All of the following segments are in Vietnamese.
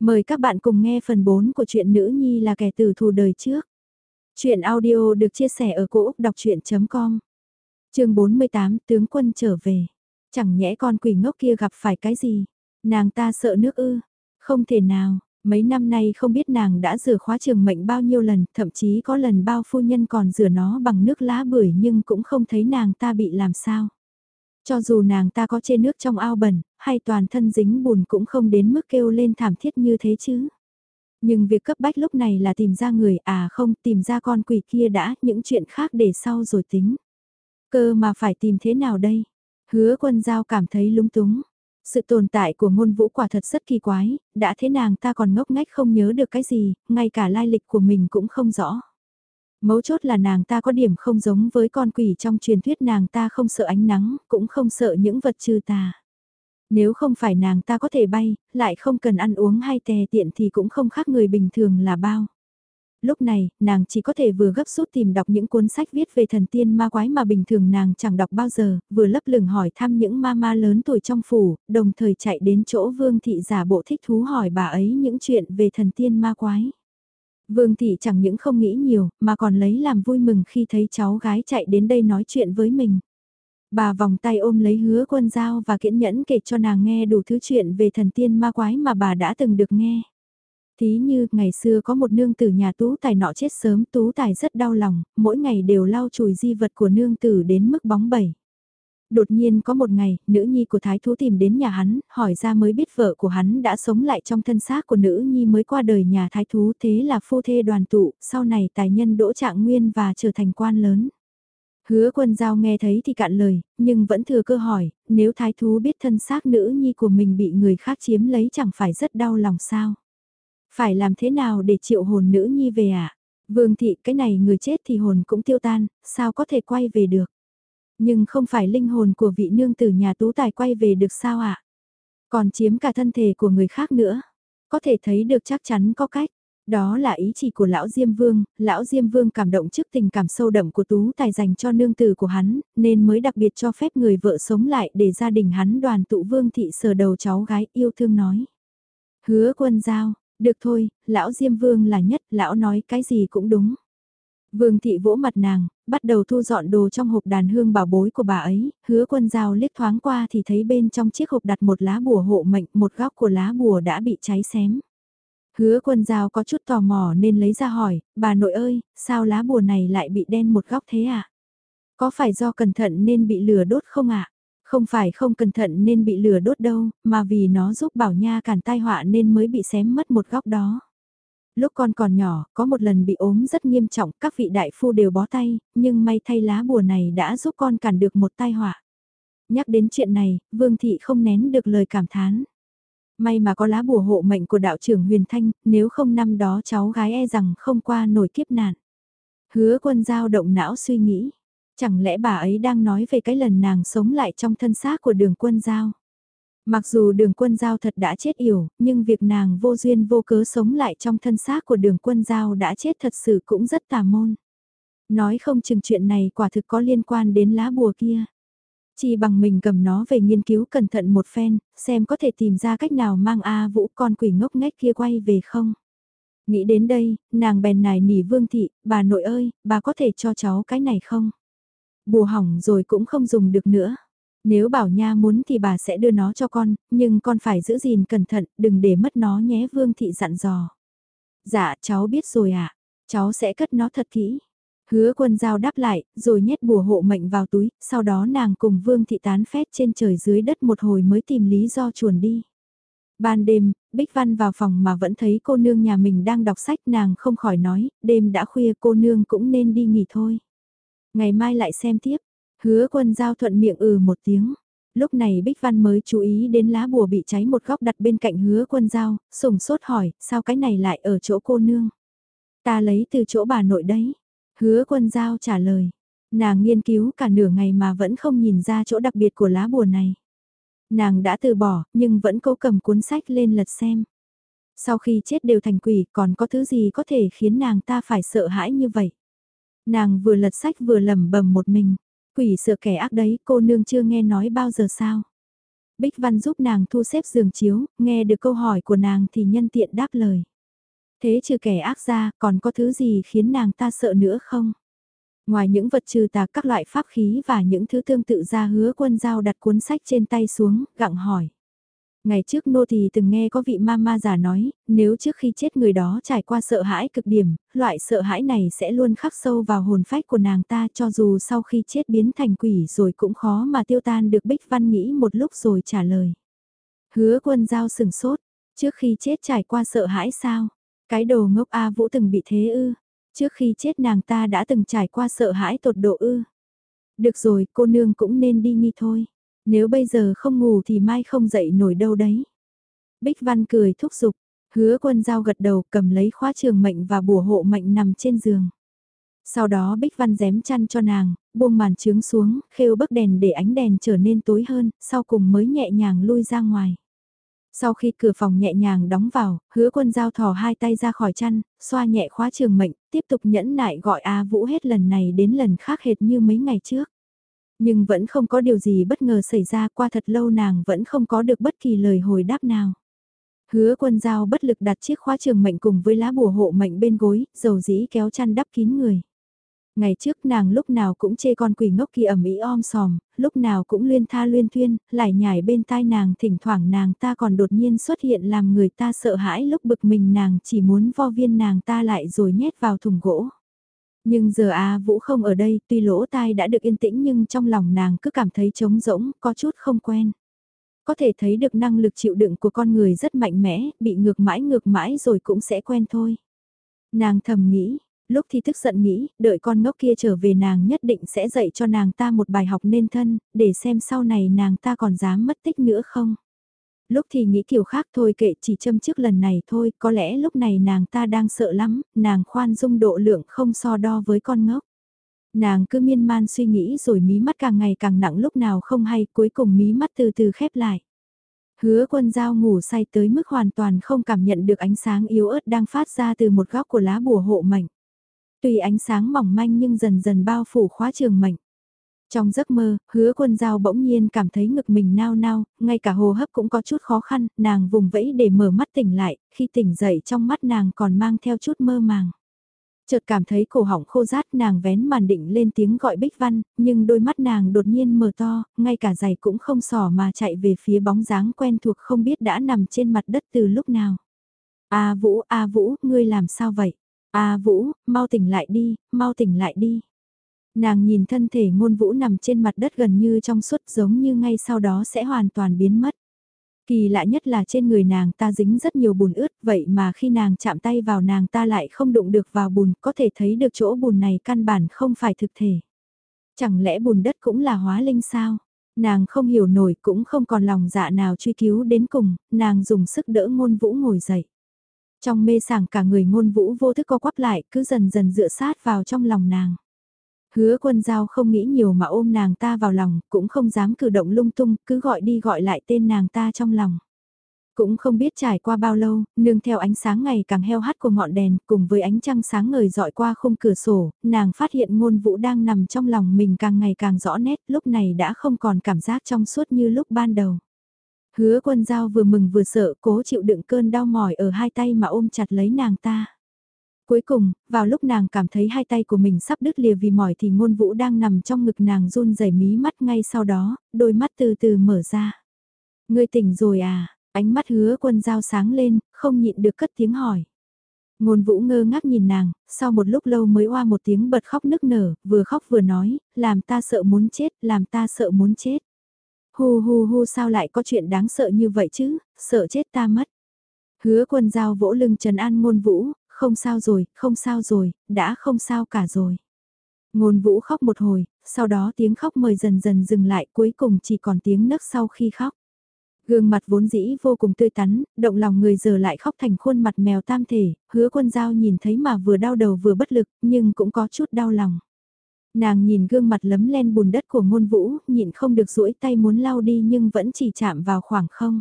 Mời các bạn cùng nghe phần 4 của truyện Nữ Nhi là kẻ tử thù đời trước. Chuyện audio được chia sẻ ở cỗ đọc chuyện.com Trường 48 Tướng quân trở về. Chẳng nhẽ con quỷ ngốc kia gặp phải cái gì? Nàng ta sợ nước ư? Không thể nào, mấy năm nay không biết nàng đã rửa khóa trường mệnh bao nhiêu lần, thậm chí có lần bao phu nhân còn rửa nó bằng nước lá bưởi nhưng cũng không thấy nàng ta bị làm sao. Cho dù nàng ta có chê nước trong ao bẩn, hay toàn thân dính bùn cũng không đến mức kêu lên thảm thiết như thế chứ. Nhưng việc cấp bách lúc này là tìm ra người à không tìm ra con quỷ kia đã những chuyện khác để sau rồi tính. Cơ mà phải tìm thế nào đây? Hứa quân giao cảm thấy lúng túng. Sự tồn tại của ngôn vũ quả thật rất kỳ quái, đã thế nàng ta còn ngốc ngách không nhớ được cái gì, ngay cả lai lịch của mình cũng không rõ. Mấu chốt là nàng ta có điểm không giống với con quỷ trong truyền thuyết nàng ta không sợ ánh nắng, cũng không sợ những vật trừ tà. Nếu không phải nàng ta có thể bay, lại không cần ăn uống hay tè tiện thì cũng không khác người bình thường là bao. Lúc này, nàng chỉ có thể vừa gấp rút tìm đọc những cuốn sách viết về thần tiên ma quái mà bình thường nàng chẳng đọc bao giờ, vừa lấp lửng hỏi thăm những ma ma lớn tuổi trong phủ, đồng thời chạy đến chỗ vương thị giả bộ thích thú hỏi bà ấy những chuyện về thần tiên ma quái. Vương thị chẳng những không nghĩ nhiều, mà còn lấy làm vui mừng khi thấy cháu gái chạy đến đây nói chuyện với mình. Bà vòng tay ôm lấy hứa quân dao và kiễn nhẫn kể cho nàng nghe đủ thứ chuyện về thần tiên ma quái mà bà đã từng được nghe. Thí như, ngày xưa có một nương tử nhà tú tài nọ chết sớm, tú tài rất đau lòng, mỗi ngày đều lau chùi di vật của nương tử đến mức bóng bẩy. Đột nhiên có một ngày, nữ nhi của thái thú tìm đến nhà hắn, hỏi ra mới biết vợ của hắn đã sống lại trong thân xác của nữ nhi mới qua đời nhà thái thú thế là phu thê đoàn tụ, sau này tài nhân đỗ trạng nguyên và trở thành quan lớn. Hứa quân giao nghe thấy thì cạn lời, nhưng vẫn thừa cơ hỏi, nếu thái thú biết thân xác nữ nhi của mình bị người khác chiếm lấy chẳng phải rất đau lòng sao? Phải làm thế nào để triệu hồn nữ nhi về ạ? À? Vương thị cái này người chết thì hồn cũng tiêu tan, sao có thể quay về được? Nhưng không phải linh hồn của vị nương tử nhà tú tài quay về được sao ạ? À? Còn chiếm cả thân thể của người khác nữa. Có thể thấy được chắc chắn có cách. Đó là ý chỉ của lão Diêm Vương, lão Diêm Vương cảm động trước tình cảm sâu đậm của Tú Tài dành cho nương tử của hắn, nên mới đặc biệt cho phép người vợ sống lại để gia đình hắn đoàn tụ Vương thị sờ đầu cháu gái yêu thương nói. Hứa quân giao, được thôi, lão Diêm Vương là nhất, lão nói cái gì cũng đúng. Vương thị vỗ mặt nàng, bắt đầu thu dọn đồ trong hộp đàn hương bảo bối của bà ấy, hứa quân giao liếc thoáng qua thì thấy bên trong chiếc hộp đặt một lá bùa hộ mệnh, một góc của lá bùa đã bị cháy xém. Hứa quân giao có chút tò mò nên lấy ra hỏi, bà nội ơi, sao lá bùa này lại bị đen một góc thế à? Có phải do cẩn thận nên bị lửa đốt không ạ? À? Không phải không cẩn thận nên bị lửa đốt đâu, mà vì nó giúp bảo nha cản tai họa nên mới bị xém mất một góc đó. Lúc con còn nhỏ, có một lần bị ốm rất nghiêm trọng, các vị đại phu đều bó tay, nhưng may thay lá bùa này đã giúp con cản được một tai họa. Nhắc đến chuyện này, Vương Thị không nén được lời cảm thán. May mà có lá bùa hộ mệnh của đạo trưởng Huyền Thanh, nếu không năm đó cháu gái e rằng không qua nổi kiếp nạn. Hứa quân giao động não suy nghĩ, chẳng lẽ bà ấy đang nói về cái lần nàng sống lại trong thân xác của đường quân giao. Mặc dù đường quân giao thật đã chết yểu, nhưng việc nàng vô duyên vô cớ sống lại trong thân xác của đường quân giao đã chết thật sự cũng rất tà môn. Nói không chừng chuyện này quả thực có liên quan đến lá bùa kia. Chỉ bằng mình cầm nó về nghiên cứu cẩn thận một phen, xem có thể tìm ra cách nào mang A Vũ con quỷ ngốc nghếch kia quay về không. Nghĩ đến đây, nàng bèn nài nỉ vương thị, bà nội ơi, bà có thể cho cháu cái này không? Bùa hỏng rồi cũng không dùng được nữa. Nếu bảo nha muốn thì bà sẽ đưa nó cho con, nhưng con phải giữ gìn cẩn thận, đừng để mất nó nhé Vương Thị dặn dò. Dạ cháu biết rồi ạ, à. cháu sẽ cất nó thật kỹ. Hứa quân giao đáp lại, rồi nhét bùa hộ mệnh vào túi, sau đó nàng cùng Vương Thị tán phét trên trời dưới đất một hồi mới tìm lý do chuồn đi. Ban đêm, Bích Văn vào phòng mà vẫn thấy cô nương nhà mình đang đọc sách nàng không khỏi nói, đêm đã khuya cô nương cũng nên đi nghỉ thôi. Ngày mai lại xem tiếp, Hứa quân giao thuận miệng ừ một tiếng. Lúc này Bích Văn mới chú ý đến lá bùa bị cháy một góc đặt bên cạnh hứa quân giao, sùng sốt hỏi, sao cái này lại ở chỗ cô nương? Ta lấy từ chỗ bà nội đấy. Hứa quân giao trả lời. Nàng nghiên cứu cả nửa ngày mà vẫn không nhìn ra chỗ đặc biệt của lá bùa này. Nàng đã từ bỏ, nhưng vẫn cố cầm cuốn sách lên lật xem. Sau khi chết đều thành quỷ, còn có thứ gì có thể khiến nàng ta phải sợ hãi như vậy? Nàng vừa lật sách vừa lẩm bẩm một mình. Quỷ sợ kẻ ác đấy, cô nương chưa nghe nói bao giờ sao? Bích Văn giúp nàng thu xếp giường chiếu, nghe được câu hỏi của nàng thì nhân tiện đáp lời. Thế trừ kẻ ác ra, còn có thứ gì khiến nàng ta sợ nữa không? Ngoài những vật trừ tà các loại pháp khí và những thứ tương tự ra hứa quân giao đặt cuốn sách trên tay xuống, gặng hỏi. Ngày trước nô thì từng nghe có vị ma ma giả nói, nếu trước khi chết người đó trải qua sợ hãi cực điểm, loại sợ hãi này sẽ luôn khắc sâu vào hồn phách của nàng ta cho dù sau khi chết biến thành quỷ rồi cũng khó mà tiêu tan được Bích Văn nghĩ một lúc rồi trả lời. Hứa quân giao sừng sốt, trước khi chết trải qua sợ hãi sao? Cái đồ ngốc A Vũ từng bị thế ư? Trước khi chết nàng ta đã từng trải qua sợ hãi tột độ ư? Được rồi, cô nương cũng nên đi nghi thôi. Nếu bây giờ không ngủ thì mai không dậy nổi đâu đấy. Bích Văn cười thúc giục, hứa quân giao gật đầu cầm lấy khóa trường mệnh và bùa hộ mệnh nằm trên giường. Sau đó Bích Văn dém chăn cho nàng, buông màn trướng xuống, khêu bấc đèn để ánh đèn trở nên tối hơn, sau cùng mới nhẹ nhàng lui ra ngoài. Sau khi cửa phòng nhẹ nhàng đóng vào, hứa quân giao thò hai tay ra khỏi chăn, xoa nhẹ khóa trường mệnh, tiếp tục nhẫn nại gọi A Vũ hết lần này đến lần khác hệt như mấy ngày trước. Nhưng vẫn không có điều gì bất ngờ xảy ra qua thật lâu nàng vẫn không có được bất kỳ lời hồi đáp nào. Hứa quân giao bất lực đặt chiếc khóa trường mệnh cùng với lá bùa hộ mệnh bên gối, dầu dĩ kéo chăn đắp kín người. Ngày trước nàng lúc nào cũng chê con quỷ ngốc kia ẩm ý om sòm, lúc nào cũng luyên tha luyên thuyên, lại nhảy bên tai nàng thỉnh thoảng nàng ta còn đột nhiên xuất hiện làm người ta sợ hãi lúc bực mình nàng chỉ muốn vo viên nàng ta lại rồi nhét vào thùng gỗ. Nhưng giờ A Vũ không ở đây, tuy lỗ tai đã được yên tĩnh nhưng trong lòng nàng cứ cảm thấy trống rỗng, có chút không quen. Có thể thấy được năng lực chịu đựng của con người rất mạnh mẽ, bị ngược mãi ngược mãi rồi cũng sẽ quen thôi. Nàng thầm nghĩ, lúc thì tức giận nghĩ, đợi con ngốc kia trở về nàng nhất định sẽ dạy cho nàng ta một bài học nên thân, để xem sau này nàng ta còn dám mất tích nữa không lúc thì nghĩ kiểu khác thôi kệ chỉ châm trước lần này thôi, có lẽ lúc này nàng ta đang sợ lắm, nàng khoan dung độ lượng không so đo với con ngốc. Nàng cứ miên man suy nghĩ rồi mí mắt càng ngày càng nặng lúc nào không hay cuối cùng mí mắt từ từ khép lại. Hứa quân giao ngủ say tới mức hoàn toàn không cảm nhận được ánh sáng yếu ớt đang phát ra từ một góc của lá bùa hộ mệnh. Tuy ánh sáng mỏng manh nhưng dần dần bao phủ khóa trường mệnh. Trong giấc mơ, hứa quân giao bỗng nhiên cảm thấy ngực mình nao nao, ngay cả hô hấp cũng có chút khó khăn, nàng vùng vẫy để mở mắt tỉnh lại, khi tỉnh dậy trong mắt nàng còn mang theo chút mơ màng. Chợt cảm thấy cổ họng khô rát nàng vén màn định lên tiếng gọi Bích Văn, nhưng đôi mắt nàng đột nhiên mở to, ngay cả giày cũng không sỏ mà chạy về phía bóng dáng quen thuộc không biết đã nằm trên mặt đất từ lúc nào. A Vũ, A Vũ, ngươi làm sao vậy? A Vũ, mau tỉnh lại đi, mau tỉnh lại đi. Nàng nhìn thân thể ngôn vũ nằm trên mặt đất gần như trong suốt giống như ngay sau đó sẽ hoàn toàn biến mất. Kỳ lạ nhất là trên người nàng ta dính rất nhiều bùn ướt vậy mà khi nàng chạm tay vào nàng ta lại không đụng được vào bùn có thể thấy được chỗ bùn này căn bản không phải thực thể. Chẳng lẽ bùn đất cũng là hóa linh sao? Nàng không hiểu nổi cũng không còn lòng dạ nào truy cứu đến cùng, nàng dùng sức đỡ ngôn vũ ngồi dậy. Trong mê sảng cả người ngôn vũ vô thức co quắp lại cứ dần dần dựa sát vào trong lòng nàng. Hứa quân giao không nghĩ nhiều mà ôm nàng ta vào lòng, cũng không dám cử động lung tung, cứ gọi đi gọi lại tên nàng ta trong lòng. Cũng không biết trải qua bao lâu, nương theo ánh sáng ngày càng heo hắt của ngọn đèn, cùng với ánh trăng sáng ngời dọi qua khung cửa sổ, nàng phát hiện ngôn vũ đang nằm trong lòng mình càng ngày càng rõ nét, lúc này đã không còn cảm giác trong suốt như lúc ban đầu. Hứa quân giao vừa mừng vừa sợ, cố chịu đựng cơn đau mỏi ở hai tay mà ôm chặt lấy nàng ta. Cuối cùng, vào lúc nàng cảm thấy hai tay của mình sắp đứt lìa vì mỏi thì ngôn vũ đang nằm trong ngực nàng run rẩy mí mắt ngay sau đó, đôi mắt từ từ mở ra. Ngươi tỉnh rồi à, ánh mắt hứa quân dao sáng lên, không nhịn được cất tiếng hỏi. Ngôn vũ ngơ ngác nhìn nàng, sau một lúc lâu mới oa một tiếng bật khóc nức nở, vừa khóc vừa nói, làm ta sợ muốn chết, làm ta sợ muốn chết. hù hù hù sao lại có chuyện đáng sợ như vậy chứ, sợ chết ta mất. Hứa quân giao vỗ lưng Trần An ngôn vũ, không sao rồi, không sao rồi, đã không sao cả rồi. Ngôn vũ khóc một hồi, sau đó tiếng khóc mời dần dần dừng lại cuối cùng chỉ còn tiếng nấc sau khi khóc. Gương mặt vốn dĩ vô cùng tươi tắn, động lòng người giờ lại khóc thành khuôn mặt mèo tam thể, hứa quân giao nhìn thấy mà vừa đau đầu vừa bất lực, nhưng cũng có chút đau lòng. Nàng nhìn gương mặt lấm len bùn đất của ngôn vũ, nhịn không được duỗi tay muốn lau đi nhưng vẫn chỉ chạm vào khoảng không.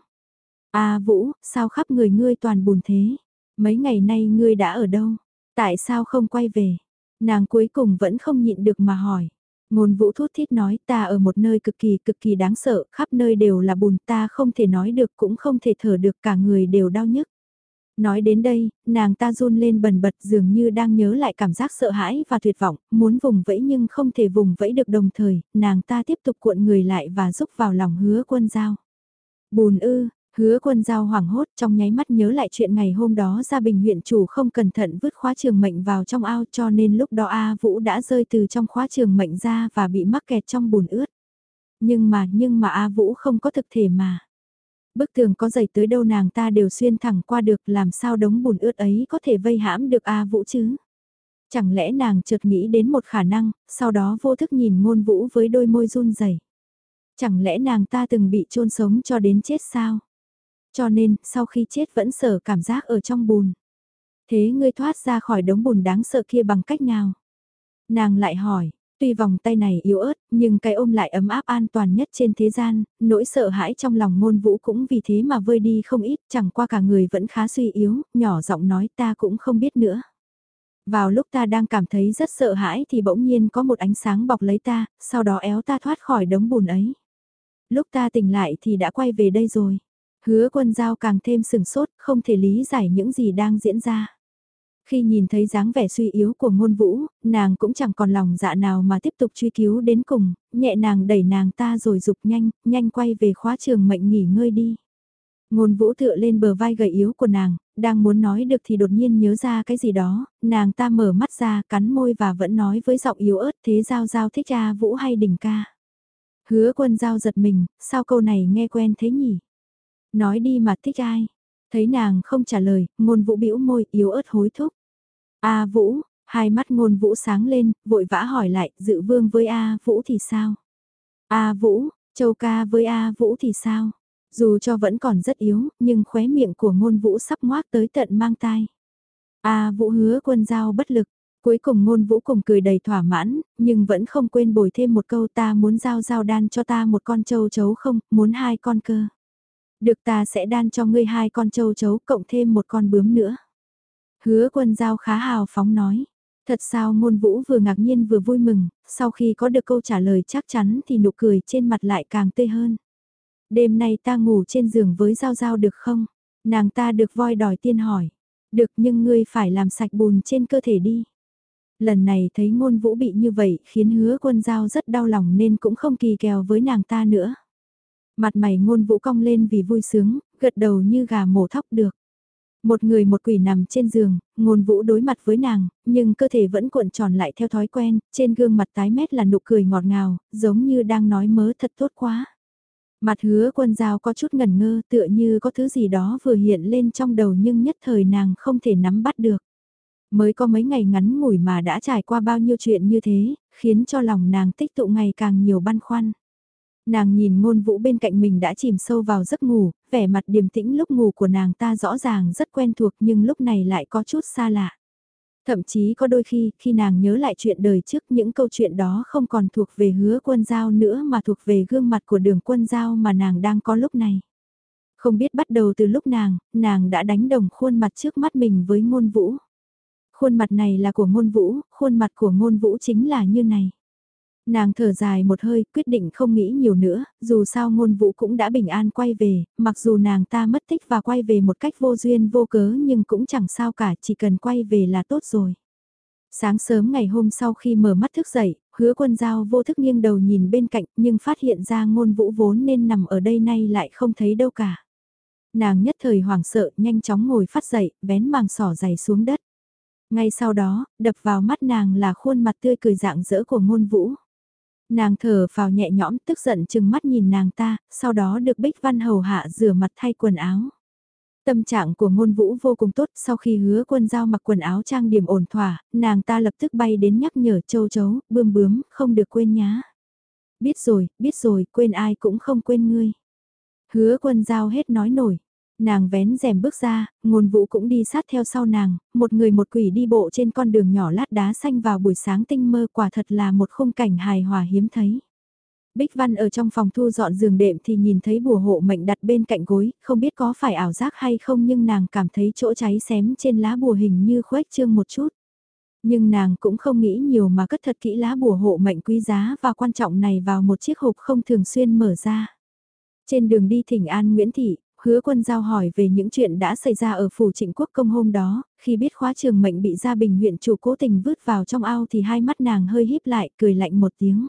a Vũ, sao khắp người ngươi toàn bùn thế? Mấy ngày nay ngươi đã ở đâu? Tại sao không quay về? Nàng cuối cùng vẫn không nhịn được mà hỏi. Ngôn vũ thút thít nói ta ở một nơi cực kỳ cực kỳ đáng sợ, khắp nơi đều là bùn ta không thể nói được cũng không thể thở được cả người đều đau nhức. Nói đến đây, nàng ta run lên bần bật dường như đang nhớ lại cảm giác sợ hãi và tuyệt vọng, muốn vùng vẫy nhưng không thể vùng vẫy được đồng thời, nàng ta tiếp tục cuộn người lại và rúc vào lòng hứa quân giao. Bùn ư, hứa quân giao hoảng hốt trong nháy mắt nhớ lại chuyện ngày hôm đó gia bình huyện chủ không cẩn thận vứt khóa trường mệnh vào trong ao cho nên lúc đó A Vũ đã rơi từ trong khóa trường mệnh ra và bị mắc kẹt trong bùn ướt. Nhưng mà, nhưng mà A Vũ không có thực thể mà. Bức tường có dày tới đâu nàng ta đều xuyên thẳng qua được làm sao đống bùn ướt ấy có thể vây hãm được A Vũ chứ. Chẳng lẽ nàng chợt nghĩ đến một khả năng, sau đó vô thức nhìn ngôn vũ với đôi môi run rẩy Chẳng lẽ nàng ta từng bị chôn sống cho đến chết sao? Cho nên, sau khi chết vẫn sở cảm giác ở trong bùn. Thế ngươi thoát ra khỏi đống bùn đáng sợ kia bằng cách nào? Nàng lại hỏi, Tuy vòng tay này yếu ớt, nhưng cái ôm lại ấm áp an toàn nhất trên thế gian, nỗi sợ hãi trong lòng ngôn vũ cũng vì thế mà vơi đi không ít, chẳng qua cả người vẫn khá suy yếu, nhỏ giọng nói ta cũng không biết nữa. Vào lúc ta đang cảm thấy rất sợ hãi thì bỗng nhiên có một ánh sáng bọc lấy ta, sau đó éo ta thoát khỏi đống bùn ấy. Lúc ta tỉnh lại thì đã quay về đây rồi. Hứa quân giao càng thêm sừng sốt, không thể lý giải những gì đang diễn ra. Khi nhìn thấy dáng vẻ suy yếu của ngôn vũ, nàng cũng chẳng còn lòng dạ nào mà tiếp tục truy cứu đến cùng, nhẹ nàng đẩy nàng ta rồi dục nhanh, nhanh quay về khóa trường mệnh nghỉ ngơi đi. Ngôn vũ tựa lên bờ vai gầy yếu của nàng, đang muốn nói được thì đột nhiên nhớ ra cái gì đó, nàng ta mở mắt ra, cắn môi và vẫn nói với giọng yếu ớt thế giao giao thích cha vũ hay đỉnh ca. Hứa quân giao giật mình, sao câu này nghe quen thế nhỉ? Nói đi mà thích ai? Thấy nàng không trả lời, ngôn vũ bĩu môi yếu ớt hối thúc. A Vũ, hai mắt ngôn Vũ sáng lên, vội vã hỏi lại, dự vương với A Vũ thì sao? A Vũ, châu ca với A Vũ thì sao? Dù cho vẫn còn rất yếu, nhưng khóe miệng của ngôn Vũ sắp ngoác tới tận mang tai. A Vũ hứa quân giao bất lực, cuối cùng ngôn Vũ cùng cười đầy thỏa mãn, nhưng vẫn không quên bồi thêm một câu ta muốn giao giao đan cho ta một con châu chấu không, muốn hai con cơ. Được ta sẽ đan cho ngươi hai con châu chấu cộng thêm một con bướm nữa. Hứa quân giao khá hào phóng nói. Thật sao ngôn vũ vừa ngạc nhiên vừa vui mừng, sau khi có được câu trả lời chắc chắn thì nụ cười trên mặt lại càng tươi hơn. Đêm nay ta ngủ trên giường với Giao Giao được không? Nàng ta được voi đòi tiên hỏi. Được nhưng ngươi phải làm sạch bùn trên cơ thể đi. Lần này thấy ngôn vũ bị như vậy khiến hứa quân giao rất đau lòng nên cũng không kỳ kèo với nàng ta nữa. Mặt mày ngôn vũ cong lên vì vui sướng, gật đầu như gà mổ thóc được. Một người một quỷ nằm trên giường, ngôn vũ đối mặt với nàng, nhưng cơ thể vẫn cuộn tròn lại theo thói quen, trên gương mặt tái mét là nụ cười ngọt ngào, giống như đang nói mớ thật tốt quá. Mặt hứa quân giao có chút ngần ngơ tựa như có thứ gì đó vừa hiện lên trong đầu nhưng nhất thời nàng không thể nắm bắt được. Mới có mấy ngày ngắn ngủi mà đã trải qua bao nhiêu chuyện như thế, khiến cho lòng nàng tích tụ ngày càng nhiều băn khoăn. Nàng nhìn ngôn vũ bên cạnh mình đã chìm sâu vào giấc ngủ, vẻ mặt điềm tĩnh lúc ngủ của nàng ta rõ ràng rất quen thuộc nhưng lúc này lại có chút xa lạ. Thậm chí có đôi khi, khi nàng nhớ lại chuyện đời trước những câu chuyện đó không còn thuộc về hứa quân giao nữa mà thuộc về gương mặt của đường quân giao mà nàng đang có lúc này. Không biết bắt đầu từ lúc nàng, nàng đã đánh đồng khuôn mặt trước mắt mình với ngôn vũ. Khuôn mặt này là của ngôn vũ, khuôn mặt của ngôn vũ chính là như này. Nàng thở dài một hơi, quyết định không nghĩ nhiều nữa, dù sao ngôn vũ cũng đã bình an quay về, mặc dù nàng ta mất tích và quay về một cách vô duyên vô cớ nhưng cũng chẳng sao cả, chỉ cần quay về là tốt rồi. Sáng sớm ngày hôm sau khi mở mắt thức dậy, hứa quân giao vô thức nghiêng đầu nhìn bên cạnh nhưng phát hiện ra ngôn vũ vốn nên nằm ở đây nay lại không thấy đâu cả. Nàng nhất thời hoảng sợ nhanh chóng ngồi phát dậy, vén màng sỏ giày xuống đất. Ngay sau đó, đập vào mắt nàng là khuôn mặt tươi cười dạng dỡ của ngôn vũ. Nàng thở vào nhẹ nhõm tức giận chừng mắt nhìn nàng ta, sau đó được Bích Văn hầu hạ rửa mặt thay quần áo. Tâm trạng của ngôn vũ vô cùng tốt sau khi hứa quân giao mặc quần áo trang điểm ổn thỏa, nàng ta lập tức bay đến nhắc nhở châu chấu, bươm bướm, không được quên nhá. Biết rồi, biết rồi, quên ai cũng không quên ngươi. Hứa quân giao hết nói nổi. Nàng vén rèm bước ra, ngôn vũ cũng đi sát theo sau nàng, một người một quỷ đi bộ trên con đường nhỏ lát đá xanh vào buổi sáng tinh mơ quả thật là một khung cảnh hài hòa hiếm thấy. Bích Văn ở trong phòng thu dọn giường đệm thì nhìn thấy bùa hộ mệnh đặt bên cạnh gối, không biết có phải ảo giác hay không nhưng nàng cảm thấy chỗ cháy xém trên lá bùa hình như khuếch trương một chút. Nhưng nàng cũng không nghĩ nhiều mà cất thật kỹ lá bùa hộ mệnh quý giá và quan trọng này vào một chiếc hộp không thường xuyên mở ra. Trên đường đi thỉnh an Nguyễn Thị, hứa quân giao hỏi về những chuyện đã xảy ra ở phủ trịnh quốc công hôm đó, khi biết khóa trường mệnh bị gia bình huyện chủ cố tình vứt vào trong ao thì hai mắt nàng hơi híp lại, cười lạnh một tiếng.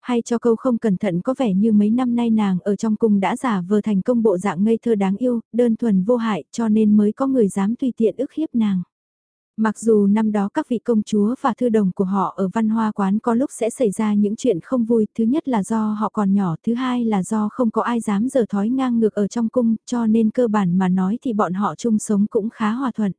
Hay cho câu không cẩn thận có vẻ như mấy năm nay nàng ở trong cung đã giả vờ thành công bộ dạng ngây thơ đáng yêu, đơn thuần vô hại cho nên mới có người dám tùy tiện ức hiếp nàng. Mặc dù năm đó các vị công chúa và thư đồng của họ ở văn hoa quán có lúc sẽ xảy ra những chuyện không vui, thứ nhất là do họ còn nhỏ, thứ hai là do không có ai dám dở thói ngang ngược ở trong cung, cho nên cơ bản mà nói thì bọn họ chung sống cũng khá hòa thuận.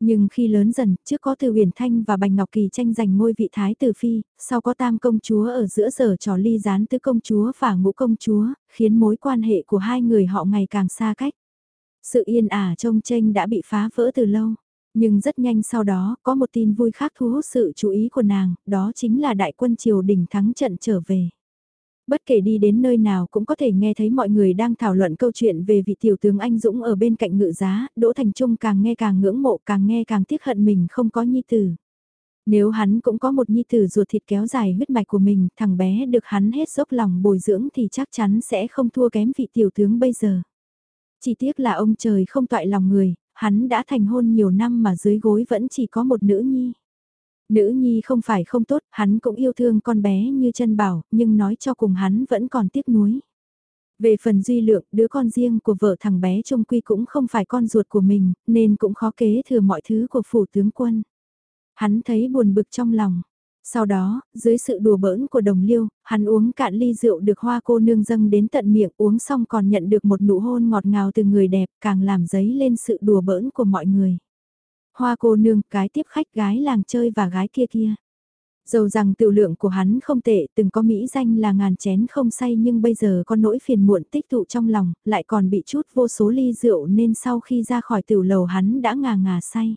Nhưng khi lớn dần, trước có Từ Huyền Thanh và Bành Ngọc Kỳ tranh giành ngôi vị thái tử phi, sau có tam công chúa ở giữa giờ trò ly gián tứ công chúa và ngũ công chúa, khiến mối quan hệ của hai người họ ngày càng xa cách. Sự yên ả trông tranh đã bị phá vỡ từ lâu. Nhưng rất nhanh sau đó, có một tin vui khác thu hút sự chú ý của nàng, đó chính là đại quân triều đình thắng trận trở về. Bất kể đi đến nơi nào cũng có thể nghe thấy mọi người đang thảo luận câu chuyện về vị tiểu tướng anh Dũng ở bên cạnh ngự giá, Đỗ Thành Trung càng nghe càng ngưỡng mộ càng nghe càng tiếc hận mình không có nhi tử. Nếu hắn cũng có một nhi tử ruột thịt kéo dài huyết mạch của mình, thằng bé được hắn hết dốc lòng bồi dưỡng thì chắc chắn sẽ không thua kém vị tiểu tướng bây giờ. Chỉ tiếc là ông trời không toại lòng người, hắn đã thành hôn nhiều năm mà dưới gối vẫn chỉ có một nữ nhi. Nữ nhi không phải không tốt, hắn cũng yêu thương con bé như chân bảo, nhưng nói cho cùng hắn vẫn còn tiếc nuối. Về phần duy lượng, đứa con riêng của vợ thằng bé Trung Quy cũng không phải con ruột của mình, nên cũng khó kế thừa mọi thứ của phủ tướng quân. Hắn thấy buồn bực trong lòng. Sau đó, dưới sự đùa bỡn của đồng liêu, hắn uống cạn ly rượu được hoa cô nương dâng đến tận miệng uống xong còn nhận được một nụ hôn ngọt ngào từ người đẹp càng làm giấy lên sự đùa bỡn của mọi người. Hoa cô nương, gái tiếp khách gái làng chơi và gái kia kia. Dầu rằng tiểu lượng của hắn không tệ, từng có mỹ danh là ngàn chén không say nhưng bây giờ có nỗi phiền muộn tích tụ trong lòng, lại còn bị chút vô số ly rượu nên sau khi ra khỏi tiểu lầu hắn đã ngà ngà say.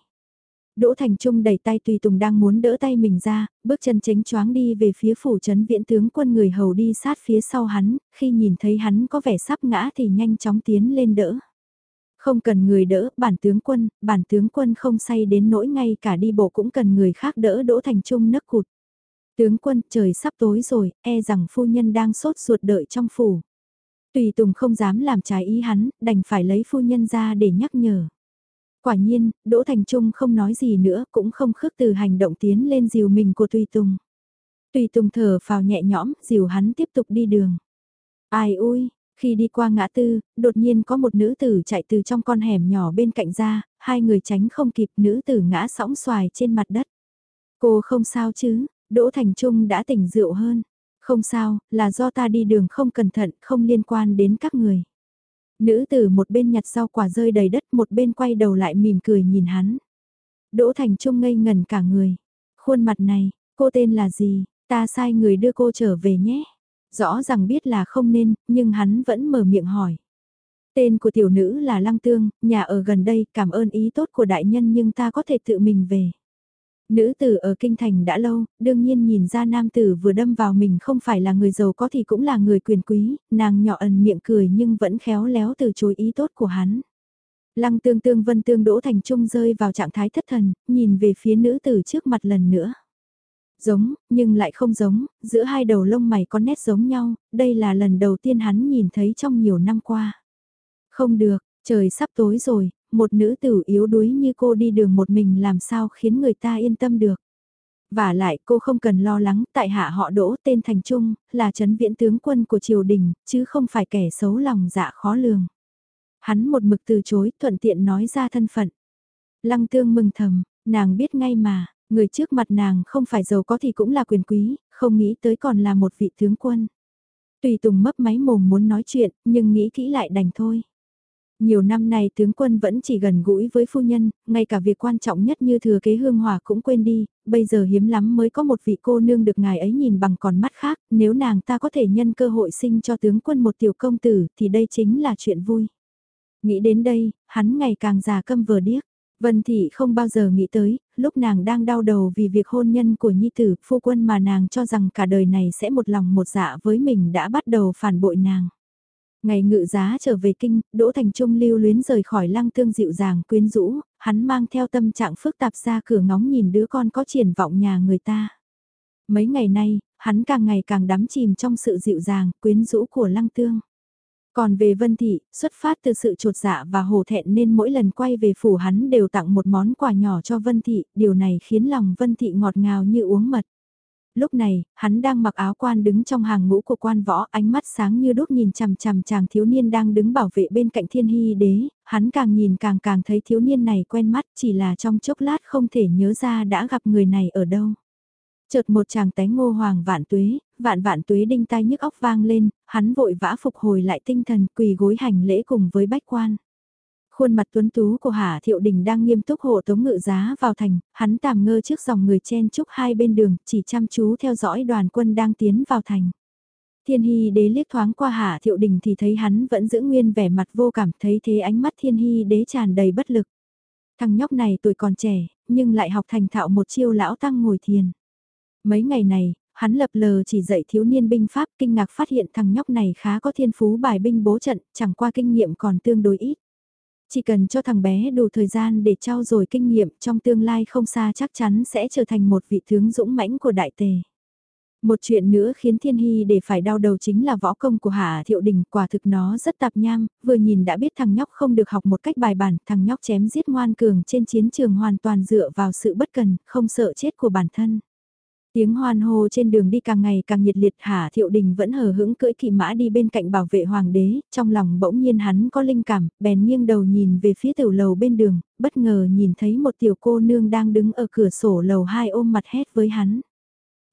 Đỗ Thành Trung đẩy tay Tùy Tùng đang muốn đỡ tay mình ra, bước chân chánh choáng đi về phía phủ trấn viễn tướng quân người hầu đi sát phía sau hắn, khi nhìn thấy hắn có vẻ sắp ngã thì nhanh chóng tiến lên đỡ. Không cần người đỡ, bản tướng quân, bản tướng quân không say đến nỗi ngay cả đi bộ cũng cần người khác đỡ Đỗ Thành Trung nấc cụt. Tướng quân, trời sắp tối rồi, e rằng phu nhân đang sốt ruột đợi trong phủ. Tùy Tùng không dám làm trái ý hắn, đành phải lấy phu nhân ra để nhắc nhở. Quả nhiên, Đỗ Thành Trung không nói gì nữa, cũng không khước từ hành động tiến lên dìu mình của Tùy Tùng. Tùy Tùng thở phào nhẹ nhõm, dìu hắn tiếp tục đi đường. Ai ui, khi đi qua ngã tư, đột nhiên có một nữ tử chạy từ trong con hẻm nhỏ bên cạnh ra, hai người tránh không kịp nữ tử ngã sóng xoài trên mặt đất. Cô không sao chứ, Đỗ Thành Trung đã tỉnh rượu hơn. Không sao, là do ta đi đường không cẩn thận, không liên quan đến các người. Nữ tử một bên nhặt rau quả rơi đầy đất một bên quay đầu lại mỉm cười nhìn hắn. Đỗ Thành Trung ngây ngần cả người. Khuôn mặt này, cô tên là gì, ta sai người đưa cô trở về nhé. Rõ ràng biết là không nên, nhưng hắn vẫn mở miệng hỏi. Tên của tiểu nữ là Lăng Tương, nhà ở gần đây, cảm ơn ý tốt của đại nhân nhưng ta có thể tự mình về. Nữ tử ở kinh thành đã lâu, đương nhiên nhìn ra nam tử vừa đâm vào mình không phải là người giàu có thì cũng là người quyền quý, nàng nhỏ ẩn miệng cười nhưng vẫn khéo léo từ chối ý tốt của hắn. Lăng tương tương vân tương đỗ thành trung rơi vào trạng thái thất thần, nhìn về phía nữ tử trước mặt lần nữa. Giống, nhưng lại không giống, giữa hai đầu lông mày có nét giống nhau, đây là lần đầu tiên hắn nhìn thấy trong nhiều năm qua. Không được, trời sắp tối rồi, một nữ tử yếu đuối như cô đi đường một mình làm sao khiến người ta yên tâm được. Và lại cô không cần lo lắng tại hạ họ đỗ tên Thành Trung, là chấn viễn tướng quân của triều đình, chứ không phải kẻ xấu lòng dạ khó lường. Hắn một mực từ chối thuận tiện nói ra thân phận. Lăng tương mừng thầm, nàng biết ngay mà, người trước mặt nàng không phải giàu có thì cũng là quyền quý, không nghĩ tới còn là một vị tướng quân. Tùy Tùng mấp máy mồm muốn nói chuyện, nhưng nghĩ kỹ lại đành thôi. Nhiều năm nay tướng quân vẫn chỉ gần gũi với phu nhân, ngay cả việc quan trọng nhất như thừa kế hương hòa cũng quên đi, bây giờ hiếm lắm mới có một vị cô nương được ngài ấy nhìn bằng con mắt khác, nếu nàng ta có thể nhân cơ hội sinh cho tướng quân một tiểu công tử thì đây chính là chuyện vui. Nghĩ đến đây, hắn ngày càng già câm vờ điếc. Vân Thị không bao giờ nghĩ tới, lúc nàng đang đau đầu vì việc hôn nhân của Nhi Tử, phu quân mà nàng cho rằng cả đời này sẽ một lòng một dạ với mình đã bắt đầu phản bội nàng. Ngày ngự giá trở về kinh, Đỗ Thành Trung lưu luyến rời khỏi lăng tương dịu dàng quyến rũ, hắn mang theo tâm trạng phức tạp ra cửa ngóng nhìn đứa con có triển vọng nhà người ta. Mấy ngày nay, hắn càng ngày càng đắm chìm trong sự dịu dàng, quyến rũ của lăng tương. Còn về Vân Thị, xuất phát từ sự trột dạ và hổ thẹn nên mỗi lần quay về phủ hắn đều tặng một món quà nhỏ cho Vân Thị, điều này khiến lòng Vân Thị ngọt ngào như uống mật. Lúc này, hắn đang mặc áo quan đứng trong hàng ngũ của quan võ, ánh mắt sáng như đốt nhìn chằm chằm chàng thiếu niên đang đứng bảo vệ bên cạnh thiên hy đế, hắn càng nhìn càng càng thấy thiếu niên này quen mắt chỉ là trong chốc lát không thể nhớ ra đã gặp người này ở đâu. Chợt một chàng té ngô hoàng vạn tuế, vạn vạn tuế đinh tai nhức óc vang lên, hắn vội vã phục hồi lại tinh thần quỳ gối hành lễ cùng với bách quan. Khuôn mặt tuấn tú của Hà Thiệu Đình đang nghiêm túc hộ tống ngự giá vào thành, hắn tàm ngơ trước dòng người chen chúc hai bên đường, chỉ chăm chú theo dõi đoàn quân đang tiến vào thành. Thiên Hy đế liếc thoáng qua Hà Thiệu Đình thì thấy hắn vẫn giữ nguyên vẻ mặt vô cảm thấy thế ánh mắt Thiên Hy đế tràn đầy bất lực. Thằng nhóc này tuổi còn trẻ, nhưng lại học thành thạo một chiêu lão tăng ngồi thiền. Mấy ngày này, hắn lập lờ chỉ dạy thiếu niên binh pháp kinh ngạc phát hiện thằng nhóc này khá có thiên phú bài binh bố trận, chẳng qua kinh nghiệm còn tương đối ít. Chỉ cần cho thằng bé đủ thời gian để trao dồi kinh nghiệm trong tương lai không xa chắc chắn sẽ trở thành một vị tướng dũng mãnh của đại tề. Một chuyện nữa khiến Thiên Hy để phải đau đầu chính là võ công của Hạ Thiệu Đình, quả thực nó rất tạp nham, vừa nhìn đã biết thằng nhóc không được học một cách bài bản, thằng nhóc chém giết ngoan cường trên chiến trường hoàn toàn dựa vào sự bất cần, không sợ chết của bản thân. Tiếng hoan hô trên đường đi càng ngày càng nhiệt liệt Hà Thiệu Đình vẫn hờ hững cưỡi kỵ mã đi bên cạnh bảo vệ hoàng đế, trong lòng bỗng nhiên hắn có linh cảm, bèn nghiêng đầu nhìn về phía tiểu lầu bên đường, bất ngờ nhìn thấy một tiểu cô nương đang đứng ở cửa sổ lầu hai ôm mặt hét với hắn.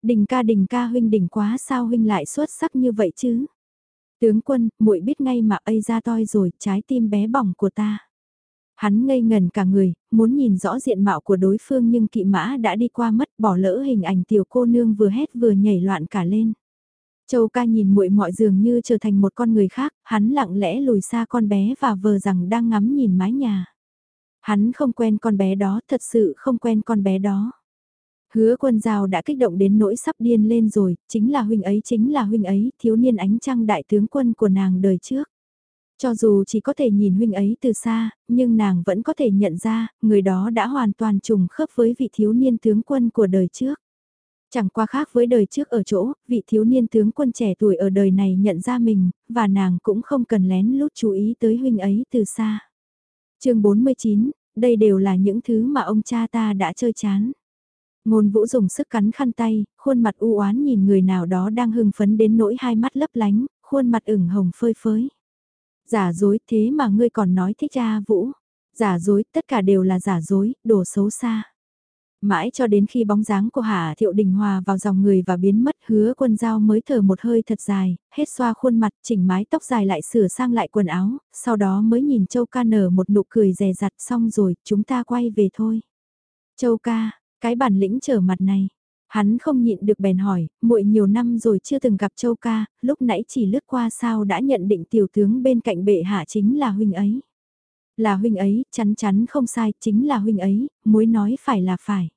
Đình ca đình ca huynh đỉnh quá sao huynh lại xuất sắc như vậy chứ? Tướng quân, muội biết ngay mà ây ra toi rồi, trái tim bé bỏng của ta. Hắn ngây ngần cả người, muốn nhìn rõ diện mạo của đối phương nhưng kỵ mã đã đi qua mất bỏ lỡ hình ảnh tiểu cô nương vừa hét vừa nhảy loạn cả lên. Châu ca nhìn muội mọi dường như trở thành một con người khác, hắn lặng lẽ lùi xa con bé và vờ rằng đang ngắm nhìn mái nhà. Hắn không quen con bé đó, thật sự không quen con bé đó. Hứa quân giao đã kích động đến nỗi sắp điên lên rồi, chính là huynh ấy chính là huynh ấy, thiếu niên ánh trăng đại tướng quân của nàng đời trước. Cho dù chỉ có thể nhìn huynh ấy từ xa, nhưng nàng vẫn có thể nhận ra, người đó đã hoàn toàn trùng khớp với vị thiếu niên tướng quân của đời trước. Chẳng qua khác với đời trước ở chỗ, vị thiếu niên tướng quân trẻ tuổi ở đời này nhận ra mình, và nàng cũng không cần lén lút chú ý tới huynh ấy từ xa. chương 49, đây đều là những thứ mà ông cha ta đã chơi chán. Ngôn vũ dùng sức cắn khăn tay, khuôn mặt u oán nhìn người nào đó đang hưng phấn đến nỗi hai mắt lấp lánh, khuôn mặt ửng hồng phơi phới. Giả dối thế mà ngươi còn nói thích cha Vũ. Giả dối, tất cả đều là giả dối, đồ xấu xa. Mãi cho đến khi bóng dáng của Hà Thiệu Đình Hòa vào dòng người và biến mất hứa quân dao mới thở một hơi thật dài, hết xoa khuôn mặt, chỉnh mái tóc dài lại sửa sang lại quần áo, sau đó mới nhìn Châu ca nở một nụ cười rè rặt xong rồi, chúng ta quay về thôi. Châu ca, cái bản lĩnh trở mặt này, Hắn không nhịn được bèn hỏi, muội nhiều năm rồi chưa từng gặp Châu ca, lúc nãy chỉ lướt qua sao đã nhận định tiểu tướng bên cạnh bệ hạ chính là huynh ấy. Là huynh ấy, chắn chắn không sai, chính là huynh ấy, muối nói phải là phải.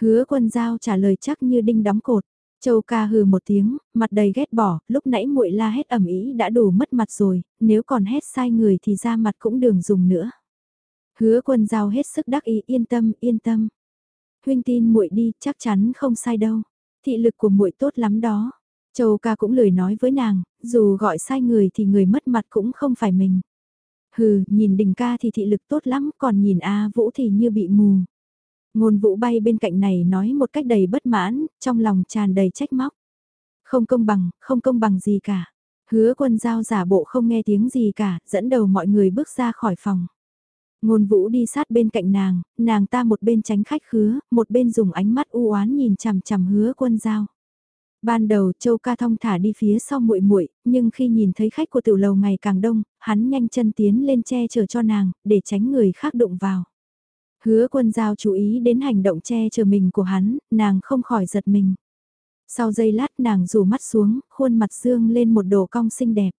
Hứa quân giao trả lời chắc như đinh đóng cột. Châu ca hừ một tiếng, mặt đầy ghét bỏ, lúc nãy muội la hét ầm ĩ đã đủ mất mặt rồi, nếu còn hét sai người thì ra mặt cũng đường dùng nữa. Hứa quân giao hết sức đắc ý yên tâm, yên tâm huynh tin muội đi, chắc chắn không sai đâu. Thị lực của muội tốt lắm đó. Châu ca cũng lười nói với nàng, dù gọi sai người thì người mất mặt cũng không phải mình. Hừ, nhìn đình ca thì thị lực tốt lắm, còn nhìn A Vũ thì như bị mù. Ngôn vũ bay bên cạnh này nói một cách đầy bất mãn, trong lòng tràn đầy trách móc. Không công bằng, không công bằng gì cả. Hứa quân giao giả bộ không nghe tiếng gì cả, dẫn đầu mọi người bước ra khỏi phòng. Ngôn vũ đi sát bên cạnh nàng, nàng ta một bên tránh khách khứa, một bên dùng ánh mắt u oán nhìn chằm chằm hứa quân giao. Ban đầu Châu Ca thong thả đi phía sau muội muội, nhưng khi nhìn thấy khách của tiểu lầu ngày càng đông, hắn nhanh chân tiến lên che chở cho nàng, để tránh người khác đụng vào. Hứa quân giao chú ý đến hành động che chở mình của hắn, nàng không khỏi giật mình. Sau giây lát nàng rủ mắt xuống, khuôn mặt dương lên một đồ cong xinh đẹp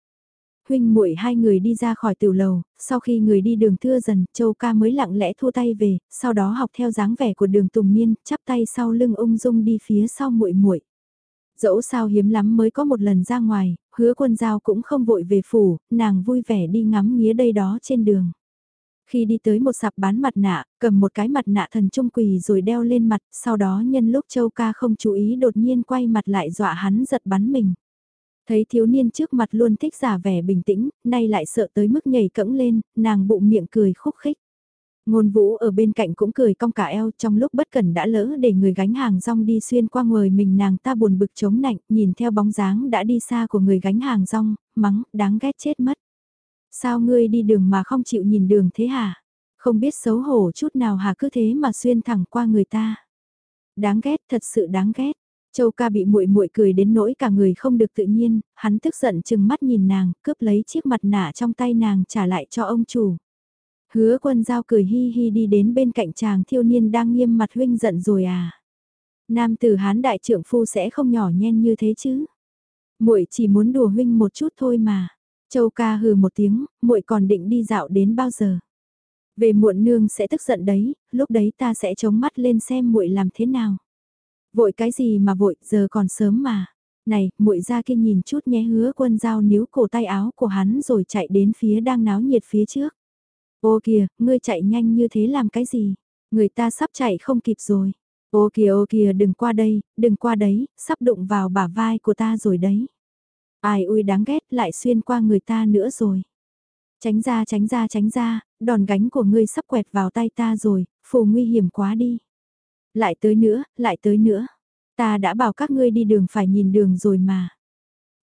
huynh muội hai người đi ra khỏi tiểu lầu, sau khi người đi đường thưa dần, Châu ca mới lặng lẽ thua tay về, sau đó học theo dáng vẻ của đường Tùng Niên, chắp tay sau lưng ung dung đi phía sau muội muội. Dẫu sao hiếm lắm mới có một lần ra ngoài, hứa quân giao cũng không vội về phủ, nàng vui vẻ đi ngắm nghía đây đó trên đường. Khi đi tới một sạp bán mặt nạ, cầm một cái mặt nạ thần trung quỳ rồi đeo lên mặt, sau đó nhân lúc châu ca không chú ý đột nhiên quay mặt lại dọa hắn giật bắn mình. Thấy thiếu niên trước mặt luôn thích giả vẻ bình tĩnh, nay lại sợ tới mức nhảy cẫng lên, nàng bụng miệng cười khúc khích. Ngôn vũ ở bên cạnh cũng cười cong cả eo trong lúc bất cẩn đã lỡ để người gánh hàng rong đi xuyên qua người mình nàng ta buồn bực chống nạnh nhìn theo bóng dáng đã đi xa của người gánh hàng rong, mắng, đáng ghét chết mất. Sao ngươi đi đường mà không chịu nhìn đường thế hả? Không biết xấu hổ chút nào hả cứ thế mà xuyên thẳng qua người ta. Đáng ghét, thật sự đáng ghét. Châu ca bị muội muội cười đến nỗi cả người không được tự nhiên, hắn tức giận chừng mắt nhìn nàng, cướp lấy chiếc mặt nạ trong tay nàng trả lại cho ông chủ. Hứa quân giao cười hi hi đi đến bên cạnh chàng thiêu niên đang nghiêm mặt huynh giận rồi à. Nam tử hán đại trưởng phu sẽ không nhỏ nhen như thế chứ. muội chỉ muốn đùa huynh một chút thôi mà. Châu ca hừ một tiếng, muội còn định đi dạo đến bao giờ. Về muộn nương sẽ tức giận đấy, lúc đấy ta sẽ chống mắt lên xem muội làm thế nào. Vội cái gì mà vội, giờ còn sớm mà. Này, muội ra kia nhìn chút nhé hứa quân giao níu cổ tay áo của hắn rồi chạy đến phía đang náo nhiệt phía trước. Ô kìa, ngươi chạy nhanh như thế làm cái gì? Người ta sắp chạy không kịp rồi. Ô kìa ô kìa đừng qua đây, đừng qua đấy, sắp đụng vào bả vai của ta rồi đấy. Ai ui đáng ghét lại xuyên qua người ta nữa rồi. Tránh ra tránh ra tránh ra, đòn gánh của ngươi sắp quẹt vào tay ta rồi, phù nguy hiểm quá đi. Lại tới nữa, lại tới nữa. Ta đã bảo các ngươi đi đường phải nhìn đường rồi mà.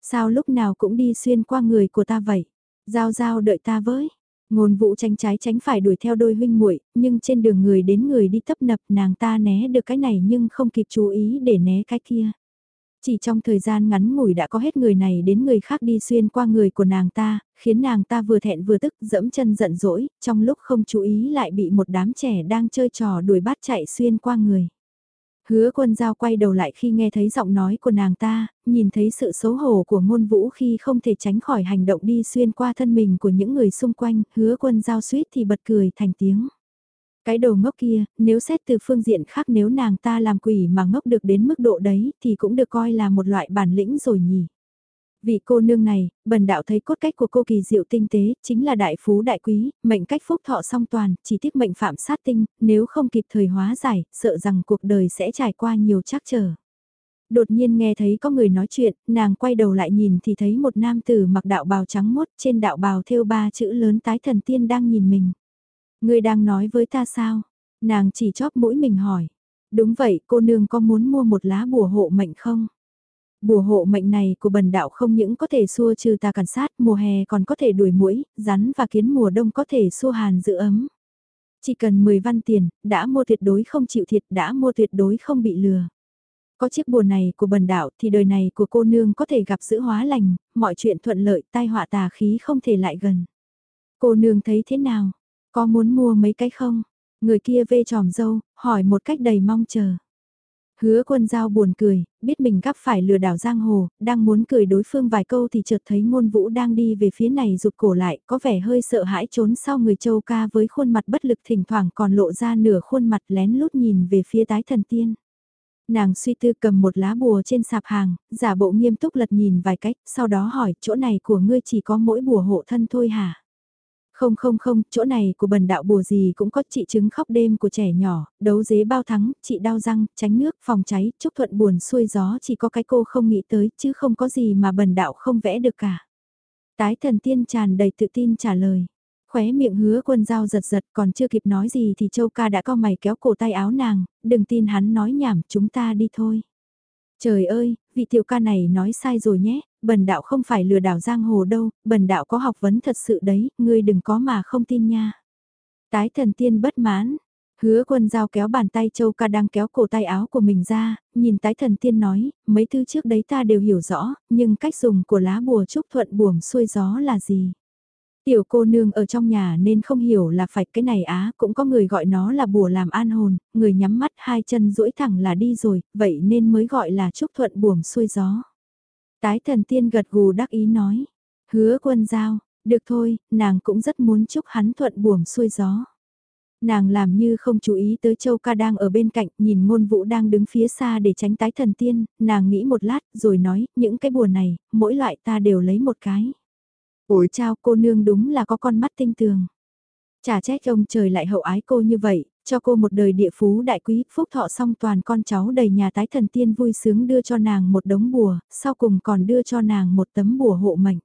Sao lúc nào cũng đi xuyên qua người của ta vậy? Giao giao đợi ta với. Ngôn vũ tranh trái tránh phải đuổi theo đôi huynh muội, nhưng trên đường người đến người đi tấp nập nàng ta né được cái này nhưng không kịp chú ý để né cái kia. Chỉ trong thời gian ngắn ngủi đã có hết người này đến người khác đi xuyên qua người của nàng ta, khiến nàng ta vừa thẹn vừa tức dẫm chân giận dỗi, trong lúc không chú ý lại bị một đám trẻ đang chơi trò đuổi bắt chạy xuyên qua người. Hứa quân giao quay đầu lại khi nghe thấy giọng nói của nàng ta, nhìn thấy sự xấu hổ của ngôn vũ khi không thể tránh khỏi hành động đi xuyên qua thân mình của những người xung quanh, hứa quân giao suýt thì bật cười thành tiếng. Cái đầu ngốc kia, nếu xét từ phương diện khác nếu nàng ta làm quỷ mà ngốc được đến mức độ đấy thì cũng được coi là một loại bản lĩnh rồi nhỉ. Vị cô nương này, bần đạo thấy cốt cách của cô kỳ diệu tinh tế, chính là đại phú đại quý, mệnh cách phúc thọ song toàn, chỉ tiếc mệnh phạm sát tinh, nếu không kịp thời hóa giải, sợ rằng cuộc đời sẽ trải qua nhiều trắc trở. Đột nhiên nghe thấy có người nói chuyện, nàng quay đầu lại nhìn thì thấy một nam tử mặc đạo bào trắng mốt trên đạo bào thêu ba chữ lớn tái thần tiên đang nhìn mình ngươi đang nói với ta sao? Nàng chỉ chóp mũi mình hỏi. Đúng vậy, cô nương có muốn mua một lá bùa hộ mệnh không? Bùa hộ mệnh này của bần đạo không những có thể xua trừ tà cản sát, mùa hè còn có thể đuổi mũi, rắn và kiến mùa đông có thể xua hàn giữ ấm. Chỉ cần 10 văn tiền, đã mua tuyệt đối không chịu thiệt, đã mua tuyệt đối không bị lừa. Có chiếc bùa này của bần đạo thì đời này của cô nương có thể gặp giữ hóa lành, mọi chuyện thuận lợi, tai họa tà khí không thể lại gần. Cô nương thấy thế nào? Có muốn mua mấy cái không? Người kia vê tròm dâu, hỏi một cách đầy mong chờ. Hứa quân giao buồn cười, biết mình gặp phải lừa đảo giang hồ, đang muốn cười đối phương vài câu thì chợt thấy ngôn vũ đang đi về phía này rụt cổ lại, có vẻ hơi sợ hãi trốn sau người châu ca với khuôn mặt bất lực thỉnh thoảng còn lộ ra nửa khuôn mặt lén lút nhìn về phía tái thần tiên. Nàng suy tư cầm một lá bùa trên sạp hàng, giả bộ nghiêm túc lật nhìn vài cách, sau đó hỏi chỗ này của ngươi chỉ có mỗi bùa hộ thân thôi hả? Không không không, chỗ này của bần đạo bùa gì cũng có trị chứng khóc đêm của trẻ nhỏ, đấu dế bao thắng, trị đau răng, tránh nước, phòng cháy, chúc thuận buồn xuôi gió chỉ có cái cô không nghĩ tới chứ không có gì mà bần đạo không vẽ được cả. Tái thần tiên tràn đầy tự tin trả lời. Khóe miệng hứa quân dao giật giật còn chưa kịp nói gì thì châu ca đã co mày kéo cổ tay áo nàng, đừng tin hắn nói nhảm chúng ta đi thôi. Trời ơi, vị tiểu ca này nói sai rồi nhé, bần đạo không phải lừa đảo giang hồ đâu, bần đạo có học vấn thật sự đấy, ngươi đừng có mà không tin nha. Tái thần tiên bất mãn, hứa quân giao kéo bàn tay châu ca đang kéo cổ tay áo của mình ra, nhìn tái thần tiên nói, mấy thứ trước đấy ta đều hiểu rõ, nhưng cách dùng của lá bùa trúc thuận buồm xuôi gió là gì? Tiểu cô nương ở trong nhà nên không hiểu là phải cái này á, cũng có người gọi nó là bùa làm an hồn, người nhắm mắt hai chân duỗi thẳng là đi rồi, vậy nên mới gọi là trúc thuận buồm xuôi gió. Tái thần tiên gật gù đắc ý nói, hứa quân giao, được thôi, nàng cũng rất muốn chúc hắn thuận buồm xuôi gió. Nàng làm như không chú ý tới Châu Ca đang ở bên cạnh, nhìn ngôn vũ đang đứng phía xa để tránh tái thần tiên, nàng nghĩ một lát rồi nói, những cái bùa này, mỗi loại ta đều lấy một cái. Ủi chao cô nương đúng là có con mắt tinh tường. Chả trách ông trời lại hậu ái cô như vậy, cho cô một đời địa phú đại quý, phúc thọ xong toàn con cháu đầy nhà tái thần tiên vui sướng đưa cho nàng một đống bùa, sau cùng còn đưa cho nàng một tấm bùa hộ mệnh.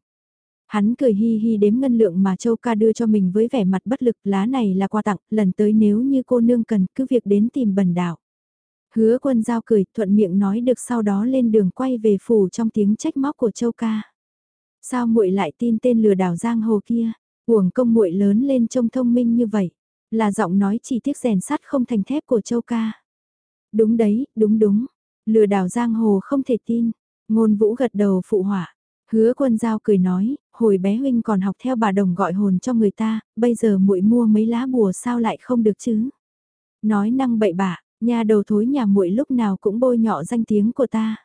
Hắn cười hi hi đếm ngân lượng mà Châu ca đưa cho mình với vẻ mặt bất lực, lá này là quà tặng, lần tới nếu như cô nương cần cứ việc đến tìm bần đạo. Hứa quân giao cười, thuận miệng nói được sau đó lên đường quay về phủ trong tiếng trách móc của Châu ca. Sao muội lại tin tên lừa đảo giang hồ kia? Uổng công muội lớn lên trông thông minh như vậy, là giọng nói chỉ tiếc rèn sắt không thành thép của Châu ca. Đúng đấy, đúng đúng. Lừa đảo giang hồ không thể tin. Ngôn Vũ gật đầu phụ họa. Hứa Quân Giao cười nói, hồi bé huynh còn học theo bà đồng gọi hồn cho người ta, bây giờ muội mua mấy lá bùa sao lại không được chứ? Nói năng bậy bạ, nhà đầu thối nhà muội lúc nào cũng bôi nhọ danh tiếng của ta.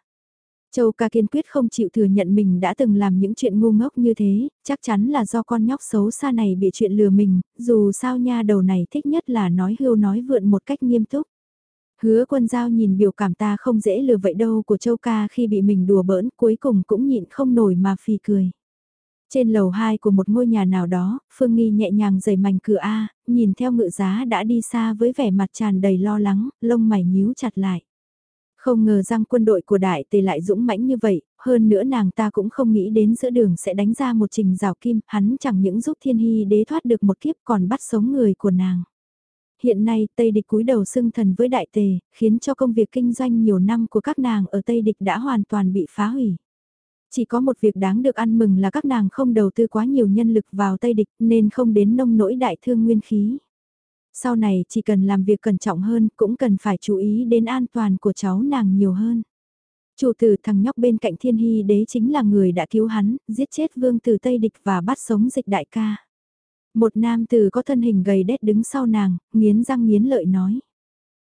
Châu ca kiên quyết không chịu thừa nhận mình đã từng làm những chuyện ngu ngốc như thế, chắc chắn là do con nhóc xấu xa này bị chuyện lừa mình, dù sao nha đầu này thích nhất là nói hưu nói vượn một cách nghiêm túc. Hứa quân giao nhìn biểu cảm ta không dễ lừa vậy đâu của châu ca khi bị mình đùa bỡn cuối cùng cũng nhịn không nổi mà phì cười. Trên lầu 2 của một ngôi nhà nào đó, Phương Nghi nhẹ nhàng giày mảnh cửa A, nhìn theo ngự giá đã đi xa với vẻ mặt tràn đầy lo lắng, lông mày nhíu chặt lại. Không ngờ rằng quân đội của đại tề lại dũng mãnh như vậy, hơn nữa nàng ta cũng không nghĩ đến giữa đường sẽ đánh ra một trình rào kim, hắn chẳng những giúp thiên hy đế thoát được một kiếp còn bắt sống người của nàng. Hiện nay Tây Địch cúi đầu xưng thần với đại tề, khiến cho công việc kinh doanh nhiều năm của các nàng ở Tây Địch đã hoàn toàn bị phá hủy. Chỉ có một việc đáng được ăn mừng là các nàng không đầu tư quá nhiều nhân lực vào Tây Địch nên không đến nông nỗi đại thương nguyên khí. Sau này chỉ cần làm việc cẩn trọng hơn cũng cần phải chú ý đến an toàn của cháu nàng nhiều hơn. Chủ tử thằng nhóc bên cạnh thiên hy đế chính là người đã cứu hắn, giết chết vương tử Tây Địch và bắt sống dịch đại ca. Một nam tử có thân hình gầy đét đứng sau nàng, nghiến răng nghiến lợi nói.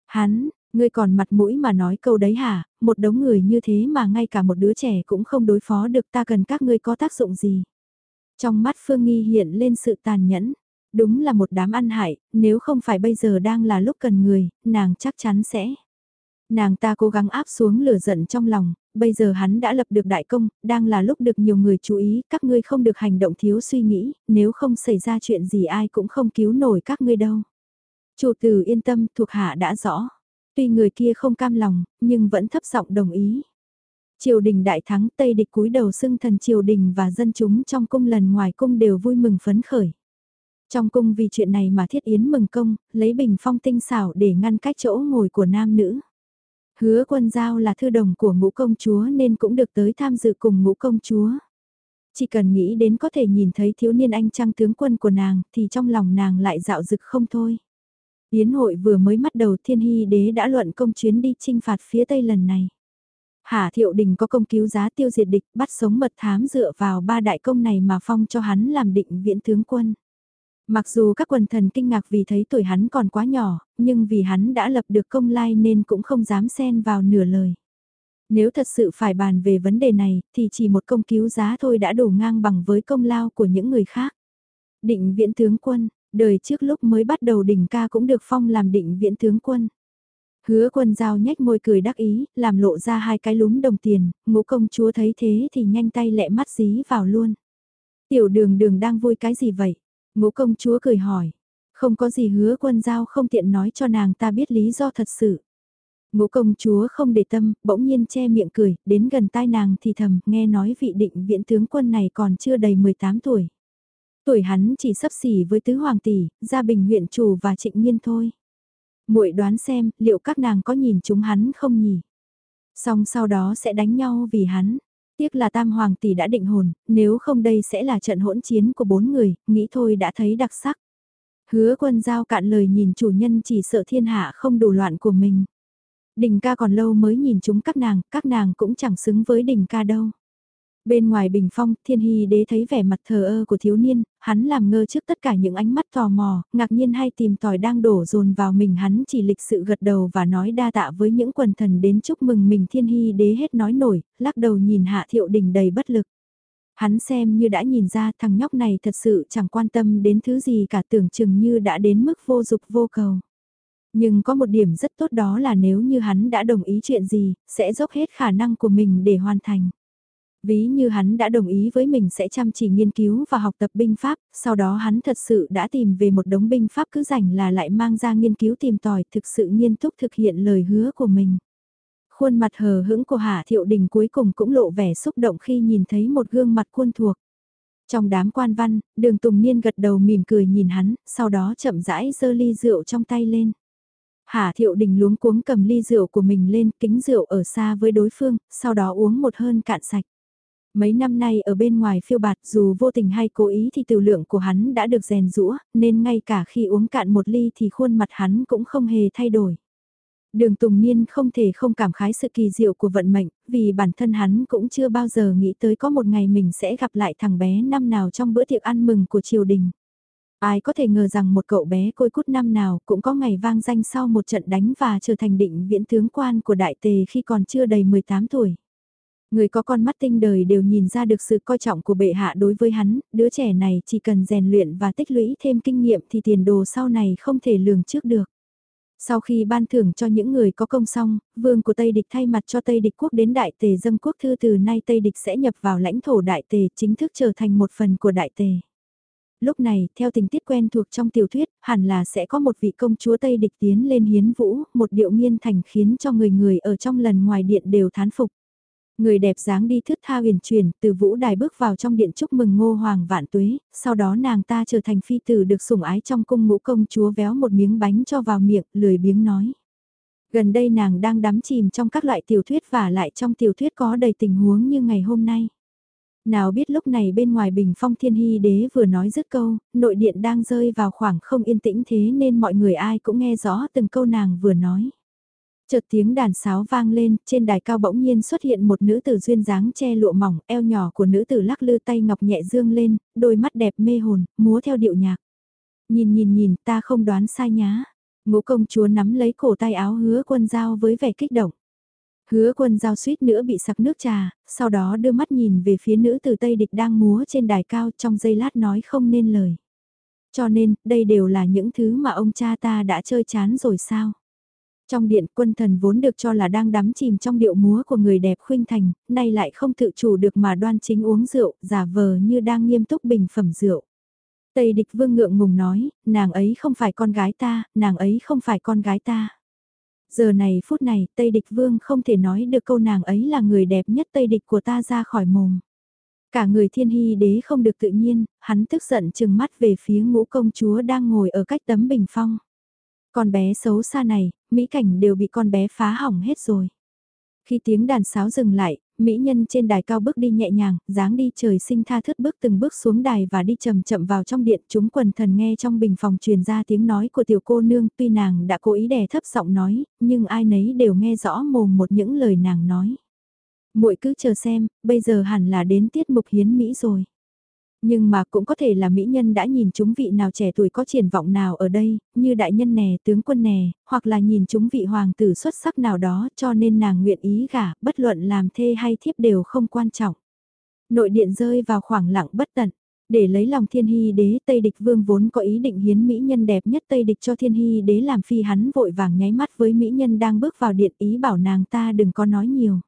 Hắn, ngươi còn mặt mũi mà nói câu đấy hả, một đống người như thế mà ngay cả một đứa trẻ cũng không đối phó được ta cần các ngươi có tác dụng gì. Trong mắt Phương Nghi hiện lên sự tàn nhẫn, Đúng là một đám ăn hại, nếu không phải bây giờ đang là lúc cần người, nàng chắc chắn sẽ. Nàng ta cố gắng áp xuống lửa giận trong lòng, bây giờ hắn đã lập được đại công, đang là lúc được nhiều người chú ý, các ngươi không được hành động thiếu suy nghĩ, nếu không xảy ra chuyện gì ai cũng không cứu nổi các ngươi đâu. Chủ tử yên tâm, thuộc hạ đã rõ. Tuy người kia không cam lòng, nhưng vẫn thấp giọng đồng ý. Triều đình đại thắng Tây địch cúi đầu xưng thần triều đình và dân chúng trong cung lần ngoài cung đều vui mừng phấn khởi. Trong cung vì chuyện này mà thiết yến mừng công, lấy bình phong tinh xảo để ngăn cách chỗ ngồi của nam nữ. Hứa quân giao là thư đồng của ngũ công chúa nên cũng được tới tham dự cùng ngũ công chúa. Chỉ cần nghĩ đến có thể nhìn thấy thiếu niên anh trang tướng quân của nàng thì trong lòng nàng lại dạo dực không thôi. Yến hội vừa mới bắt đầu thiên hy đế đã luận công chuyến đi trinh phạt phía tây lần này. Hà thiệu đình có công cứu giá tiêu diệt địch bắt sống mật thám dựa vào ba đại công này mà phong cho hắn làm định viễn tướng quân. Mặc dù các quần thần kinh ngạc vì thấy tuổi hắn còn quá nhỏ, nhưng vì hắn đã lập được công lai nên cũng không dám xen vào nửa lời. Nếu thật sự phải bàn về vấn đề này, thì chỉ một công cứu giá thôi đã đủ ngang bằng với công lao của những người khác. Định viễn tướng quân, đời trước lúc mới bắt đầu đỉnh ca cũng được phong làm định viễn tướng quân. Hứa quân giao nhếch môi cười đắc ý, làm lộ ra hai cái lúm đồng tiền, ngũ công chúa thấy thế thì nhanh tay lẹ mắt dí vào luôn. Tiểu đường đường đang vui cái gì vậy? Ngũ công chúa cười hỏi. Không có gì hứa quân giao không tiện nói cho nàng ta biết lý do thật sự. Ngũ công chúa không để tâm, bỗng nhiên che miệng cười, đến gần tai nàng thì thầm, nghe nói vị định viễn tướng quân này còn chưa đầy 18 tuổi. Tuổi hắn chỉ sấp xỉ với tứ hoàng tỷ, gia bình huyện chủ và trịnh nhiên thôi. muội đoán xem, liệu các nàng có nhìn chúng hắn không nhỉ? Xong sau đó sẽ đánh nhau vì hắn. Tiếc là tam hoàng tỷ đã định hồn, nếu không đây sẽ là trận hỗn chiến của bốn người, nghĩ thôi đã thấy đặc sắc. Hứa quân giao cạn lời nhìn chủ nhân chỉ sợ thiên hạ không đủ loạn của mình. Đình ca còn lâu mới nhìn chúng các nàng, các nàng cũng chẳng xứng với đình ca đâu. Bên ngoài bình phong, thiên hy đế thấy vẻ mặt thờ ơ của thiếu niên, hắn làm ngơ trước tất cả những ánh mắt tò mò, ngạc nhiên hay tìm tòi đang đổ dồn vào mình hắn chỉ lịch sự gật đầu và nói đa tạ với những quần thần đến chúc mừng mình thiên hy đế hết nói nổi, lắc đầu nhìn hạ thiệu đình đầy bất lực. Hắn xem như đã nhìn ra thằng nhóc này thật sự chẳng quan tâm đến thứ gì cả tưởng chừng như đã đến mức vô dục vô cầu. Nhưng có một điểm rất tốt đó là nếu như hắn đã đồng ý chuyện gì, sẽ dốc hết khả năng của mình để hoàn thành. Ví như hắn đã đồng ý với mình sẽ chăm chỉ nghiên cứu và học tập binh pháp, sau đó hắn thật sự đã tìm về một đống binh pháp cứ rảnh là lại mang ra nghiên cứu tìm tòi thực sự nghiêm túc thực hiện lời hứa của mình. Khuôn mặt hờ hững của Hạ Thiệu Đình cuối cùng cũng lộ vẻ xúc động khi nhìn thấy một gương mặt quân thuộc. Trong đám quan văn, đường Tùng Niên gật đầu mỉm cười nhìn hắn, sau đó chậm rãi giơ ly rượu trong tay lên. Hà Thiệu Đình luống cuống cầm ly rượu của mình lên kính rượu ở xa với đối phương, sau đó uống một hơn cạn sạch. Mấy năm nay ở bên ngoài phiêu bạt dù vô tình hay cố ý thì tiểu lượng của hắn đã được rèn rũa, nên ngay cả khi uống cạn một ly thì khuôn mặt hắn cũng không hề thay đổi. Đường Tùng Niên không thể không cảm khái sự kỳ diệu của vận mệnh, vì bản thân hắn cũng chưa bao giờ nghĩ tới có một ngày mình sẽ gặp lại thằng bé năm nào trong bữa tiệc ăn mừng của triều đình. Ai có thể ngờ rằng một cậu bé côi cút năm nào cũng có ngày vang danh sau một trận đánh và trở thành định viễn tướng quan của đại tề khi còn chưa đầy 18 tuổi. Người có con mắt tinh đời đều nhìn ra được sự coi trọng của bệ hạ đối với hắn, đứa trẻ này chỉ cần rèn luyện và tích lũy thêm kinh nghiệm thì tiền đồ sau này không thể lường trước được. Sau khi ban thưởng cho những người có công xong, vương của Tây Địch thay mặt cho Tây Địch quốc đến Đại Tề dâng quốc thư từ nay Tây Địch sẽ nhập vào lãnh thổ Đại Tề chính thức trở thành một phần của Đại Tề. Lúc này, theo tình tiết quen thuộc trong tiểu thuyết, hẳn là sẽ có một vị công chúa Tây Địch tiến lên hiến vũ, một điệu nghiên thành khiến cho người người ở trong lần ngoài điện đều thán phục. Người đẹp dáng đi thướt tha huyền truyền, từ vũ đài bước vào trong điện chúc mừng ngô hoàng vạn tuế, sau đó nàng ta trở thành phi tử được sủng ái trong cung ngũ công chúa véo một miếng bánh cho vào miệng, lười biếng nói. Gần đây nàng đang đắm chìm trong các loại tiểu thuyết và lại trong tiểu thuyết có đầy tình huống như ngày hôm nay. Nào biết lúc này bên ngoài bình phong thiên hy đế vừa nói dứt câu, nội điện đang rơi vào khoảng không yên tĩnh thế nên mọi người ai cũng nghe rõ từng câu nàng vừa nói. Chợt tiếng đàn sáo vang lên, trên đài cao bỗng nhiên xuất hiện một nữ tử duyên dáng che lụa mỏng, eo nhỏ của nữ tử lắc lư tay ngọc nhẹ dương lên, đôi mắt đẹp mê hồn, múa theo điệu nhạc. Nhìn nhìn nhìn, ta không đoán sai nhá. Ngũ công chúa nắm lấy cổ tay áo hứa quân giao với vẻ kích động. Hứa quân giao suýt nữa bị sặc nước trà, sau đó đưa mắt nhìn về phía nữ tử Tây Địch đang múa trên đài cao trong giây lát nói không nên lời. Cho nên, đây đều là những thứ mà ông cha ta đã chơi chán rồi sao? Trong điện quân thần vốn được cho là đang đắm chìm trong điệu múa của người đẹp khuynh thành, nay lại không tự chủ được mà đoan chính uống rượu, giả vờ như đang nghiêm túc bình phẩm rượu. Tây địch vương ngượng ngùng nói, nàng ấy không phải con gái ta, nàng ấy không phải con gái ta. Giờ này phút này, Tây địch vương không thể nói được câu nàng ấy là người đẹp nhất Tây địch của ta ra khỏi mồm. Cả người thiên hy đế không được tự nhiên, hắn tức giận chừng mắt về phía ngũ công chúa đang ngồi ở cách tấm bình phong. Con bé xấu xa này, mỹ cảnh đều bị con bé phá hỏng hết rồi. Khi tiếng đàn sáo dừng lại, mỹ nhân trên đài cao bước đi nhẹ nhàng, dáng đi trời sinh tha thướt bước từng bước xuống đài và đi chậm chậm vào trong điện. Chúng quần thần nghe trong bình phòng truyền ra tiếng nói của tiểu cô nương, tuy nàng đã cố ý đè thấp giọng nói, nhưng ai nấy đều nghe rõ mồm một những lời nàng nói. Muội cứ chờ xem, bây giờ hẳn là đến tiết mục hiến mỹ rồi. Nhưng mà cũng có thể là mỹ nhân đã nhìn chúng vị nào trẻ tuổi có triển vọng nào ở đây, như đại nhân nè, tướng quân nè, hoặc là nhìn chúng vị hoàng tử xuất sắc nào đó cho nên nàng nguyện ý gả, bất luận làm thê hay thiếp đều không quan trọng. Nội điện rơi vào khoảng lặng bất tận. Để lấy lòng thiên hy đế Tây Địch Vương vốn có ý định hiến mỹ nhân đẹp nhất Tây Địch cho thiên hy đế làm phi hắn vội vàng nháy mắt với mỹ nhân đang bước vào điện ý bảo nàng ta đừng có nói nhiều.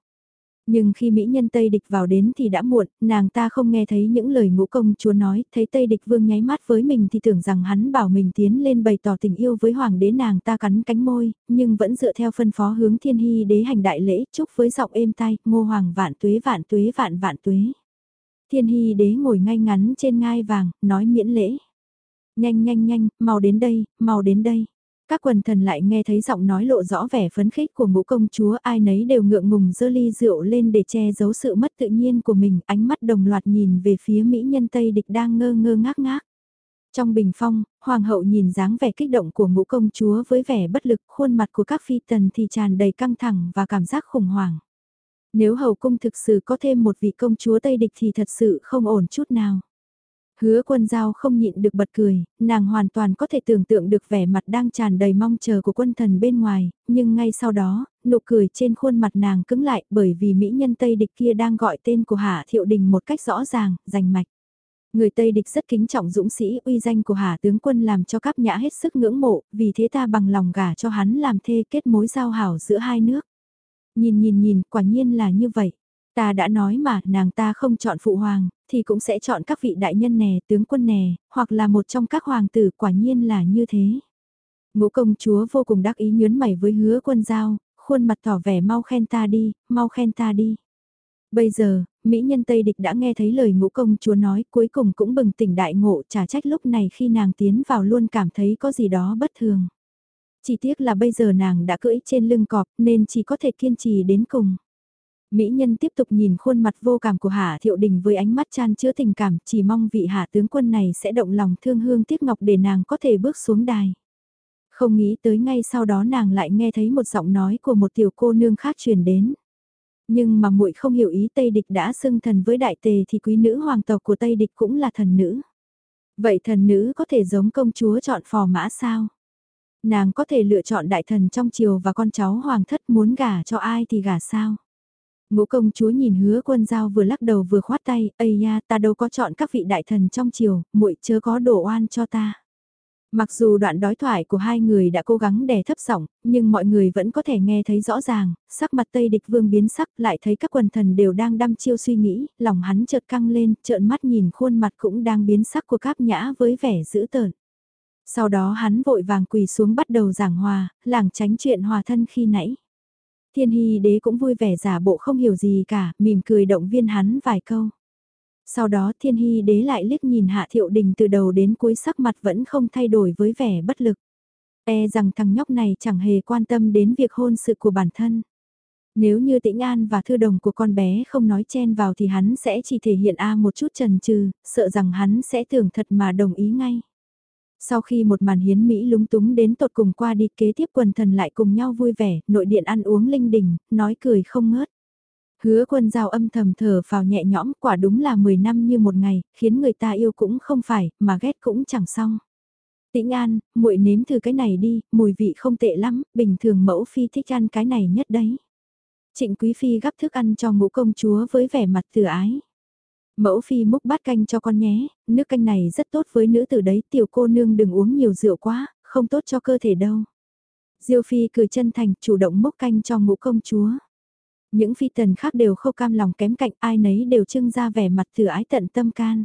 Nhưng khi Mỹ nhân Tây Địch vào đến thì đã muộn, nàng ta không nghe thấy những lời ngũ công chúa nói, thấy Tây Địch vương nháy mắt với mình thì tưởng rằng hắn bảo mình tiến lên bày tỏ tình yêu với hoàng đế nàng ta cắn cánh môi, nhưng vẫn dựa theo phân phó hướng thiên hy đế hành đại lễ, chúc với giọng êm tai, ngô hoàng vạn tuế vạn tuế vạn vạn tuế. Thiên hy đế ngồi ngay ngắn trên ngai vàng, nói miễn lễ. Nhanh nhanh nhanh, mau đến đây, mau đến đây. Các quần thần lại nghe thấy giọng nói lộ rõ vẻ phấn khích của ngũ công chúa ai nấy đều ngượng ngùng dơ ly rượu lên để che giấu sự mất tự nhiên của mình, ánh mắt đồng loạt nhìn về phía mỹ nhân Tây địch đang ngơ ngơ ngác ngác. Trong bình phong, hoàng hậu nhìn dáng vẻ kích động của ngũ công chúa với vẻ bất lực, khuôn mặt của các phi tần thì tràn đầy căng thẳng và cảm giác khủng hoảng. Nếu hậu cung thực sự có thêm một vị công chúa Tây địch thì thật sự không ổn chút nào. Hứa quân giao không nhịn được bật cười, nàng hoàn toàn có thể tưởng tượng được vẻ mặt đang tràn đầy mong chờ của quân thần bên ngoài, nhưng ngay sau đó, nụ cười trên khuôn mặt nàng cứng lại bởi vì mỹ nhân Tây địch kia đang gọi tên của Hạ Thiệu Đình một cách rõ ràng, rành mạch. Người Tây địch rất kính trọng dũng sĩ uy danh của Hà tướng quân làm cho các nhã hết sức ngưỡng mộ, vì thế ta bằng lòng gả cho hắn làm thê kết mối giao hảo giữa hai nước. Nhìn nhìn nhìn, quả nhiên là như vậy. Ta đã nói mà, nàng ta không chọn phụ hoàng, thì cũng sẽ chọn các vị đại nhân nè, tướng quân nè, hoặc là một trong các hoàng tử, quả nhiên là như thế. Ngũ công chúa vô cùng đắc ý nhớn mày với hứa quân giao, khuôn mặt tỏ vẻ mau khen ta đi, mau khen ta đi. Bây giờ, Mỹ nhân Tây Địch đã nghe thấy lời ngũ công chúa nói cuối cùng cũng bừng tỉnh đại ngộ trả trách lúc này khi nàng tiến vào luôn cảm thấy có gì đó bất thường. Chỉ tiếc là bây giờ nàng đã cưỡi trên lưng cọp nên chỉ có thể kiên trì đến cùng. Mỹ nhân tiếp tục nhìn khuôn mặt vô cảm của Hạ Thiệu Đình với ánh mắt chan chứa tình cảm, chỉ mong vị Hạ tướng quân này sẽ động lòng thương hương tiếc ngọc để nàng có thể bước xuống đài. Không nghĩ tới ngay sau đó nàng lại nghe thấy một giọng nói của một tiểu cô nương khác truyền đến. Nhưng mà muội không hiểu ý Tây Địch đã xưng thần với đại tề thì quý nữ hoàng tộc của Tây Địch cũng là thần nữ. Vậy thần nữ có thể giống công chúa chọn phò mã sao? Nàng có thể lựa chọn đại thần trong triều và con cháu hoàng thất muốn gả cho ai thì gả sao? Ngũ công chúa nhìn hứa quân giao vừa lắc đầu vừa khoát tay, ây nha ta đâu có chọn các vị đại thần trong triều, muội chớ có đổ oan cho ta. Mặc dù đoạn đối thoại của hai người đã cố gắng đè thấp giọng, nhưng mọi người vẫn có thể nghe thấy rõ ràng, sắc mặt Tây Địch Vương biến sắc, lại thấy các quần thần đều đang đăm chiêu suy nghĩ, lòng hắn chợt căng lên, trợn mắt nhìn khuôn mặt cũng đang biến sắc của Cáp Nhã với vẻ dữ tợn. Sau đó hắn vội vàng quỳ xuống bắt đầu giảng hòa, làng tránh chuyện hòa thân khi nãy. Thiên Hy đế cũng vui vẻ giả bộ không hiểu gì cả, mỉm cười động viên hắn vài câu. Sau đó Thiên Hy đế lại liếc nhìn Hạ Thiệu Đình từ đầu đến cuối sắc mặt vẫn không thay đổi với vẻ bất lực. E rằng thằng nhóc này chẳng hề quan tâm đến việc hôn sự của bản thân. Nếu như tĩnh an và thư đồng của con bé không nói chen vào thì hắn sẽ chỉ thể hiện A một chút trần trừ, sợ rằng hắn sẽ tưởng thật mà đồng ý ngay. Sau khi một màn hiến Mỹ lúng túng đến tột cùng qua đi kế tiếp quần thần lại cùng nhau vui vẻ, nội điện ăn uống linh đình, nói cười không ngớt. Hứa quân giao âm thầm thở vào nhẹ nhõm quả đúng là 10 năm như một ngày, khiến người ta yêu cũng không phải, mà ghét cũng chẳng xong. Tĩnh An, muội nếm thử cái này đi, mùi vị không tệ lắm, bình thường mẫu phi thích ăn cái này nhất đấy. Trịnh Quý Phi gắp thức ăn cho ngũ công chúa với vẻ mặt từ ái. Mẫu Phi múc bát canh cho con nhé, nước canh này rất tốt với nữ tử đấy, tiểu cô nương đừng uống nhiều rượu quá, không tốt cho cơ thể đâu. Diêu Phi cười chân thành, chủ động múc canh cho ngũ công chúa. Những phi tần khác đều không cam lòng kém cạnh ai nấy đều trưng ra vẻ mặt từ ái tận tâm can.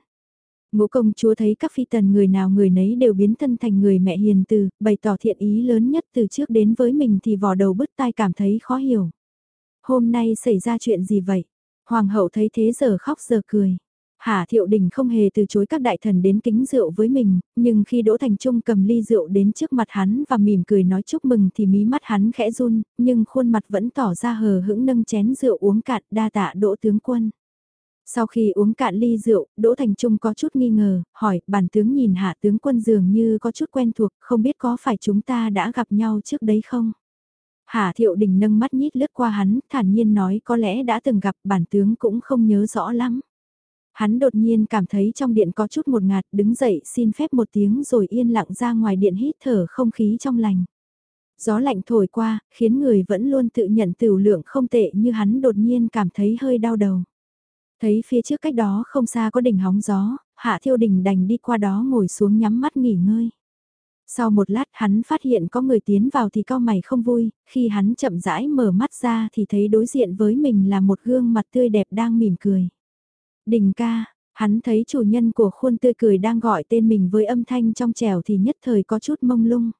Ngũ công chúa thấy các phi tần người nào người nấy đều biến thân thành người mẹ hiền từ, bày tỏ thiện ý lớn nhất từ trước đến với mình thì vò đầu bứt tai cảm thấy khó hiểu. Hôm nay xảy ra chuyện gì vậy? Hoàng hậu thấy thế giờ khóc giờ cười. Hà Thiệu Đình không hề từ chối các đại thần đến kính rượu với mình, nhưng khi Đỗ Thành Trung cầm ly rượu đến trước mặt hắn và mỉm cười nói chúc mừng thì mí mắt hắn khẽ run, nhưng khuôn mặt vẫn tỏ ra hờ hững nâng chén rượu uống cạn đa tạ Đỗ Tướng Quân. Sau khi uống cạn ly rượu, Đỗ Thành Trung có chút nghi ngờ, hỏi, bản tướng nhìn hạ tướng quân dường như có chút quen thuộc, không biết có phải chúng ta đã gặp nhau trước đấy không? Hạ Thiệu Đình nâng mắt nhít lướt qua hắn, thản nhiên nói có lẽ đã từng gặp bản tướng cũng không nhớ rõ lắm. Hắn đột nhiên cảm thấy trong điện có chút một ngạt, đứng dậy xin phép một tiếng rồi yên lặng ra ngoài điện hít thở không khí trong lành. Gió lạnh thổi qua, khiến người vẫn luôn tự nhận tiểu lượng không tệ như hắn đột nhiên cảm thấy hơi đau đầu. Thấy phía trước cách đó không xa có đỉnh hóng gió, Hạ Thiêu Đình đành đi qua đó ngồi xuống nhắm mắt nghỉ ngơi. Sau một lát hắn phát hiện có người tiến vào thì cao mày không vui, khi hắn chậm rãi mở mắt ra thì thấy đối diện với mình là một gương mặt tươi đẹp đang mỉm cười. Đình ca, hắn thấy chủ nhân của khuôn tươi cười đang gọi tên mình với âm thanh trong trẻo thì nhất thời có chút mông lung.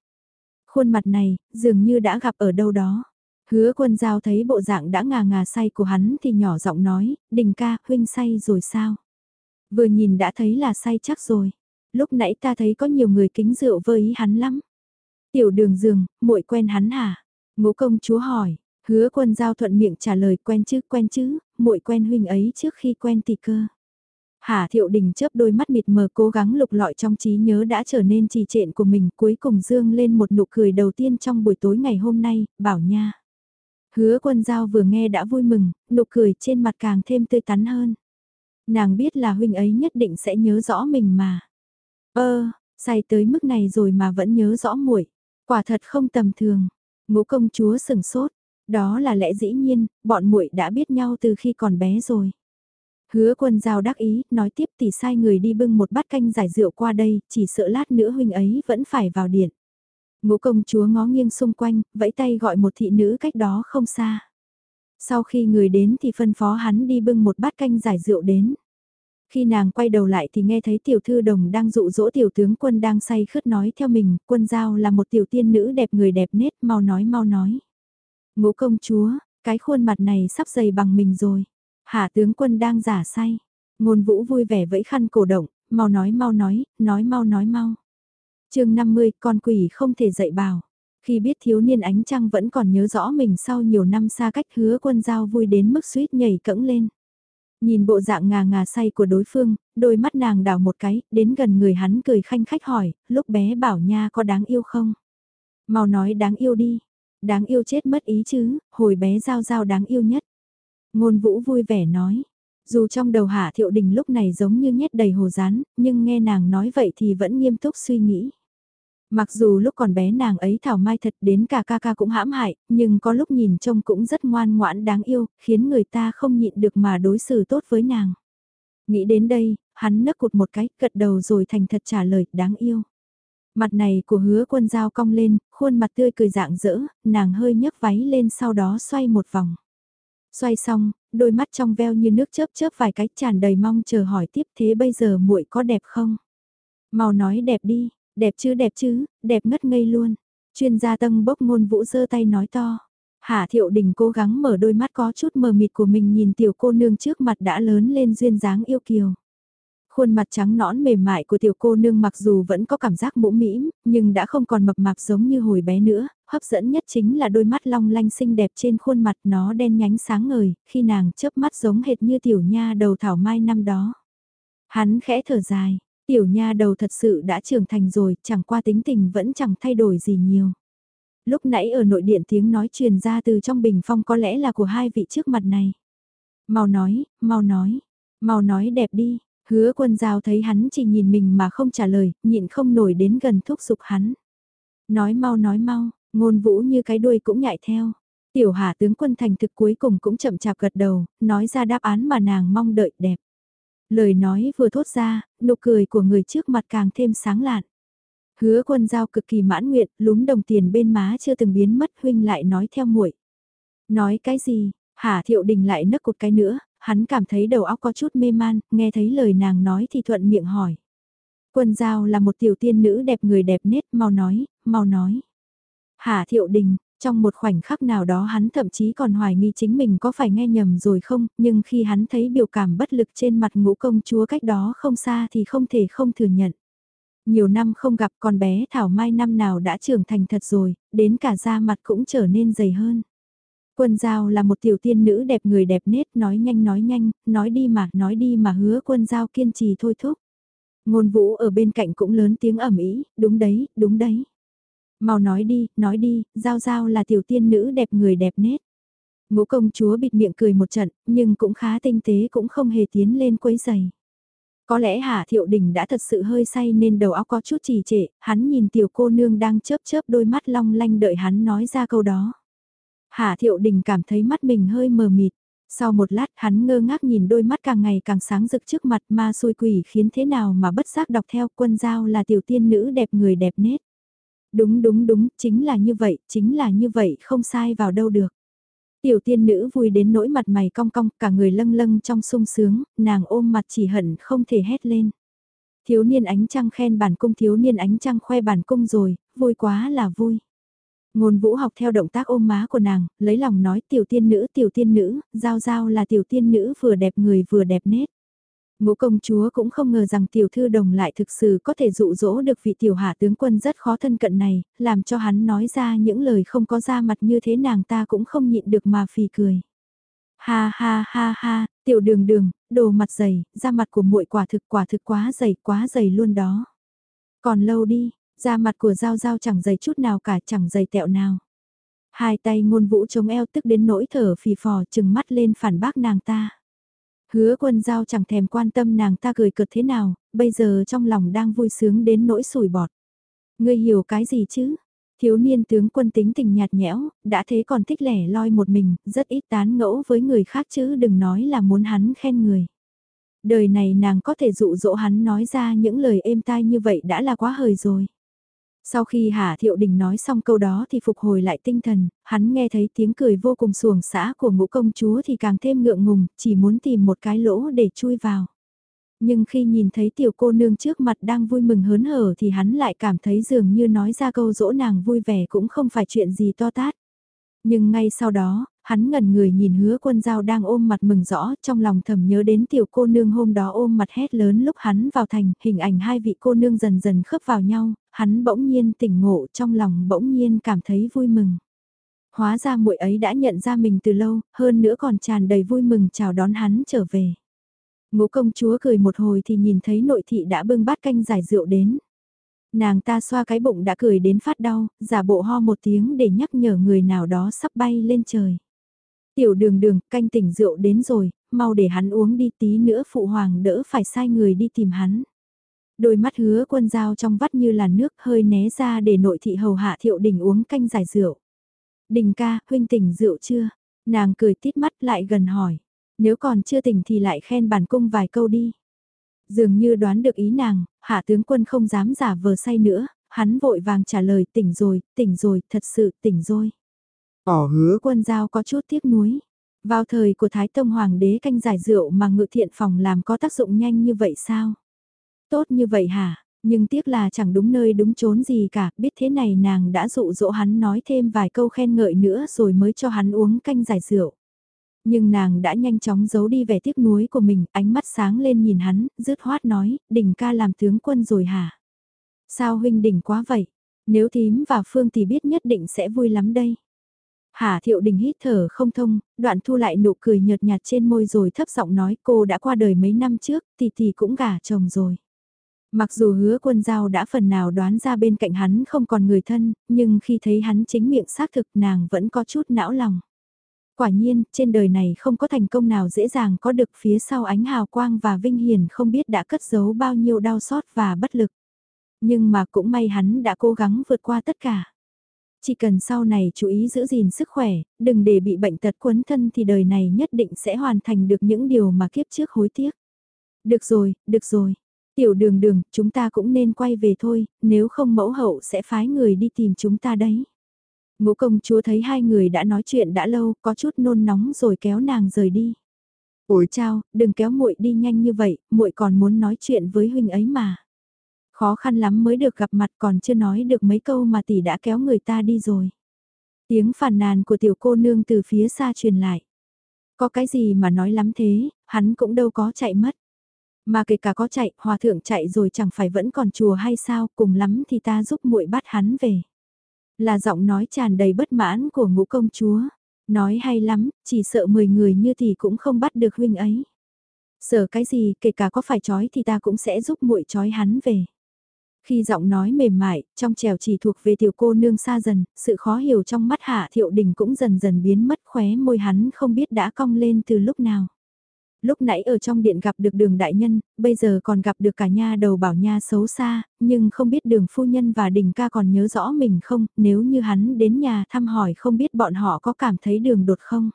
Khuôn mặt này, dường như đã gặp ở đâu đó. Hứa quân giao thấy bộ dạng đã ngà ngà say của hắn thì nhỏ giọng nói, đình ca, huynh say rồi sao? Vừa nhìn đã thấy là say chắc rồi. Lúc nãy ta thấy có nhiều người kính rượu với ý hắn lắm. Tiểu đường dường, muội quen hắn hả? Ngũ công chúa hỏi, hứa quân giao thuận miệng trả lời quen chứ quen chứ, muội quen huynh ấy trước khi quen tỷ cơ. Hà Thiệu Đình chớp đôi mắt mịt mờ cố gắng lục lọi trong trí nhớ đã trở nên trì trệ của mình cuối cùng dương lên một nụ cười đầu tiên trong buổi tối ngày hôm nay, bảo nha. Hứa quân giao vừa nghe đã vui mừng, nụ cười trên mặt càng thêm tươi tắn hơn. Nàng biết là huynh ấy nhất định sẽ nhớ rõ mình mà. Ơ, say tới mức này rồi mà vẫn nhớ rõ muội, quả thật không tầm thường. Ngũ công chúa sừng sốt, đó là lẽ dĩ nhiên, bọn muội đã biết nhau từ khi còn bé rồi. Hứa quân giao đắc ý, nói tiếp tỷ sai người đi bưng một bát canh giải rượu qua đây, chỉ sợ lát nữa huynh ấy vẫn phải vào điện. Ngũ công chúa ngó nghiêng xung quanh, vẫy tay gọi một thị nữ cách đó không xa. Sau khi người đến thì phân phó hắn đi bưng một bát canh giải rượu đến. Khi nàng quay đầu lại thì nghe thấy tiểu thư đồng đang dụ dỗ tiểu tướng quân đang say khướt nói theo mình, quân giao là một tiểu tiên nữ đẹp người đẹp nết, mau nói mau nói. Ngũ công chúa, cái khuôn mặt này sắp dày bằng mình rồi. Hạ tướng quân đang giả say. Ngôn vũ vui vẻ vẫy khăn cổ động, mau nói mau nói, nói mau nói mau. chương 50, con quỷ không thể dạy bảo. Khi biết thiếu niên ánh trăng vẫn còn nhớ rõ mình sau nhiều năm xa cách hứa quân giao vui đến mức suýt nhảy cẫng lên. Nhìn bộ dạng ngà ngà say của đối phương, đôi mắt nàng đảo một cái, đến gần người hắn cười khanh khách hỏi, lúc bé bảo nha có đáng yêu không? Mau nói đáng yêu đi. Đáng yêu chết mất ý chứ, hồi bé giao giao đáng yêu nhất. Ngôn vũ vui vẻ nói. Dù trong đầu hạ thiệu đình lúc này giống như nhét đầy hồ rán, nhưng nghe nàng nói vậy thì vẫn nghiêm túc suy nghĩ. Mặc dù lúc còn bé nàng ấy thảo mai thật đến cả ca ca cũng hãm hại, nhưng có lúc nhìn trông cũng rất ngoan ngoãn đáng yêu, khiến người ta không nhịn được mà đối xử tốt với nàng. Nghĩ đến đây, hắn nấc cụt một cái, cật đầu rồi thành thật trả lời, đáng yêu. Mặt này của hứa quân dao cong lên, khuôn mặt tươi cười dạng dỡ, nàng hơi nhấc váy lên sau đó xoay một vòng. Xoay xong, đôi mắt trong veo như nước chớp chớp vài cái tràn đầy mong chờ hỏi tiếp thế bây giờ muội có đẹp không? Mau nói đẹp đi, Đẹp chứ đẹp chứ, đẹp ngất ngây luôn. Chuyên gia tân bốc ngôn vũ giơ tay nói to. Hạ thiệu đình cố gắng mở đôi mắt có chút mờ mịt của mình nhìn tiểu cô nương trước mặt đã lớn lên duyên dáng yêu kiều. Khuôn mặt trắng nõn mềm mại của tiểu cô nương mặc dù vẫn có cảm giác mũm mĩm, nhưng đã không còn mập mạp giống như hồi bé nữa, hấp dẫn nhất chính là đôi mắt long lanh xinh đẹp trên khuôn mặt nó đen nhánh sáng ngời, khi nàng chớp mắt giống hệt như tiểu nha đầu thảo mai năm đó. Hắn khẽ thở dài, Tiểu nha đầu thật sự đã trưởng thành rồi, chẳng qua tính tình vẫn chẳng thay đổi gì nhiều. Lúc nãy ở nội điện tiếng nói truyền ra từ trong bình phong có lẽ là của hai vị trước mặt này. Mau nói, mau nói, mau nói đẹp đi, hứa quân giao thấy hắn chỉ nhìn mình mà không trả lời, nhịn không nổi đến gần thúc giục hắn. Nói mau nói mau, ngôn vũ như cái đuôi cũng nhại theo. Tiểu hạ tướng quân thành thực cuối cùng cũng chậm chạp gật đầu, nói ra đáp án mà nàng mong đợi đẹp. Lời nói vừa thốt ra, nụ cười của người trước mặt càng thêm sáng lạn. Hứa quân giao cực kỳ mãn nguyện, lúm đồng tiền bên má chưa từng biến mất huynh lại nói theo muội. Nói cái gì, hả thiệu đình lại nấc cột cái nữa, hắn cảm thấy đầu óc có chút mê man, nghe thấy lời nàng nói thì thuận miệng hỏi. Quân giao là một tiểu tiên nữ đẹp người đẹp nết, mau nói, mau nói. Hà thiệu đình, trong một khoảnh khắc nào đó hắn thậm chí còn hoài nghi chính mình có phải nghe nhầm rồi không, nhưng khi hắn thấy biểu cảm bất lực trên mặt ngũ công chúa cách đó không xa thì không thể không thừa nhận. Nhiều năm không gặp con bé Thảo Mai năm nào đã trưởng thành thật rồi, đến cả da mặt cũng trở nên dày hơn. Quân Giao là một tiểu tiên nữ đẹp người đẹp nết, nói nhanh nói nhanh, nói đi mà, nói đi mà hứa quân Giao kiên trì thôi thúc. Ngôn vũ ở bên cạnh cũng lớn tiếng ẩm ý, đúng đấy, đúng đấy. Mau nói đi, nói đi, Giao Giao là tiểu tiên nữ đẹp người đẹp nết. Ngũ công chúa bịt miệng cười một trận, nhưng cũng khá tinh tế cũng không hề tiến lên quấy giày. Có lẽ Hạ Thiệu Đình đã thật sự hơi say nên đầu óc có chút trì trệ, hắn nhìn tiểu cô nương đang chớp chớp đôi mắt long lanh đợi hắn nói ra câu đó. Hạ Thiệu Đình cảm thấy mắt mình hơi mờ mịt. Sau một lát hắn ngơ ngác nhìn đôi mắt càng ngày càng sáng rực trước mặt ma xui quỷ khiến thế nào mà bất giác đọc theo quân giao là tiểu tiên nữ đẹp người đẹp nết. Đúng đúng đúng, chính là như vậy, chính là như vậy, không sai vào đâu được. Tiểu tiên nữ vui đến nỗi mặt mày cong cong, cả người lâng lâng trong sung sướng, nàng ôm mặt chỉ hận không thể hét lên. Thiếu niên ánh trăng khen bản cung thiếu niên ánh trăng khoe bản cung rồi, vui quá là vui. Ngôn vũ học theo động tác ôm má của nàng, lấy lòng nói tiểu tiên nữ tiểu tiên nữ, giao giao là tiểu tiên nữ vừa đẹp người vừa đẹp nết. Ngũ công chúa cũng không ngờ rằng tiểu thư đồng lại thực sự có thể dụ dỗ được vị tiểu hạ tướng quân rất khó thân cận này, làm cho hắn nói ra những lời không có ra mặt như thế nàng ta cũng không nhịn được mà phì cười. Ha ha ha ha, tiểu đường đường, đồ mặt dày, da mặt của muội quả thực quả thực quá dày quá dày luôn đó. Còn lâu đi, da mặt của Giao Giao chẳng dày chút nào cả chẳng dày tẹo nào. Hai tay ngôn vũ chống eo tức đến nỗi thở phì phò chừng mắt lên phản bác nàng ta. Hứa quân giao chẳng thèm quan tâm nàng ta cười cợt thế nào, bây giờ trong lòng đang vui sướng đến nỗi sủi bọt. Ngươi hiểu cái gì chứ? Thiếu niên tướng quân tính tình nhạt nhẽo, đã thế còn thích lẻ loi một mình, rất ít tán ngẫu với người khác chứ đừng nói là muốn hắn khen người. Đời này nàng có thể dụ dỗ hắn nói ra những lời êm tai như vậy đã là quá hời rồi. Sau khi Hà Thiệu Đình nói xong câu đó thì phục hồi lại tinh thần, hắn nghe thấy tiếng cười vô cùng xuồng xã của ngũ công chúa thì càng thêm ngượng ngùng, chỉ muốn tìm một cái lỗ để chui vào. Nhưng khi nhìn thấy tiểu cô nương trước mặt đang vui mừng hớn hở thì hắn lại cảm thấy dường như nói ra câu dỗ nàng vui vẻ cũng không phải chuyện gì to tát. Nhưng ngay sau đó, hắn ngẩn người nhìn hứa quân dao đang ôm mặt mừng rõ trong lòng thầm nhớ đến tiểu cô nương hôm đó ôm mặt hét lớn lúc hắn vào thành, hình ảnh hai vị cô nương dần dần khớp vào nhau, hắn bỗng nhiên tỉnh ngộ trong lòng bỗng nhiên cảm thấy vui mừng. Hóa ra muội ấy đã nhận ra mình từ lâu, hơn nữa còn tràn đầy vui mừng chào đón hắn trở về. Ngũ công chúa cười một hồi thì nhìn thấy nội thị đã bưng bát canh giải rượu đến. Nàng ta xoa cái bụng đã cười đến phát đau, giả bộ ho một tiếng để nhắc nhở người nào đó sắp bay lên trời. Tiểu đường đường, canh tỉnh rượu đến rồi, mau để hắn uống đi tí nữa phụ hoàng đỡ phải sai người đi tìm hắn. Đôi mắt hứa quân dao trong vắt như là nước hơi né ra để nội thị hầu hạ thiệu đình uống canh giải rượu. Đình ca, huynh tỉnh rượu chưa? Nàng cười tít mắt lại gần hỏi. Nếu còn chưa tỉnh thì lại khen bản cung vài câu đi. Dường như đoán được ý nàng, hạ tướng quân không dám giả vờ say nữa, hắn vội vàng trả lời tỉnh rồi, tỉnh rồi, thật sự tỉnh rồi. Ỏ hứa quân giao có chút tiếc nuối. Vào thời của Thái Tông Hoàng đế canh giải rượu mà ngự thiện phòng làm có tác dụng nhanh như vậy sao? Tốt như vậy hả? Nhưng tiếc là chẳng đúng nơi đúng chốn gì cả, biết thế này nàng đã dụ dỗ hắn nói thêm vài câu khen ngợi nữa rồi mới cho hắn uống canh giải rượu. Nhưng nàng đã nhanh chóng giấu đi vẻ tiếc nuối của mình, ánh mắt sáng lên nhìn hắn, rứt hoát nói, đỉnh ca làm tướng quân rồi hả? Sao huynh đỉnh quá vậy? Nếu thím và Phương thì biết nhất định sẽ vui lắm đây. Hà Thiệu Đình hít thở không thông, đoạn thu lại nụ cười nhợt nhạt trên môi rồi thấp giọng nói cô đã qua đời mấy năm trước, thì thì cũng gả chồng rồi. Mặc dù hứa quân giao đã phần nào đoán ra bên cạnh hắn không còn người thân, nhưng khi thấy hắn chính miệng xác thực nàng vẫn có chút não lòng. Quả nhiên, trên đời này không có thành công nào dễ dàng có được phía sau ánh hào quang và vinh hiển không biết đã cất giấu bao nhiêu đau xót và bất lực. Nhưng mà cũng may hắn đã cố gắng vượt qua tất cả. Chỉ cần sau này chú ý giữ gìn sức khỏe, đừng để bị bệnh tật quấn thân thì đời này nhất định sẽ hoàn thành được những điều mà kiếp trước hối tiếc. Được rồi, được rồi. Tiểu đường đường, chúng ta cũng nên quay về thôi, nếu không mẫu hậu sẽ phái người đi tìm chúng ta đấy. Ngũ công chúa thấy hai người đã nói chuyện đã lâu, có chút nôn nóng rồi kéo nàng rời đi. Ủi chao, đừng kéo muội đi nhanh như vậy, muội còn muốn nói chuyện với huynh ấy mà. Khó khăn lắm mới được gặp mặt còn chưa nói được mấy câu mà tỷ đã kéo người ta đi rồi. Tiếng phàn nàn của tiểu cô nương từ phía xa truyền lại. Có cái gì mà nói lắm thế, hắn cũng đâu có chạy mất. Mà kể cả có chạy, hòa thượng chạy rồi chẳng phải vẫn còn chùa hay sao, cùng lắm thì ta giúp muội bắt hắn về. Là giọng nói tràn đầy bất mãn của ngũ công chúa. Nói hay lắm, chỉ sợ 10 người như thì cũng không bắt được huynh ấy. Sợ cái gì, kể cả có phải trói thì ta cũng sẽ giúp muội trói hắn về. Khi giọng nói mềm mại, trong trèo chỉ thuộc về tiểu cô nương xa dần, sự khó hiểu trong mắt hạ thiệu đình cũng dần dần biến mất khóe môi hắn không biết đã cong lên từ lúc nào. Lúc nãy ở trong điện gặp được đường đại nhân, bây giờ còn gặp được cả nha đầu bảo nha xấu xa, nhưng không biết đường phu nhân và đình ca còn nhớ rõ mình không, nếu như hắn đến nhà thăm hỏi không biết bọn họ có cảm thấy đường đột không.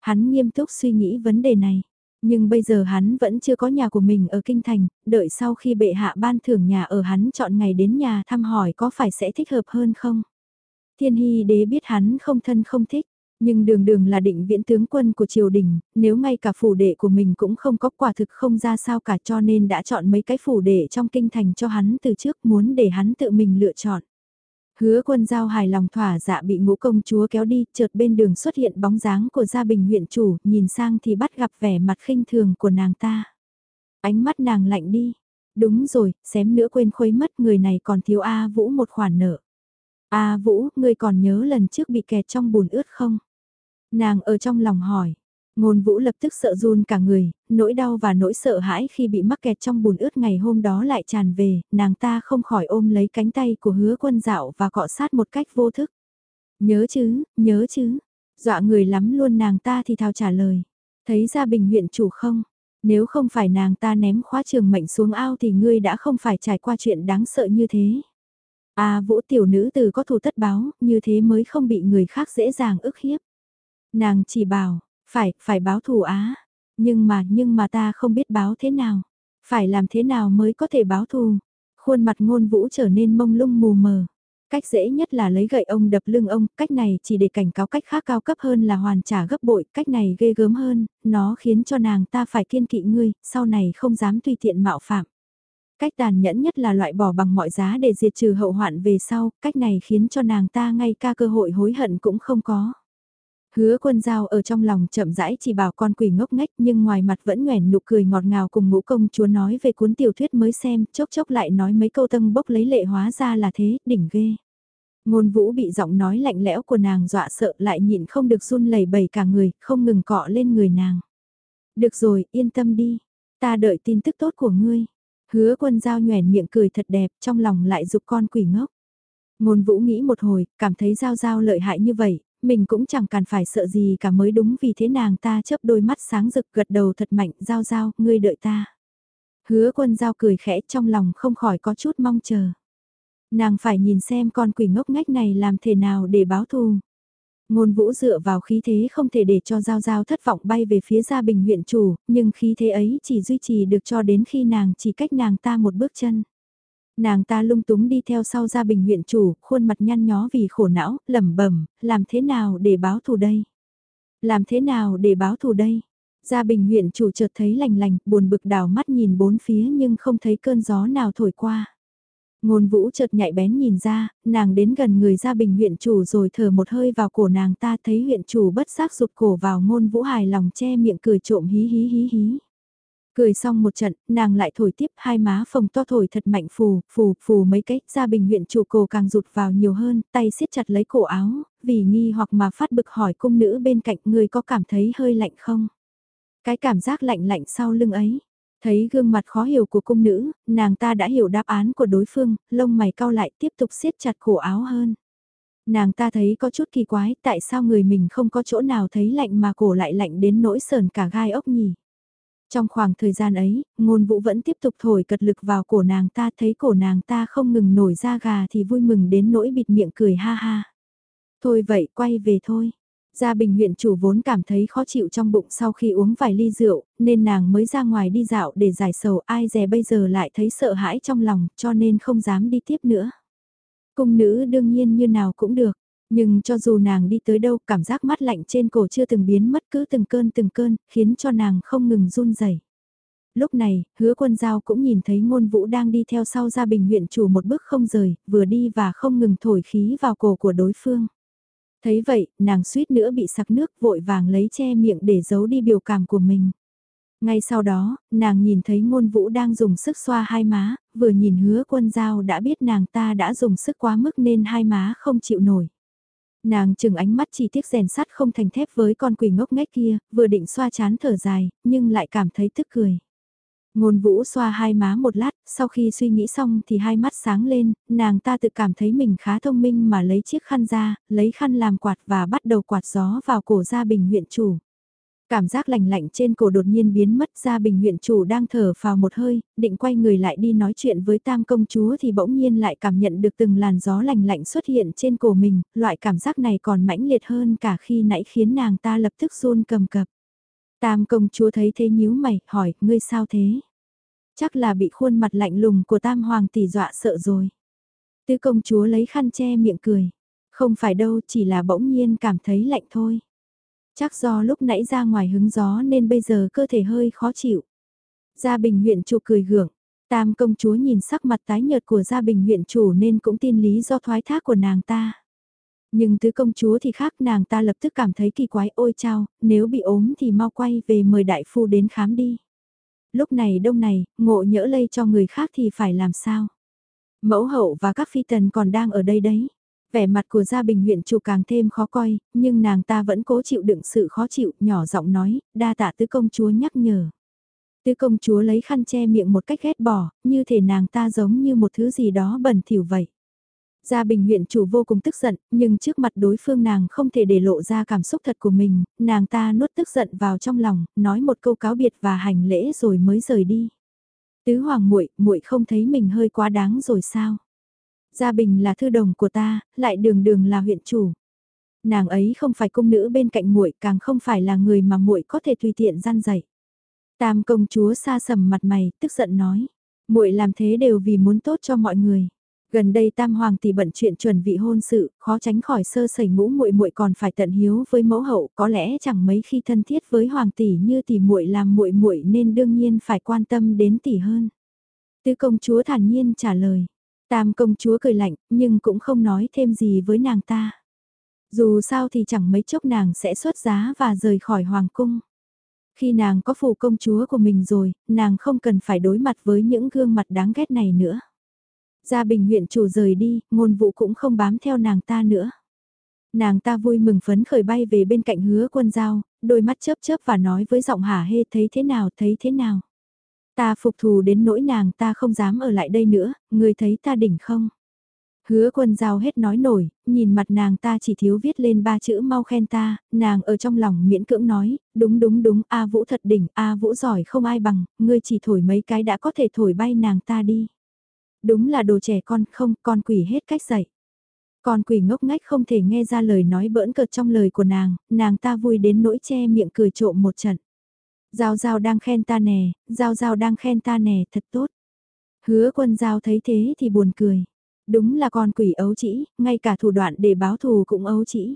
Hắn nghiêm túc suy nghĩ vấn đề này. Nhưng bây giờ hắn vẫn chưa có nhà của mình ở Kinh Thành, đợi sau khi bệ hạ ban thưởng nhà ở hắn chọn ngày đến nhà thăm hỏi có phải sẽ thích hợp hơn không? Thiên hy đế biết hắn không thân không thích, nhưng đường đường là định viễn tướng quân của triều đình, nếu ngay cả phủ đệ của mình cũng không có quả thực không ra sao cả cho nên đã chọn mấy cái phủ đệ trong kinh thành cho hắn từ trước muốn để hắn tự mình lựa chọn. Hứa quân giao hài lòng thỏa dạ bị ngũ công chúa kéo đi, chợt bên đường xuất hiện bóng dáng của gia bình huyện chủ, nhìn sang thì bắt gặp vẻ mặt khinh thường của nàng ta. Ánh mắt nàng lạnh đi. Đúng rồi, xém nữa quên khuấy mất người này còn thiếu A Vũ một khoản nợ. A Vũ, ngươi còn nhớ lần trước bị kẹt trong bùn ướt không? Nàng ở trong lòng hỏi. Ngôn vũ lập tức sợ run cả người, nỗi đau và nỗi sợ hãi khi bị mắc kẹt trong bùn ướt ngày hôm đó lại tràn về, nàng ta không khỏi ôm lấy cánh tay của hứa quân dạo và cọ sát một cách vô thức. Nhớ chứ, nhớ chứ, dọa người lắm luôn nàng ta thì thào trả lời. Thấy ra bình huyện chủ không, Nếu không phải nàng ta ném khóa trường mệnh xuống ao thì ngươi đã không phải trải qua chuyện đáng sợ như thế. À vũ tiểu nữ từ có thù tất báo, như thế mới không bị người khác dễ dàng ức hiếp. Nàng chỉ bảo, phải, phải báo thù á. Nhưng mà, nhưng mà ta không biết báo thế nào. Phải làm thế nào mới có thể báo thù. Khuôn mặt ngôn vũ trở nên mông lung mù mờ. Cách dễ nhất là lấy gậy ông đập lưng ông, cách này chỉ để cảnh cáo cách khác cao cấp hơn là hoàn trả gấp bội, cách này ghê gớm hơn, nó khiến cho nàng ta phải kiên kỵ ngươi, sau này không dám tùy tiện mạo phạm. Cách tàn nhẫn nhất là loại bỏ bằng mọi giá để diệt trừ hậu hoạn về sau, cách này khiến cho nàng ta ngay ca cơ hội hối hận cũng không có. Hứa quân giao ở trong lòng chậm rãi chỉ bảo con quỷ ngốc ngách nhưng ngoài mặt vẫn nhoẻn nụ cười ngọt ngào cùng ngũ công chúa nói về cuốn tiểu thuyết mới xem, chốc chốc lại nói mấy câu tâm bốc lấy lệ hóa ra là thế, đỉnh ghê. Ngôn vũ bị giọng nói lạnh lẽo của nàng dọa sợ lại nhịn không được run lẩy bẩy cả người, không ngừng cọ lên người nàng. Được rồi, yên tâm đi, ta đợi tin tức tốt của ngươi. Hứa quân giao nhoẻn miệng cười thật đẹp, trong lòng lại dục con quỷ ngốc. Ngôn vũ nghĩ một hồi, cảm thấy giao giao lợi hại như vậy, mình cũng chẳng cần phải sợ gì cả mới đúng vì thế nàng ta chớp đôi mắt sáng rực gật đầu thật mạnh, giao giao, ngươi đợi ta. Hứa quân giao cười khẽ trong lòng không khỏi có chút mong chờ. Nàng phải nhìn xem con quỷ ngốc ngách này làm thế nào để báo thù. Ngôn vũ dựa vào khí thế không thể để cho Giao Giao thất vọng bay về phía Gia Bình huyện chủ, nhưng khí thế ấy chỉ duy trì được cho đến khi nàng chỉ cách nàng ta một bước chân. Nàng ta lung túng đi theo sau Gia Bình huyện chủ, khuôn mặt nhăn nhó vì khổ não, lẩm bẩm, làm thế nào để báo thù đây? Làm thế nào để báo thù đây? Gia Bình huyện chủ chợt thấy lành lành, buồn bực đảo mắt nhìn bốn phía nhưng không thấy cơn gió nào thổi qua. Ngôn vũ chợt nhạy bén nhìn ra, nàng đến gần người Gia Bình huyện chủ rồi thở một hơi vào cổ nàng ta thấy huyện chủ bất giác rụt cổ vào ngôn vũ hài lòng che miệng cười trộm hí hí hí hí. Cười xong một trận, nàng lại thổi tiếp hai má phồng to thổi thật mạnh phù, phù, phù mấy cái, Gia Bình huyện chủ cổ càng rụt vào nhiều hơn, tay siết chặt lấy cổ áo, vì nghi hoặc mà phát bực hỏi cung nữ bên cạnh người có cảm thấy hơi lạnh không? Cái cảm giác lạnh lạnh sau lưng ấy, Thấy gương mặt khó hiểu của cung nữ, nàng ta đã hiểu đáp án của đối phương, lông mày cau lại tiếp tục siết chặt cổ áo hơn. Nàng ta thấy có chút kỳ quái, tại sao người mình không có chỗ nào thấy lạnh mà cổ lại lạnh đến nỗi sờn cả gai ốc nhỉ. Trong khoảng thời gian ấy, ngôn vũ vẫn tiếp tục thổi cật lực vào cổ nàng ta thấy cổ nàng ta không ngừng nổi da gà thì vui mừng đến nỗi bịt miệng cười ha ha. Thôi vậy quay về thôi. Gia Bình huyện chủ vốn cảm thấy khó chịu trong bụng sau khi uống vài ly rượu, nên nàng mới ra ngoài đi dạo để giải sầu ai dè bây giờ lại thấy sợ hãi trong lòng cho nên không dám đi tiếp nữa. Cung nữ đương nhiên như nào cũng được, nhưng cho dù nàng đi tới đâu cảm giác mắt lạnh trên cổ chưa từng biến mất cứ từng cơn từng cơn, khiến cho nàng không ngừng run rẩy. Lúc này, hứa quân giao cũng nhìn thấy ngôn vũ đang đi theo sau gia bình huyện chủ một bước không rời, vừa đi và không ngừng thổi khí vào cổ của đối phương. Thấy vậy, nàng suýt nữa bị sặc nước vội vàng lấy che miệng để giấu đi biểu cảm của mình. Ngay sau đó, nàng nhìn thấy ngôn vũ đang dùng sức xoa hai má, vừa nhìn hứa quân giao đã biết nàng ta đã dùng sức quá mức nên hai má không chịu nổi. Nàng chừng ánh mắt chỉ tiếc rèn sắt không thành thép với con quỷ ngốc nghếch kia, vừa định xoa chán thở dài, nhưng lại cảm thấy tức cười. Ngôn vũ xoa hai má một lát, sau khi suy nghĩ xong thì hai mắt sáng lên, nàng ta tự cảm thấy mình khá thông minh mà lấy chiếc khăn ra, lấy khăn làm quạt và bắt đầu quạt gió vào cổ Gia Bình huyện chủ. Cảm giác lạnh lạnh trên cổ đột nhiên biến mất Gia Bình huyện chủ đang thở vào một hơi, định quay người lại đi nói chuyện với tam công chúa thì bỗng nhiên lại cảm nhận được từng làn gió lạnh lạnh xuất hiện trên cổ mình, loại cảm giác này còn mãnh liệt hơn cả khi nãy khiến nàng ta lập tức run cầm cập. Tam công chúa thấy thế nhíu mày, hỏi, ngươi sao thế? Chắc là bị khuôn mặt lạnh lùng của tam hoàng tỷ dọa sợ rồi. Tứ công chúa lấy khăn che miệng cười. Không phải đâu, chỉ là bỗng nhiên cảm thấy lạnh thôi. Chắc do lúc nãy ra ngoài hứng gió nên bây giờ cơ thể hơi khó chịu. Gia Bình huyện chủ cười gượng. Tam công chúa nhìn sắc mặt tái nhợt của Gia Bình huyện chủ nên cũng tin lý do thoái thác của nàng ta. Nhưng tứ công chúa thì khác nàng ta lập tức cảm thấy kỳ quái ôi chao, nếu bị ốm thì mau quay về mời đại phu đến khám đi. Lúc này đông này, ngộ nhỡ lây cho người khác thì phải làm sao? Mẫu hậu và các phi tần còn đang ở đây đấy. Vẻ mặt của gia bình huyện chủ càng thêm khó coi, nhưng nàng ta vẫn cố chịu đựng sự khó chịu, nhỏ giọng nói, đa tạ tứ công chúa nhắc nhở. Tứ công chúa lấy khăn che miệng một cách ghét bỏ, như thể nàng ta giống như một thứ gì đó bẩn thỉu vậy. Gia Bình huyện chủ vô cùng tức giận, nhưng trước mặt đối phương nàng không thể để lộ ra cảm xúc thật của mình, nàng ta nuốt tức giận vào trong lòng, nói một câu cáo biệt và hành lễ rồi mới rời đi. Tứ hoàng muội, muội không thấy mình hơi quá đáng rồi sao? Gia Bình là thư đồng của ta, lại đường đường là huyện chủ. Nàng ấy không phải cung nữ bên cạnh muội, càng không phải là người mà muội có thể tùy tiện gian dạy. Tam công chúa xa sầm mặt mày, tức giận nói, muội làm thế đều vì muốn tốt cho mọi người. Gần đây Tam Hoàng tỷ bận chuyện chuẩn vị hôn sự, khó tránh khỏi sơ sẩy ngũ muội muội còn phải tận hiếu với mẫu hậu, có lẽ chẳng mấy khi thân thiết với hoàng tỷ như tỷ muội làm muội muội nên đương nhiên phải quan tâm đến tỷ hơn. Tứ công chúa thản nhiên trả lời. Tam công chúa cười lạnh, nhưng cũng không nói thêm gì với nàng ta. Dù sao thì chẳng mấy chốc nàng sẽ xuất giá và rời khỏi hoàng cung. Khi nàng có phủ công chúa của mình rồi, nàng không cần phải đối mặt với những gương mặt đáng ghét này nữa. Gia Bình huyện chủ rời đi, ngôn vụ cũng không bám theo nàng ta nữa. Nàng ta vui mừng phấn khởi bay về bên cạnh hứa quân giao, đôi mắt chớp chớp và nói với giọng hả hê thấy thế nào thấy thế nào. Ta phục thù đến nỗi nàng ta không dám ở lại đây nữa, người thấy ta đỉnh không? Hứa quân giao hết nói nổi, nhìn mặt nàng ta chỉ thiếu viết lên ba chữ mau khen ta, nàng ở trong lòng miễn cưỡng nói, đúng đúng đúng, A Vũ thật đỉnh, A Vũ giỏi không ai bằng, ngươi chỉ thổi mấy cái đã có thể thổi bay nàng ta đi. Đúng là đồ trẻ con, không, con quỷ hết cách dạy. Con quỷ ngốc ngách không thể nghe ra lời nói bỡn cợt trong lời của nàng, nàng ta vui đến nỗi che miệng cười trộm một trận. Giao giao đang khen ta nè, giao giao đang khen ta nè, thật tốt. Hứa quân giao thấy thế thì buồn cười. Đúng là con quỷ ấu chỉ, ngay cả thủ đoạn để báo thù cũng ấu chỉ.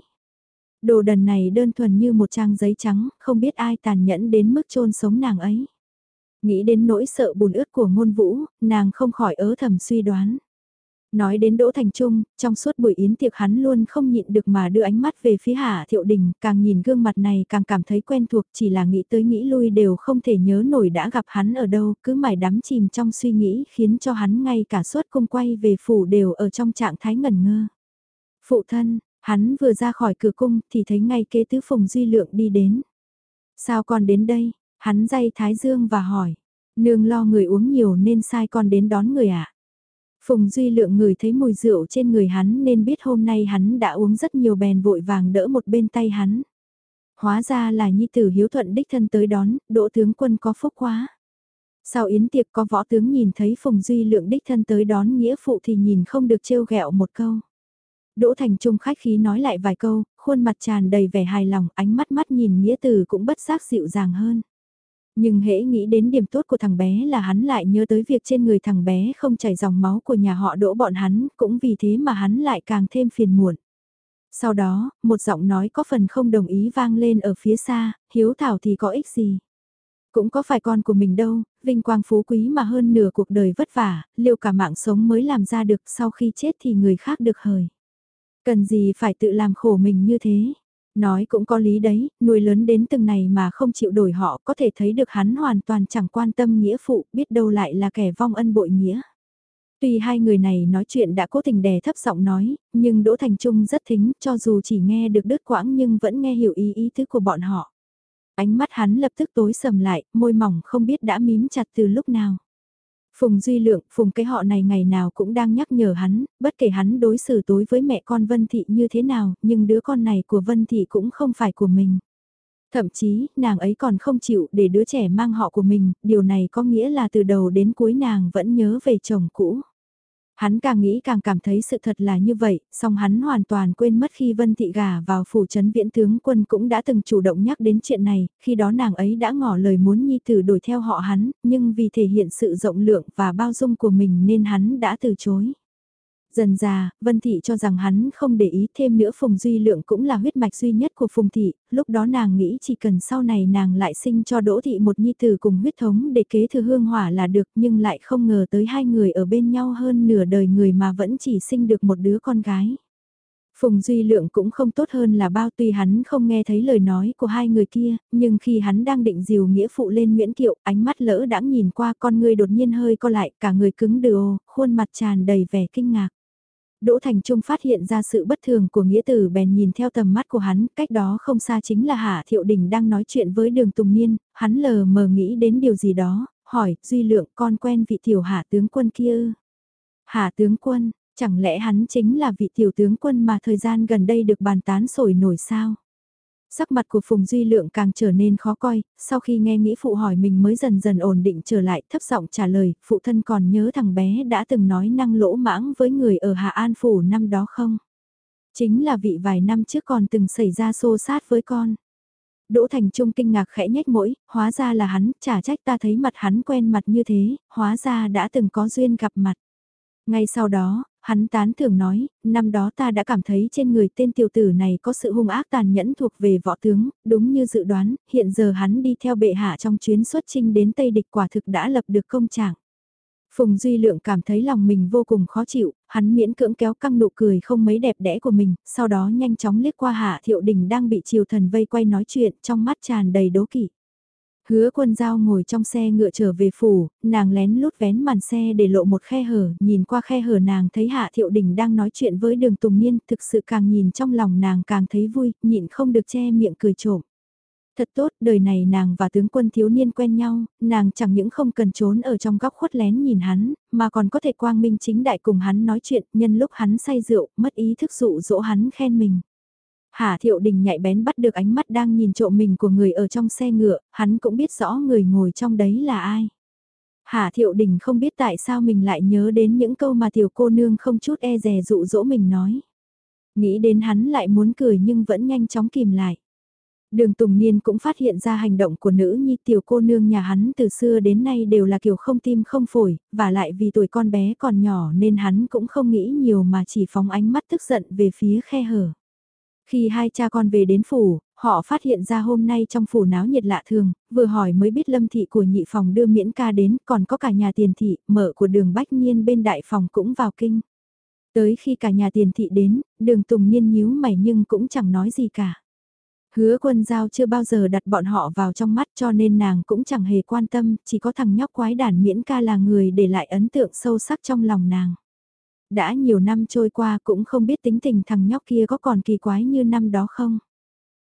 Đồ đần này đơn thuần như một trang giấy trắng, không biết ai tàn nhẫn đến mức chôn sống nàng ấy. Nghĩ đến nỗi sợ bùn ướt của ngôn vũ, nàng không khỏi ớ thầm suy đoán. Nói đến Đỗ Thành Trung, trong suốt buổi yến tiệc hắn luôn không nhịn được mà đưa ánh mắt về phía Hạ Thiệu Đình, càng nhìn gương mặt này càng cảm thấy quen thuộc chỉ là nghĩ tới nghĩ lui đều không thể nhớ nổi đã gặp hắn ở đâu, cứ mải đắm chìm trong suy nghĩ khiến cho hắn ngay cả suốt cung quay về phủ đều ở trong trạng thái ngẩn ngơ. Phụ thân, hắn vừa ra khỏi cửa cung thì thấy ngay kế tứ Phùng Duy Lượng đi đến. Sao con đến đây? Hắn dây Thái Dương và hỏi. Nương lo người uống nhiều nên sai con đến đón người ạ. À? Phùng Duy Lượng người thấy mùi rượu trên người hắn nên biết hôm nay hắn đã uống rất nhiều bèn vội vàng đỡ một bên tay hắn. Hóa ra là nhi tử hiếu thuận đích thân tới đón, đỗ tướng quân có phúc quá. Sau yến tiệc có võ tướng nhìn thấy Phùng Duy Lượng đích thân tới đón nghĩa phụ thì nhìn không được trêu ghẹo một câu. Đỗ Thành Trung khách khí nói lại vài câu, khuôn mặt tràn đầy vẻ hài lòng, ánh mắt mắt nhìn nghĩa tử cũng bất giác dịu dàng hơn. Nhưng hễ nghĩ đến điểm tốt của thằng bé là hắn lại nhớ tới việc trên người thằng bé không chảy dòng máu của nhà họ đỗ bọn hắn, cũng vì thế mà hắn lại càng thêm phiền muộn. Sau đó, một giọng nói có phần không đồng ý vang lên ở phía xa, hiếu thảo thì có ích gì. Cũng có phải con của mình đâu, vinh quang phú quý mà hơn nửa cuộc đời vất vả, liệu cả mạng sống mới làm ra được sau khi chết thì người khác được hời. Cần gì phải tự làm khổ mình như thế, Nói cũng có lý đấy, nuôi lớn đến từng này mà không chịu đổi họ có thể thấy được hắn hoàn toàn chẳng quan tâm nghĩa phụ, biết đâu lại là kẻ vong ân bội nghĩa. Tuy hai người này nói chuyện đã cố tình đè thấp giọng nói, nhưng Đỗ Thành Trung rất thính, cho dù chỉ nghe được đứt quãng nhưng vẫn nghe hiểu ý ý tứ của bọn họ. Ánh mắt hắn lập tức tối sầm lại, môi mỏng không biết đã mím chặt từ lúc nào. Phùng Duy Lượng, Phùng cái họ này ngày nào cũng đang nhắc nhở hắn, bất kể hắn đối xử tối với mẹ con Vân Thị như thế nào, nhưng đứa con này của Vân Thị cũng không phải của mình. Thậm chí, nàng ấy còn không chịu để đứa trẻ mang họ của mình, điều này có nghĩa là từ đầu đến cuối nàng vẫn nhớ về chồng cũ. Hắn càng nghĩ càng cảm thấy sự thật là như vậy, song hắn hoàn toàn quên mất khi Vân Thị gà vào phủ trấn viễn tướng quân cũng đã từng chủ động nhắc đến chuyện này, khi đó nàng ấy đã ngỏ lời muốn nhi tử đổi theo họ hắn, nhưng vì thể hiện sự rộng lượng và bao dung của mình nên hắn đã từ chối. Dần già, Vân Thị cho rằng hắn không để ý thêm nữa Phùng Duy Lượng cũng là huyết mạch duy nhất của Phùng Thị, lúc đó nàng nghĩ chỉ cần sau này nàng lại sinh cho Đỗ Thị một nhi tử cùng huyết thống để kế thừa hương hỏa là được nhưng lại không ngờ tới hai người ở bên nhau hơn nửa đời người mà vẫn chỉ sinh được một đứa con gái. Phùng Duy Lượng cũng không tốt hơn là bao tuy hắn không nghe thấy lời nói của hai người kia, nhưng khi hắn đang định dìu nghĩa phụ lên Nguyễn Kiệu, ánh mắt lỡ đãng nhìn qua con người đột nhiên hơi co lại, cả người cứng đờ, khuôn mặt tràn đầy vẻ kinh ngạc. Đỗ Thành Trung phát hiện ra sự bất thường của nghĩa tử bèn nhìn theo tầm mắt của hắn, cách đó không xa chính là Hạ Thiệu Đình đang nói chuyện với đường Tùng Niên, hắn lờ mờ nghĩ đến điều gì đó, hỏi, Duy Lượng con quen vị tiểu Hạ tướng quân kia ư. Hạ tướng quân, Chẳng lẽ hắn chính là vị tiểu tướng quân mà thời gian gần đây được bàn tán sổi nổi sao? Sắc mặt của Phùng Duy Lượng càng trở nên khó coi, sau khi nghe nghĩ phụ hỏi mình mới dần dần ổn định trở lại, thấp giọng trả lời, phụ thân còn nhớ thằng bé đã từng nói năng lỗ mãng với người ở Hạ An Phủ năm đó không? Chính là vị vài năm trước còn từng xảy ra xô sát với con. Đỗ Thành Trung kinh ngạc khẽ nhếch mũi, hóa ra là hắn, chả trách ta thấy mặt hắn quen mặt như thế, hóa ra đã từng có duyên gặp mặt. Ngay sau đó, hắn tán thưởng nói, năm đó ta đã cảm thấy trên người tên tiểu tử này có sự hung ác tàn nhẫn thuộc về võ tướng, đúng như dự đoán, hiện giờ hắn đi theo bệ hạ trong chuyến xuất chinh đến Tây Địch quả thực đã lập được công trạng. Phùng Duy Lượng cảm thấy lòng mình vô cùng khó chịu, hắn miễn cưỡng kéo căng nụ cười không mấy đẹp đẽ của mình, sau đó nhanh chóng liếc qua Hạ Thiệu Đình đang bị triều thần vây quay nói chuyện trong mắt tràn đầy đố kỵ. Hứa quân giao ngồi trong xe ngựa trở về phủ, nàng lén lút vén màn xe để lộ một khe hở, nhìn qua khe hở nàng thấy Hạ Thiệu Đình đang nói chuyện với đường Tùng Niên, thực sự càng nhìn trong lòng nàng càng thấy vui, nhịn không được che miệng cười trộm. Thật tốt, đời này nàng và tướng quân thiếu niên quen nhau, nàng chẳng những không cần trốn ở trong góc khuất lén nhìn hắn, mà còn có thể quang minh chính đại cùng hắn nói chuyện, nhân lúc hắn say rượu, mất ý thức dụ dỗ hắn khen mình. Hà Thiệu Đình nhạy bén bắt được ánh mắt đang nhìn trộm mình của người ở trong xe ngựa, hắn cũng biết rõ người ngồi trong đấy là ai. Hà Thiệu Đình không biết tại sao mình lại nhớ đến những câu mà tiểu cô nương không chút e dè dụ dỗ mình nói. Nghĩ đến hắn lại muốn cười nhưng vẫn nhanh chóng kìm lại. Đường Tùng Niên cũng phát hiện ra hành động của nữ nhi tiểu cô nương nhà hắn từ xưa đến nay đều là kiểu không tim không phổi, và lại vì tuổi con bé còn nhỏ nên hắn cũng không nghĩ nhiều mà chỉ phóng ánh mắt tức giận về phía khe hở. Khi hai cha con về đến phủ, họ phát hiện ra hôm nay trong phủ náo nhiệt lạ thường, vừa hỏi mới biết lâm thị của nhị phòng đưa miễn ca đến, còn có cả nhà tiền thị, mở của đường bách nhiên bên đại phòng cũng vào kinh. Tới khi cả nhà tiền thị đến, đường tùng nhiên nhíu mày nhưng cũng chẳng nói gì cả. Hứa quân giao chưa bao giờ đặt bọn họ vào trong mắt cho nên nàng cũng chẳng hề quan tâm, chỉ có thằng nhóc quái đản miễn ca là người để lại ấn tượng sâu sắc trong lòng nàng. Đã nhiều năm trôi qua cũng không biết tính tình thằng nhóc kia có còn kỳ quái như năm đó không.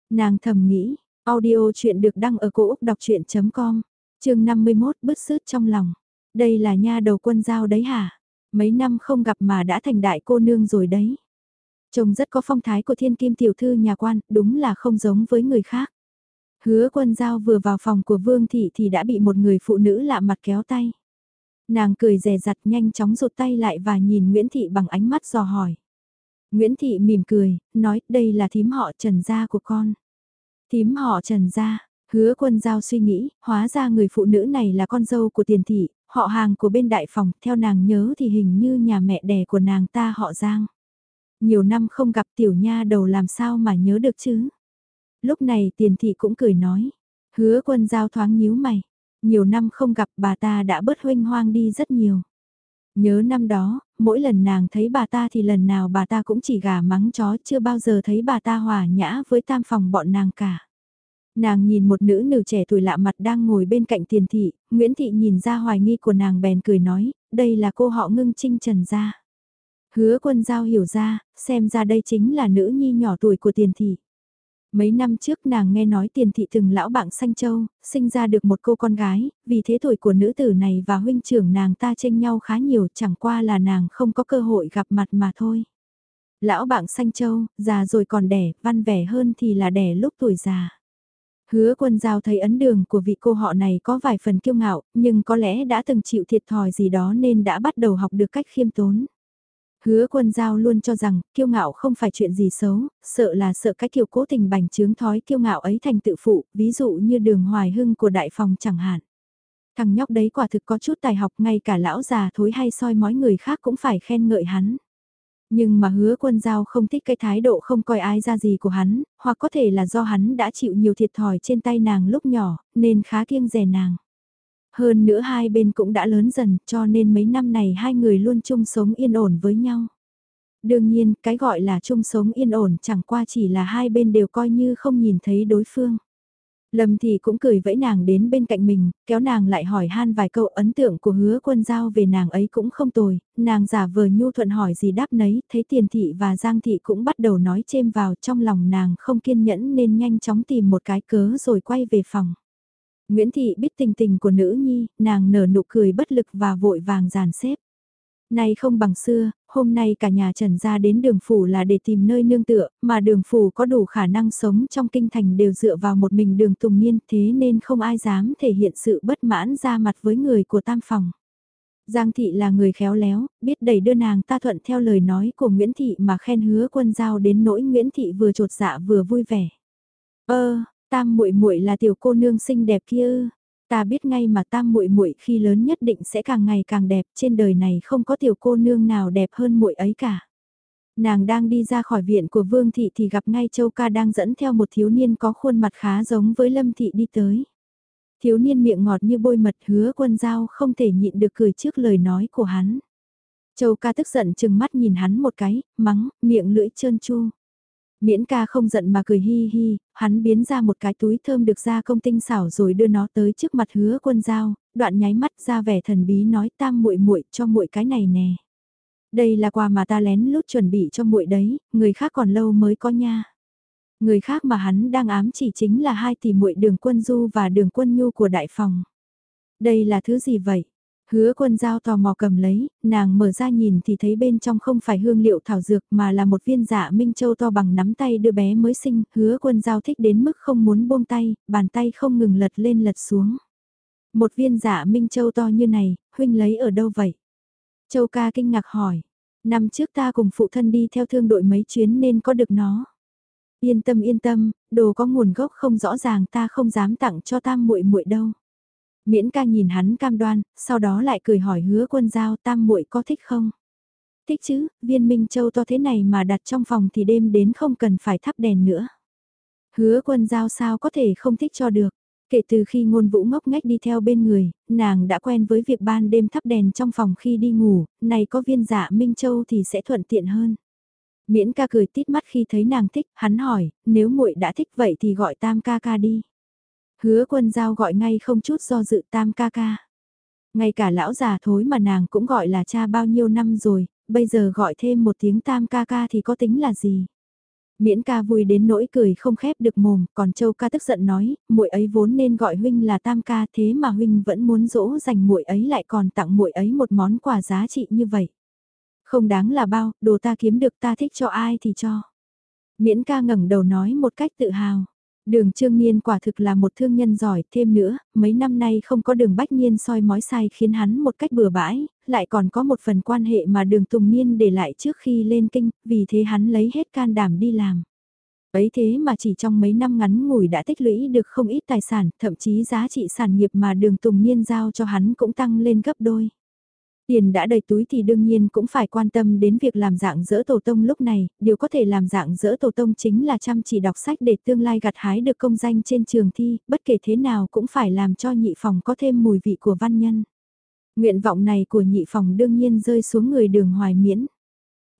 Nàng thầm nghĩ, audio chuyện được đăng ở cổ Úc đọc chuyện.com, chương 51 bứt sứt trong lòng. Đây là nha đầu quân giao đấy hả? Mấy năm không gặp mà đã thành đại cô nương rồi đấy. Trông rất có phong thái của thiên kim tiểu thư nhà quan, đúng là không giống với người khác. Hứa quân giao vừa vào phòng của Vương Thị thì đã bị một người phụ nữ lạ mặt kéo tay. Nàng cười rè rặt nhanh chóng rụt tay lại và nhìn Nguyễn Thị bằng ánh mắt dò hỏi. Nguyễn Thị mỉm cười, nói đây là thím họ trần gia của con. Thím họ trần gia, hứa quân giao suy nghĩ, hóa ra người phụ nữ này là con dâu của tiền thị, họ hàng của bên đại phòng, theo nàng nhớ thì hình như nhà mẹ đẻ của nàng ta họ Giang. Nhiều năm không gặp tiểu nha đầu làm sao mà nhớ được chứ. Lúc này tiền thị cũng cười nói, hứa quân giao thoáng nhíu mày, nhiều năm không gặp bà ta đã bớt huynh hoang đi rất nhiều. Nhớ năm đó, mỗi lần nàng thấy bà ta thì lần nào bà ta cũng chỉ gà mắng chó chưa bao giờ thấy bà ta hòa nhã với tam phòng bọn nàng cả. Nàng nhìn một nữ nữ trẻ tuổi lạ mặt đang ngồi bên cạnh tiền thị, Nguyễn Thị nhìn ra hoài nghi của nàng bèn cười nói, đây là cô họ ngưng trinh trần gia. Hứa quân giao hiểu ra, xem ra đây chính là nữ nhi nhỏ tuổi của tiền thị. Mấy năm trước nàng nghe nói tiền thị từng lão bạn sanh châu, sinh ra được một cô con gái, vì thế tuổi của nữ tử này và huynh trưởng nàng ta tranh nhau khá nhiều chẳng qua là nàng không có cơ hội gặp mặt mà thôi. Lão bạn sanh châu, già rồi còn đẻ, văn vẻ hơn thì là đẻ lúc tuổi già. Hứa quân giao thấy ấn đường của vị cô họ này có vài phần kiêu ngạo, nhưng có lẽ đã từng chịu thiệt thòi gì đó nên đã bắt đầu học được cách khiêm tốn. Hứa quân giao luôn cho rằng, kiêu ngạo không phải chuyện gì xấu, sợ là sợ cái kiểu cố tình bành trướng thói kiêu ngạo ấy thành tự phụ, ví dụ như đường hoài hưng của đại phòng chẳng hạn. Thằng nhóc đấy quả thực có chút tài học ngay cả lão già thối hay soi mói người khác cũng phải khen ngợi hắn. Nhưng mà hứa quân giao không thích cái thái độ không coi ai ra gì của hắn, hoặc có thể là do hắn đã chịu nhiều thiệt thòi trên tay nàng lúc nhỏ, nên khá kiêng rè nàng. Hơn nữa hai bên cũng đã lớn dần cho nên mấy năm này hai người luôn chung sống yên ổn với nhau. Đương nhiên, cái gọi là chung sống yên ổn chẳng qua chỉ là hai bên đều coi như không nhìn thấy đối phương. Lâm thì cũng cười vẫy nàng đến bên cạnh mình, kéo nàng lại hỏi han vài câu ấn tượng của hứa quân giao về nàng ấy cũng không tồi, nàng giả vờ nhu thuận hỏi gì đáp nấy, thấy tiền thị và giang thị cũng bắt đầu nói chêm vào trong lòng nàng không kiên nhẫn nên nhanh chóng tìm một cái cớ rồi quay về phòng. Nguyễn Thị biết tình tình của nữ nhi, nàng nở nụ cười bất lực và vội vàng giàn xếp. Nay không bằng xưa, hôm nay cả nhà Trần ra đến đường phủ là để tìm nơi nương tựa, mà đường phủ có đủ khả năng sống trong kinh thành đều dựa vào một mình đường tùng niên thế nên không ai dám thể hiện sự bất mãn ra mặt với người của tam phòng. Giang thị là người khéo léo, biết đẩy đưa nàng ta thuận theo lời nói của Nguyễn thị mà khen hứa quân giao đến nỗi Nguyễn thị vừa trột dạ vừa vui vẻ. Ơ, tam muội muội là tiểu cô nương xinh đẹp kia Ta biết ngay mà tam muội muội khi lớn nhất định sẽ càng ngày càng đẹp, trên đời này không có tiểu cô nương nào đẹp hơn muội ấy cả. Nàng đang đi ra khỏi viện của Vương Thị thì gặp ngay Châu Ca đang dẫn theo một thiếu niên có khuôn mặt khá giống với Lâm Thị đi tới. Thiếu niên miệng ngọt như bôi mật hứa quân giao không thể nhịn được cười trước lời nói của hắn. Châu ca tức giận chừng mắt nhìn hắn một cái, mắng, miệng lưỡi trơn chu. Miễn ca không giận mà cười hi hi, hắn biến ra một cái túi thơm được ra công tinh xảo rồi đưa nó tới trước mặt hứa quân giao, đoạn nháy mắt ra vẻ thần bí nói tam muội muội cho muội cái này nè. Đây là quà mà ta lén lút chuẩn bị cho muội đấy, người khác còn lâu mới có nha. Người khác mà hắn đang ám chỉ chính là hai tỷ muội đường quân du và đường quân nhu của đại phòng. Đây là thứ gì vậy? Hứa quân giao tò mò cầm lấy, nàng mở ra nhìn thì thấy bên trong không phải hương liệu thảo dược mà là một viên dạ minh châu to bằng nắm tay đứa bé mới sinh. Hứa quân giao thích đến mức không muốn buông tay, bàn tay không ngừng lật lên lật xuống. Một viên dạ minh châu to như này, huynh lấy ở đâu vậy? Châu ca kinh ngạc hỏi. Năm trước ta cùng phụ thân đi theo thương đội mấy chuyến nên có được nó. Yên tâm yên tâm, đồ có nguồn gốc không rõ ràng ta không dám tặng cho tam muội muội đâu. Miễn ca nhìn hắn cam đoan, sau đó lại cười hỏi hứa quân giao tam muội có thích không? Thích chứ, viên minh châu to thế này mà đặt trong phòng thì đêm đến không cần phải thắp đèn nữa. Hứa quân giao sao có thể không thích cho được. Kể từ khi ngôn vũ ngốc ngách đi theo bên người, nàng đã quen với việc ban đêm thắp đèn trong phòng khi đi ngủ, này có viên dạ Minh Châu thì sẽ thuận tiện hơn. Miễn ca cười tít mắt khi thấy nàng thích, hắn hỏi, nếu muội đã thích vậy thì gọi tam ca ca đi. Hứa quân giao gọi ngay không chút do dự tam ca ca. Ngay cả lão già thối mà nàng cũng gọi là cha bao nhiêu năm rồi, bây giờ gọi thêm một tiếng tam ca ca thì có tính là gì? Miễn ca vui đến nỗi cười không khép được mồm, còn châu ca tức giận nói, muội ấy vốn nên gọi huynh là tam ca thế mà huynh vẫn muốn dỗ dành muội ấy lại còn tặng muội ấy một món quà giá trị như vậy. Không đáng là bao, đồ ta kiếm được ta thích cho ai thì cho. Miễn ca ngẩng đầu nói một cách tự hào. Đường Trương Niên quả thực là một thương nhân giỏi, thêm nữa, mấy năm nay không có đường Bách Niên soi mói sai khiến hắn một cách bừa bãi, lại còn có một phần quan hệ mà đường Tùng Niên để lại trước khi lên kinh, vì thế hắn lấy hết can đảm đi làm. Ấy thế mà chỉ trong mấy năm ngắn ngủi đã tích lũy được không ít tài sản, thậm chí giá trị sản nghiệp mà đường Tùng Niên giao cho hắn cũng tăng lên gấp đôi. Tiền đã đầy túi thì đương nhiên cũng phải quan tâm đến việc làm dạng dỡ tổ tông lúc này, điều có thể làm dạng dỡ tổ tông chính là chăm chỉ đọc sách để tương lai gặt hái được công danh trên trường thi, bất kể thế nào cũng phải làm cho nhị phòng có thêm mùi vị của văn nhân. Nguyện vọng này của nhị phòng đương nhiên rơi xuống người đường hoài miễn.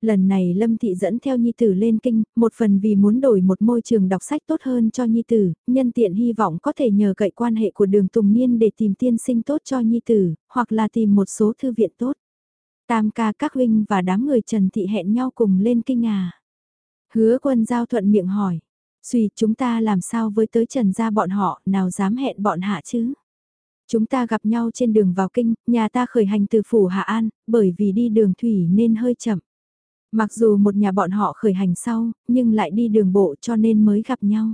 Lần này Lâm Thị dẫn theo Nhi Tử lên kinh, một phần vì muốn đổi một môi trường đọc sách tốt hơn cho Nhi Tử, nhân tiện hy vọng có thể nhờ cậy quan hệ của đường Tùng Niên để tìm tiên sinh tốt cho Nhi Tử, hoặc là tìm một số thư viện tốt. Tam ca các huynh và đám người Trần Thị hẹn nhau cùng lên kinh à. Hứa quân giao thuận miệng hỏi, suy chúng ta làm sao với tới Trần gia bọn họ, nào dám hẹn bọn hạ chứ? Chúng ta gặp nhau trên đường vào kinh, nhà ta khởi hành từ phủ Hạ An, bởi vì đi đường thủy nên hơi chậm. Mặc dù một nhà bọn họ khởi hành sau, nhưng lại đi đường bộ cho nên mới gặp nhau.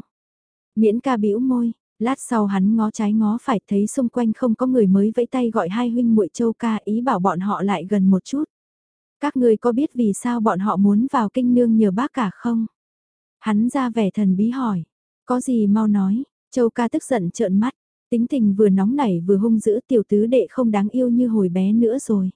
Miễn ca bĩu môi, lát sau hắn ngó trái ngó phải thấy xung quanh không có người mới vẫy tay gọi hai huynh muội châu ca ý bảo bọn họ lại gần một chút. Các người có biết vì sao bọn họ muốn vào kinh nương nhờ bác cả không? Hắn ra vẻ thần bí hỏi, có gì mau nói, châu ca tức giận trợn mắt, tính tình vừa nóng nảy vừa hung dữ tiểu tứ đệ không đáng yêu như hồi bé nữa rồi.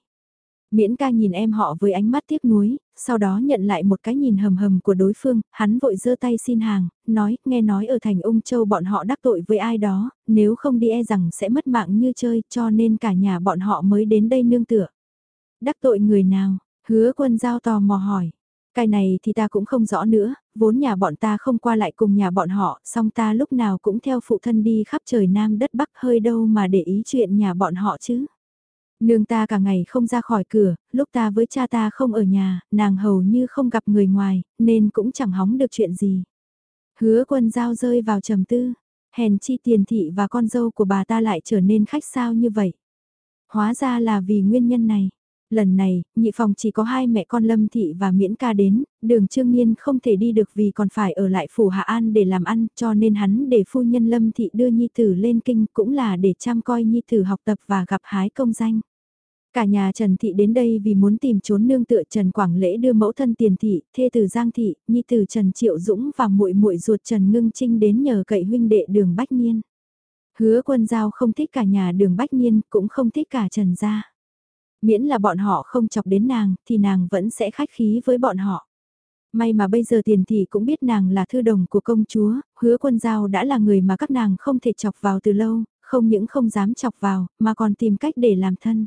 Miễn ca nhìn em họ với ánh mắt tiếc nuối, sau đó nhận lại một cái nhìn hầm hầm của đối phương, hắn vội giơ tay xin hàng, nói, nghe nói ở thành ung châu bọn họ đắc tội với ai đó, nếu không đi e rằng sẽ mất mạng như chơi, cho nên cả nhà bọn họ mới đến đây nương tựa. Đắc tội người nào? Hứa quân giao tò mò hỏi. Cái này thì ta cũng không rõ nữa, vốn nhà bọn ta không qua lại cùng nhà bọn họ, song ta lúc nào cũng theo phụ thân đi khắp trời Nam đất Bắc hơi đâu mà để ý chuyện nhà bọn họ chứ. Nương ta cả ngày không ra khỏi cửa, lúc ta với cha ta không ở nhà, nàng hầu như không gặp người ngoài, nên cũng chẳng hóng được chuyện gì. Hứa quân giao rơi vào trầm tư, hèn chi tiền thị và con dâu của bà ta lại trở nên khách sao như vậy. Hóa ra là vì nguyên nhân này. Lần này, nhị phòng chỉ có hai mẹ con Lâm Thị và Miễn ca đến, đường Trương Nhiên không thể đi được vì còn phải ở lại phủ Hạ An để làm ăn cho nên hắn để phu nhân Lâm Thị đưa Nhi Tử lên kinh cũng là để chăm coi Nhi Tử học tập và gặp hái công danh. Cả nhà Trần Thị đến đây vì muốn tìm trốn nương tựa Trần Quảng Lễ đưa mẫu thân tiền thị, thê từ Giang Thị, Nhi Tử Trần Triệu Dũng và muội muội ruột Trần Ngưng Trinh đến nhờ cậy huynh đệ đường Bách Niên. Hứa quân giao không thích cả nhà đường Bách Niên cũng không thích cả Trần gia. Miễn là bọn họ không chọc đến nàng thì nàng vẫn sẽ khách khí với bọn họ. May mà bây giờ tiền thị cũng biết nàng là thư đồng của công chúa, hứa quân giao đã là người mà các nàng không thể chọc vào từ lâu, không những không dám chọc vào, mà còn tìm cách để làm thân.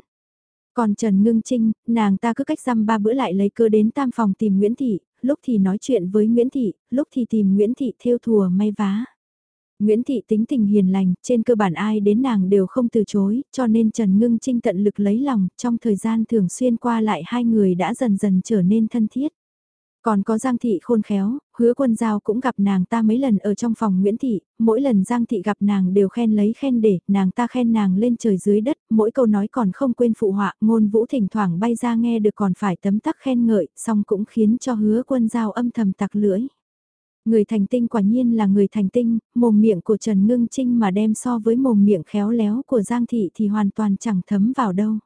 Còn Trần Ngưng Trinh, nàng ta cứ cách dăm ba bữa lại lấy cơ đến tam phòng tìm Nguyễn Thị, lúc thì nói chuyện với Nguyễn Thị, lúc thì tìm Nguyễn Thị theo thùa may vá. Nguyễn Thị tính tình hiền lành, trên cơ bản ai đến nàng đều không từ chối, cho nên Trần Ngưng Trinh tận lực lấy lòng, trong thời gian thường xuyên qua lại hai người đã dần dần trở nên thân thiết. Còn có Giang Thị khôn khéo, hứa quân giao cũng gặp nàng ta mấy lần ở trong phòng Nguyễn Thị, mỗi lần Giang Thị gặp nàng đều khen lấy khen để, nàng ta khen nàng lên trời dưới đất, mỗi câu nói còn không quên phụ họa, ngôn vũ thỉnh thoảng bay ra nghe được còn phải tấm tắc khen ngợi, song cũng khiến cho hứa quân giao âm thầm tặc lưỡi. Người thành tinh quả nhiên là người thành tinh, mồm miệng của Trần Ngưng Trinh mà đem so với mồm miệng khéo léo của Giang Thị thì hoàn toàn chẳng thấm vào đâu.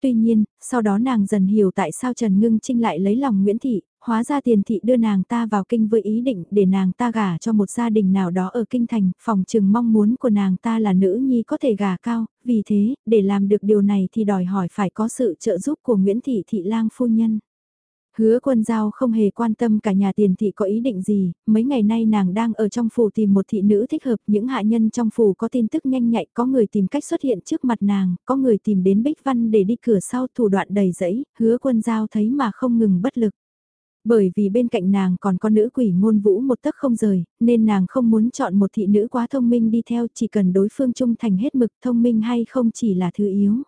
Tuy nhiên, sau đó nàng dần hiểu tại sao Trần Ngưng Trinh lại lấy lòng Nguyễn Thị, hóa ra tiền thị đưa nàng ta vào kinh với ý định để nàng ta gả cho một gia đình nào đó ở kinh thành, phòng trừng mong muốn của nàng ta là nữ nhi có thể gả cao, vì thế, để làm được điều này thì đòi hỏi phải có sự trợ giúp của Nguyễn Thị Thị lang phu nhân. Hứa quân giao không hề quan tâm cả nhà tiền thị có ý định gì, mấy ngày nay nàng đang ở trong phủ tìm một thị nữ thích hợp, những hạ nhân trong phủ có tin tức nhanh nhạy, có người tìm cách xuất hiện trước mặt nàng, có người tìm đến Bích Văn để đi cửa sau thủ đoạn đầy rẫy, hứa quân giao thấy mà không ngừng bất lực. Bởi vì bên cạnh nàng còn có nữ quỷ ngôn vũ một tấc không rời, nên nàng không muốn chọn một thị nữ quá thông minh đi theo chỉ cần đối phương trung thành hết mực thông minh hay không chỉ là thứ yếu.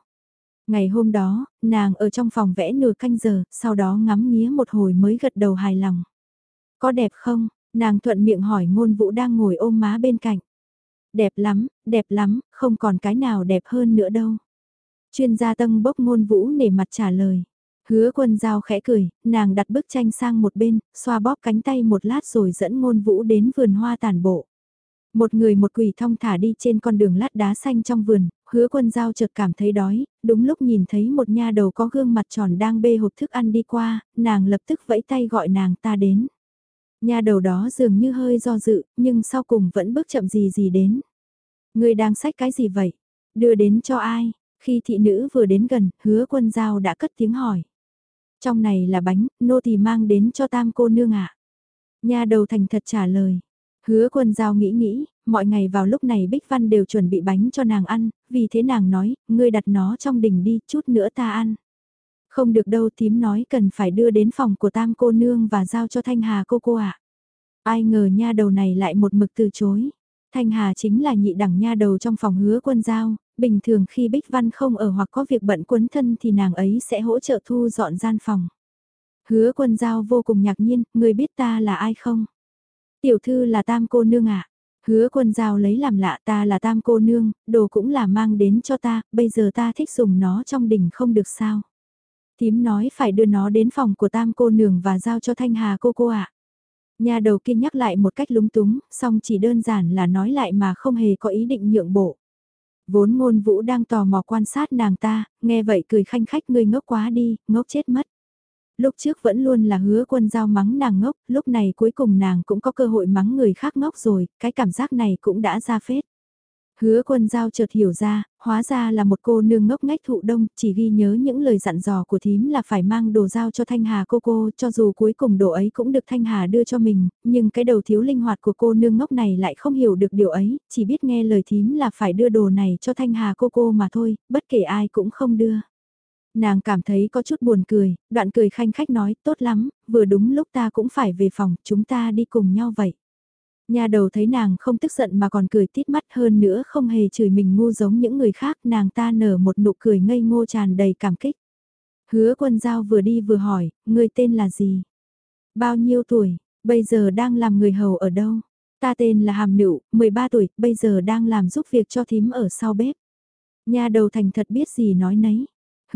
Ngày hôm đó, nàng ở trong phòng vẽ nửa canh giờ, sau đó ngắm nghía một hồi mới gật đầu hài lòng. Có đẹp không? Nàng thuận miệng hỏi ngôn vũ đang ngồi ôm má bên cạnh. Đẹp lắm, đẹp lắm, không còn cái nào đẹp hơn nữa đâu. Chuyên gia tân bốc ngôn vũ nể mặt trả lời. Hứa quân giao khẽ cười, nàng đặt bức tranh sang một bên, xoa bóp cánh tay một lát rồi dẫn ngôn vũ đến vườn hoa tàn bộ. Một người một quỷ thong thả đi trên con đường lát đá xanh trong vườn, hứa quân giao chợt cảm thấy đói, đúng lúc nhìn thấy một nha đầu có gương mặt tròn đang bê hộp thức ăn đi qua, nàng lập tức vẫy tay gọi nàng ta đến. Nha đầu đó dường như hơi do dự, nhưng sau cùng vẫn bước chậm gì gì đến. Người đang sách cái gì vậy? Đưa đến cho ai? Khi thị nữ vừa đến gần, hứa quân giao đã cất tiếng hỏi. Trong này là bánh, nô thì mang đến cho tam cô nương ạ. À? Nha đầu thành thật trả lời. Hứa quân giao nghĩ nghĩ, mọi ngày vào lúc này Bích Văn đều chuẩn bị bánh cho nàng ăn, vì thế nàng nói, ngươi đặt nó trong đình đi, chút nữa ta ăn. Không được đâu tím nói cần phải đưa đến phòng của tam cô nương và giao cho Thanh Hà cô cô ạ. Ai ngờ nha đầu này lại một mực từ chối. Thanh Hà chính là nhị đẳng nha đầu trong phòng hứa quân giao, bình thường khi Bích Văn không ở hoặc có việc bận quấn thân thì nàng ấy sẽ hỗ trợ thu dọn gian phòng. Hứa quân giao vô cùng ngạc nhiên, người biết ta là ai không? Tiểu thư là tam cô nương ạ. À? Hứa quân giao lấy làm lạ ta là tam cô nương, đồ cũng là mang đến cho ta, bây giờ ta thích dùng nó trong đỉnh không được sao. Tím nói phải đưa nó đến phòng của tam cô nương và giao cho thanh hà cô cô ạ. À. Nhà đầu kia nhắc lại một cách lúng túng, song chỉ đơn giản là nói lại mà không hề có ý định nhượng bộ. Vốn ngôn vũ đang tò mò quan sát nàng ta, nghe vậy cười khanh khách ngươi ngốc quá đi, ngốc chết mất lúc trước vẫn luôn là hứa quân giao mắng nàng ngốc, lúc này cuối cùng nàng cũng có cơ hội mắng người khác ngốc rồi, cái cảm giác này cũng đã ra phết. Hứa quân giao chợt hiểu ra, hóa ra là một cô nương ngốc ngách thụ đông, chỉ ghi nhớ những lời dặn dò của thím là phải mang đồ giao cho Thanh Hà cô cô, cho dù cuối cùng đồ ấy cũng được Thanh Hà đưa cho mình, nhưng cái đầu thiếu linh hoạt của cô nương ngốc này lại không hiểu được điều ấy, chỉ biết nghe lời thím là phải đưa đồ này cho Thanh Hà cô cô mà thôi, bất kể ai cũng không đưa. Nàng cảm thấy có chút buồn cười, đoạn cười khanh khách nói, tốt lắm, vừa đúng lúc ta cũng phải về phòng, chúng ta đi cùng nhau vậy. Nhà đầu thấy nàng không tức giận mà còn cười tít mắt hơn nữa không hề chửi mình ngu giống những người khác, nàng ta nở một nụ cười ngây ngô tràn đầy cảm kích. Hứa quân giao vừa đi vừa hỏi, người tên là gì? Bao nhiêu tuổi, bây giờ đang làm người hầu ở đâu? Ta tên là Hàm Nữu, 13 tuổi, bây giờ đang làm giúp việc cho thím ở sau bếp. Nhà đầu thành thật biết gì nói nấy.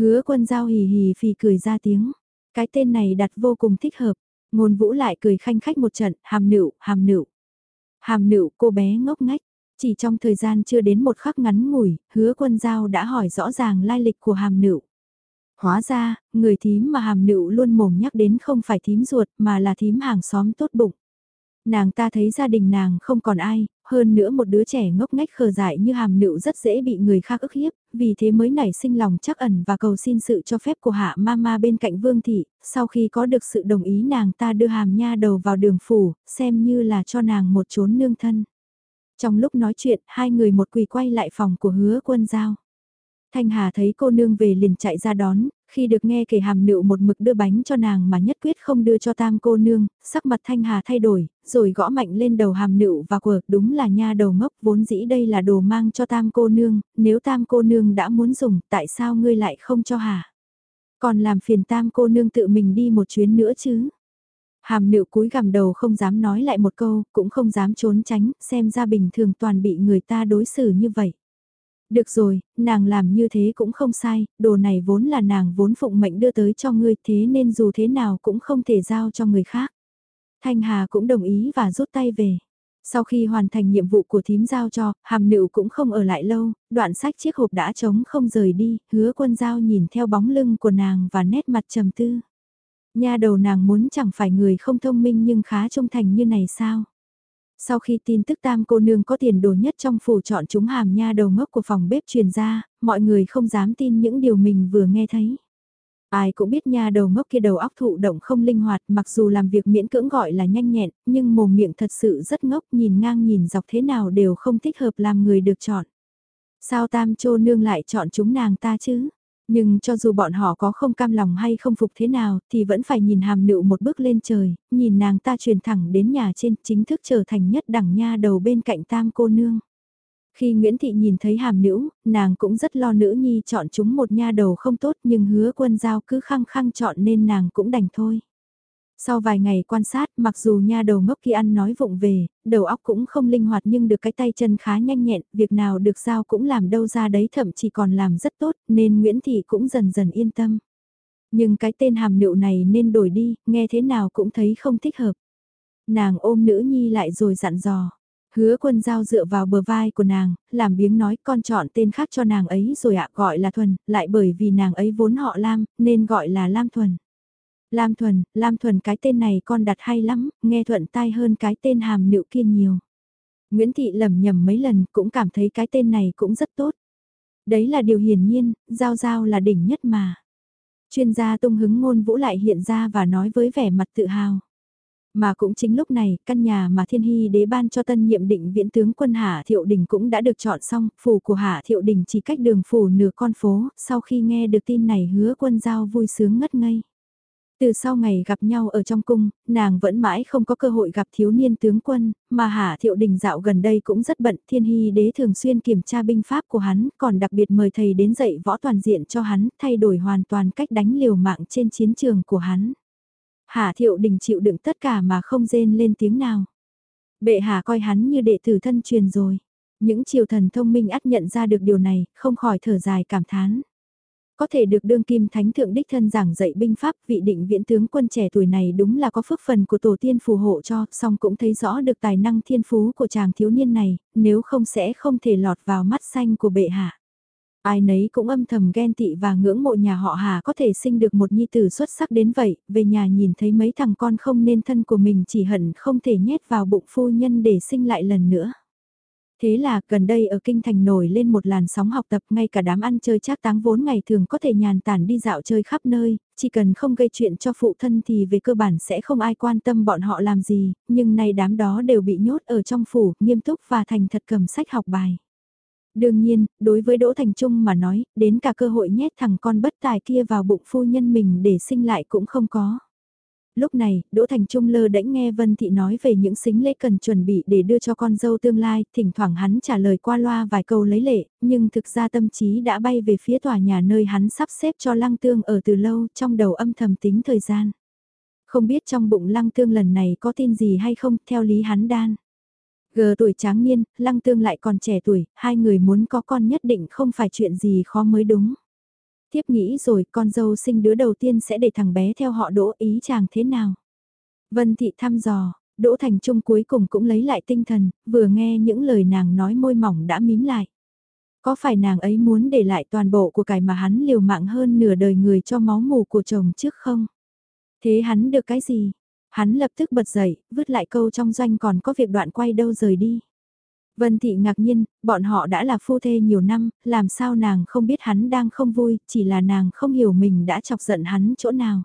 Hứa quân giao hì hì phì cười ra tiếng. Cái tên này đặt vô cùng thích hợp. Ngôn vũ lại cười khanh khách một trận, hàm nựu, hàm nựu. Hàm nựu cô bé ngốc ngách. Chỉ trong thời gian chưa đến một khắc ngắn ngủi, hứa quân giao đã hỏi rõ ràng lai lịch của hàm nựu. Hóa ra, người thím mà hàm nựu luôn mồm nhắc đến không phải thím ruột mà là thím hàng xóm tốt bụng. Nàng ta thấy gia đình nàng không còn ai, hơn nữa một đứa trẻ ngốc nghếch khờ dại như hàm nựu rất dễ bị người khác ức hiếp, vì thế mới nảy sinh lòng chắc ẩn và cầu xin sự cho phép của hạ mama bên cạnh vương thị, sau khi có được sự đồng ý nàng ta đưa hàm nha đầu vào đường phủ, xem như là cho nàng một chốn nương thân. Trong lúc nói chuyện, hai người một quỳ quay lại phòng của hứa quân giao. Thanh Hà thấy cô nương về liền chạy ra đón, khi được nghe kể hàm nựu một mực đưa bánh cho nàng mà nhất quyết không đưa cho tam cô nương, sắc mặt Thanh Hà thay đổi, rồi gõ mạnh lên đầu hàm nựu và quờ, đúng là nha đầu ngốc vốn dĩ đây là đồ mang cho tam cô nương, nếu tam cô nương đã muốn dùng, tại sao ngươi lại không cho hà? Còn làm phiền tam cô nương tự mình đi một chuyến nữa chứ? Hàm nựu cúi gằm đầu không dám nói lại một câu, cũng không dám trốn tránh, xem ra bình thường toàn bị người ta đối xử như vậy. Được rồi, nàng làm như thế cũng không sai, đồ này vốn là nàng vốn phụng mệnh đưa tới cho ngươi thế nên dù thế nào cũng không thể giao cho người khác. Thanh Hà cũng đồng ý và rút tay về. Sau khi hoàn thành nhiệm vụ của thím giao cho, hàm nữ cũng không ở lại lâu, đoạn sách chiếc hộp đã trống không rời đi, hứa quân giao nhìn theo bóng lưng của nàng và nét mặt trầm tư. Nha đầu nàng muốn chẳng phải người không thông minh nhưng khá trung thành như này sao? Sau khi tin tức tam cô nương có tiền đồ nhất trong phủ chọn chúng hàm nha đầu ngốc của phòng bếp truyền ra, mọi người không dám tin những điều mình vừa nghe thấy. Ai cũng biết nha đầu ngốc kia đầu óc thụ động không linh hoạt mặc dù làm việc miễn cưỡng gọi là nhanh nhẹn, nhưng mồm miệng thật sự rất ngốc nhìn ngang nhìn dọc thế nào đều không thích hợp làm người được chọn. Sao tam chô nương lại chọn chúng nàng ta chứ? Nhưng cho dù bọn họ có không cam lòng hay không phục thế nào thì vẫn phải nhìn hàm nựu một bước lên trời, nhìn nàng ta truyền thẳng đến nhà trên chính thức trở thành nhất đẳng nha đầu bên cạnh tam cô nương. Khi Nguyễn Thị nhìn thấy hàm nữ, nàng cũng rất lo nữ nhi chọn chúng một nha đầu không tốt nhưng hứa quân giao cứ khăng khăng chọn nên nàng cũng đành thôi. Sau vài ngày quan sát, mặc dù nha đầu ngốc kia ăn nói vụng về, đầu óc cũng không linh hoạt nhưng được cái tay chân khá nhanh nhẹn, việc nào được giao cũng làm đâu ra đấy thậm chí còn làm rất tốt, nên Nguyễn Thị cũng dần dần yên tâm. Nhưng cái tên hàm nựu này nên đổi đi, nghe thế nào cũng thấy không thích hợp. Nàng ôm nữ nhi lại rồi dặn dò. Hứa quân giao dựa vào bờ vai của nàng, làm biếng nói con chọn tên khác cho nàng ấy rồi ạ gọi là Thuần, lại bởi vì nàng ấy vốn họ Lam, nên gọi là Lam Thuần. Lam Thuần, Lam Thuần cái tên này con đặt hay lắm, nghe thuận tai hơn cái tên hàm nữ kia nhiều. Nguyễn Thị lầm nhầm mấy lần cũng cảm thấy cái tên này cũng rất tốt. Đấy là điều hiển nhiên, Giao Giao là đỉnh nhất mà. Chuyên gia tung hứng ngôn vũ lại hiện ra và nói với vẻ mặt tự hào. Mà cũng chính lúc này, căn nhà mà Thiên Hy đế ban cho tân nhiệm định viễn tướng quân Hạ Thiệu Đình cũng đã được chọn xong, phủ của Hạ Thiệu Đình chỉ cách đường phủ nửa con phố, sau khi nghe được tin này hứa quân giao vui sướng ngất ngây. Từ sau ngày gặp nhau ở trong cung, nàng vẫn mãi không có cơ hội gặp thiếu niên tướng quân, mà Hạ Thiệu Đình dạo gần đây cũng rất bận, Thiên Hy đế thường xuyên kiểm tra binh pháp của hắn, còn đặc biệt mời thầy đến dạy võ toàn diện cho hắn, thay đổi hoàn toàn cách đánh liều mạng trên chiến trường của hắn. Hạ Thiệu Đình chịu đựng tất cả mà không rên lên tiếng nào. Bệ hạ coi hắn như đệ tử thân truyền rồi. Những triều thần thông minh ắt nhận ra được điều này, không khỏi thở dài cảm thán có thể được đương kim thánh thượng đích thân giảng dạy binh pháp vị định viễn tướng quân trẻ tuổi này đúng là có phước phần của tổ tiên phù hộ cho, song cũng thấy rõ được tài năng thiên phú của chàng thiếu niên này, nếu không sẽ không thể lọt vào mắt xanh của bệ hạ. Ai nấy cũng âm thầm ghen tị và ngưỡng mộ nhà họ Hà có thể sinh được một nhi tử xuất sắc đến vậy, về nhà nhìn thấy mấy thằng con không nên thân của mình chỉ hận không thể nhét vào bụng phu nhân để sinh lại lần nữa. Thế là gần đây ở Kinh Thành nổi lên một làn sóng học tập ngay cả đám ăn chơi trác táng vốn ngày thường có thể nhàn tản đi dạo chơi khắp nơi, chỉ cần không gây chuyện cho phụ thân thì về cơ bản sẽ không ai quan tâm bọn họ làm gì, nhưng nay đám đó đều bị nhốt ở trong phủ, nghiêm túc và thành thật cầm sách học bài. Đương nhiên, đối với Đỗ Thành Trung mà nói, đến cả cơ hội nhét thằng con bất tài kia vào bụng phu nhân mình để sinh lại cũng không có. Lúc này, Đỗ Thành Trung lơ đễnh nghe Vân Thị nói về những xính lễ cần chuẩn bị để đưa cho con dâu tương lai, thỉnh thoảng hắn trả lời qua loa vài câu lấy lệ, nhưng thực ra tâm trí đã bay về phía tòa nhà nơi hắn sắp xếp cho lăng tương ở từ lâu trong đầu âm thầm tính thời gian. Không biết trong bụng lăng tương lần này có tin gì hay không, theo lý hắn đan. Gờ tuổi tráng niên, lăng tương lại còn trẻ tuổi, hai người muốn có con nhất định không phải chuyện gì khó mới đúng. Tiếp nghĩ rồi con dâu sinh đứa đầu tiên sẽ để thằng bé theo họ đỗ ý chàng thế nào. Vân Thị thăm dò, Đỗ Thành Trung cuối cùng cũng lấy lại tinh thần, vừa nghe những lời nàng nói môi mỏng đã mím lại. Có phải nàng ấy muốn để lại toàn bộ của cải mà hắn liều mạng hơn nửa đời người cho máu mù của chồng trước không? Thế hắn được cái gì? Hắn lập tức bật dậy, vứt lại câu trong doanh còn có việc đoạn quay đâu rời đi. Vân Thị ngạc nhiên, bọn họ đã là phu thê nhiều năm, làm sao nàng không biết hắn đang không vui, chỉ là nàng không hiểu mình đã chọc giận hắn chỗ nào.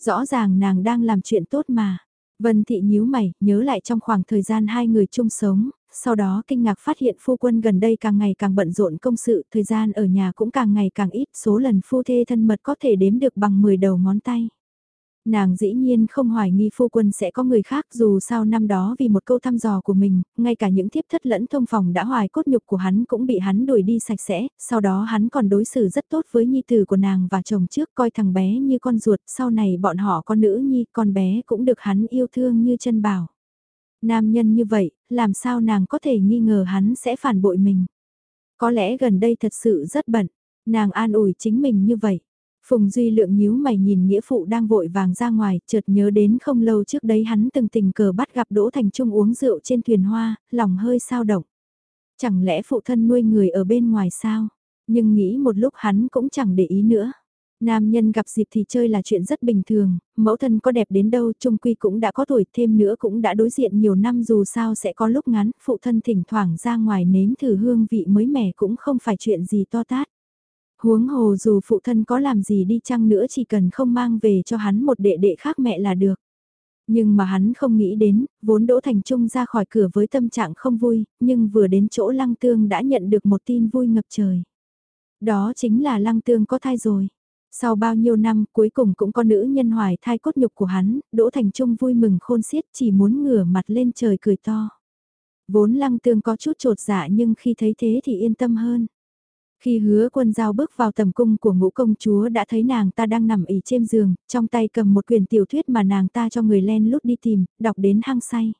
Rõ ràng nàng đang làm chuyện tốt mà. Vân Thị nhíu mày, nhớ lại trong khoảng thời gian hai người chung sống, sau đó kinh ngạc phát hiện phu quân gần đây càng ngày càng bận rộn công sự, thời gian ở nhà cũng càng ngày càng ít, số lần phu thê thân mật có thể đếm được bằng 10 đầu ngón tay. Nàng dĩ nhiên không hoài nghi phu quân sẽ có người khác dù sao năm đó vì một câu thăm dò của mình, ngay cả những thiếp thất lẫn thông phòng đã hoài cốt nhục của hắn cũng bị hắn đuổi đi sạch sẽ, sau đó hắn còn đối xử rất tốt với nhi tử của nàng và chồng trước coi thằng bé như con ruột, sau này bọn họ con nữ nhi, con bé cũng được hắn yêu thương như chân bảo. Nam nhân như vậy, làm sao nàng có thể nghi ngờ hắn sẽ phản bội mình. Có lẽ gần đây thật sự rất bận, nàng an ủi chính mình như vậy. Phùng Duy Lượng nhíu mày nhìn nghĩa phụ đang vội vàng ra ngoài, chợt nhớ đến không lâu trước đấy hắn từng tình cờ bắt gặp Đỗ Thành Trung uống rượu trên thuyền hoa, lòng hơi sao động. Chẳng lẽ phụ thân nuôi người ở bên ngoài sao? Nhưng nghĩ một lúc hắn cũng chẳng để ý nữa. Nam nhân gặp dịp thì chơi là chuyện rất bình thường, mẫu thân có đẹp đến đâu trung quy cũng đã có tuổi thêm nữa cũng đã đối diện nhiều năm dù sao sẽ có lúc ngắn, phụ thân thỉnh thoảng ra ngoài nếm thử hương vị mới mẻ cũng không phải chuyện gì to tát. Huống hồ dù phụ thân có làm gì đi chăng nữa chỉ cần không mang về cho hắn một đệ đệ khác mẹ là được. Nhưng mà hắn không nghĩ đến, vốn Đỗ Thành Trung ra khỏi cửa với tâm trạng không vui, nhưng vừa đến chỗ Lăng Tương đã nhận được một tin vui ngập trời. Đó chính là Lăng Tương có thai rồi. Sau bao nhiêu năm cuối cùng cũng có nữ nhân hoài thai cốt nhục của hắn, Đỗ Thành Trung vui mừng khôn xiết chỉ muốn ngửa mặt lên trời cười to. Vốn Lăng Tương có chút trột dạ nhưng khi thấy thế thì yên tâm hơn. Khi hứa quân giao bước vào tầm cung của ngũ công chúa đã thấy nàng ta đang nằm ỉ trên giường, trong tay cầm một quyển tiểu thuyết mà nàng ta cho người len lút đi tìm, đọc đến hăng say.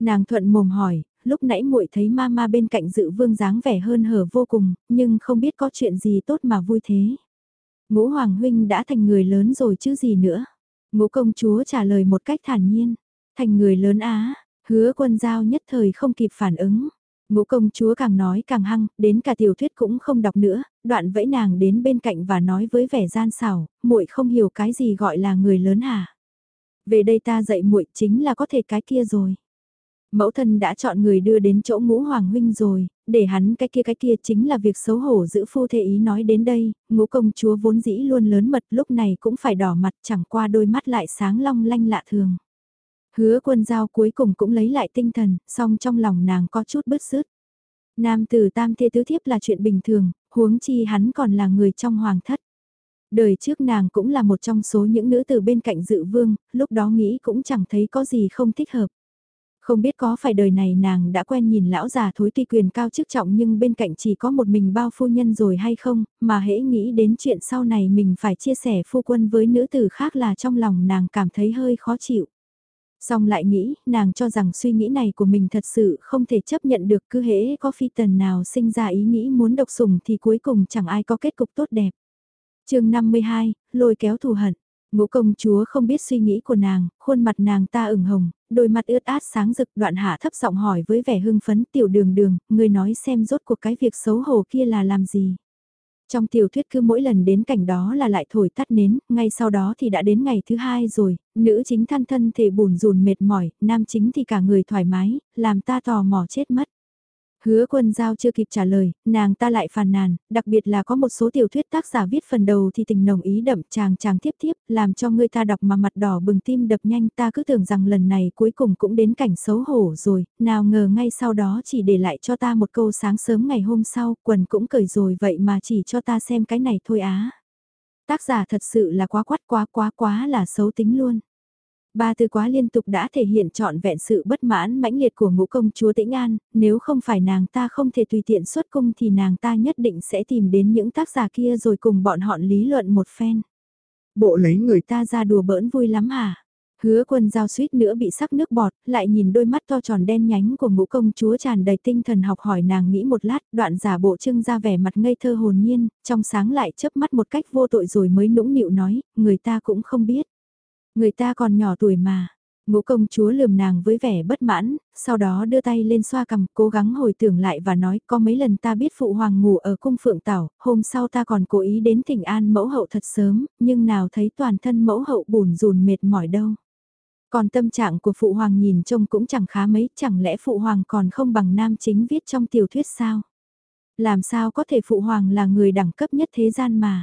Nàng thuận mồm hỏi, lúc nãy muội thấy mama bên cạnh dự vương dáng vẻ hơn hở vô cùng, nhưng không biết có chuyện gì tốt mà vui thế. Ngũ hoàng huynh đã thành người lớn rồi chứ gì nữa. Ngũ công chúa trả lời một cách thản nhiên, thành người lớn á, hứa quân giao nhất thời không kịp phản ứng. Ngũ công chúa càng nói càng hăng, đến cả tiểu thuyết cũng không đọc nữa, đoạn vẫy nàng đến bên cạnh và nói với vẻ gian xảo, muội không hiểu cái gì gọi là người lớn hả? Về đây ta dạy muội chính là có thể cái kia rồi. Mẫu thân đã chọn người đưa đến chỗ ngũ hoàng huynh rồi, để hắn cái kia cái kia chính là việc xấu hổ giữ phu thê ý nói đến đây, ngũ công chúa vốn dĩ luôn lớn mật lúc này cũng phải đỏ mặt chẳng qua đôi mắt lại sáng long lanh lạ thường. Hứa quân giao cuối cùng cũng lấy lại tinh thần, song trong lòng nàng có chút bứt rứt. Nam tử tam thê tứ thiếp là chuyện bình thường, huống chi hắn còn là người trong hoàng thất. Đời trước nàng cũng là một trong số những nữ tử bên cạnh dự vương, lúc đó nghĩ cũng chẳng thấy có gì không thích hợp. Không biết có phải đời này nàng đã quen nhìn lão già thối tuy quyền cao chức trọng nhưng bên cạnh chỉ có một mình bao phu nhân rồi hay không, mà hễ nghĩ đến chuyện sau này mình phải chia sẻ phu quân với nữ tử khác là trong lòng nàng cảm thấy hơi khó chịu. Xong lại nghĩ, nàng cho rằng suy nghĩ này của mình thật sự không thể chấp nhận được cứ hễ có phi tần nào sinh ra ý nghĩ muốn độc sủng thì cuối cùng chẳng ai có kết cục tốt đẹp. chương 52, lôi kéo thù hận. Ngũ công chúa không biết suy nghĩ của nàng, khuôn mặt nàng ta ửng hồng, đôi mặt ướt át sáng rực đoạn hạ thấp giọng hỏi với vẻ hưng phấn tiểu đường đường, người nói xem rốt cuộc cái việc xấu hổ kia là làm gì. Trong tiểu thuyết cứ mỗi lần đến cảnh đó là lại thổi tắt nến, ngay sau đó thì đã đến ngày thứ hai rồi, nữ chính than thân thể bùn rùn mệt mỏi, nam chính thì cả người thoải mái, làm ta tò mò chết mất. Hứa quân giao chưa kịp trả lời, nàng ta lại phàn nàn, đặc biệt là có một số tiểu thuyết tác giả viết phần đầu thì tình nồng ý đậm chàng chàng tiếp tiếp, làm cho người ta đọc mà mặt đỏ bừng tim đập nhanh ta cứ tưởng rằng lần này cuối cùng cũng đến cảnh xấu hổ rồi, nào ngờ ngay sau đó chỉ để lại cho ta một câu sáng sớm ngày hôm sau, quần cũng cởi rồi vậy mà chỉ cho ta xem cái này thôi á. Tác giả thật sự là quá quát quá quá quá là xấu tính luôn. Ba từ quá liên tục đã thể hiện trọn vẹn sự bất mãn mãnh liệt của ngũ công chúa Tĩnh An, nếu không phải nàng ta không thể tùy tiện xuất cung thì nàng ta nhất định sẽ tìm đến những tác giả kia rồi cùng bọn họ lý luận một phen. Bộ lấy người ta ra đùa bỡn vui lắm hả? Hứa quân giao suýt nữa bị sắc nước bọt, lại nhìn đôi mắt to tròn đen nhánh của ngũ công chúa tràn đầy tinh thần học hỏi nàng nghĩ một lát, đoạn giả bộ trưng ra vẻ mặt ngây thơ hồn nhiên, trong sáng lại chớp mắt một cách vô tội rồi mới nũng nịu nói, người ta cũng không biết. Người ta còn nhỏ tuổi mà, Ngũ công chúa lườm nàng với vẻ bất mãn, sau đó đưa tay lên xoa cằm cố gắng hồi tưởng lại và nói có mấy lần ta biết phụ hoàng ngủ ở cung phượng tảo, hôm sau ta còn cố ý đến tỉnh an mẫu hậu thật sớm, nhưng nào thấy toàn thân mẫu hậu bùn rùn mệt mỏi đâu. Còn tâm trạng của phụ hoàng nhìn trông cũng chẳng khá mấy, chẳng lẽ phụ hoàng còn không bằng nam chính viết trong tiểu thuyết sao? Làm sao có thể phụ hoàng là người đẳng cấp nhất thế gian mà?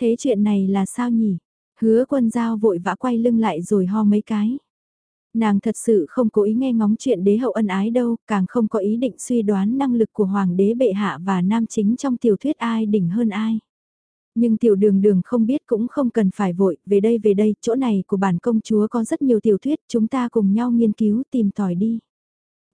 Thế chuyện này là sao nhỉ? Hứa quân giao vội vã quay lưng lại rồi ho mấy cái. Nàng thật sự không cố ý nghe ngóng chuyện đế hậu ân ái đâu, càng không có ý định suy đoán năng lực của hoàng đế bệ hạ và nam chính trong tiểu thuyết ai đỉnh hơn ai. Nhưng tiểu đường đường không biết cũng không cần phải vội, về đây về đây, chỗ này của bản công chúa có rất nhiều tiểu thuyết, chúng ta cùng nhau nghiên cứu tìm tòi đi.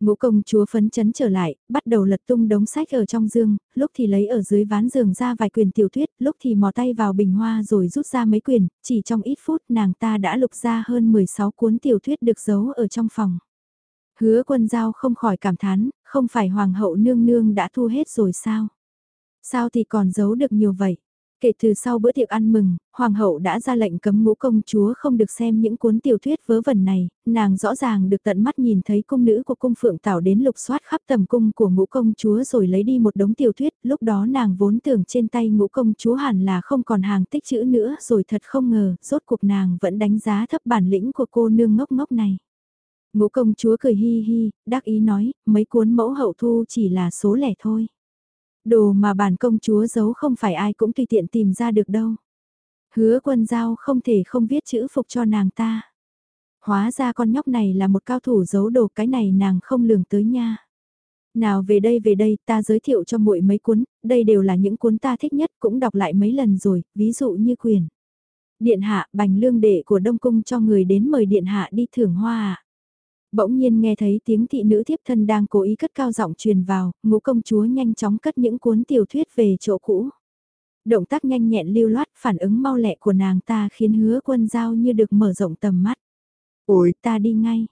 Ngũ công chúa phấn chấn trở lại, bắt đầu lật tung đống sách ở trong giường, lúc thì lấy ở dưới ván giường ra vài quyền tiểu thuyết, lúc thì mò tay vào bình hoa rồi rút ra mấy quyền, chỉ trong ít phút nàng ta đã lục ra hơn 16 cuốn tiểu thuyết được giấu ở trong phòng. Hứa quân giao không khỏi cảm thán, không phải hoàng hậu nương nương đã thu hết rồi sao? Sao thì còn giấu được nhiều vậy? Kể từ sau bữa tiệc ăn mừng, Hoàng hậu đã ra lệnh cấm ngũ công chúa không được xem những cuốn tiểu thuyết vớ vẩn này, nàng rõ ràng được tận mắt nhìn thấy cung nữ của cung phượng tảo đến lục soát khắp tầm cung của ngũ công chúa rồi lấy đi một đống tiểu thuyết, lúc đó nàng vốn tưởng trên tay ngũ công chúa hẳn là không còn hàng tích chữ nữa rồi thật không ngờ, rốt cuộc nàng vẫn đánh giá thấp bản lĩnh của cô nương ngốc ngốc này. Ngũ công chúa cười hi hi, đắc ý nói, mấy cuốn mẫu hậu thu chỉ là số lẻ thôi. Đồ mà bản công chúa giấu không phải ai cũng tùy tiện tìm ra được đâu. Hứa quân giao không thể không viết chữ phục cho nàng ta. Hóa ra con nhóc này là một cao thủ giấu đồ cái này nàng không lường tới nha. Nào về đây về đây ta giới thiệu cho muội mấy cuốn, đây đều là những cuốn ta thích nhất cũng đọc lại mấy lần rồi, ví dụ như quyền. Điện hạ bành lương đệ của Đông Cung cho người đến mời điện hạ đi thưởng hoa ạ. Bỗng nhiên nghe thấy tiếng thị nữ thiếp thân đang cố ý cất cao giọng truyền vào, ngũ công chúa nhanh chóng cất những cuốn tiểu thuyết về chỗ cũ. Động tác nhanh nhẹn lưu loát phản ứng mau lẹ của nàng ta khiến hứa quân giao như được mở rộng tầm mắt. Ôi ta đi ngay,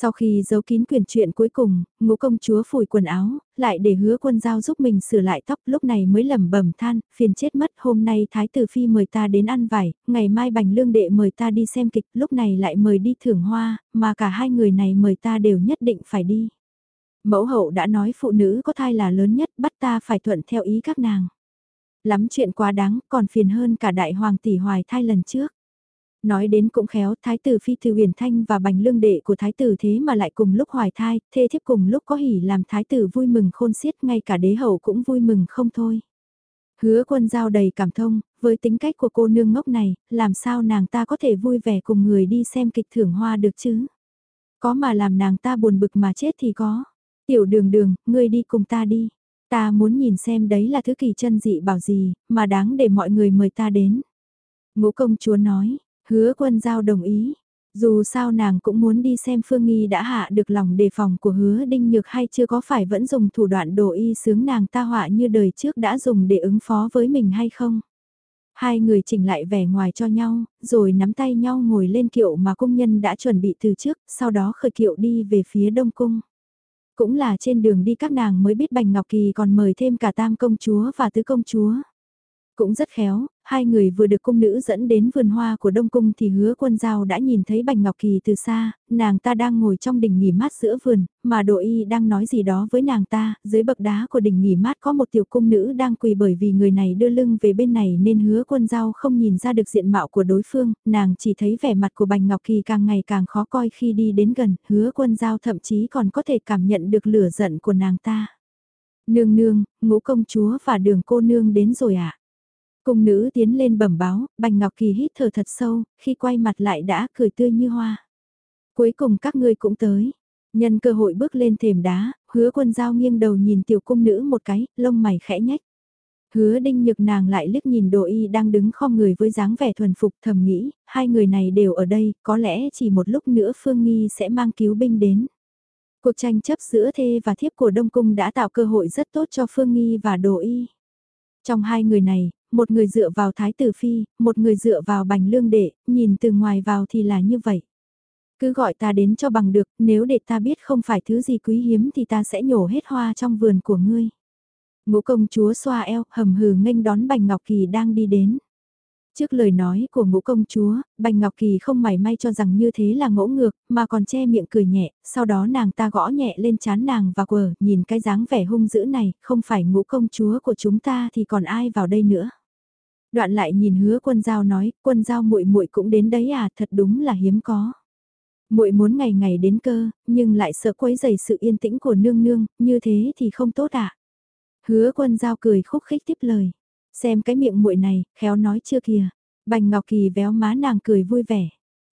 sau khi giấu kín quyển chuyện cuối cùng, ngũ công chúa phủi quần áo, lại để hứa quân giao giúp mình sửa lại tóc lúc này mới lẩm bẩm than, phiền chết mất hôm nay Thái Tử Phi mời ta đến ăn vải, ngày mai bành lương đệ mời ta đi xem kịch, lúc này lại mời đi thưởng hoa, mà cả hai người này mời ta đều nhất định phải đi. Mẫu hậu đã nói phụ nữ có thai là lớn nhất, bắt ta phải thuận theo ý các nàng. Lắm chuyện quá đáng, còn phiền hơn cả đại hoàng tỷ hoài thai lần trước. Nói đến cũng khéo, thái tử phi từ huyền thanh và bành lương đệ của thái tử thế mà lại cùng lúc hoài thai, thê thiếp cùng lúc có hỉ làm thái tử vui mừng khôn xiết ngay cả đế hậu cũng vui mừng không thôi. Hứa quân giao đầy cảm thông, với tính cách của cô nương ngốc này, làm sao nàng ta có thể vui vẻ cùng người đi xem kịch thưởng hoa được chứ? Có mà làm nàng ta buồn bực mà chết thì có. Tiểu đường đường, ngươi đi cùng ta đi. Ta muốn nhìn xem đấy là thứ kỳ chân dị bảo gì, mà đáng để mọi người mời ta đến. Ngũ công chúa nói, Hứa quân giao đồng ý. Dù sao nàng cũng muốn đi xem Phương Nghi đã hạ được lòng đề phòng của hứa đinh nhược hay chưa có phải vẫn dùng thủ đoạn đồ y sướng nàng ta họa như đời trước đã dùng để ứng phó với mình hay không. Hai người chỉnh lại vẻ ngoài cho nhau, rồi nắm tay nhau ngồi lên kiệu mà cung nhân đã chuẩn bị từ trước, sau đó khởi kiệu đi về phía đông cung. Cũng là trên đường đi các nàng mới biết Bành Ngọc Kỳ còn mời thêm cả tam công chúa và tứ công chúa. Cũng rất khéo, hai người vừa được cung nữ dẫn đến vườn hoa của Đông Cung thì hứa quân giao đã nhìn thấy Bành Ngọc Kỳ từ xa, nàng ta đang ngồi trong đỉnh nghỉ mát giữa vườn, mà đội y đang nói gì đó với nàng ta, dưới bậc đá của đỉnh nghỉ mát có một tiểu cung nữ đang quỳ bởi vì người này đưa lưng về bên này nên hứa quân giao không nhìn ra được diện mạo của đối phương, nàng chỉ thấy vẻ mặt của Bành Ngọc Kỳ càng ngày càng khó coi khi đi đến gần, hứa quân giao thậm chí còn có thể cảm nhận được lửa giận của nàng ta. Nương nương, ngũ công chúa và đường cô nương đến rồi ạ. À? Cung nữ tiến lên bẩm báo, Bành Ngọc Kỳ hít thở thật sâu, khi quay mặt lại đã cười tươi như hoa. Cuối cùng các ngươi cũng tới. Nhân cơ hội bước lên thềm đá, hứa quân giao nghiêng đầu nhìn tiểu cung nữ một cái, lông mày khẽ nhách. Hứa đinh nhược nàng lại liếc nhìn đồ y đang đứng khom người với dáng vẻ thuần phục thầm nghĩ, hai người này đều ở đây, có lẽ chỉ một lúc nữa Phương Nghi sẽ mang cứu binh đến. Cuộc tranh chấp giữa thê và thiếp của Đông Cung đã tạo cơ hội rất tốt cho Phương Nghi và đồ y. Trong hai người này, một người dựa vào thái tử phi, một người dựa vào bành lương đệ, nhìn từ ngoài vào thì là như vậy. Cứ gọi ta đến cho bằng được, nếu để ta biết không phải thứ gì quý hiếm thì ta sẽ nhổ hết hoa trong vườn của ngươi. Ngũ công chúa xoa eo, hầm hừ nghênh đón Bành Ngọc Kỳ đang đi đến. Trước lời nói của ngũ công chúa, Bành Ngọc Kỳ không mảy may cho rằng như thế là ngỗ ngược, mà còn che miệng cười nhẹ, sau đó nàng ta gõ nhẹ lên chán nàng và quờ, nhìn cái dáng vẻ hung dữ này, không phải ngũ công chúa của chúng ta thì còn ai vào đây nữa. Đoạn lại nhìn hứa quân giao nói, quân giao muội muội cũng đến đấy à, thật đúng là hiếm có. Muội muốn ngày ngày đến cơ, nhưng lại sợ quấy rầy sự yên tĩnh của nương nương, như thế thì không tốt à. Hứa quân giao cười khúc khích tiếp lời. Xem cái miệng muội này, khéo nói chưa kìa. Bành Ngọc Kỳ véo má nàng cười vui vẻ.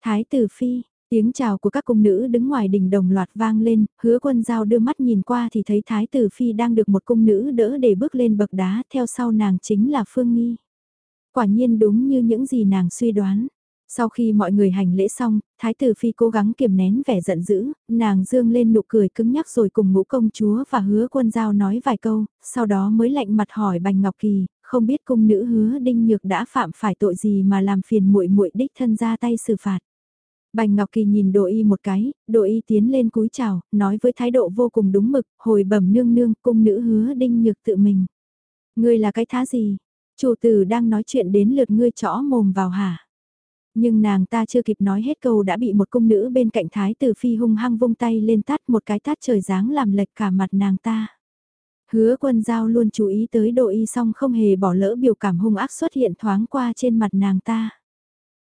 Thái tử phi, tiếng chào của các cung nữ đứng ngoài đỉnh đồng loạt vang lên, hứa quân giao đưa mắt nhìn qua thì thấy thái tử phi đang được một cung nữ đỡ để bước lên bậc đá, theo sau nàng chính là Phương Nghi. Quả nhiên đúng như những gì nàng suy đoán. Sau khi mọi người hành lễ xong, Thái tử Phi cố gắng kiềm nén vẻ giận dữ, nàng dương lên nụ cười cứng nhắc rồi cùng ngũ công chúa và hứa quân giao nói vài câu, sau đó mới lạnh mặt hỏi Bành Ngọc Kỳ, không biết cung nữ hứa đinh nhược đã phạm phải tội gì mà làm phiền muội muội đích thân ra tay xử phạt. Bành Ngọc Kỳ nhìn đội Y một cái, đội Y tiến lên cúi chào, nói với thái độ vô cùng đúng mực, hồi bẩm nương nương, cung nữ hứa đinh nhược tự mình. Ngươi là cái thá gì? Chủ tử đang nói chuyện đến lượt ngươi chõ mồm vào hả? Nhưng nàng ta chưa kịp nói hết câu đã bị một cung nữ bên cạnh thái tử phi hung hăng vung tay lên tát một cái tát trời dáng làm lệch cả mặt nàng ta. Hứa quân giao luôn chú ý tới độ y song không hề bỏ lỡ biểu cảm hung ác xuất hiện thoáng qua trên mặt nàng ta.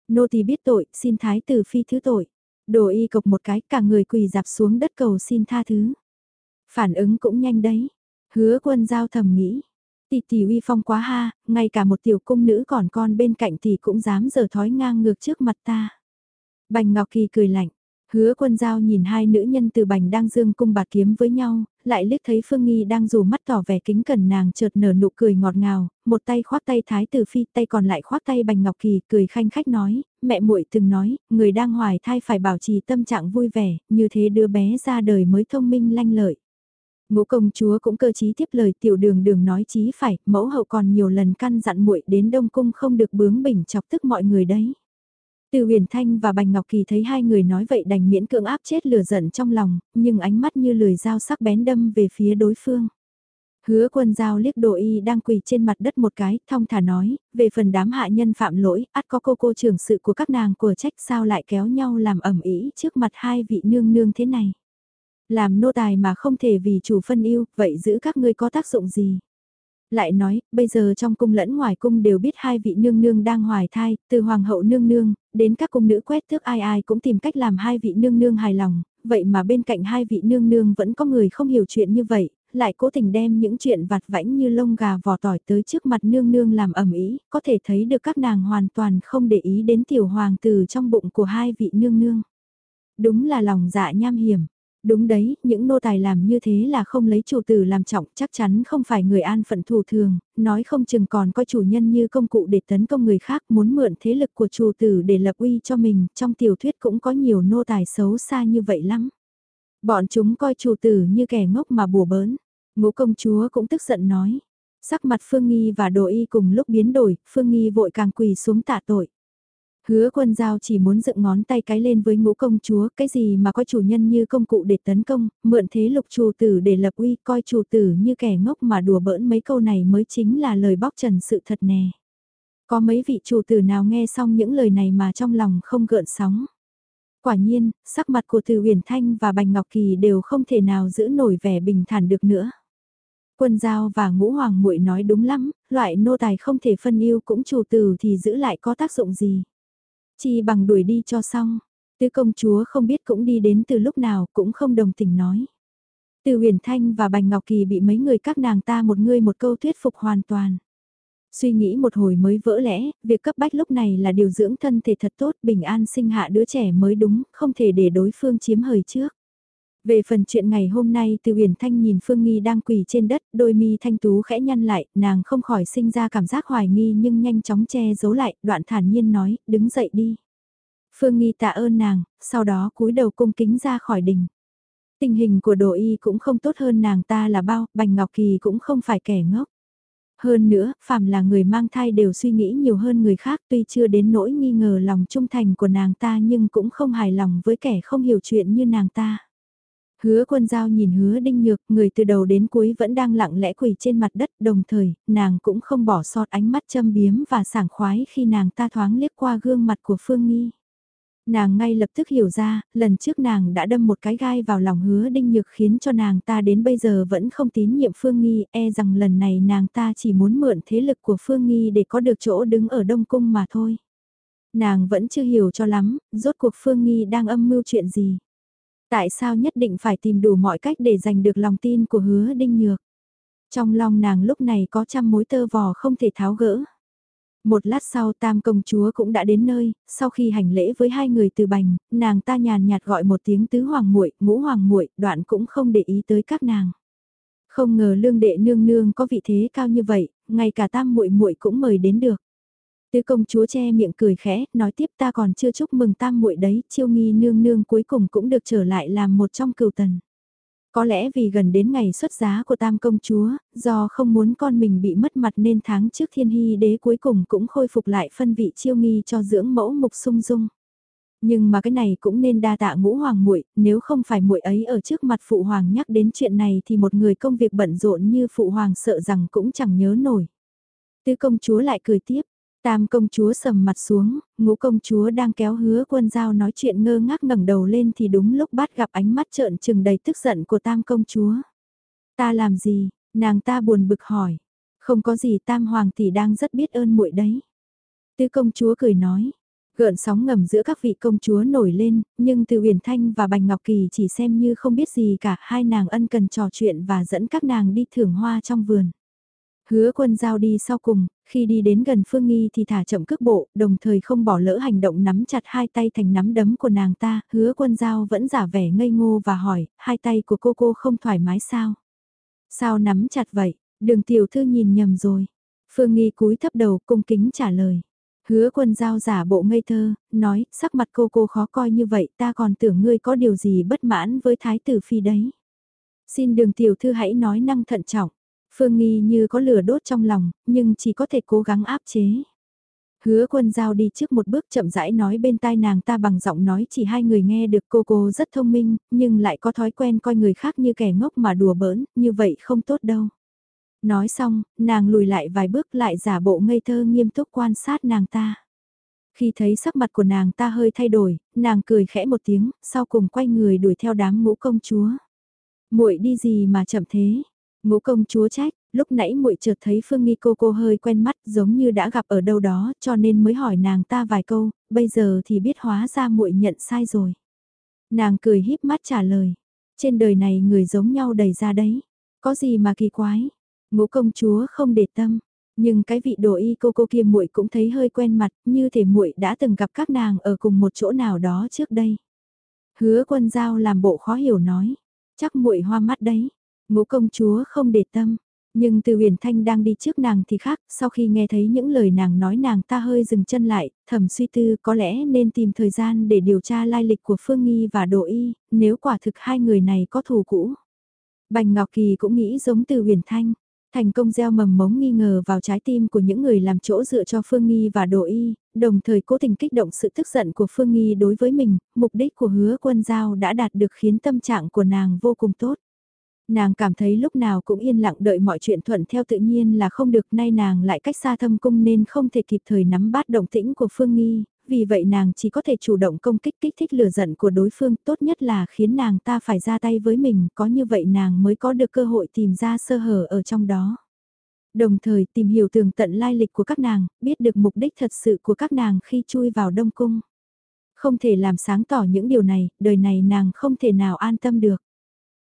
Nô tỳ biết tội, xin thái tử phi thứ tội. Đồ y cộc một cái cả người quỳ dạp xuống đất cầu xin tha thứ. Phản ứng cũng nhanh đấy. Hứa quân giao thầm nghĩ. Tỷ tỷ uy phong quá ha, ngay cả một tiểu cung nữ còn con bên cạnh tỷ cũng dám giở thói ngang ngược trước mặt ta. Bành Ngọc Kỳ cười lạnh, Hứa quân giao nhìn hai nữ nhân từ bành đang dương cung bạt kiếm với nhau, lại liếc thấy Phương Nghi đang dù mắt tỏ vẻ kính cẩn nàng chợt nở nụ cười ngọt ngào, một tay khoác tay Thái Tử Phi, tay còn lại khoác tay Bành Ngọc Kỳ, cười khanh khách nói, mẹ muội từng nói, người đang hoài thai phải bảo trì tâm trạng vui vẻ, như thế đứa bé ra đời mới thông minh lanh lợi. Ngũ công chúa cũng cơ trí tiếp lời tiểu đường đường nói chí phải, mẫu hậu còn nhiều lần căn dặn muội đến Đông Cung không được bướng bỉnh chọc tức mọi người đấy. Từ huyền thanh và Bành Ngọc Kỳ thấy hai người nói vậy đành miễn cưỡng áp chết lửa giận trong lòng, nhưng ánh mắt như lười dao sắc bén đâm về phía đối phương. Hứa quân giao liếc đồ y đang quỳ trên mặt đất một cái, thong thả nói, về phần đám hạ nhân phạm lỗi, ắt có cô cô trưởng sự của các nàng của trách sao lại kéo nhau làm ẩm ý trước mặt hai vị nương nương thế này. Làm nô tài mà không thể vì chủ phân yêu, vậy giữ các ngươi có tác dụng gì? lại nói, bây giờ trong cung lẫn ngoài cung đều biết hai vị nương nương đang hoài thai, từ hoàng hậu nương nương, đến các cung nữ quét thước ai ai cũng tìm cách làm hai vị nương nương hài lòng, vậy mà bên cạnh hai vị nương nương vẫn có người không hiểu chuyện như vậy, lại cố tình đem những chuyện vặt vãnh như lông gà vò tỏi tới trước mặt nương nương làm ẩm ý, có thể thấy được các nàng hoàn toàn không để ý đến tiểu hoàng tử trong bụng của hai vị nương nương. Đúng là lòng dạ nham hiểm. Đúng đấy, những nô tài làm như thế là không lấy chủ tử làm trọng, chắc chắn không phải người an phận thủ thường, nói không chừng còn coi chủ nhân như công cụ để tấn công người khác muốn mượn thế lực của chủ tử để lập uy cho mình, trong tiểu thuyết cũng có nhiều nô tài xấu xa như vậy lắm. Bọn chúng coi chủ tử như kẻ ngốc mà bùa bỡn, ngũ công chúa cũng tức giận nói. Sắc mặt Phương Nghi và Đồ Y cùng lúc biến đổi, Phương Nghi vội càng quỳ xuống tạ tội. Hứa quân giao chỉ muốn dựng ngón tay cái lên với ngũ công chúa, cái gì mà coi chủ nhân như công cụ để tấn công, mượn thế lục chủ tử để lập uy, coi chủ tử như kẻ ngốc mà đùa bỡn mấy câu này mới chính là lời bóc trần sự thật nè. Có mấy vị chủ tử nào nghe xong những lời này mà trong lòng không gợn sóng. Quả nhiên, sắc mặt của Từ Huyền Thanh và Bành Ngọc Kỳ đều không thể nào giữ nổi vẻ bình thản được nữa. Quân giao và ngũ hoàng muội nói đúng lắm, loại nô tài không thể phân yêu cũng chủ tử thì giữ lại có tác dụng gì. Chi bằng đuổi đi cho xong. Tứ công chúa không biết cũng đi đến từ lúc nào cũng không đồng tình nói. Từ huyền thanh và bành ngọc kỳ bị mấy người các nàng ta một người một câu thuyết phục hoàn toàn. Suy nghĩ một hồi mới vỡ lẽ, việc cấp bách lúc này là điều dưỡng thân thể thật tốt, bình an sinh hạ đứa trẻ mới đúng, không thể để đối phương chiếm hời trước. Về phần chuyện ngày hôm nay từ uyển thanh nhìn Phương Nghi đang quỳ trên đất, đôi mi thanh tú khẽ nhăn lại, nàng không khỏi sinh ra cảm giác hoài nghi nhưng nhanh chóng che giấu lại, đoạn thản nhiên nói, đứng dậy đi. Phương Nghi tạ ơn nàng, sau đó cúi đầu cung kính ra khỏi đình. Tình hình của đồ y cũng không tốt hơn nàng ta là bao, Bành Ngọc Kỳ cũng không phải kẻ ngốc. Hơn nữa, phàm là người mang thai đều suy nghĩ nhiều hơn người khác tuy chưa đến nỗi nghi ngờ lòng trung thành của nàng ta nhưng cũng không hài lòng với kẻ không hiểu chuyện như nàng ta. Hứa quân giao nhìn hứa đinh nhược, người từ đầu đến cuối vẫn đang lặng lẽ quỳ trên mặt đất, đồng thời, nàng cũng không bỏ sót ánh mắt châm biếm và sảng khoái khi nàng ta thoáng liếc qua gương mặt của Phương Nghi. Nàng ngay lập tức hiểu ra, lần trước nàng đã đâm một cái gai vào lòng hứa đinh nhược khiến cho nàng ta đến bây giờ vẫn không tín nhiệm Phương Nghi, e rằng lần này nàng ta chỉ muốn mượn thế lực của Phương Nghi để có được chỗ đứng ở Đông Cung mà thôi. Nàng vẫn chưa hiểu cho lắm, rốt cuộc Phương Nghi đang âm mưu chuyện gì. Tại sao nhất định phải tìm đủ mọi cách để giành được lòng tin của hứa đinh nhược. Trong lòng nàng lúc này có trăm mối tơ vò không thể tháo gỡ. Một lát sau tam công chúa cũng đã đến nơi, sau khi hành lễ với hai người từ bành, nàng ta nhàn nhạt gọi một tiếng tứ hoàng muội, ngũ hoàng muội, đoạn cũng không để ý tới các nàng. Không ngờ lương đệ nương nương có vị thế cao như vậy, ngay cả tam muội muội cũng mời đến được. Tứ công chúa che miệng cười khẽ, nói tiếp ta còn chưa chúc mừng tam muội đấy, chiêu nghi nương nương cuối cùng cũng được trở lại làm một trong cửu tần. Có lẽ vì gần đến ngày xuất giá của tam công chúa, do không muốn con mình bị mất mặt nên tháng trước thiên hy đế cuối cùng cũng khôi phục lại phân vị chiêu nghi cho dưỡng mẫu mục sung dung. Nhưng mà cái này cũng nên đa tạ ngũ hoàng muội, nếu không phải muội ấy ở trước mặt phụ hoàng nhắc đến chuyện này thì một người công việc bận rộn như phụ hoàng sợ rằng cũng chẳng nhớ nổi. Tứ công chúa lại cười tiếp, Tam công chúa sầm mặt xuống, ngũ công chúa đang kéo hứa quân giao nói chuyện ngơ ngác ngẩng đầu lên thì đúng lúc bắt gặp ánh mắt trợn trừng đầy tức giận của tam công chúa. Ta làm gì, nàng ta buồn bực hỏi. Không có gì tam hoàng tỷ đang rất biết ơn muội đấy. Tứ công chúa cười nói. Gợn sóng ngầm giữa các vị công chúa nổi lên, nhưng từ Huyền Thanh và Bành Ngọc Kỳ chỉ xem như không biết gì cả, hai nàng ân cần trò chuyện và dẫn các nàng đi thưởng hoa trong vườn. Hứa quân giao đi sau cùng, khi đi đến gần Phương Nghi thì thả chậm cước bộ, đồng thời không bỏ lỡ hành động nắm chặt hai tay thành nắm đấm của nàng ta, hứa quân giao vẫn giả vẻ ngây ngô và hỏi, hai tay của cô cô không thoải mái sao? Sao nắm chặt vậy? Đường tiểu thư nhìn nhầm rồi. Phương Nghi cúi thấp đầu cung kính trả lời. Hứa quân giao giả bộ ngây thơ, nói, sắc mặt cô cô khó coi như vậy ta còn tưởng ngươi có điều gì bất mãn với thái tử phi đấy. Xin đường tiểu thư hãy nói năng thận trọng. Phương Nghi như có lửa đốt trong lòng, nhưng chỉ có thể cố gắng áp chế. Hứa quân giao đi trước một bước chậm rãi nói bên tai nàng ta bằng giọng nói chỉ hai người nghe được cô cô rất thông minh, nhưng lại có thói quen coi người khác như kẻ ngốc mà đùa bỡn, như vậy không tốt đâu. Nói xong, nàng lùi lại vài bước lại giả bộ ngây thơ nghiêm túc quan sát nàng ta. Khi thấy sắc mặt của nàng ta hơi thay đổi, nàng cười khẽ một tiếng, sau cùng quay người đuổi theo đám ngũ công chúa. muội đi gì mà chậm thế, Ngũ công chúa trách, lúc nãy muội chợt thấy Phương Nghi cô cô hơi quen mắt giống như đã gặp ở đâu đó cho nên mới hỏi nàng ta vài câu, bây giờ thì biết hóa ra muội nhận sai rồi. Nàng cười híp mắt trả lời, trên đời này người giống nhau đầy ra đấy, có gì mà kỳ quái. Ngũ công chúa không để tâm, nhưng cái vị đồ y cô cô kia muội cũng thấy hơi quen mặt, như thể muội đã từng gặp các nàng ở cùng một chỗ nào đó trước đây. Hứa Quân Giao làm bộ khó hiểu nói, chắc muội hoa mắt đấy. Ngũ công chúa không để tâm, nhưng từ huyền thanh đang đi trước nàng thì khác, sau khi nghe thấy những lời nàng nói nàng ta hơi dừng chân lại, thầm suy tư có lẽ nên tìm thời gian để điều tra lai lịch của Phương Nghi và Độ Y, nếu quả thực hai người này có thù cũ. Bành Ngọc Kỳ cũng nghĩ giống từ huyền thanh, thành công gieo mầm mống nghi ngờ vào trái tim của những người làm chỗ dựa cho Phương Nghi và Độ Y, đồng thời cố tình kích động sự tức giận của Phương Nghi đối với mình, mục đích của hứa quân giao đã đạt được khiến tâm trạng của nàng vô cùng tốt. Nàng cảm thấy lúc nào cũng yên lặng đợi mọi chuyện thuận theo tự nhiên là không được nay nàng lại cách xa thâm cung nên không thể kịp thời nắm bắt động tĩnh của Phương Nghi, vì vậy nàng chỉ có thể chủ động công kích kích thích lửa giận của đối phương tốt nhất là khiến nàng ta phải ra tay với mình có như vậy nàng mới có được cơ hội tìm ra sơ hở ở trong đó. Đồng thời tìm hiểu tường tận lai lịch của các nàng, biết được mục đích thật sự của các nàng khi chui vào Đông Cung. Không thể làm sáng tỏ những điều này, đời này nàng không thể nào an tâm được.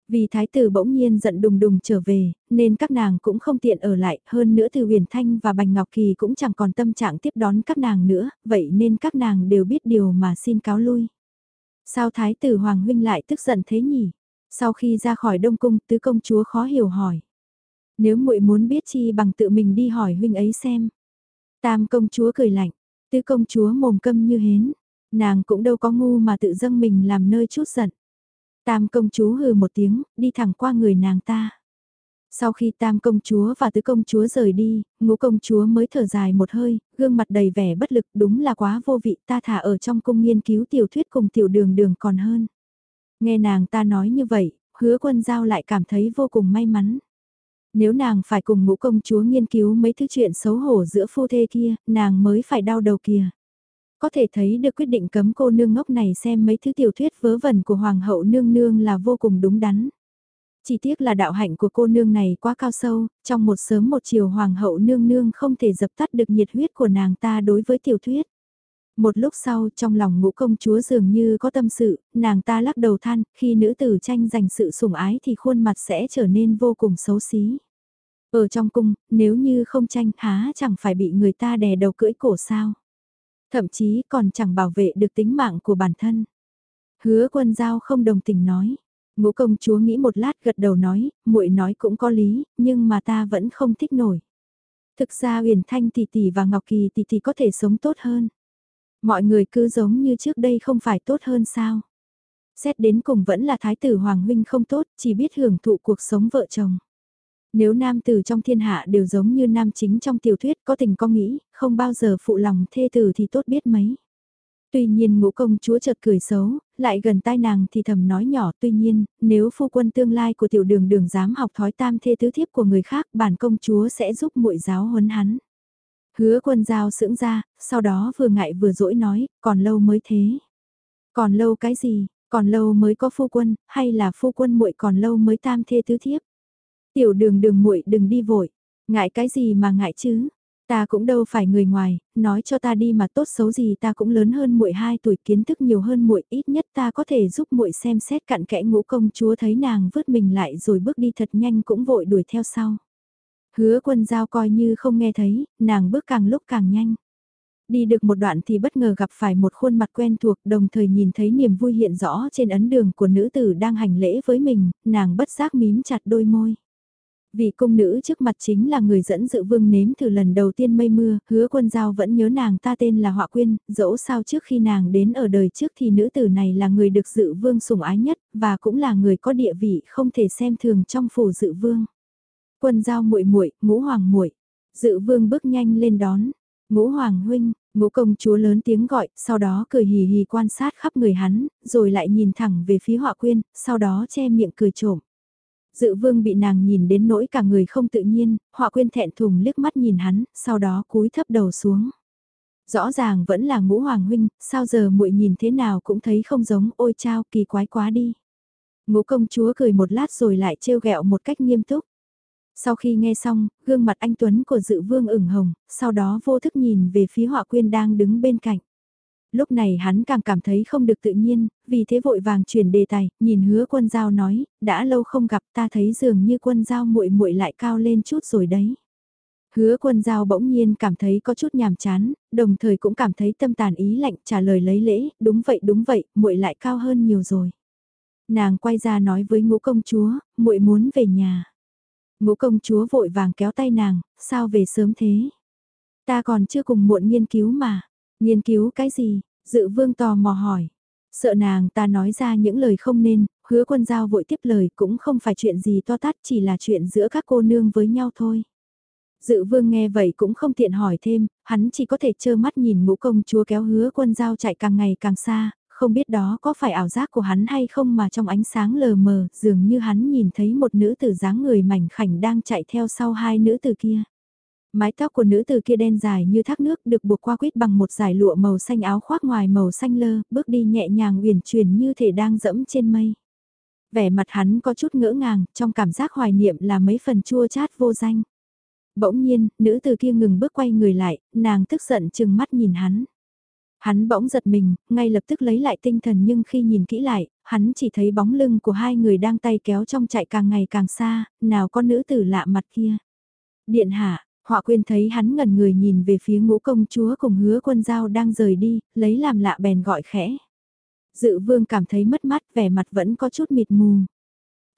Vì thái tử bỗng nhiên giận đùng đùng trở về, nên các nàng cũng không tiện ở lại, hơn nữa từ huyền thanh và bành ngọc kỳ cũng chẳng còn tâm trạng tiếp đón các nàng nữa, vậy nên các nàng đều biết điều mà xin cáo lui. Sao thái tử hoàng huynh lại tức giận thế nhỉ? Sau khi ra khỏi đông cung, tứ công chúa khó hiểu hỏi. Nếu muội muốn biết chi bằng tự mình đi hỏi huynh ấy xem. Tam công chúa cười lạnh, tứ công chúa mồm câm như hến, nàng cũng đâu có ngu mà tự dâng mình làm nơi chút giận. Tam công chúa hừ một tiếng, đi thẳng qua người nàng ta. Sau khi tam công chúa và tứ công chúa rời đi, ngũ công chúa mới thở dài một hơi, gương mặt đầy vẻ bất lực đúng là quá vô vị ta thả ở trong cung nghiên cứu tiểu thuyết cùng tiểu đường đường còn hơn. Nghe nàng ta nói như vậy, hứa quân giao lại cảm thấy vô cùng may mắn. Nếu nàng phải cùng ngũ công chúa nghiên cứu mấy thứ chuyện xấu hổ giữa phu thê kia, nàng mới phải đau đầu kìa. Có thể thấy được quyết định cấm cô nương ngốc này xem mấy thứ tiểu thuyết vớ vẩn của hoàng hậu nương nương là vô cùng đúng đắn. Chỉ tiếc là đạo hạnh của cô nương này quá cao sâu, trong một sớm một chiều hoàng hậu nương nương không thể dập tắt được nhiệt huyết của nàng ta đối với tiểu thuyết. Một lúc sau trong lòng ngũ công chúa dường như có tâm sự, nàng ta lắc đầu than, khi nữ tử tranh giành sự sủng ái thì khuôn mặt sẽ trở nên vô cùng xấu xí. Ở trong cung, nếu như không tranh há chẳng phải bị người ta đè đầu cưỡi cổ sao. Thậm chí còn chẳng bảo vệ được tính mạng của bản thân. Hứa quân giao không đồng tình nói. Ngũ công chúa nghĩ một lát gật đầu nói, muội nói cũng có lý, nhưng mà ta vẫn không thích nổi. Thực ra Huyền Thanh tỷ tỷ và Ngọc Kỳ tỷ tỷ có thể sống tốt hơn. Mọi người cứ giống như trước đây không phải tốt hơn sao? Xét đến cùng vẫn là thái tử Hoàng huynh không tốt, chỉ biết hưởng thụ cuộc sống vợ chồng. Nếu nam tử trong thiên hạ đều giống như nam chính trong tiểu thuyết có tình có nghĩ, không bao giờ phụ lòng thê tử thì tốt biết mấy. Tuy nhiên ngũ công chúa chợt cười xấu, lại gần tai nàng thì thầm nói nhỏ tuy nhiên, nếu phu quân tương lai của tiểu đường đường dám học thói tam thê tứ thiếp của người khác bản công chúa sẽ giúp muội giáo huấn hắn. Hứa quân giao sưỡng ra, sau đó vừa ngại vừa dỗi nói, còn lâu mới thế. Còn lâu cái gì, còn lâu mới có phu quân, hay là phu quân muội còn lâu mới tam thê tứ thiếp. Tiểu đường đường muội đừng đi vội, ngại cái gì mà ngại chứ. Ta cũng đâu phải người ngoài, nói cho ta đi mà tốt xấu gì ta cũng lớn hơn muội 2 tuổi kiến thức nhiều hơn muội ít nhất ta có thể giúp muội xem xét cặn kẽ ngũ công chúa thấy nàng vứt mình lại rồi bước đi thật nhanh cũng vội đuổi theo sau. Hứa quân giao coi như không nghe thấy, nàng bước càng lúc càng nhanh. Đi được một đoạn thì bất ngờ gặp phải một khuôn mặt quen thuộc đồng thời nhìn thấy niềm vui hiện rõ trên ấn đường của nữ tử đang hành lễ với mình, nàng bất giác mím chặt đôi môi. Vì cung nữ trước mặt chính là người dẫn dự vương nếm thử lần đầu tiên mây mưa, hứa quân giao vẫn nhớ nàng ta tên là Họa Quyên, dẫu sao trước khi nàng đến ở đời trước thì nữ tử này là người được dự vương sủng ái nhất, và cũng là người có địa vị không thể xem thường trong phủ dự vương. Quân giao muội muội, ngũ hoàng muội dự vương bước nhanh lên đón, ngũ hoàng huynh, ngũ công chúa lớn tiếng gọi, sau đó cười hì hì quan sát khắp người hắn, rồi lại nhìn thẳng về phía họa quyên, sau đó che miệng cười trộm. Dự vương bị nàng nhìn đến nỗi cả người không tự nhiên, họa quyên thẹn thùng liếc mắt nhìn hắn, sau đó cúi thấp đầu xuống. Rõ ràng vẫn là ngũ hoàng huynh, sao giờ muội nhìn thế nào cũng thấy không giống, ôi chao kỳ quái quá đi. Ngũ công chúa cười một lát rồi lại trêu ghẹo một cách nghiêm túc. Sau khi nghe xong, gương mặt anh Tuấn của dự vương ửng hồng, sau đó vô thức nhìn về phía họa quyên đang đứng bên cạnh. Lúc này hắn càng cảm thấy không được tự nhiên, vì thế vội vàng chuyển đề tài, nhìn hứa quân giao nói, đã lâu không gặp ta thấy dường như quân giao muội muội lại cao lên chút rồi đấy. Hứa quân giao bỗng nhiên cảm thấy có chút nhàm chán, đồng thời cũng cảm thấy tâm tàn ý lạnh trả lời lấy lễ, đúng vậy đúng vậy, muội lại cao hơn nhiều rồi. Nàng quay ra nói với ngũ công chúa, muội muốn về nhà. Ngũ công chúa vội vàng kéo tay nàng, sao về sớm thế? Ta còn chưa cùng muộn nghiên cứu mà. Nghiên cứu cái gì? Dự vương tò mò hỏi. Sợ nàng ta nói ra những lời không nên, hứa quân giao vội tiếp lời cũng không phải chuyện gì to tát chỉ là chuyện giữa các cô nương với nhau thôi. Dự vương nghe vậy cũng không tiện hỏi thêm, hắn chỉ có thể trơ mắt nhìn ngũ công chúa kéo hứa quân giao chạy càng ngày càng xa, không biết đó có phải ảo giác của hắn hay không mà trong ánh sáng lờ mờ, dường như hắn nhìn thấy một nữ tử dáng người mảnh khảnh đang chạy theo sau hai nữ tử kia. Mái tóc của nữ tử kia đen dài như thác nước được buộc qua quýt bằng một dải lụa màu xanh áo khoác ngoài màu xanh lơ, bước đi nhẹ nhàng uyển chuyển như thể đang dẫm trên mây. Vẻ mặt hắn có chút ngỡ ngàng, trong cảm giác hoài niệm là mấy phần chua chát vô danh. Bỗng nhiên, nữ tử kia ngừng bước quay người lại, nàng tức giận chừng mắt nhìn hắn. Hắn bỗng giật mình, ngay lập tức lấy lại tinh thần nhưng khi nhìn kỹ lại, hắn chỉ thấy bóng lưng của hai người đang tay kéo trong chạy càng ngày càng xa, nào có nữ tử lạ mặt kia. Điện hạ, họa quyên thấy hắn ngẩn người nhìn về phía ngũ công chúa cùng hứa quân giao đang rời đi, lấy làm lạ bèn gọi khẽ. Dự vương cảm thấy mất mát vẻ mặt vẫn có chút mịt mù.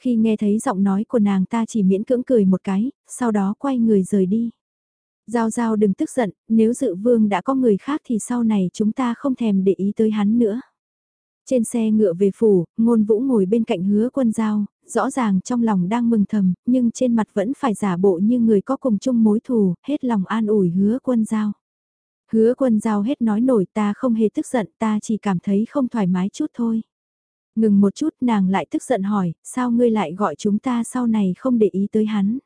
Khi nghe thấy giọng nói của nàng ta chỉ miễn cưỡng cười một cái, sau đó quay người rời đi. Giao giao đừng tức giận, nếu dự vương đã có người khác thì sau này chúng ta không thèm để ý tới hắn nữa. Trên xe ngựa về phủ, ngôn vũ ngồi bên cạnh hứa quân giao, rõ ràng trong lòng đang mừng thầm, nhưng trên mặt vẫn phải giả bộ như người có cùng chung mối thù, hết lòng an ủi hứa quân giao. Hứa quân giao hết nói nổi ta không hề tức giận ta chỉ cảm thấy không thoải mái chút thôi. Ngừng một chút nàng lại tức giận hỏi, sao ngươi lại gọi chúng ta sau này không để ý tới hắn?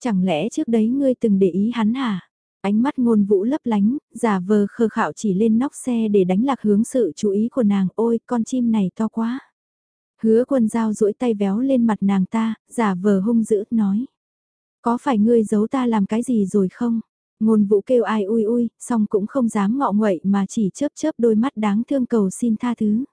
Chẳng lẽ trước đấy ngươi từng để ý hắn hả? Ánh mắt ngôn vũ lấp lánh, giả vờ khờ khạo chỉ lên nóc xe để đánh lạc hướng sự chú ý của nàng. Ôi, con chim này to quá. Hứa quân dao duỗi tay véo lên mặt nàng ta, giả vờ hung dữ, nói. Có phải ngươi giấu ta làm cái gì rồi không? Ngôn vũ kêu ai ui ui, song cũng không dám ngọ nguậy mà chỉ chớp chớp đôi mắt đáng thương cầu xin tha thứ.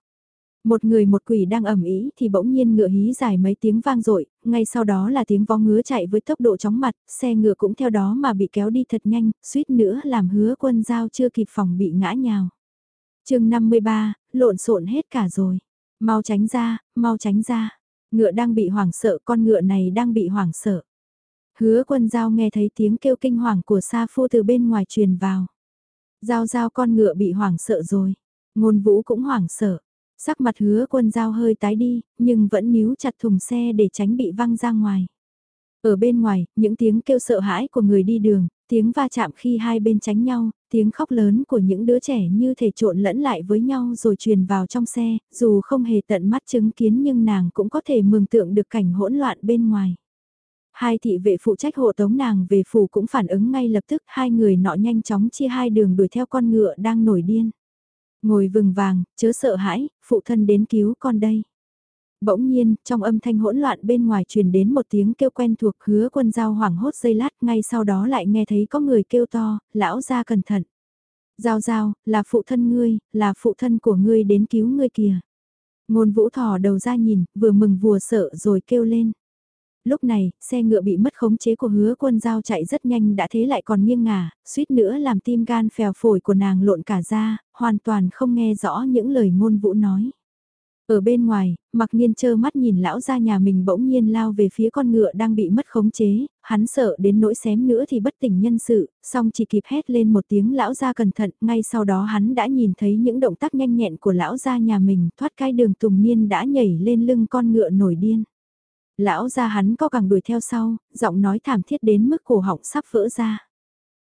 Một người một quỷ đang ẩm ý thì bỗng nhiên ngựa hí dài mấy tiếng vang dội ngay sau đó là tiếng vó ngứa chạy với tốc độ chóng mặt, xe ngựa cũng theo đó mà bị kéo đi thật nhanh, suýt nữa làm hứa quân giao chưa kịp phòng bị ngã nhào. chương 53, lộn xộn hết cả rồi. Mau tránh ra, mau tránh ra. Ngựa đang bị hoảng sợ, con ngựa này đang bị hoảng sợ. Hứa quân giao nghe thấy tiếng kêu kinh hoàng của Sa Phu từ bên ngoài truyền vào. Giao giao con ngựa bị hoảng sợ rồi. Ngôn vũ cũng hoảng sợ. Sắc mặt hứa quân giao hơi tái đi, nhưng vẫn níu chặt thùng xe để tránh bị văng ra ngoài. Ở bên ngoài, những tiếng kêu sợ hãi của người đi đường, tiếng va chạm khi hai bên tránh nhau, tiếng khóc lớn của những đứa trẻ như thể trộn lẫn lại với nhau rồi truyền vào trong xe, dù không hề tận mắt chứng kiến nhưng nàng cũng có thể mường tượng được cảnh hỗn loạn bên ngoài. Hai thị vệ phụ trách hộ tống nàng về phủ cũng phản ứng ngay lập tức hai người nọ nhanh chóng chia hai đường đuổi theo con ngựa đang nổi điên. Ngồi vừng vàng, chớ sợ hãi, phụ thân đến cứu con đây. Bỗng nhiên, trong âm thanh hỗn loạn bên ngoài truyền đến một tiếng kêu quen thuộc hứa quân giao hoảng hốt dây lát ngay sau đó lại nghe thấy có người kêu to, lão ra cẩn thận. Giao giao, là phụ thân ngươi, là phụ thân của ngươi đến cứu ngươi kìa. Ngôn vũ thỏ đầu ra nhìn, vừa mừng vừa sợ rồi kêu lên. Lúc này, xe ngựa bị mất khống chế của hứa quân giao chạy rất nhanh đã thế lại còn nghiêng ngả, suýt nữa làm tim gan phèo phổi của nàng lộn cả ra, hoàn toàn không nghe rõ những lời ngôn vũ nói. Ở bên ngoài, mặc nhiên chơ mắt nhìn lão ra nhà mình bỗng nhiên lao về phía con ngựa đang bị mất khống chế, hắn sợ đến nỗi xém nữa thì bất tỉnh nhân sự, song chỉ kịp hét lên một tiếng lão ra cẩn thận, ngay sau đó hắn đã nhìn thấy những động tác nhanh nhẹn của lão ra nhà mình thoát cái đường tùng niên đã nhảy lên lưng con ngựa nổi điên. Lão ra hắn có càng đuổi theo sau, giọng nói thảm thiết đến mức cổ họng sắp vỡ ra.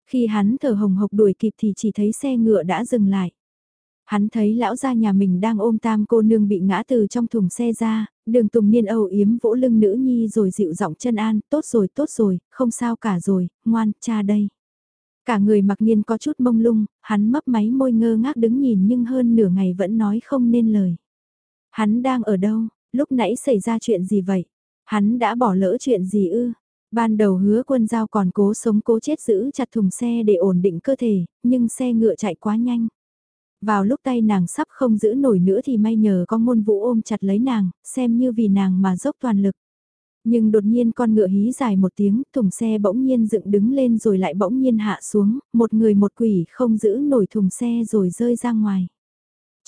Khi hắn thở hồng hộc đuổi kịp thì chỉ thấy xe ngựa đã dừng lại. Hắn thấy lão gia nhà mình đang ôm tam cô nương bị ngã từ trong thùng xe ra, đường tùng niên âu yếm vỗ lưng nữ nhi rồi dịu giọng chân an, tốt rồi tốt rồi, không sao cả rồi, ngoan, cha đây. Cả người mặc nhiên có chút mông lung, hắn mấp máy môi ngơ ngác đứng nhìn nhưng hơn nửa ngày vẫn nói không nên lời. Hắn đang ở đâu, lúc nãy xảy ra chuyện gì vậy? Hắn đã bỏ lỡ chuyện gì ư? Ban đầu hứa quân giao còn cố sống cố chết giữ chặt thùng xe để ổn định cơ thể, nhưng xe ngựa chạy quá nhanh. Vào lúc tay nàng sắp không giữ nổi nữa thì may nhờ có ngôn vũ ôm chặt lấy nàng, xem như vì nàng mà dốc toàn lực. Nhưng đột nhiên con ngựa hí dài một tiếng, thùng xe bỗng nhiên dựng đứng lên rồi lại bỗng nhiên hạ xuống, một người một quỷ không giữ nổi thùng xe rồi rơi ra ngoài.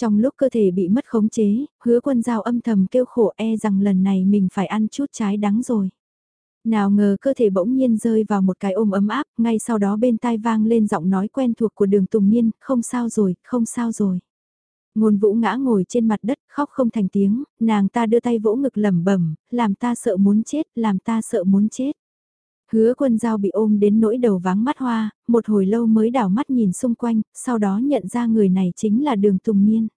Trong lúc cơ thể bị mất khống chế, hứa quân giao âm thầm kêu khổ e rằng lần này mình phải ăn chút trái đắng rồi. Nào ngờ cơ thể bỗng nhiên rơi vào một cái ôm ấm áp, ngay sau đó bên tai vang lên giọng nói quen thuộc của đường Tùng Niên, không sao rồi, không sao rồi. Ngôn vũ ngã ngồi trên mặt đất, khóc không thành tiếng, nàng ta đưa tay vỗ ngực lẩm bẩm, làm ta sợ muốn chết, làm ta sợ muốn chết. Hứa quân giao bị ôm đến nỗi đầu váng mắt hoa, một hồi lâu mới đảo mắt nhìn xung quanh, sau đó nhận ra người này chính là đường Tùng Niên.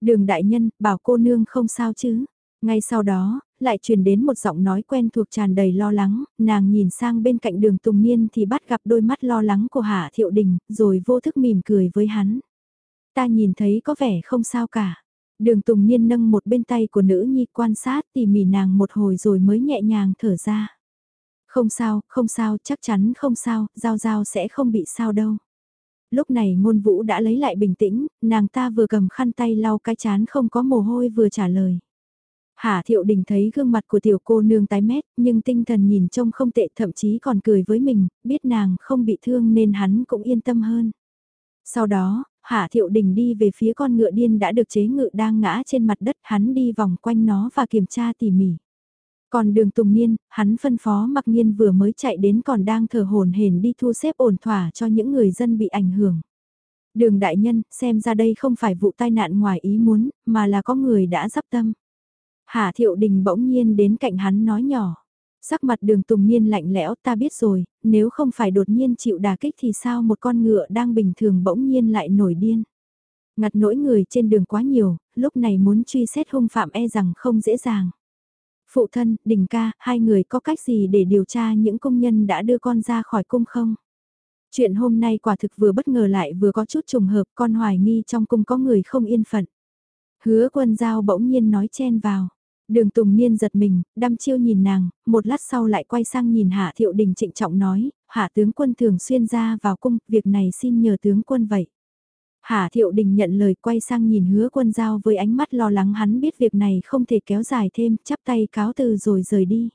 Đường đại nhân, bảo cô nương không sao chứ. Ngay sau đó, lại truyền đến một giọng nói quen thuộc tràn đầy lo lắng, nàng nhìn sang bên cạnh đường Tùng Niên thì bắt gặp đôi mắt lo lắng của Hạ Thiệu Đình, rồi vô thức mỉm cười với hắn. Ta nhìn thấy có vẻ không sao cả. Đường Tùng Niên nâng một bên tay của nữ nhi quan sát tỉ mỉ nàng một hồi rồi mới nhẹ nhàng thở ra. Không sao, không sao, chắc chắn không sao, Giao Giao sẽ không bị sao đâu. Lúc này ngôn vũ đã lấy lại bình tĩnh, nàng ta vừa cầm khăn tay lau cái chán không có mồ hôi vừa trả lời. Hà Thiệu Đình thấy gương mặt của tiểu cô nương tái mét, nhưng tinh thần nhìn trông không tệ thậm chí còn cười với mình, biết nàng không bị thương nên hắn cũng yên tâm hơn. Sau đó, Hạ Thiệu Đình đi về phía con ngựa điên đã được chế ngự đang ngã trên mặt đất, hắn đi vòng quanh nó và kiểm tra tỉ mỉ. Còn đường Tùng Niên, hắn phân phó mặc nhiên vừa mới chạy đến còn đang thở hồn hển đi thu xếp ổn thỏa cho những người dân bị ảnh hưởng. Đường đại nhân, xem ra đây không phải vụ tai nạn ngoài ý muốn, mà là có người đã dắp tâm. Hà Thiệu Đình bỗng nhiên đến cạnh hắn nói nhỏ. Sắc mặt đường Tùng Niên lạnh lẽo ta biết rồi, nếu không phải đột nhiên chịu đà kích thì sao một con ngựa đang bình thường bỗng nhiên lại nổi điên. Ngặt nỗi người trên đường quá nhiều, lúc này muốn truy xét hung phạm e rằng không dễ dàng. Phụ thân, đình ca, hai người có cách gì để điều tra những công nhân đã đưa con ra khỏi cung không? Chuyện hôm nay quả thực vừa bất ngờ lại vừa có chút trùng hợp con hoài nghi trong cung có người không yên phận. Hứa quân giao bỗng nhiên nói chen vào. Đường Tùng Niên giật mình, đăm chiêu nhìn nàng, một lát sau lại quay sang nhìn Hạ Thiệu Đình trịnh trọng nói, Hạ tướng quân thường xuyên ra vào cung, việc này xin nhờ tướng quân vậy. Hạ Thiệu Đình nhận lời quay sang nhìn hứa quân giao với ánh mắt lo lắng hắn biết việc này không thể kéo dài thêm, chắp tay cáo từ rồi rời đi.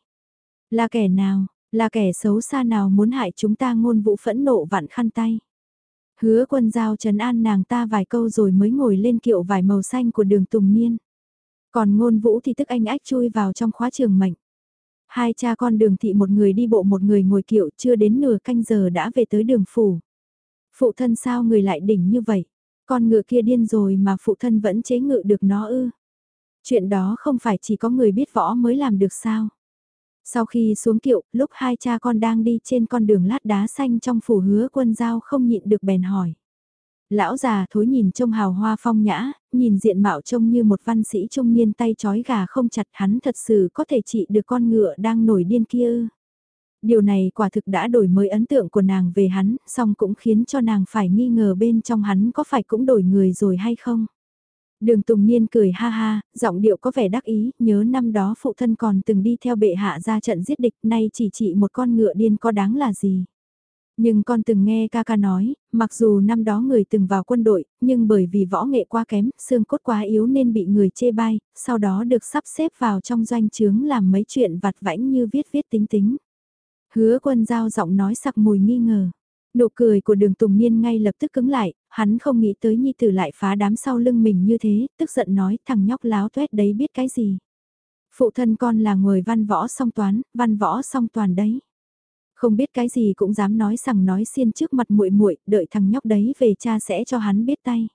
Là kẻ nào, là kẻ xấu xa nào muốn hại chúng ta ngôn vũ phẫn nộ vặn khăn tay. Hứa quân giao trấn an nàng ta vài câu rồi mới ngồi lên kiệu vải màu xanh của đường Tùng Niên. Còn ngôn vũ thì tức anh ách chui vào trong khóa trường mệnh. Hai cha con đường thị một người đi bộ một người ngồi kiệu chưa đến nửa canh giờ đã về tới đường phủ. Phụ thân sao người lại đỉnh như vậy? Con ngựa kia điên rồi mà phụ thân vẫn chế ngự được nó ư. Chuyện đó không phải chỉ có người biết võ mới làm được sao. Sau khi xuống kiệu, lúc hai cha con đang đi trên con đường lát đá xanh trong phủ hứa quân giao không nhịn được bèn hỏi. Lão già thối nhìn trông hào hoa phong nhã, nhìn diện mạo trông như một văn sĩ trung niên tay chói gà không chặt hắn thật sự có thể trị được con ngựa đang nổi điên kia ư. Điều này quả thực đã đổi mới ấn tượng của nàng về hắn, song cũng khiến cho nàng phải nghi ngờ bên trong hắn có phải cũng đổi người rồi hay không. Đường Tùng Niên cười ha ha, giọng điệu có vẻ đắc ý, nhớ năm đó phụ thân còn từng đi theo bệ hạ ra trận giết địch, nay chỉ trị một con ngựa điên có đáng là gì. Nhưng con từng nghe ca ca nói, mặc dù năm đó người từng vào quân đội, nhưng bởi vì võ nghệ quá kém, xương cốt quá yếu nên bị người chê bai, sau đó được sắp xếp vào trong doanh trướng làm mấy chuyện vặt vãnh như viết viết tính tính. Hứa quân giao giọng nói sặc mùi nghi ngờ. Nụ cười của đường Tùng Niên ngay lập tức cứng lại, hắn không nghĩ tới Nhi Tử lại phá đám sau lưng mình như thế, tức giận nói thằng nhóc láo tuét đấy biết cái gì. Phụ thân con là người văn võ song toán, văn võ song toàn đấy. Không biết cái gì cũng dám nói sằng nói xiên trước mặt muội muội đợi thằng nhóc đấy về cha sẽ cho hắn biết tay.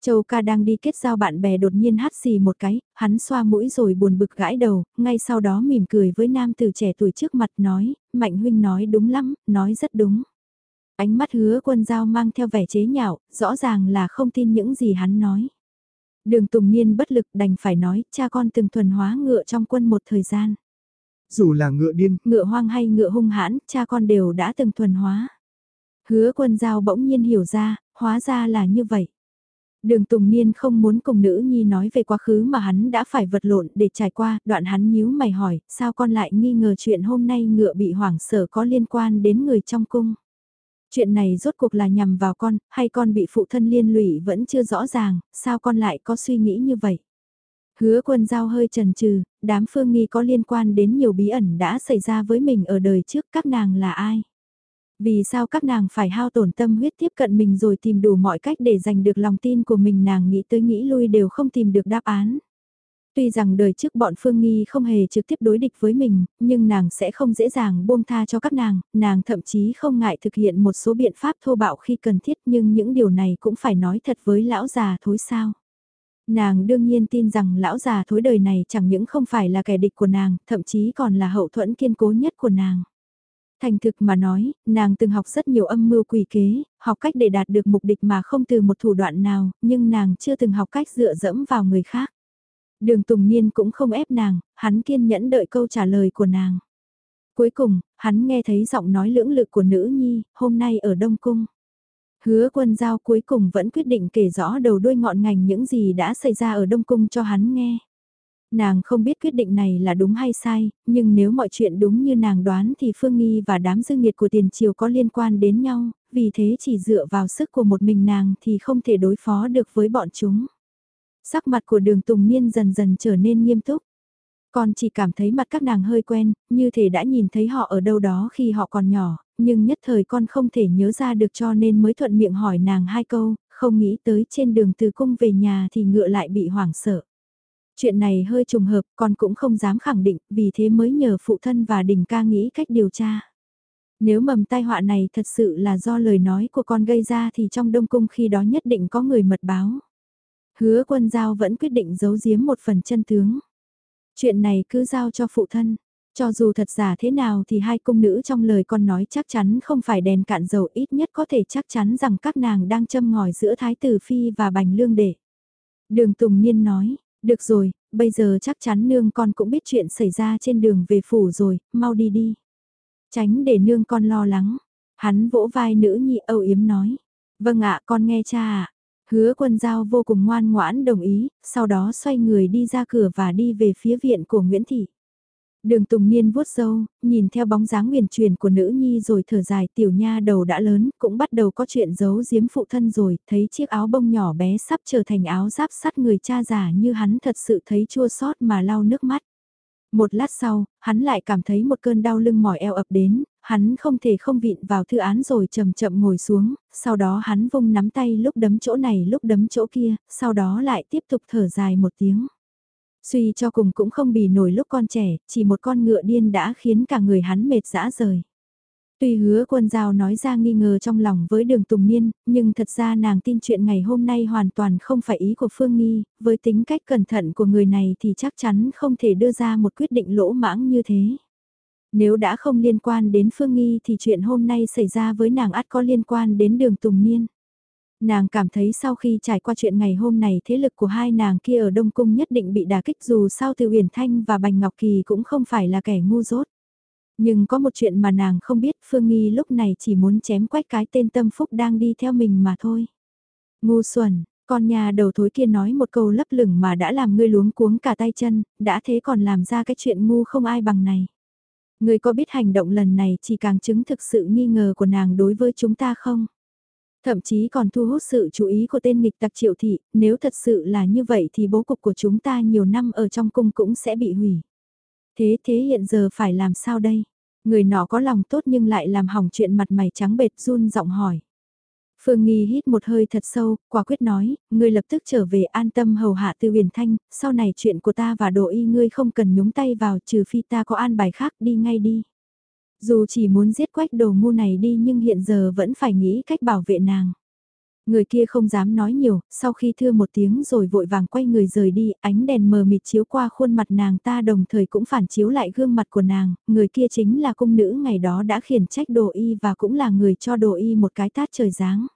Châu ca đang đi kết giao bạn bè đột nhiên hát xì một cái, hắn xoa mũi rồi buồn bực gãi đầu, ngay sau đó mỉm cười với nam từ trẻ tuổi trước mặt nói, Mạnh huynh nói đúng lắm, nói rất đúng. Ánh mắt hứa quân giao mang theo vẻ chế nhạo, rõ ràng là không tin những gì hắn nói. Đường Tùng Niên bất lực đành phải nói, cha con từng thuần hóa ngựa trong quân một thời gian. Dù là ngựa điên, ngựa hoang hay ngựa hung hãn, cha con đều đã từng thuần hóa. Hứa quân giao bỗng nhiên hiểu ra, hóa ra là như vậy. Đường Tùng Niên không muốn cùng nữ nhi nói về quá khứ mà hắn đã phải vật lộn để trải qua, đoạn hắn nhíu mày hỏi, sao con lại nghi ngờ chuyện hôm nay ngựa bị hoảng sợ có liên quan đến người trong cung. Chuyện này rốt cuộc là nhằm vào con, hay con bị phụ thân liên lụy vẫn chưa rõ ràng, sao con lại có suy nghĩ như vậy. Hứa quân giao hơi trần trừ, đám phương nghi có liên quan đến nhiều bí ẩn đã xảy ra với mình ở đời trước các nàng là ai. Vì sao các nàng phải hao tổn tâm huyết tiếp cận mình rồi tìm đủ mọi cách để giành được lòng tin của mình nàng nghĩ tới nghĩ lui đều không tìm được đáp án. Tuy rằng đời trước bọn Phương Nghi không hề trực tiếp đối địch với mình, nhưng nàng sẽ không dễ dàng buông tha cho các nàng, nàng thậm chí không ngại thực hiện một số biện pháp thô bạo khi cần thiết nhưng những điều này cũng phải nói thật với lão già thối sao. Nàng đương nhiên tin rằng lão già thối đời này chẳng những không phải là kẻ địch của nàng, thậm chí còn là hậu thuẫn kiên cố nhất của nàng. Thành thực mà nói, nàng từng học rất nhiều âm mưu quỷ kế, học cách để đạt được mục đích mà không từ một thủ đoạn nào, nhưng nàng chưa từng học cách dựa dẫm vào người khác. Đường Tùng Niên cũng không ép nàng, hắn kiên nhẫn đợi câu trả lời của nàng. Cuối cùng, hắn nghe thấy giọng nói lưỡng lự của nữ nhi, hôm nay ở Đông Cung. Hứa quân giao cuối cùng vẫn quyết định kể rõ đầu đuôi ngọn ngành những gì đã xảy ra ở Đông Cung cho hắn nghe. Nàng không biết quyết định này là đúng hay sai, nhưng nếu mọi chuyện đúng như nàng đoán thì Phương Nghi và đám dư nghiệt của tiền triều có liên quan đến nhau, vì thế chỉ dựa vào sức của một mình nàng thì không thể đối phó được với bọn chúng. Sắc mặt của đường Tùng Niên dần dần trở nên nghiêm túc. còn chỉ cảm thấy mặt các nàng hơi quen, như thể đã nhìn thấy họ ở đâu đó khi họ còn nhỏ, nhưng nhất thời con không thể nhớ ra được cho nên mới thuận miệng hỏi nàng hai câu, không nghĩ tới trên đường từ cung về nhà thì ngựa lại bị hoảng sợ. Chuyện này hơi trùng hợp, con cũng không dám khẳng định, vì thế mới nhờ phụ thân và đình ca nghĩ cách điều tra. Nếu mầm tai họa này thật sự là do lời nói của con gây ra thì trong đông cung khi đó nhất định có người mật báo. Hứa quân giao vẫn quyết định giấu giếm một phần chân tướng. Chuyện này cứ giao cho phụ thân. Cho dù thật giả thế nào thì hai cung nữ trong lời con nói chắc chắn không phải đèn cạn dầu ít nhất có thể chắc chắn rằng các nàng đang châm ngòi giữa Thái Tử Phi và Bành Lương Đệ. Đường Tùng Niên nói, được rồi, bây giờ chắc chắn nương con cũng biết chuyện xảy ra trên đường về phủ rồi, mau đi đi. Tránh để nương con lo lắng. Hắn vỗ vai nữ nhi âu yếm nói. Vâng ạ con nghe cha ạ. Hứa quân giao vô cùng ngoan ngoãn đồng ý, sau đó xoay người đi ra cửa và đi về phía viện của Nguyễn Thị. Đường Tùng Niên vuốt sâu, nhìn theo bóng dáng huyền truyền của nữ nhi rồi thở dài tiểu nha đầu đã lớn, cũng bắt đầu có chuyện giấu giếm phụ thân rồi, thấy chiếc áo bông nhỏ bé sắp trở thành áo giáp sắt người cha già như hắn thật sự thấy chua xót mà lau nước mắt. Một lát sau, hắn lại cảm thấy một cơn đau lưng mỏi eo ập đến, hắn không thể không vịn vào thư án rồi chậm chậm ngồi xuống, sau đó hắn vung nắm tay lúc đấm chỗ này lúc đấm chỗ kia, sau đó lại tiếp tục thở dài một tiếng. Suy cho cùng cũng không bì nổi lúc con trẻ, chỉ một con ngựa điên đã khiến cả người hắn mệt dã rời. Tuy hứa quân giao nói ra nghi ngờ trong lòng với đường Tùng Niên, nhưng thật ra nàng tin chuyện ngày hôm nay hoàn toàn không phải ý của Phương Nghi, với tính cách cẩn thận của người này thì chắc chắn không thể đưa ra một quyết định lỗ mãng như thế. Nếu đã không liên quan đến Phương Nghi thì chuyện hôm nay xảy ra với nàng ắt có liên quan đến đường Tùng Niên. Nàng cảm thấy sau khi trải qua chuyện ngày hôm này thế lực của hai nàng kia ở Đông Cung nhất định bị đả kích dù sao từ Uyển Thanh và Bành Ngọc Kỳ cũng không phải là kẻ ngu dốt. Nhưng có một chuyện mà nàng không biết Phương Nghi lúc này chỉ muốn chém quách cái tên tâm phúc đang đi theo mình mà thôi. Ngu xuẩn, con nhà đầu thối kia nói một câu lấp lửng mà đã làm ngươi luống cuống cả tay chân, đã thế còn làm ra cái chuyện ngu không ai bằng này. Ngươi có biết hành động lần này chỉ càng chứng thực sự nghi ngờ của nàng đối với chúng ta không? Thậm chí còn thu hút sự chú ý của tên nghịch tặc triệu thị, nếu thật sự là như vậy thì bố cục của chúng ta nhiều năm ở trong cung cũng sẽ bị hủy. Thế thế hiện giờ phải làm sao đây? Người nọ có lòng tốt nhưng lại làm hỏng chuyện mặt mày trắng bệt run giọng hỏi. Phương Nghi hít một hơi thật sâu, quả quyết nói, ngươi lập tức trở về an tâm hầu hạ tư huyền thanh, sau này chuyện của ta và đội y ngươi không cần nhúng tay vào trừ phi ta có an bài khác đi ngay đi. Dù chỉ muốn giết quách đồ ngu này đi nhưng hiện giờ vẫn phải nghĩ cách bảo vệ nàng. Người kia không dám nói nhiều, sau khi thưa một tiếng rồi vội vàng quay người rời đi, ánh đèn mờ mịt chiếu qua khuôn mặt nàng ta đồng thời cũng phản chiếu lại gương mặt của nàng, người kia chính là cung nữ ngày đó đã khiển trách đồ y và cũng là người cho đồ y một cái tát trời giáng.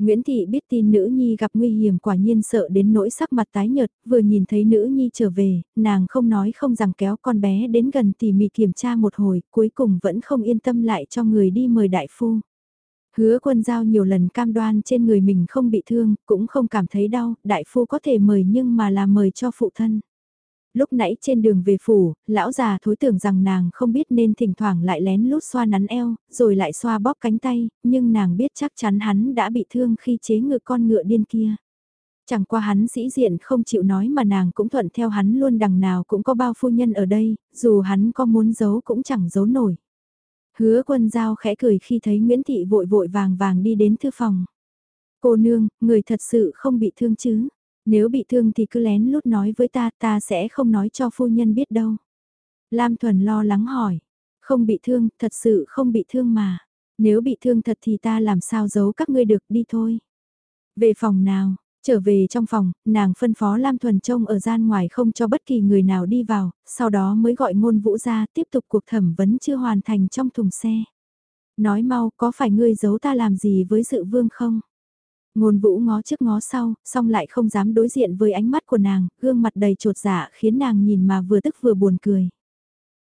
Nguyễn Thị biết tin nữ nhi gặp nguy hiểm quả nhiên sợ đến nỗi sắc mặt tái nhợt, vừa nhìn thấy nữ nhi trở về, nàng không nói không rằng kéo con bé đến gần tỉ mỉ kiểm tra một hồi, cuối cùng vẫn không yên tâm lại cho người đi mời đại phu. Hứa quân giao nhiều lần cam đoan trên người mình không bị thương, cũng không cảm thấy đau, đại phu có thể mời nhưng mà là mời cho phụ thân. Lúc nãy trên đường về phủ, lão già thối tưởng rằng nàng không biết nên thỉnh thoảng lại lén lút xoa nắn eo, rồi lại xoa bóp cánh tay, nhưng nàng biết chắc chắn hắn đã bị thương khi chế ngự con ngựa điên kia. Chẳng qua hắn sĩ diện không chịu nói mà nàng cũng thuận theo hắn luôn đằng nào cũng có bao phu nhân ở đây, dù hắn có muốn giấu cũng chẳng giấu nổi. Hứa quân giao khẽ cười khi thấy Nguyễn Thị vội vội vàng vàng đi đến thư phòng. Cô nương, người thật sự không bị thương chứ? Nếu bị thương thì cứ lén lút nói với ta, ta sẽ không nói cho phu nhân biết đâu. Lam Thuần lo lắng hỏi. Không bị thương, thật sự không bị thương mà. Nếu bị thương thật thì ta làm sao giấu các ngươi được đi thôi. Về phòng nào, trở về trong phòng, nàng phân phó Lam Thuần trông ở gian ngoài không cho bất kỳ người nào đi vào, sau đó mới gọi ngôn vũ ra tiếp tục cuộc thẩm vấn chưa hoàn thành trong thùng xe. Nói mau có phải ngươi giấu ta làm gì với dự vương không? Ngôn vũ ngó trước ngó sau, xong lại không dám đối diện với ánh mắt của nàng, gương mặt đầy trột dạ khiến nàng nhìn mà vừa tức vừa buồn cười.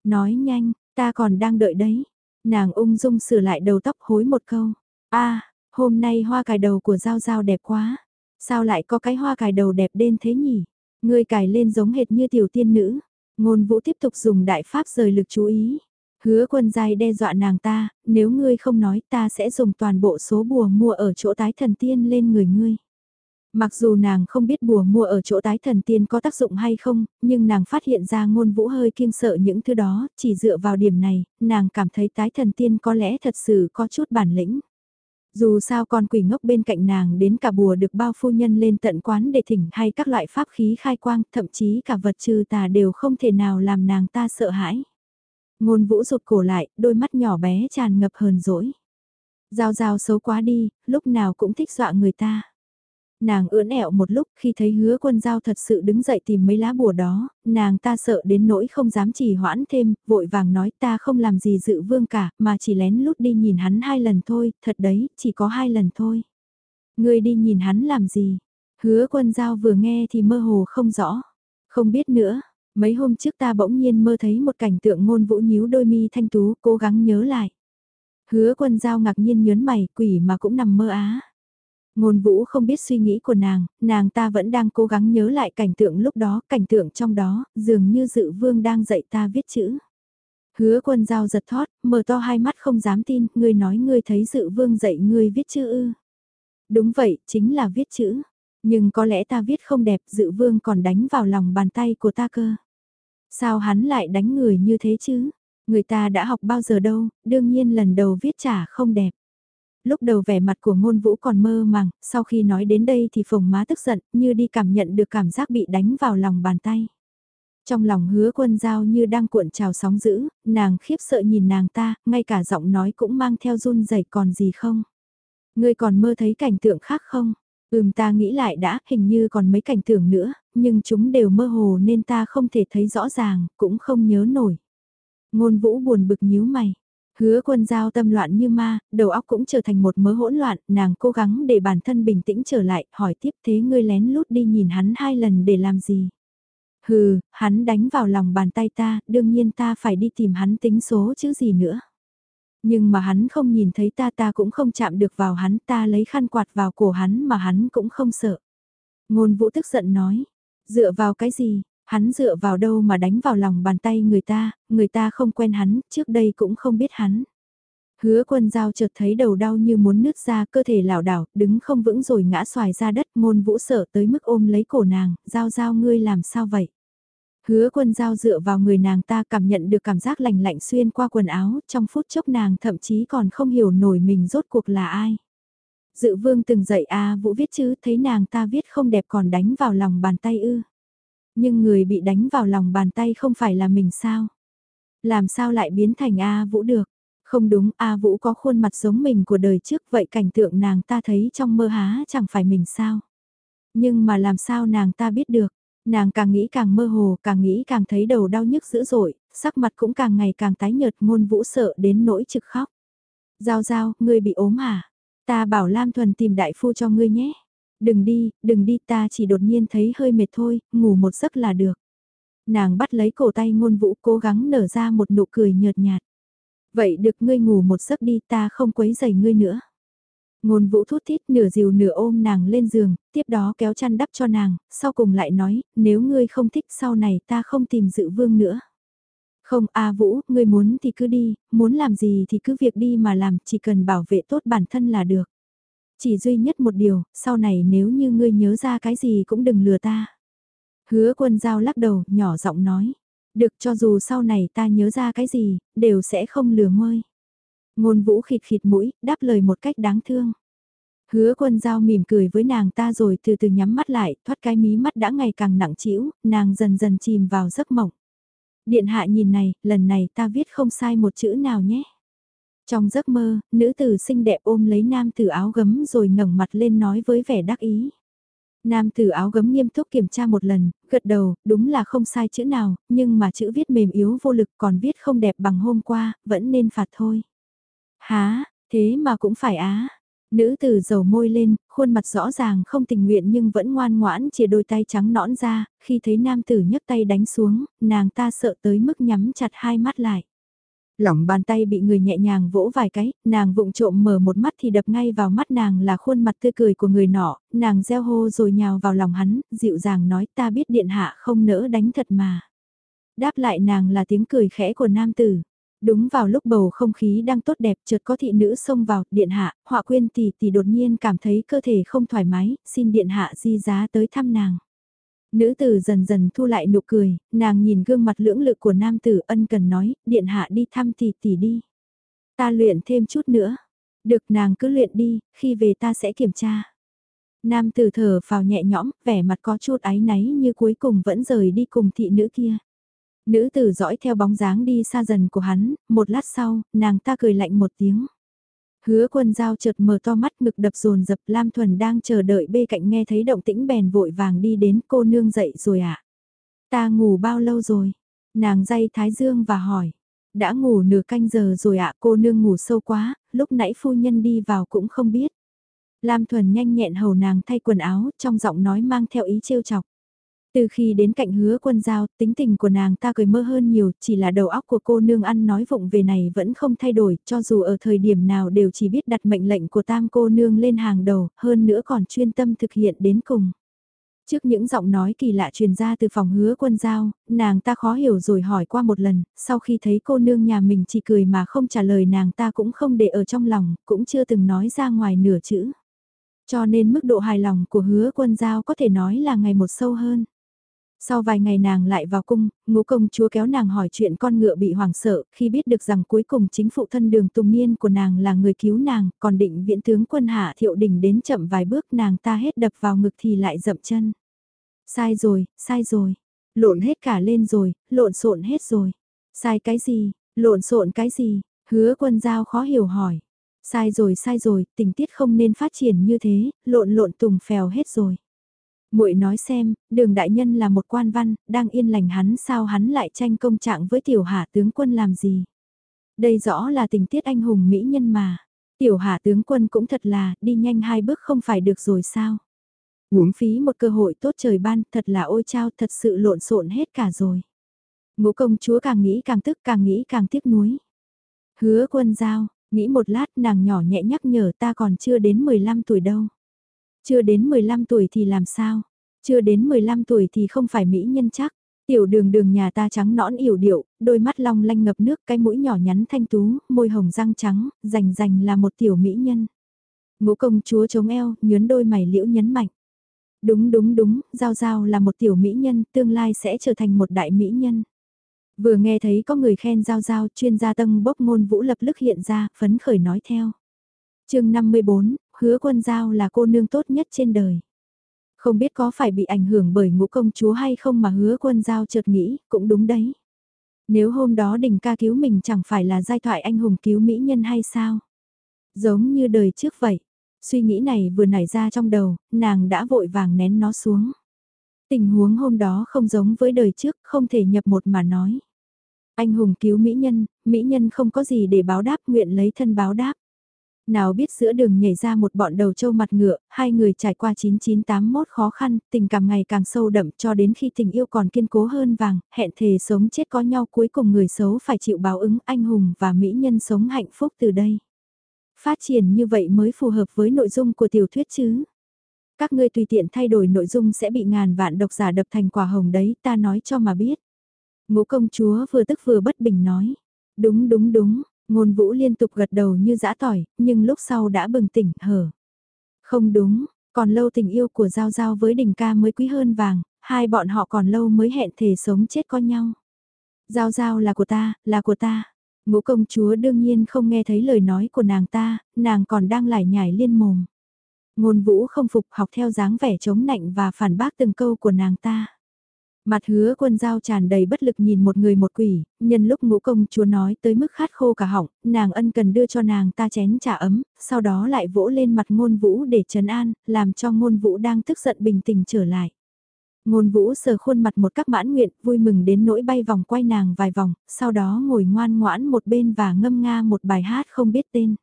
Nói nhanh, ta còn đang đợi đấy. Nàng ung dung sửa lại đầu tóc hối một câu. a hôm nay hoa cài đầu của Giao Giao đẹp quá. Sao lại có cái hoa cài đầu đẹp đến thế nhỉ? Ngươi cài lên giống hệt như tiểu tiên nữ. Ngôn vũ tiếp tục dùng đại pháp rời lực chú ý. Hứa quân giai đe dọa nàng ta, nếu ngươi không nói ta sẽ dùng toàn bộ số bùa mua ở chỗ tái thần tiên lên người ngươi. Mặc dù nàng không biết bùa mua ở chỗ tái thần tiên có tác dụng hay không, nhưng nàng phát hiện ra ngôn vũ hơi kiêng sợ những thứ đó, chỉ dựa vào điểm này, nàng cảm thấy tái thần tiên có lẽ thật sự có chút bản lĩnh. Dù sao con quỷ ngốc bên cạnh nàng đến cả bùa được bao phu nhân lên tận quán để thỉnh hay các loại pháp khí khai quang, thậm chí cả vật trừ tà đều không thể nào làm nàng ta sợ hãi. Ngôn vũ rụt cổ lại, đôi mắt nhỏ bé tràn ngập hờn dỗi. Giao giao xấu quá đi, lúc nào cũng thích dọa người ta. Nàng ưỡn ẹo một lúc khi thấy hứa quân giao thật sự đứng dậy tìm mấy lá bùa đó, nàng ta sợ đến nỗi không dám trì hoãn thêm, vội vàng nói ta không làm gì dự vương cả, mà chỉ lén lút đi nhìn hắn hai lần thôi, thật đấy, chỉ có hai lần thôi. Ngươi đi nhìn hắn làm gì? Hứa quân giao vừa nghe thì mơ hồ không rõ. Không biết nữa, mấy hôm trước ta bỗng nhiên mơ thấy một cảnh tượng ngôn vũ nhíu đôi mi thanh tú, cố gắng nhớ lại. Hứa quân giao ngạc nhiên nhớn mày, quỷ mà cũng nằm mơ á. Ngôn vũ không biết suy nghĩ của nàng, nàng ta vẫn đang cố gắng nhớ lại cảnh tượng lúc đó, cảnh tượng trong đó, dường như dự vương đang dạy ta viết chữ. Hứa quân giao giật thót, mở to hai mắt không dám tin, ngươi nói ngươi thấy dự vương dạy ngươi viết chữ ư. Đúng vậy, chính là viết chữ. Nhưng có lẽ ta viết không đẹp, dự vương còn đánh vào lòng bàn tay của ta cơ. Sao hắn lại đánh người như thế chứ? Người ta đã học bao giờ đâu, đương nhiên lần đầu viết trả không đẹp. Lúc đầu vẻ mặt của ngôn vũ còn mơ màng, sau khi nói đến đây thì phồng má tức giận, như đi cảm nhận được cảm giác bị đánh vào lòng bàn tay. Trong lòng hứa quân giao như đang cuộn trào sóng dữ, nàng khiếp sợ nhìn nàng ta, ngay cả giọng nói cũng mang theo run rẩy còn gì không. Ngươi còn mơ thấy cảnh tượng khác không? Ừm ta nghĩ lại đã, hình như còn mấy cảnh tưởng nữa, nhưng chúng đều mơ hồ nên ta không thể thấy rõ ràng, cũng không nhớ nổi. Ngôn vũ buồn bực nhíu mày. Hứa quân giao tâm loạn như ma, đầu óc cũng trở thành một mớ hỗn loạn, nàng cố gắng để bản thân bình tĩnh trở lại, hỏi tiếp thế ngươi lén lút đi nhìn hắn hai lần để làm gì? Hừ, hắn đánh vào lòng bàn tay ta, đương nhiên ta phải đi tìm hắn tính số chứ gì nữa. Nhưng mà hắn không nhìn thấy ta ta cũng không chạm được vào hắn ta lấy khăn quạt vào cổ hắn mà hắn cũng không sợ. Ngôn vũ tức giận nói, dựa vào cái gì, hắn dựa vào đâu mà đánh vào lòng bàn tay người ta, người ta không quen hắn, trước đây cũng không biết hắn. Hứa quân giao chợt thấy đầu đau như muốn nứt ra cơ thể lảo đảo, đứng không vững rồi ngã xoài ra đất ngôn vũ sợ tới mức ôm lấy cổ nàng, giao giao ngươi làm sao vậy? Hứa quân giao dựa vào người nàng ta cảm nhận được cảm giác lạnh lạnh xuyên qua quần áo, trong phút chốc nàng thậm chí còn không hiểu nổi mình rốt cuộc là ai. Dự vương từng dạy A Vũ viết chứ, thấy nàng ta viết không đẹp còn đánh vào lòng bàn tay ư. Nhưng người bị đánh vào lòng bàn tay không phải là mình sao? Làm sao lại biến thành A Vũ được? Không đúng, A Vũ có khuôn mặt giống mình của đời trước vậy cảnh tượng nàng ta thấy trong mơ há chẳng phải mình sao? Nhưng mà làm sao nàng ta biết được? Nàng càng nghĩ càng mơ hồ, càng nghĩ càng thấy đầu đau nhức dữ dội, sắc mặt cũng càng ngày càng tái nhợt ngôn vũ sợ đến nỗi trực khóc. Giao giao, ngươi bị ốm à? Ta bảo Lam Thuần tìm đại phu cho ngươi nhé. Đừng đi, đừng đi ta chỉ đột nhiên thấy hơi mệt thôi, ngủ một giấc là được. Nàng bắt lấy cổ tay ngôn vũ cố gắng nở ra một nụ cười nhợt nhạt. Vậy được ngươi ngủ một giấc đi ta không quấy giày ngươi nữa. Ngôn vũ thút thít nửa dìu nửa ôm nàng lên giường, tiếp đó kéo chăn đắp cho nàng, sau cùng lại nói, nếu ngươi không thích sau này ta không tìm dự vương nữa. Không A Vũ, ngươi muốn thì cứ đi, muốn làm gì thì cứ việc đi mà làm, chỉ cần bảo vệ tốt bản thân là được. Chỉ duy nhất một điều, sau này nếu như ngươi nhớ ra cái gì cũng đừng lừa ta. Hứa quân giao lắc đầu, nhỏ giọng nói. Được cho dù sau này ta nhớ ra cái gì, đều sẽ không lừa ngơi. Ngôn vũ khịt khịt mũi, đáp lời một cách đáng thương. Hứa quân giao mỉm cười với nàng ta rồi từ từ nhắm mắt lại, thoát cái mí mắt đã ngày càng nặng trĩu, nàng dần dần chìm vào giấc mộng. Điện hạ nhìn này, lần này ta viết không sai một chữ nào nhé. Trong giấc mơ, nữ tử xinh đẹp ôm lấy nam tử áo gấm rồi ngẩng mặt lên nói với vẻ đắc ý. Nam tử áo gấm nghiêm túc kiểm tra một lần, gật đầu, đúng là không sai chữ nào, nhưng mà chữ viết mềm yếu vô lực còn viết không đẹp bằng hôm qua, vẫn nên phạt thôi. Há, thế mà cũng phải á. Nữ tử dầu môi lên, khuôn mặt rõ ràng không tình nguyện nhưng vẫn ngoan ngoãn chia đôi tay trắng nõn ra, khi thấy nam tử nhấc tay đánh xuống, nàng ta sợ tới mức nhắm chặt hai mắt lại. Lỏng bàn tay bị người nhẹ nhàng vỗ vài cái, nàng vụng trộm mở một mắt thì đập ngay vào mắt nàng là khuôn mặt tươi cười của người nọ, nàng gieo hô rồi nhào vào lòng hắn, dịu dàng nói ta biết điện hạ không nỡ đánh thật mà. Đáp lại nàng là tiếng cười khẽ của nam tử. Đúng vào lúc bầu không khí đang tốt đẹp chợt có thị nữ xông vào, điện hạ, họa quyên tỷ tỷ đột nhiên cảm thấy cơ thể không thoải mái, xin điện hạ di giá tới thăm nàng. Nữ tử dần dần thu lại nụ cười, nàng nhìn gương mặt lưỡng lự của nam tử ân cần nói, điện hạ đi thăm tỷ tỷ đi. Ta luyện thêm chút nữa. Được nàng cứ luyện đi, khi về ta sẽ kiểm tra. Nam tử thở vào nhẹ nhõm, vẻ mặt có chút áy náy như cuối cùng vẫn rời đi cùng thị nữ kia. Nữ tử dõi theo bóng dáng đi xa dần của hắn, một lát sau, nàng ta cười lạnh một tiếng. Hứa quân giao chợt mở to mắt ngực đập dồn dập Lam Thuần đang chờ đợi bê cạnh nghe thấy động tĩnh bèn vội vàng đi đến cô nương dậy rồi ạ. À? Ta ngủ bao lâu rồi? Nàng dây thái dương và hỏi. Đã ngủ nửa canh giờ rồi ạ cô nương ngủ sâu quá, lúc nãy phu nhân đi vào cũng không biết. Lam Thuần nhanh nhẹn hầu nàng thay quần áo trong giọng nói mang theo ý trêu chọc. Từ khi đến cạnh hứa quân giao, tính tình của nàng ta cười mơ hơn nhiều, chỉ là đầu óc của cô nương ăn nói vụng về này vẫn không thay đổi, cho dù ở thời điểm nào đều chỉ biết đặt mệnh lệnh của tam cô nương lên hàng đầu, hơn nữa còn chuyên tâm thực hiện đến cùng. Trước những giọng nói kỳ lạ truyền ra từ phòng hứa quân giao, nàng ta khó hiểu rồi hỏi qua một lần, sau khi thấy cô nương nhà mình chỉ cười mà không trả lời nàng ta cũng không để ở trong lòng, cũng chưa từng nói ra ngoài nửa chữ. Cho nên mức độ hài lòng của hứa quân giao có thể nói là ngày một sâu hơn. Sau vài ngày nàng lại vào cung, ngũ công chúa kéo nàng hỏi chuyện con ngựa bị hoảng sợ, khi biết được rằng cuối cùng chính phụ thân đường tùng niên của nàng là người cứu nàng, còn định viện tướng quân hạ thiệu đỉnh đến chậm vài bước nàng ta hết đập vào ngực thì lại dậm chân. Sai rồi, sai rồi, lộn hết cả lên rồi, lộn xộn hết rồi. Sai cái gì, lộn xộn cái gì, hứa quân giao khó hiểu hỏi. Sai rồi sai rồi, tình tiết không nên phát triển như thế, lộn lộn tùng phèo hết rồi muội nói xem, đường đại nhân là một quan văn, đang yên lành hắn sao hắn lại tranh công trạng với tiểu hạ tướng quân làm gì. Đây rõ là tình tiết anh hùng mỹ nhân mà. Tiểu hạ tướng quân cũng thật là, đi nhanh hai bước không phải được rồi sao. Uống phí một cơ hội tốt trời ban, thật là ôi trao, thật sự lộn xộn hết cả rồi. Ngũ công chúa càng nghĩ càng tức, càng nghĩ càng tiếc nuối. Hứa quân giao, nghĩ một lát nàng nhỏ nhẹ nhắc nhở ta còn chưa đến 15 tuổi đâu. Chưa đến 15 tuổi thì làm sao? Chưa đến 15 tuổi thì không phải mỹ nhân chắc. Tiểu đường đường nhà ta trắng nõn yểu điệu, đôi mắt long lanh ngập nước, cái mũi nhỏ nhắn thanh tú, môi hồng răng trắng, rành rành là một tiểu mỹ nhân. Ngũ công chúa chống eo, nhớn đôi mày liễu nhấn mạnh. Đúng đúng đúng, Giao Giao là một tiểu mỹ nhân, tương lai sẽ trở thành một đại mỹ nhân. Vừa nghe thấy có người khen Giao Giao, chuyên gia tân bốc ngôn vũ lập lức hiện ra, phấn khởi nói theo. chương 54, hứa quân giao là cô nương tốt nhất trên đời. Không biết có phải bị ảnh hưởng bởi ngũ công chúa hay không mà hứa quân giao chợt nghĩ, cũng đúng đấy. Nếu hôm đó đình ca cứu mình chẳng phải là giai thoại anh hùng cứu mỹ nhân hay sao? Giống như đời trước vậy. Suy nghĩ này vừa nảy ra trong đầu, nàng đã vội vàng nén nó xuống. Tình huống hôm đó không giống với đời trước, không thể nhập một mà nói. Anh hùng cứu mỹ nhân, mỹ nhân không có gì để báo đáp nguyện lấy thân báo đáp nào biết giữa đường nhảy ra một bọn đầu trâu mặt ngựa, hai người trải qua 9981 khó khăn, tình cảm ngày càng sâu đậm cho đến khi tình yêu còn kiên cố hơn vàng, hẹn thề sống chết có nhau cuối cùng người xấu phải chịu báo ứng anh hùng và mỹ nhân sống hạnh phúc từ đây. Phát triển như vậy mới phù hợp với nội dung của tiểu thuyết chứ. Các ngươi tùy tiện thay đổi nội dung sẽ bị ngàn vạn độc giả đập thành quả hồng đấy, ta nói cho mà biết. Ngũ công chúa vừa tức vừa bất bình nói. Đúng đúng đúng, Ngôn vũ liên tục gật đầu như dã tỏi, nhưng lúc sau đã bừng tỉnh, hở. Không đúng, còn lâu tình yêu của Giao Giao với đình ca mới quý hơn vàng, hai bọn họ còn lâu mới hẹn thề sống chết con nhau. Giao Giao là của ta, là của ta. Ngũ công chúa đương nhiên không nghe thấy lời nói của nàng ta, nàng còn đang lải nhải liên mồm. Ngôn vũ không phục học theo dáng vẻ chống nạnh và phản bác từng câu của nàng ta. Mặt hứa quân giao tràn đầy bất lực nhìn một người một quỷ, nhân lúc ngũ công chúa nói tới mức khát khô cả họng, nàng ân cần đưa cho nàng ta chén trà ấm, sau đó lại vỗ lên mặt ngôn vũ để trấn an, làm cho ngôn vũ đang tức giận bình tĩnh trở lại. Ngôn vũ sờ khuôn mặt một các mãn nguyện, vui mừng đến nỗi bay vòng quay nàng vài vòng, sau đó ngồi ngoan ngoãn một bên và ngâm nga một bài hát không biết tên.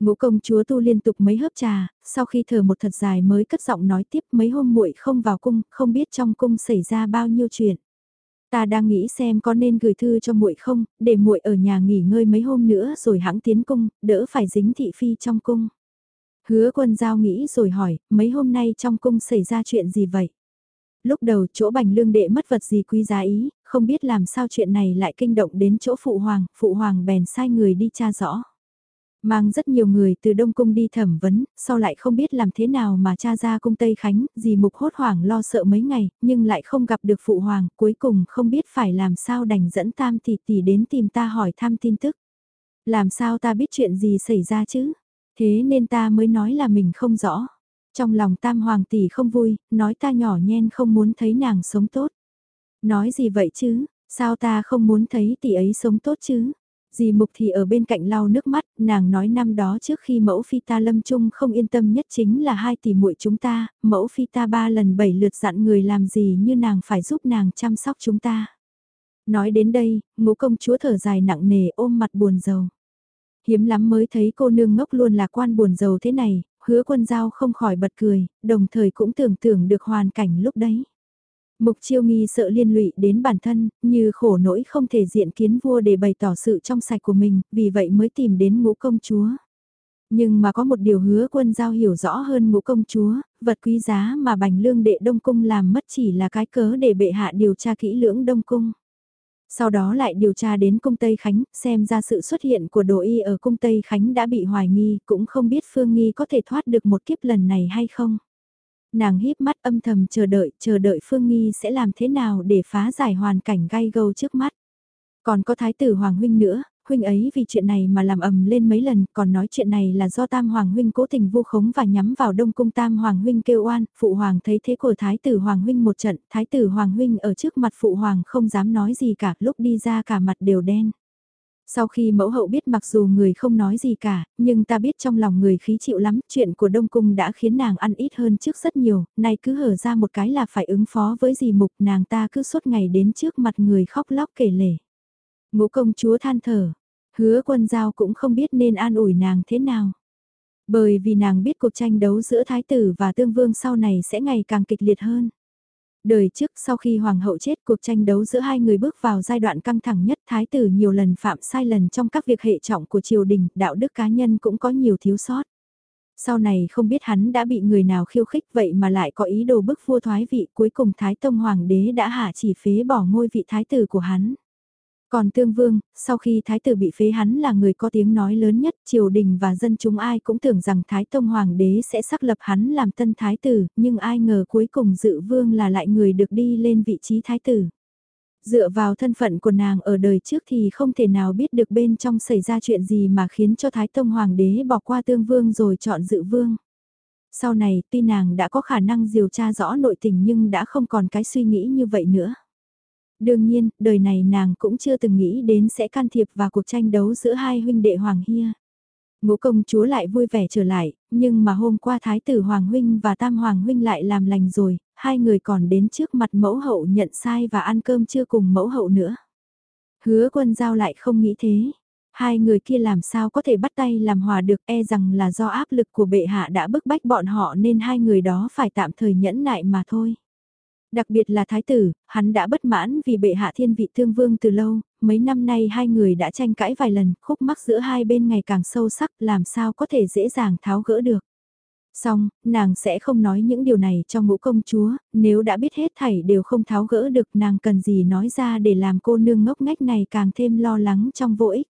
Ngũ công chúa tu liên tục mấy hớp trà, sau khi thở một thật dài mới cất giọng nói tiếp mấy hôm muội không vào cung, không biết trong cung xảy ra bao nhiêu chuyện. Ta đang nghĩ xem có nên gửi thư cho muội không, để muội ở nhà nghỉ ngơi mấy hôm nữa rồi hãng tiến cung, đỡ phải dính thị phi trong cung. Hứa quân giao nghĩ rồi hỏi, mấy hôm nay trong cung xảy ra chuyện gì vậy? Lúc đầu chỗ bành lương đệ mất vật gì quý giá ý, không biết làm sao chuyện này lại kinh động đến chỗ phụ hoàng, phụ hoàng bèn sai người đi tra rõ. Mang rất nhiều người từ Đông Cung đi thẩm vấn, sau lại không biết làm thế nào mà cha ra cung Tây Khánh, dì mục hốt hoảng lo sợ mấy ngày, nhưng lại không gặp được phụ hoàng, cuối cùng không biết phải làm sao đành dẫn tam tỷ tỷ đến tìm ta hỏi thăm tin tức. Làm sao ta biết chuyện gì xảy ra chứ? Thế nên ta mới nói là mình không rõ. Trong lòng tam hoàng tỷ không vui, nói ta nhỏ nhen không muốn thấy nàng sống tốt. Nói gì vậy chứ, sao ta không muốn thấy tỷ ấy sống tốt chứ? Dì Mục thì ở bên cạnh lau nước mắt, nàng nói năm đó trước khi mẫu phi ta lâm chung không yên tâm nhất chính là hai tỷ muội chúng ta, mẫu phi ta ba lần bảy lượt dặn người làm gì như nàng phải giúp nàng chăm sóc chúng ta. Nói đến đây, ngũ công chúa thở dài nặng nề ôm mặt buồn rầu. Hiếm lắm mới thấy cô nương ngốc luôn là quan buồn rầu thế này, hứa quân giao không khỏi bật cười, đồng thời cũng tưởng tượng được hoàn cảnh lúc đấy. Mục chiêu nghi sợ liên lụy đến bản thân, như khổ nỗi không thể diện kiến vua để bày tỏ sự trong sạch của mình, vì vậy mới tìm đến ngũ công chúa. Nhưng mà có một điều hứa quân giao hiểu rõ hơn ngũ công chúa, vật quý giá mà bành lương đệ Đông Cung làm mất chỉ là cái cớ để bệ hạ điều tra kỹ lưỡng Đông Cung. Sau đó lại điều tra đến cung Tây Khánh, xem ra sự xuất hiện của đồ y ở cung Tây Khánh đã bị hoài nghi, cũng không biết Phương Nghi có thể thoát được một kiếp lần này hay không. Nàng híp mắt âm thầm chờ đợi, chờ đợi Phương Nghi sẽ làm thế nào để phá giải hoàn cảnh gai gâu trước mắt. Còn có thái tử Hoàng Huynh nữa, huynh ấy vì chuyện này mà làm ầm lên mấy lần, còn nói chuyện này là do Tam Hoàng huynh cố tình vu khống và nhắm vào Đông cung Tam Hoàng huynh kêu oan, phụ hoàng thấy thế của Thái tử Hoàng huynh một trận, Thái tử Hoàng huynh ở trước mặt phụ hoàng không dám nói gì cả, lúc đi ra cả mặt đều đen. Sau khi mẫu hậu biết mặc dù người không nói gì cả, nhưng ta biết trong lòng người khí chịu lắm, chuyện của Đông Cung đã khiến nàng ăn ít hơn trước rất nhiều, nay cứ hở ra một cái là phải ứng phó với gì mục nàng ta cứ suốt ngày đến trước mặt người khóc lóc kể lể. Ngũ công chúa than thở, hứa quân giao cũng không biết nên an ủi nàng thế nào. Bởi vì nàng biết cuộc tranh đấu giữa thái tử và tương vương sau này sẽ ngày càng kịch liệt hơn. Đời trước sau khi hoàng hậu chết cuộc tranh đấu giữa hai người bước vào giai đoạn căng thẳng nhất thái tử nhiều lần phạm sai lần trong các việc hệ trọng của triều đình, đạo đức cá nhân cũng có nhiều thiếu sót. Sau này không biết hắn đã bị người nào khiêu khích vậy mà lại có ý đồ bức vua thoái vị cuối cùng thái tông hoàng đế đã hạ chỉ phế bỏ ngôi vị thái tử của hắn. Còn Tương Vương, sau khi Thái tử bị phế hắn là người có tiếng nói lớn nhất, triều đình và dân chúng ai cũng tưởng rằng Thái Tông Hoàng đế sẽ xác lập hắn làm tân Thái tử, nhưng ai ngờ cuối cùng dự vương là lại người được đi lên vị trí Thái tử. Dựa vào thân phận của nàng ở đời trước thì không thể nào biết được bên trong xảy ra chuyện gì mà khiến cho Thái Tông Hoàng đế bỏ qua Tương Vương rồi chọn dự vương. Sau này tuy nàng đã có khả năng điều tra rõ nội tình nhưng đã không còn cái suy nghĩ như vậy nữa. Đương nhiên, đời này nàng cũng chưa từng nghĩ đến sẽ can thiệp vào cuộc tranh đấu giữa hai huynh đệ Hoàng Hia. Ngũ công chúa lại vui vẻ trở lại, nhưng mà hôm qua Thái tử Hoàng Huynh và Tam Hoàng Huynh lại làm lành rồi, hai người còn đến trước mặt mẫu hậu nhận sai và ăn cơm chưa cùng mẫu hậu nữa. Hứa quân giao lại không nghĩ thế. Hai người kia làm sao có thể bắt tay làm hòa được e rằng là do áp lực của bệ hạ đã bức bách bọn họ nên hai người đó phải tạm thời nhẫn nại mà thôi. Đặc biệt là thái tử, hắn đã bất mãn vì bệ hạ thiên vị thương vương từ lâu, mấy năm nay hai người đã tranh cãi vài lần, khúc mắc giữa hai bên ngày càng sâu sắc làm sao có thể dễ dàng tháo gỡ được. Xong, nàng sẽ không nói những điều này cho ngũ công chúa, nếu đã biết hết thảy đều không tháo gỡ được nàng cần gì nói ra để làm cô nương ngốc ngách này càng thêm lo lắng trong vô ích.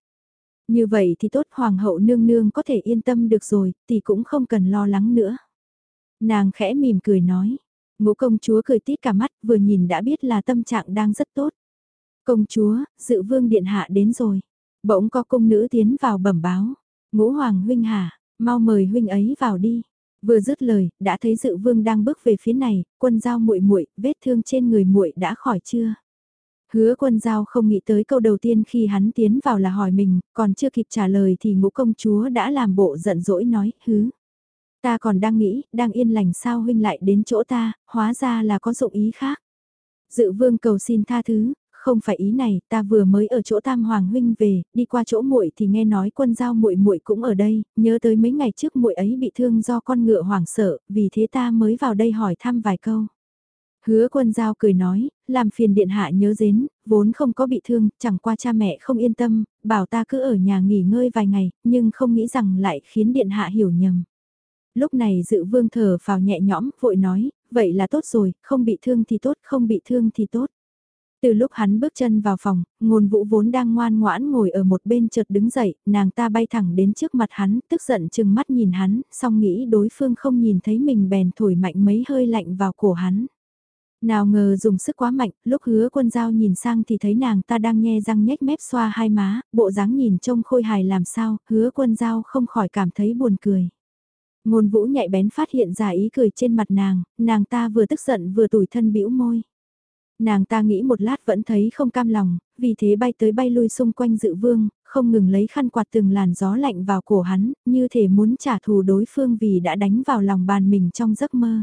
Như vậy thì tốt hoàng hậu nương nương có thể yên tâm được rồi, thì cũng không cần lo lắng nữa. Nàng khẽ mỉm cười nói, Ngũ công chúa cười tít cả mắt, vừa nhìn đã biết là tâm trạng đang rất tốt. Công chúa, dự vương điện hạ đến rồi. Bỗng có công nữ tiến vào bẩm báo. Ngũ hoàng huynh hà, mau mời huynh ấy vào đi. Vừa dứt lời, đã thấy dự vương đang bước về phía này, quân giao muội muội, vết thương trên người muội đã khỏi chưa? Hứa quân giao không nghĩ tới câu đầu tiên khi hắn tiến vào là hỏi mình, còn chưa kịp trả lời thì ngũ công chúa đã làm bộ giận dỗi nói, hứ. Ta còn đang nghĩ, đang yên lành sao huynh lại đến chỗ ta, hóa ra là có dụng ý khác. Dự vương cầu xin tha thứ, không phải ý này, ta vừa mới ở chỗ Tam Hoàng huynh về, đi qua chỗ muội thì nghe nói quân giao muội muội cũng ở đây, nhớ tới mấy ngày trước muội ấy bị thương do con ngựa hoảng sợ, vì thế ta mới vào đây hỏi thăm vài câu. Hứa quân giao cười nói, làm phiền điện hạ nhớ đến, vốn không có bị thương, chẳng qua cha mẹ không yên tâm, bảo ta cứ ở nhà nghỉ ngơi vài ngày, nhưng không nghĩ rằng lại khiến điện hạ hiểu nhầm. Lúc này dự vương thở vào nhẹ nhõm, vội nói, vậy là tốt rồi, không bị thương thì tốt, không bị thương thì tốt. Từ lúc hắn bước chân vào phòng, ngôn vũ vốn đang ngoan ngoãn ngồi ở một bên chợt đứng dậy, nàng ta bay thẳng đến trước mặt hắn, tức giận chừng mắt nhìn hắn, song nghĩ đối phương không nhìn thấy mình bèn thổi mạnh mấy hơi lạnh vào cổ hắn. Nào ngờ dùng sức quá mạnh, lúc hứa quân dao nhìn sang thì thấy nàng ta đang nhe răng nhếch mép xoa hai má, bộ dáng nhìn trông khôi hài làm sao, hứa quân dao không khỏi cảm thấy buồn cười. Ngôn vũ nhạy bén phát hiện ra ý cười trên mặt nàng, nàng ta vừa tức giận vừa tủi thân bĩu môi. Nàng ta nghĩ một lát vẫn thấy không cam lòng, vì thế bay tới bay lui xung quanh dự vương, không ngừng lấy khăn quạt từng làn gió lạnh vào cổ hắn, như thể muốn trả thù đối phương vì đã đánh vào lòng bàn mình trong giấc mơ.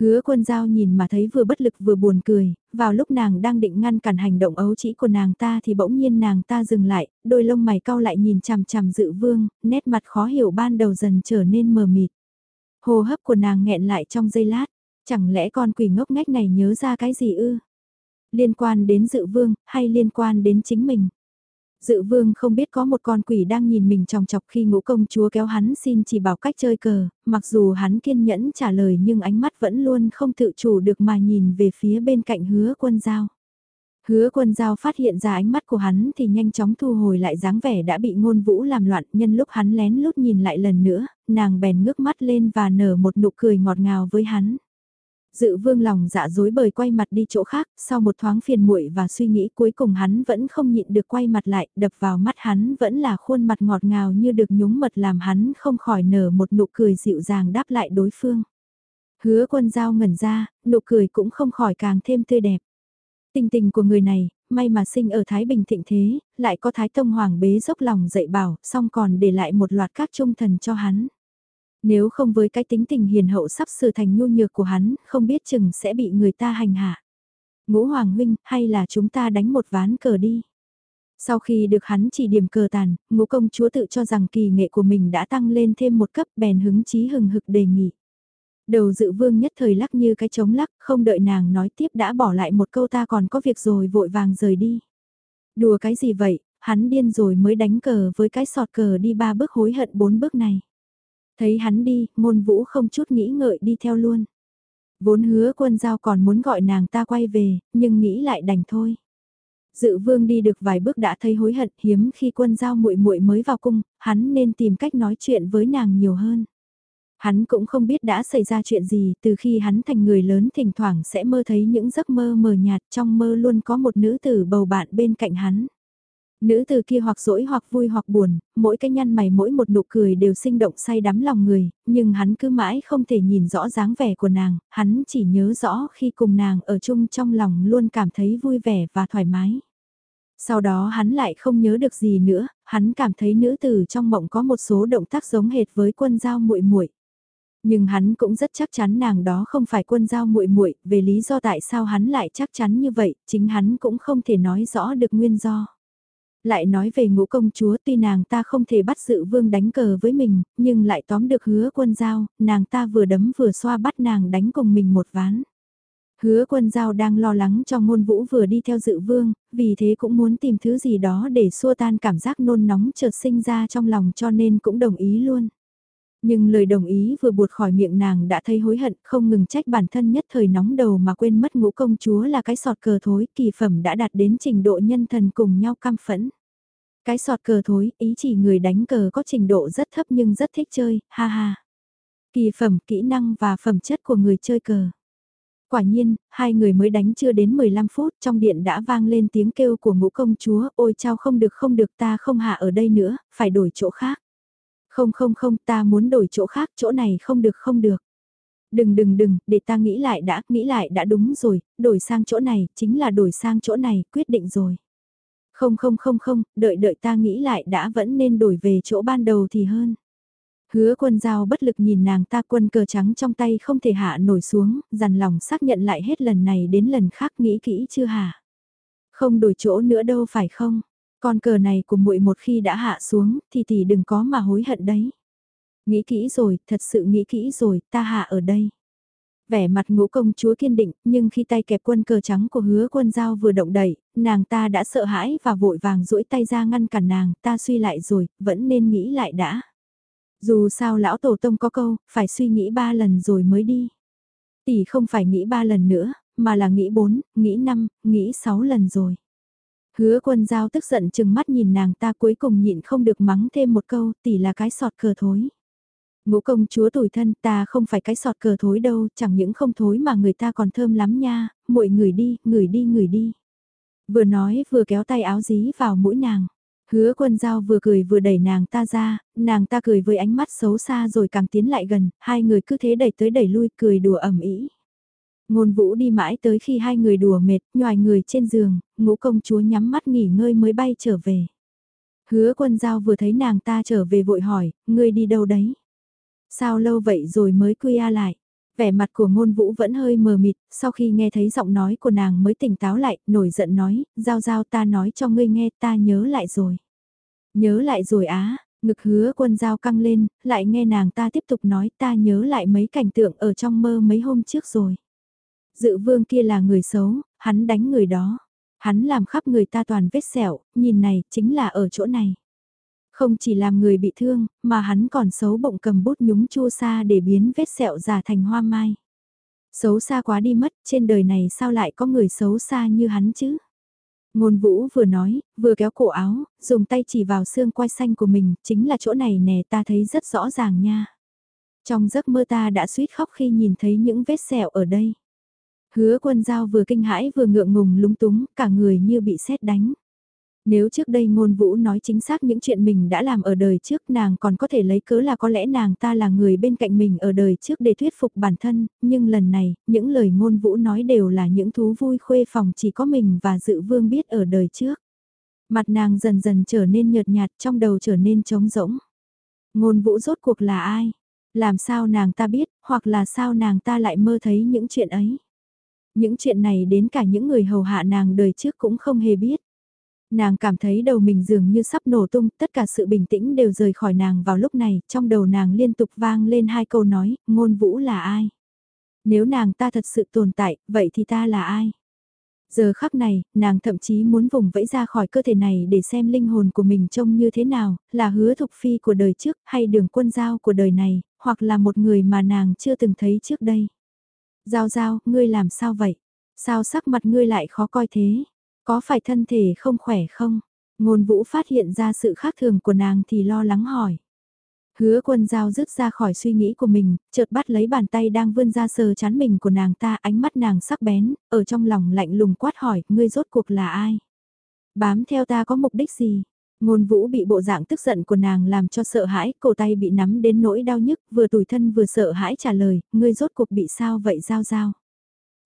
Hứa quân giao nhìn mà thấy vừa bất lực vừa buồn cười, vào lúc nàng đang định ngăn cản hành động ấu chỉ của nàng ta thì bỗng nhiên nàng ta dừng lại, đôi lông mày cau lại nhìn chằm chằm dự vương, nét mặt khó hiểu ban đầu dần trở nên mờ mịt. Hồ hấp của nàng nghẹn lại trong giây lát, chẳng lẽ con quỷ ngốc nghếch này nhớ ra cái gì ư? Liên quan đến dự vương, hay liên quan đến chính mình? Dự vương không biết có một con quỷ đang nhìn mình trong chọc khi ngũ công chúa kéo hắn xin chỉ bảo cách chơi cờ, mặc dù hắn kiên nhẫn trả lời nhưng ánh mắt vẫn luôn không tự chủ được mà nhìn về phía bên cạnh hứa quân giao. Hứa quân giao phát hiện ra ánh mắt của hắn thì nhanh chóng thu hồi lại dáng vẻ đã bị ngôn vũ làm loạn nhân lúc hắn lén lút nhìn lại lần nữa, nàng bèn ngước mắt lên và nở một nụ cười ngọt ngào với hắn. Dự vương lòng dạ dối bời quay mặt đi chỗ khác, sau một thoáng phiền muội và suy nghĩ cuối cùng hắn vẫn không nhịn được quay mặt lại, đập vào mắt hắn vẫn là khuôn mặt ngọt ngào như được nhúng mật làm hắn không khỏi nở một nụ cười dịu dàng đáp lại đối phương. Hứa quân giao ngẩn ra, nụ cười cũng không khỏi càng thêm tươi đẹp. Tình tình của người này, may mà sinh ở Thái Bình thịnh thế, lại có Thái Tông Hoàng bế dốc lòng dạy bảo, xong còn để lại một loạt các trung thần cho hắn. Nếu không với cái tính tình hiền hậu sắp sửa thành nhu nhược của hắn, không biết chừng sẽ bị người ta hành hạ. Ngũ Hoàng huynh, hay là chúng ta đánh một ván cờ đi. Sau khi được hắn chỉ điểm cờ tàn, ngũ công chúa tự cho rằng kỳ nghệ của mình đã tăng lên thêm một cấp bèn hứng chí hừng hực đề nghị. Đầu dự vương nhất thời lắc như cái trống lắc, không đợi nàng nói tiếp đã bỏ lại một câu ta còn có việc rồi vội vàng rời đi. Đùa cái gì vậy, hắn điên rồi mới đánh cờ với cái sọt cờ đi ba bước hối hận bốn bước này. Thấy hắn đi, môn vũ không chút nghĩ ngợi đi theo luôn. Vốn hứa quân giao còn muốn gọi nàng ta quay về, nhưng nghĩ lại đành thôi. Dự vương đi được vài bước đã thấy hối hận hiếm khi quân giao muội muội mới vào cung, hắn nên tìm cách nói chuyện với nàng nhiều hơn. Hắn cũng không biết đã xảy ra chuyện gì, từ khi hắn thành người lớn thỉnh thoảng sẽ mơ thấy những giấc mơ mờ nhạt trong mơ luôn có một nữ tử bầu bạn bên cạnh hắn. Nữ từ kia hoặc dỗi hoặc vui hoặc buồn, mỗi cái nhăn mày mỗi một nụ cười đều sinh động say đắm lòng người, nhưng hắn cứ mãi không thể nhìn rõ dáng vẻ của nàng, hắn chỉ nhớ rõ khi cùng nàng ở chung trong lòng luôn cảm thấy vui vẻ và thoải mái. Sau đó hắn lại không nhớ được gì nữa, hắn cảm thấy nữ tử trong mộng có một số động tác giống hệt với quân giao muội muội. Nhưng hắn cũng rất chắc chắn nàng đó không phải quân giao muội muội, về lý do tại sao hắn lại chắc chắn như vậy, chính hắn cũng không thể nói rõ được nguyên do. Lại nói về ngũ công chúa tuy nàng ta không thể bắt sự vương đánh cờ với mình, nhưng lại tóm được hứa quân giao, nàng ta vừa đấm vừa xoa bắt nàng đánh cùng mình một ván. Hứa quân giao đang lo lắng cho ngôn vũ vừa đi theo dự vương, vì thế cũng muốn tìm thứ gì đó để xua tan cảm giác nôn nóng chợt sinh ra trong lòng cho nên cũng đồng ý luôn. Nhưng lời đồng ý vừa buột khỏi miệng nàng đã thấy hối hận không ngừng trách bản thân nhất thời nóng đầu mà quên mất ngũ công chúa là cái sọt cờ thối kỳ phẩm đã đạt đến trình độ nhân thần cùng nhau cam phẫn. Cái sọt cờ thối, ý chỉ người đánh cờ có trình độ rất thấp nhưng rất thích chơi, ha ha. Kỳ phẩm, kỹ năng và phẩm chất của người chơi cờ. Quả nhiên, hai người mới đánh chưa đến 15 phút trong điện đã vang lên tiếng kêu của ngũ công chúa, ôi chao không được không được ta không hạ ở đây nữa, phải đổi chỗ khác. Không không không ta muốn đổi chỗ khác, chỗ này không được không được. Đừng đừng đừng, để ta nghĩ lại đã, nghĩ lại đã đúng rồi, đổi sang chỗ này, chính là đổi sang chỗ này, quyết định rồi. Không không không không, đợi đợi ta nghĩ lại đã vẫn nên đổi về chỗ ban đầu thì hơn. Hứa quân giao bất lực nhìn nàng ta quân cờ trắng trong tay không thể hạ nổi xuống, dằn lòng xác nhận lại hết lần này đến lần khác nghĩ kỹ chưa hả? Không đổi chỗ nữa đâu phải không? Con cờ này của muội một khi đã hạ xuống thì tỷ đừng có mà hối hận đấy. Nghĩ kỹ rồi, thật sự nghĩ kỹ rồi, ta hạ ở đây vẻ mặt ngũ công chúa kiên định, nhưng khi tay kẹp quân cờ trắng của hứa quân giao vừa động đẩy, nàng ta đã sợ hãi và vội vàng duỗi tay ra ngăn cản nàng, ta suy lại rồi, vẫn nên nghĩ lại đã. Dù sao lão tổ tông có câu, phải suy nghĩ ba lần rồi mới đi. Tỷ không phải nghĩ ba lần nữa, mà là nghĩ bốn, nghĩ năm, nghĩ sáu lần rồi. Hứa quân giao tức giận chừng mắt nhìn nàng ta cuối cùng nhịn không được mắng thêm một câu, tỷ là cái sọt cờ thối. Ngũ công chúa tủi thân ta không phải cái sọt cờ thối đâu, chẳng những không thối mà người ta còn thơm lắm nha, muội người đi, người đi người đi. Vừa nói vừa kéo tay áo dí vào mũi nàng. Hứa quân giao vừa cười vừa đẩy nàng ta ra, nàng ta cười với ánh mắt xấu xa rồi càng tiến lại gần, hai người cứ thế đẩy tới đẩy lui cười đùa ẩm ý. Ngôn vũ đi mãi tới khi hai người đùa mệt, nhòi người trên giường, ngũ công chúa nhắm mắt nghỉ ngơi mới bay trở về. Hứa quân giao vừa thấy nàng ta trở về vội hỏi, ngươi đi đâu đấy? Sao lâu vậy rồi mới quy a lại? Vẻ mặt của ngôn vũ vẫn hơi mờ mịt, sau khi nghe thấy giọng nói của nàng mới tỉnh táo lại, nổi giận nói, giao giao ta nói cho ngươi nghe ta nhớ lại rồi. Nhớ lại rồi á, ngực hứa quân giao căng lên, lại nghe nàng ta tiếp tục nói ta nhớ lại mấy cảnh tượng ở trong mơ mấy hôm trước rồi. Dự vương kia là người xấu, hắn đánh người đó. Hắn làm khắp người ta toàn vết sẹo, nhìn này, chính là ở chỗ này. Không chỉ làm người bị thương, mà hắn còn xấu bụng cầm bút nhúng chua xa để biến vết sẹo giả thành hoa mai. Xấu xa quá đi mất, trên đời này sao lại có người xấu xa như hắn chứ? Ngôn vũ vừa nói, vừa kéo cổ áo, dùng tay chỉ vào xương quai xanh của mình, chính là chỗ này nè ta thấy rất rõ ràng nha. Trong giấc mơ ta đã suýt khóc khi nhìn thấy những vết sẹo ở đây. Hứa quân giao vừa kinh hãi vừa ngượng ngùng lúng túng, cả người như bị sét đánh. Nếu trước đây ngôn vũ nói chính xác những chuyện mình đã làm ở đời trước nàng còn có thể lấy cớ là có lẽ nàng ta là người bên cạnh mình ở đời trước để thuyết phục bản thân, nhưng lần này, những lời ngôn vũ nói đều là những thú vui khuê phòng chỉ có mình và dự vương biết ở đời trước. Mặt nàng dần dần trở nên nhợt nhạt trong đầu trở nên trống rỗng. Ngôn vũ rốt cuộc là ai? Làm sao nàng ta biết, hoặc là sao nàng ta lại mơ thấy những chuyện ấy? Những chuyện này đến cả những người hầu hạ nàng đời trước cũng không hề biết. Nàng cảm thấy đầu mình dường như sắp nổ tung, tất cả sự bình tĩnh đều rời khỏi nàng vào lúc này, trong đầu nàng liên tục vang lên hai câu nói, ngôn vũ là ai? Nếu nàng ta thật sự tồn tại, vậy thì ta là ai? Giờ khắc này, nàng thậm chí muốn vùng vẫy ra khỏi cơ thể này để xem linh hồn của mình trông như thế nào, là hứa thục phi của đời trước hay đường quân giao của đời này, hoặc là một người mà nàng chưa từng thấy trước đây. Giao giao, ngươi làm sao vậy? Sao sắc mặt ngươi lại khó coi thế? Có phải thân thể không khỏe không? Ngôn vũ phát hiện ra sự khác thường của nàng thì lo lắng hỏi. Hứa quân giao rứt ra khỏi suy nghĩ của mình, chợt bắt lấy bàn tay đang vươn ra sờ chán mình của nàng ta ánh mắt nàng sắc bén, ở trong lòng lạnh lùng quát hỏi, ngươi rốt cuộc là ai? Bám theo ta có mục đích gì? Ngôn vũ bị bộ dạng tức giận của nàng làm cho sợ hãi, cổ tay bị nắm đến nỗi đau nhức, vừa tủi thân vừa sợ hãi trả lời, ngươi rốt cuộc bị sao vậy giao giao?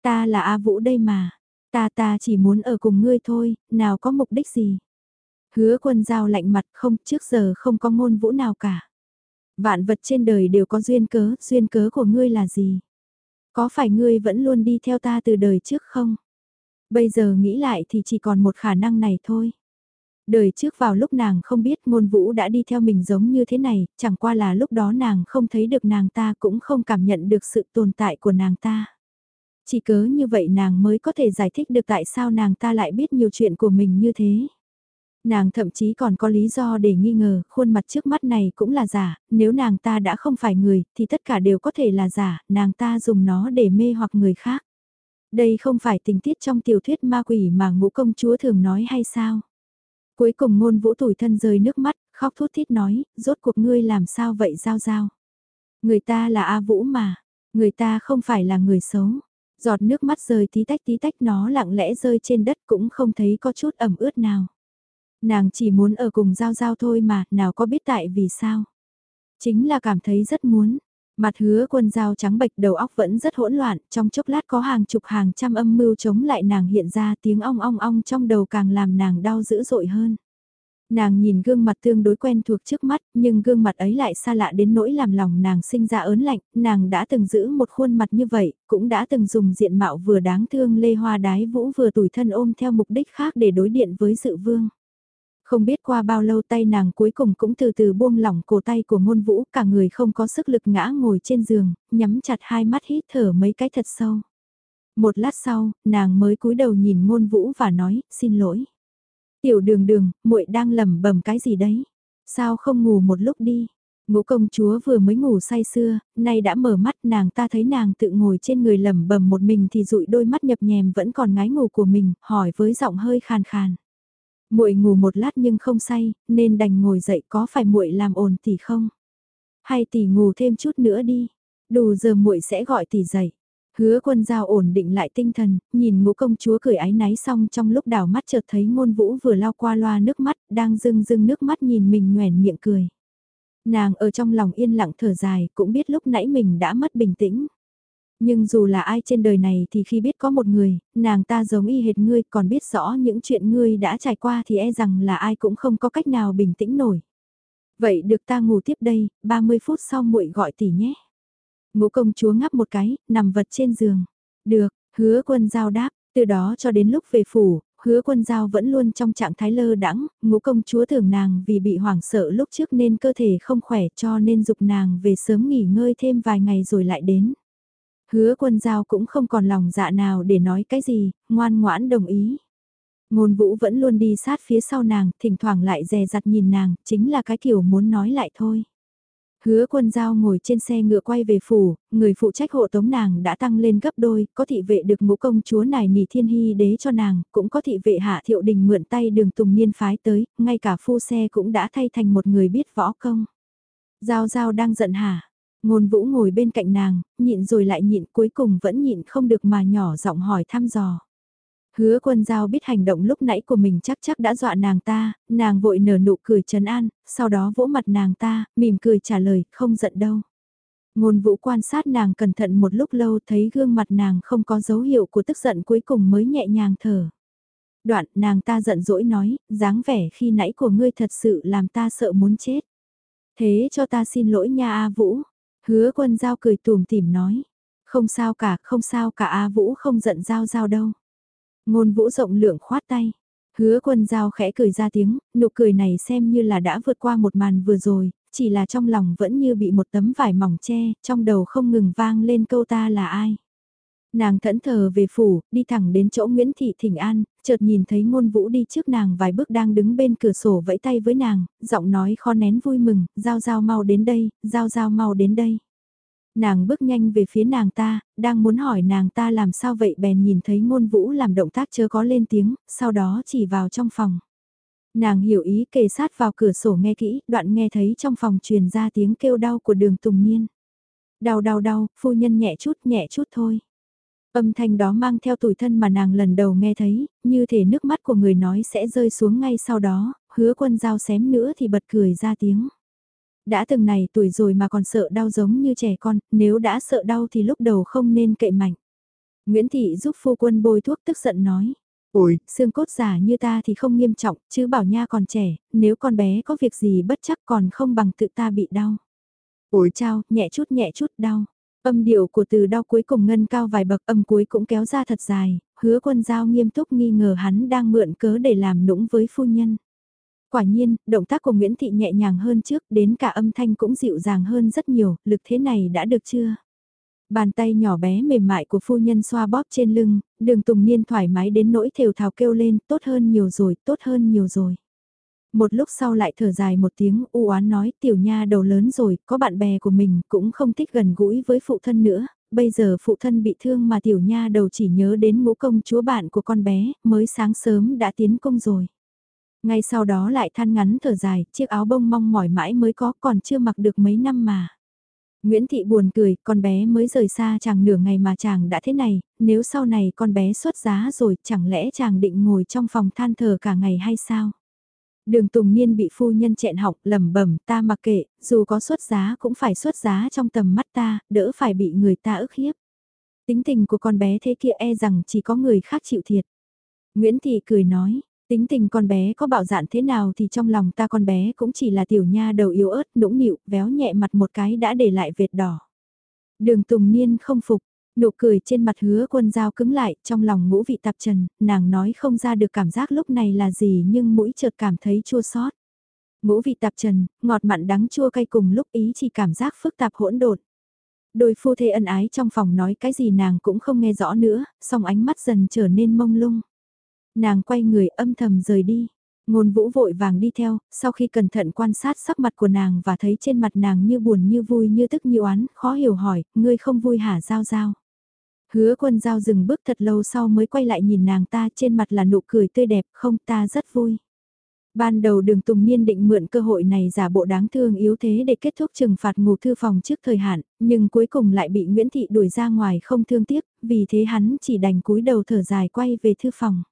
Ta là A Vũ đây mà, ta ta chỉ muốn ở cùng ngươi thôi, nào có mục đích gì? Hứa quân giao lạnh mặt không, trước giờ không có ngôn vũ nào cả. Vạn vật trên đời đều có duyên cớ, duyên cớ của ngươi là gì? Có phải ngươi vẫn luôn đi theo ta từ đời trước không? Bây giờ nghĩ lại thì chỉ còn một khả năng này thôi. Đời trước vào lúc nàng không biết ngôn vũ đã đi theo mình giống như thế này, chẳng qua là lúc đó nàng không thấy được nàng ta cũng không cảm nhận được sự tồn tại của nàng ta. Chỉ cớ như vậy nàng mới có thể giải thích được tại sao nàng ta lại biết nhiều chuyện của mình như thế. Nàng thậm chí còn có lý do để nghi ngờ, khuôn mặt trước mắt này cũng là giả, nếu nàng ta đã không phải người, thì tất cả đều có thể là giả, nàng ta dùng nó để mê hoặc người khác. Đây không phải tình tiết trong tiểu thuyết ma quỷ mà ngũ công chúa thường nói hay sao? Cuối cùng ngôn vũ tủi thân rơi nước mắt, khóc thút thít nói, rốt cuộc ngươi làm sao vậy giao giao? Người ta là A Vũ mà, người ta không phải là người xấu. Giọt nước mắt rơi tí tách tí tách nó lặng lẽ rơi trên đất cũng không thấy có chút ẩm ướt nào. Nàng chỉ muốn ở cùng Giao Giao thôi mà, nào có biết tại vì sao. Chính là cảm thấy rất muốn. Mặt hứa quân dao trắng bạch đầu óc vẫn rất hỗn loạn, trong chốc lát có hàng chục hàng trăm âm mưu chống lại nàng hiện ra tiếng ong ong ong trong đầu càng làm nàng đau dữ dội hơn. Nàng nhìn gương mặt tương đối quen thuộc trước mắt, nhưng gương mặt ấy lại xa lạ đến nỗi làm lòng nàng sinh ra ớn lạnh, nàng đã từng giữ một khuôn mặt như vậy, cũng đã từng dùng diện mạo vừa đáng thương lê hoa đái vũ vừa tủi thân ôm theo mục đích khác để đối điện với sự vương. Không biết qua bao lâu tay nàng cuối cùng cũng từ từ buông lỏng cổ tay của ngôn vũ, cả người không có sức lực ngã ngồi trên giường, nhắm chặt hai mắt hít thở mấy cái thật sâu. Một lát sau, nàng mới cúi đầu nhìn ngôn vũ và nói, xin lỗi. Tiểu đường đường, muội đang lẩm bẩm cái gì đấy? Sao không ngủ một lúc đi? Ngũ công chúa vừa mới ngủ say xưa, nay đã mở mắt nàng ta thấy nàng tự ngồi trên người lẩm bẩm một mình thì dụi đôi mắt nhập nhèm vẫn còn ngái ngủ của mình, hỏi với giọng hơi khàn khàn muội ngủ một lát nhưng không say, nên đành ngồi dậy có phải muội làm ồn tỷ không? Hay tỷ ngủ thêm chút nữa đi, đủ giờ muội sẽ gọi tỷ dậy. Hứa quân giao ổn định lại tinh thần, nhìn ngũ công chúa cười ái náy xong trong lúc đảo mắt chợt thấy ngôn vũ vừa lao qua loa nước mắt, đang rưng rưng nước mắt nhìn mình nhoèn miệng cười. Nàng ở trong lòng yên lặng thở dài, cũng biết lúc nãy mình đã mất bình tĩnh. Nhưng dù là ai trên đời này thì khi biết có một người, nàng ta giống y hệt ngươi còn biết rõ những chuyện ngươi đã trải qua thì e rằng là ai cũng không có cách nào bình tĩnh nổi. Vậy được ta ngủ tiếp đây, 30 phút sau muội gọi tỷ nhé. Ngũ công chúa ngáp một cái, nằm vật trên giường. Được, hứa quân giao đáp, từ đó cho đến lúc về phủ, hứa quân giao vẫn luôn trong trạng thái lơ đãng ngũ công chúa tưởng nàng vì bị hoảng sợ lúc trước nên cơ thể không khỏe cho nên dục nàng về sớm nghỉ ngơi thêm vài ngày rồi lại đến. Hứa quân giao cũng không còn lòng dạ nào để nói cái gì, ngoan ngoãn đồng ý. Ngôn vũ vẫn luôn đi sát phía sau nàng, thỉnh thoảng lại dè dặt nhìn nàng, chính là cái kiểu muốn nói lại thôi. Hứa quân giao ngồi trên xe ngựa quay về phủ, người phụ trách hộ tống nàng đã tăng lên gấp đôi, có thị vệ được ngũ công chúa này nỉ thiên hy đế cho nàng, cũng có thị vệ hạ thiệu đình mượn tay đường tùng niên phái tới, ngay cả phu xe cũng đã thay thành một người biết võ công. Giao giao đang giận hả? Ngôn vũ ngồi bên cạnh nàng, nhịn rồi lại nhịn cuối cùng vẫn nhịn không được mà nhỏ giọng hỏi thăm dò. Hứa quân giao biết hành động lúc nãy của mình chắc chắc đã dọa nàng ta, nàng vội nở nụ cười trấn an, sau đó vỗ mặt nàng ta, mỉm cười trả lời, không giận đâu. Ngôn vũ quan sát nàng cẩn thận một lúc lâu thấy gương mặt nàng không có dấu hiệu của tức giận cuối cùng mới nhẹ nhàng thở. Đoạn nàng ta giận dỗi nói, dáng vẻ khi nãy của ngươi thật sự làm ta sợ muốn chết. Thế cho ta xin lỗi nha A Vũ. Hứa quân giao cười tùm tìm nói. Không sao cả, không sao cả A Vũ không giận giao giao đâu. Ngôn vũ rộng lượng khoát tay. Hứa quân giao khẽ cười ra tiếng, nụ cười này xem như là đã vượt qua một màn vừa rồi, chỉ là trong lòng vẫn như bị một tấm vải mỏng che, trong đầu không ngừng vang lên câu ta là ai. Nàng thẫn thờ về phủ, đi thẳng đến chỗ Nguyễn Thị Thỉnh An, chợt nhìn thấy ngôn vũ đi trước nàng vài bước đang đứng bên cửa sổ vẫy tay với nàng, giọng nói kho nén vui mừng, giao giao mau đến đây, giao giao mau đến đây. Nàng bước nhanh về phía nàng ta, đang muốn hỏi nàng ta làm sao vậy bèn nhìn thấy ngôn vũ làm động tác chớ có lên tiếng, sau đó chỉ vào trong phòng. Nàng hiểu ý kề sát vào cửa sổ nghe kỹ, đoạn nghe thấy trong phòng truyền ra tiếng kêu đau của đường Tùng Niên. Đau đau đau, phu nhân nhẹ chút nhẹ chút thôi. Âm thanh đó mang theo tủi thân mà nàng lần đầu nghe thấy, như thể nước mắt của người nói sẽ rơi xuống ngay sau đó, hứa quân dao xém nữa thì bật cười ra tiếng. Đã từng này tuổi rồi mà còn sợ đau giống như trẻ con, nếu đã sợ đau thì lúc đầu không nên cậy mạnh. Nguyễn Thị giúp phu quân bôi thuốc tức giận nói. Ôi, xương cốt giả như ta thì không nghiêm trọng, chứ bảo nha còn trẻ, nếu con bé có việc gì bất chắc còn không bằng tự ta bị đau. Ôi chao, nhẹ chút nhẹ chút đau. Âm điệu của từ đau cuối cùng ngân cao vài bậc âm cuối cũng kéo ra thật dài, hứa quân giao nghiêm túc nghi ngờ hắn đang mượn cớ để làm nũng với phu nhân. Quả nhiên, động tác của Nguyễn Thị nhẹ nhàng hơn trước, đến cả âm thanh cũng dịu dàng hơn rất nhiều, lực thế này đã được chưa? Bàn tay nhỏ bé mềm mại của phu nhân xoa bóp trên lưng, đường tùng niên thoải mái đến nỗi thều thào kêu lên, tốt hơn nhiều rồi, tốt hơn nhiều rồi. Một lúc sau lại thở dài một tiếng u oán nói tiểu nha đầu lớn rồi, có bạn bè của mình cũng không thích gần gũi với phụ thân nữa, bây giờ phụ thân bị thương mà tiểu nha đầu chỉ nhớ đến ngũ công chúa bạn của con bé, mới sáng sớm đã tiến công rồi. Ngay sau đó lại than ngắn thở dài, chiếc áo bông mong mỏi mãi mới có còn chưa mặc được mấy năm mà. Nguyễn Thị buồn cười, con bé mới rời xa chàng nửa ngày mà chàng đã thế này, nếu sau này con bé xuất giá rồi chẳng lẽ chàng định ngồi trong phòng than thở cả ngày hay sao? Đường Tùng Niên bị phu nhân chẹn học lầm bẩm ta mặc kệ, dù có xuất giá cũng phải xuất giá trong tầm mắt ta, đỡ phải bị người ta ức hiếp. Tính tình của con bé thế kia e rằng chỉ có người khác chịu thiệt. Nguyễn Thị cười nói, tính tình con bé có bạo dạn thế nào thì trong lòng ta con bé cũng chỉ là tiểu nha đầu yếu ớt, nũng nịu, véo nhẹ mặt một cái đã để lại vệt đỏ. Đường Tùng Niên không phục, Nụ cười trên mặt hứa quân dao cứng lại, trong lòng ngũ vị tạp trần, nàng nói không ra được cảm giác lúc này là gì nhưng mũi chợt cảm thấy chua xót. Ngũ vị tạp trần, ngọt mặn đắng chua cay cùng lúc ý chỉ cảm giác phức tạp hỗn độn. Đôi phu thê ân ái trong phòng nói cái gì nàng cũng không nghe rõ nữa, song ánh mắt dần trở nên mông lung. Nàng quay người âm thầm rời đi. Ngôn vũ vội vàng đi theo, sau khi cẩn thận quan sát sắc mặt của nàng và thấy trên mặt nàng như buồn như vui như tức như oán, khó hiểu hỏi, ngươi không vui hả giao giao. Hứa quân giao dừng bước thật lâu sau mới quay lại nhìn nàng ta trên mặt là nụ cười tươi đẹp không ta rất vui. Ban đầu đường Tùng Niên định mượn cơ hội này giả bộ đáng thương yếu thế để kết thúc trừng phạt ngủ thư phòng trước thời hạn, nhưng cuối cùng lại bị Nguyễn Thị đuổi ra ngoài không thương tiếc, vì thế hắn chỉ đành cúi đầu thở dài quay về thư phòng.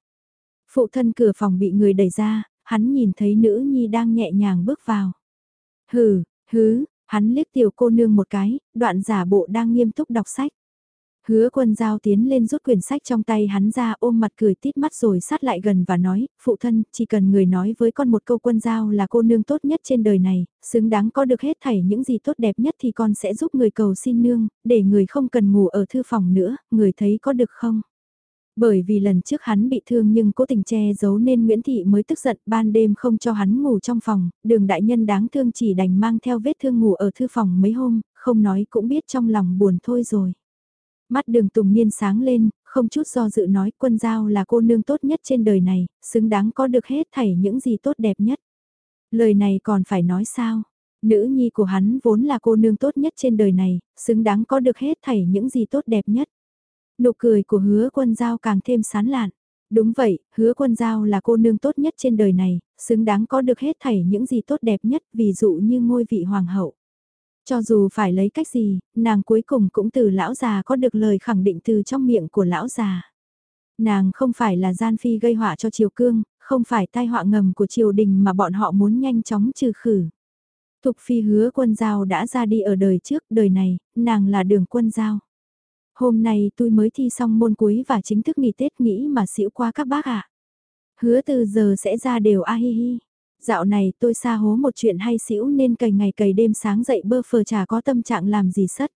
Phụ thân cửa phòng bị người đẩy ra, hắn nhìn thấy nữ nhi đang nhẹ nhàng bước vào. Hừ, hứ, hắn liếc tiểu cô nương một cái, đoạn giả bộ đang nghiêm túc đọc sách. Hứa quân giao tiến lên rút quyển sách trong tay hắn ra ôm mặt cười tít mắt rồi sát lại gần và nói, phụ thân, chỉ cần người nói với con một câu quân giao là cô nương tốt nhất trên đời này, xứng đáng có được hết thảy những gì tốt đẹp nhất thì con sẽ giúp người cầu xin nương, để người không cần ngủ ở thư phòng nữa, người thấy có được không? Bởi vì lần trước hắn bị thương nhưng cố tình che giấu nên Nguyễn Thị mới tức giận ban đêm không cho hắn ngủ trong phòng, đường đại nhân đáng thương chỉ đành mang theo vết thương ngủ ở thư phòng mấy hôm, không nói cũng biết trong lòng buồn thôi rồi. Mắt đường tùng niên sáng lên, không chút do dự nói quân giao là cô nương tốt nhất trên đời này, xứng đáng có được hết thảy những gì tốt đẹp nhất. Lời này còn phải nói sao? Nữ nhi của hắn vốn là cô nương tốt nhất trên đời này, xứng đáng có được hết thảy những gì tốt đẹp nhất. Nụ cười của hứa quân giao càng thêm sán lạn. Đúng vậy, hứa quân giao là cô nương tốt nhất trên đời này, xứng đáng có được hết thảy những gì tốt đẹp nhất, ví dụ như ngôi vị hoàng hậu. Cho dù phải lấy cách gì, nàng cuối cùng cũng từ lão già có được lời khẳng định từ trong miệng của lão già. Nàng không phải là gian phi gây họa cho triều cương, không phải tai họa ngầm của triều đình mà bọn họ muốn nhanh chóng trừ khử. Thục phi hứa quân giao đã ra đi ở đời trước, đời này, nàng là đường quân giao. Hôm nay tôi mới thi xong môn cuối và chính thức nghỉ Tết nghĩ mà xỉu qua các bác ạ. Hứa từ giờ sẽ ra đều a hi hi. Dạo này tôi xa hố một chuyện hay xỉu nên cày ngày cày đêm sáng dậy bơ phờ chả có tâm trạng làm gì sất.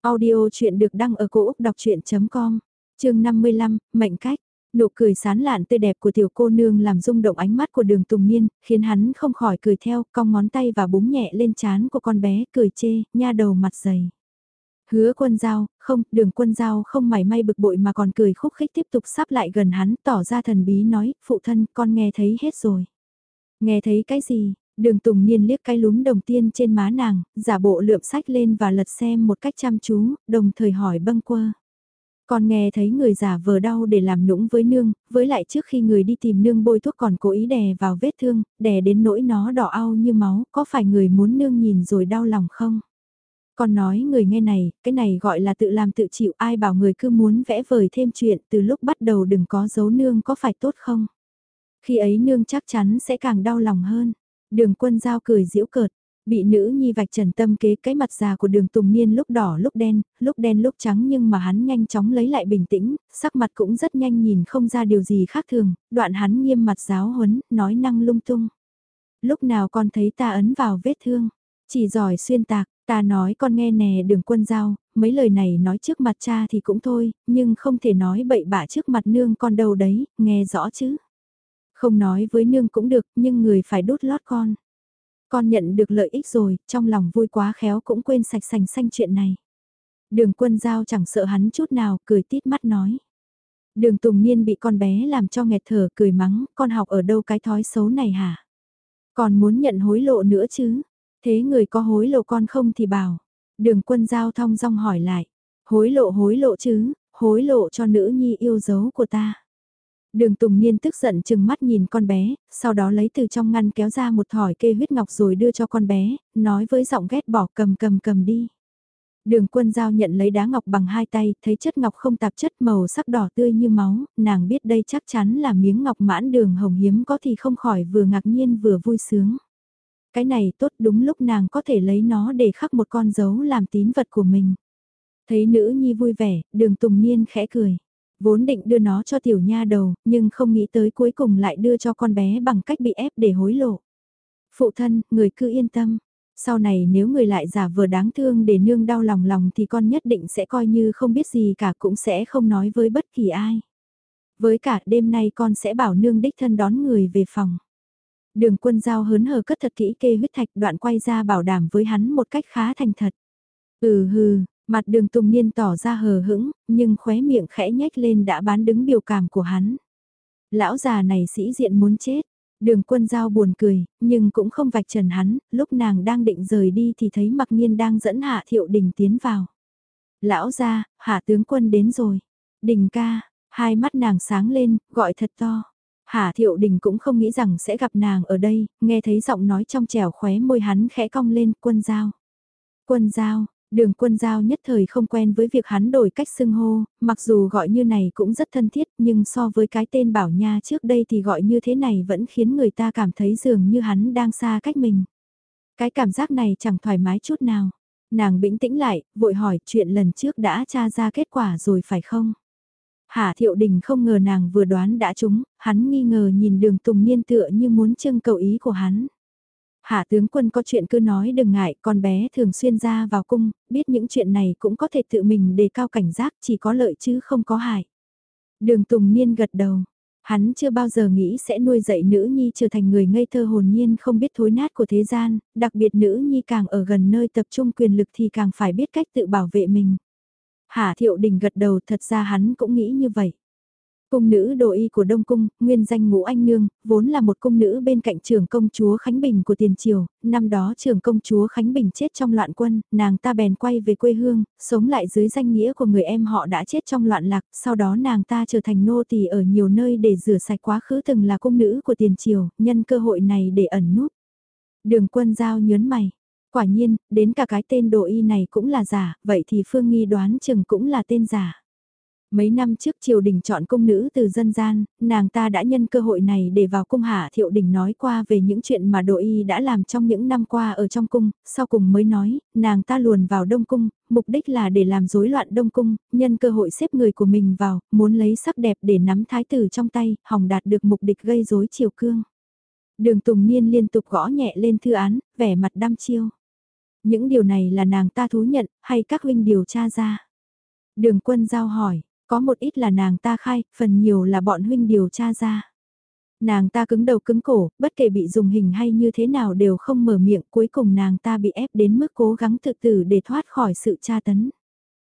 Audio chuyện được đăng ở cổ Úc đọc chuyện.com, chương 55, mệnh cách. Nụ cười sán lạn tươi đẹp của tiểu cô nương làm rung động ánh mắt của đường Tùng Niên, khiến hắn không khỏi cười theo, cong ngón tay và búng nhẹ lên trán của con bé, cười chê, nha đầu mặt dày. Hứa quân giao, không, đường quân giao không mảy may bực bội mà còn cười khúc khích tiếp tục sắp lại gần hắn, tỏ ra thần bí nói, phụ thân, con nghe thấy hết rồi. Nghe thấy cái gì? Đường Tùng Niên liếc cái lúm đồng tiên trên má nàng, giả bộ lượm sách lên và lật xem một cách chăm chú, đồng thời hỏi bâng quơ. Còn nghe thấy người giả vờ đau để làm nũng với nương, với lại trước khi người đi tìm nương bôi thuốc còn cố ý đè vào vết thương, đè đến nỗi nó đỏ ao như máu, có phải người muốn nương nhìn rồi đau lòng không? Còn nói người nghe này, cái này gọi là tự làm tự chịu ai bảo người cứ muốn vẽ vời thêm chuyện từ lúc bắt đầu đừng có giấu nương có phải tốt không? Khi ấy nương chắc chắn sẽ càng đau lòng hơn. Đường quân giao cười giễu cợt, bị nữ nhi vạch trần tâm kế cái mặt già của đường tùng niên lúc đỏ lúc đen, lúc đen lúc trắng nhưng mà hắn nhanh chóng lấy lại bình tĩnh, sắc mặt cũng rất nhanh nhìn không ra điều gì khác thường, đoạn hắn nghiêm mặt giáo huấn, nói năng lung tung. Lúc nào con thấy ta ấn vào vết thương, chỉ giỏi xuyên tạc, ta nói con nghe nè đường quân giao, mấy lời này nói trước mặt cha thì cũng thôi, nhưng không thể nói bậy bạ trước mặt nương con đâu đấy, nghe rõ chứ. Không nói với nương cũng được, nhưng người phải đút lót con. Con nhận được lợi ích rồi, trong lòng vui quá khéo cũng quên sạch sành xanh chuyện này. Đường quân giao chẳng sợ hắn chút nào, cười tít mắt nói. Đường Tùng Niên bị con bé làm cho nghẹt thở cười mắng, con học ở đâu cái thói xấu này hả? Còn muốn nhận hối lộ nữa chứ? Thế người có hối lộ con không thì bảo. Đường quân giao thong dong hỏi lại. Hối lộ hối lộ chứ, hối lộ cho nữ nhi yêu dấu của ta. Đường Tùng Niên tức giận chừng mắt nhìn con bé, sau đó lấy từ trong ngăn kéo ra một thỏi kê huyết ngọc rồi đưa cho con bé, nói với giọng ghét bỏ cầm cầm cầm đi. Đường quân giao nhận lấy đá ngọc bằng hai tay, thấy chất ngọc không tạp chất màu sắc đỏ tươi như máu, nàng biết đây chắc chắn là miếng ngọc mãn đường hồng hiếm có thì không khỏi vừa ngạc nhiên vừa vui sướng. Cái này tốt đúng lúc nàng có thể lấy nó để khắc một con dấu làm tín vật của mình. Thấy nữ nhi vui vẻ, đường tùng niên khẽ cười. Vốn định đưa nó cho tiểu nha đầu, nhưng không nghĩ tới cuối cùng lại đưa cho con bé bằng cách bị ép để hối lộ. Phụ thân, người cứ yên tâm. Sau này nếu người lại giả vờ đáng thương để nương đau lòng lòng thì con nhất định sẽ coi như không biết gì cả cũng sẽ không nói với bất kỳ ai. Với cả đêm nay con sẽ bảo nương đích thân đón người về phòng. Đường quân giao hớn hở cất thật kỹ kê huyết thạch đoạn quay ra bảo đảm với hắn một cách khá thành thật. Ừ hừ, Mặt đường Tùng Niên tỏ ra hờ hững, nhưng khóe miệng khẽ nhếch lên đã bán đứng biểu cảm của hắn. Lão già này sĩ diện muốn chết. Đường quân giao buồn cười, nhưng cũng không vạch trần hắn, lúc nàng đang định rời đi thì thấy mặc nhiên đang dẫn hạ thiệu đình tiến vào. Lão ra, hạ tướng quân đến rồi. Đình ca, hai mắt nàng sáng lên, gọi thật to. Hạ thiệu đình cũng không nghĩ rằng sẽ gặp nàng ở đây, nghe thấy giọng nói trong trẻo khóe môi hắn khẽ cong lên, quân giao. Quân giao, Đường quân giao nhất thời không quen với việc hắn đổi cách xưng hô, mặc dù gọi như này cũng rất thân thiết nhưng so với cái tên bảo nha trước đây thì gọi như thế này vẫn khiến người ta cảm thấy dường như hắn đang xa cách mình. Cái cảm giác này chẳng thoải mái chút nào. Nàng bĩnh tĩnh lại, vội hỏi chuyện lần trước đã tra ra kết quả rồi phải không? Hạ thiệu đình không ngờ nàng vừa đoán đã trúng, hắn nghi ngờ nhìn đường tùng niên tựa như muốn trưng cầu ý của hắn. Hạ tướng quân có chuyện cứ nói đừng ngại, con bé thường xuyên ra vào cung, biết những chuyện này cũng có thể tự mình đề cao cảnh giác, chỉ có lợi chứ không có hại. Đường Tùng Niên gật đầu, hắn chưa bao giờ nghĩ sẽ nuôi dạy nữ nhi trở thành người ngây thơ hồn nhiên không biết thối nát của thế gian, đặc biệt nữ nhi càng ở gần nơi tập trung quyền lực thì càng phải biết cách tự bảo vệ mình. Hạ Thiệu Đình gật đầu thật ra hắn cũng nghĩ như vậy. Cung nữ đồ y của Đông Cung, nguyên danh ngũ anh nương, vốn là một cung nữ bên cạnh trưởng công chúa Khánh Bình của Tiền Triều, năm đó trưởng công chúa Khánh Bình chết trong loạn quân, nàng ta bèn quay về quê hương, sống lại dưới danh nghĩa của người em họ đã chết trong loạn lạc, sau đó nàng ta trở thành nô tỳ ở nhiều nơi để rửa sạch quá khứ từng là cung nữ của Tiền Triều, nhân cơ hội này để ẩn núp. Đường quân giao nhớn mày. Quả nhiên, đến cả cái tên đồ y này cũng là giả, vậy thì Phương Nghi đoán chừng cũng là tên giả. Mấy năm trước triều đình chọn cung nữ từ dân gian, nàng ta đã nhân cơ hội này để vào cung hạ thiệu đình nói qua về những chuyện mà đội y đã làm trong những năm qua ở trong cung, sau cùng mới nói, nàng ta luồn vào đông cung, mục đích là để làm rối loạn đông cung, nhân cơ hội xếp người của mình vào, muốn lấy sắc đẹp để nắm thái tử trong tay, hòng đạt được mục đích gây rối triều cương. Đường Tùng Niên liên tục gõ nhẹ lên thư án, vẻ mặt đăm chiêu. Những điều này là nàng ta thú nhận, hay các huynh điều tra ra? Đường quân giao hỏi, có một ít là nàng ta khai, phần nhiều là bọn huynh điều tra ra. Nàng ta cứng đầu cứng cổ, bất kể bị dùng hình hay như thế nào đều không mở miệng, cuối cùng nàng ta bị ép đến mức cố gắng thực tử để thoát khỏi sự tra tấn.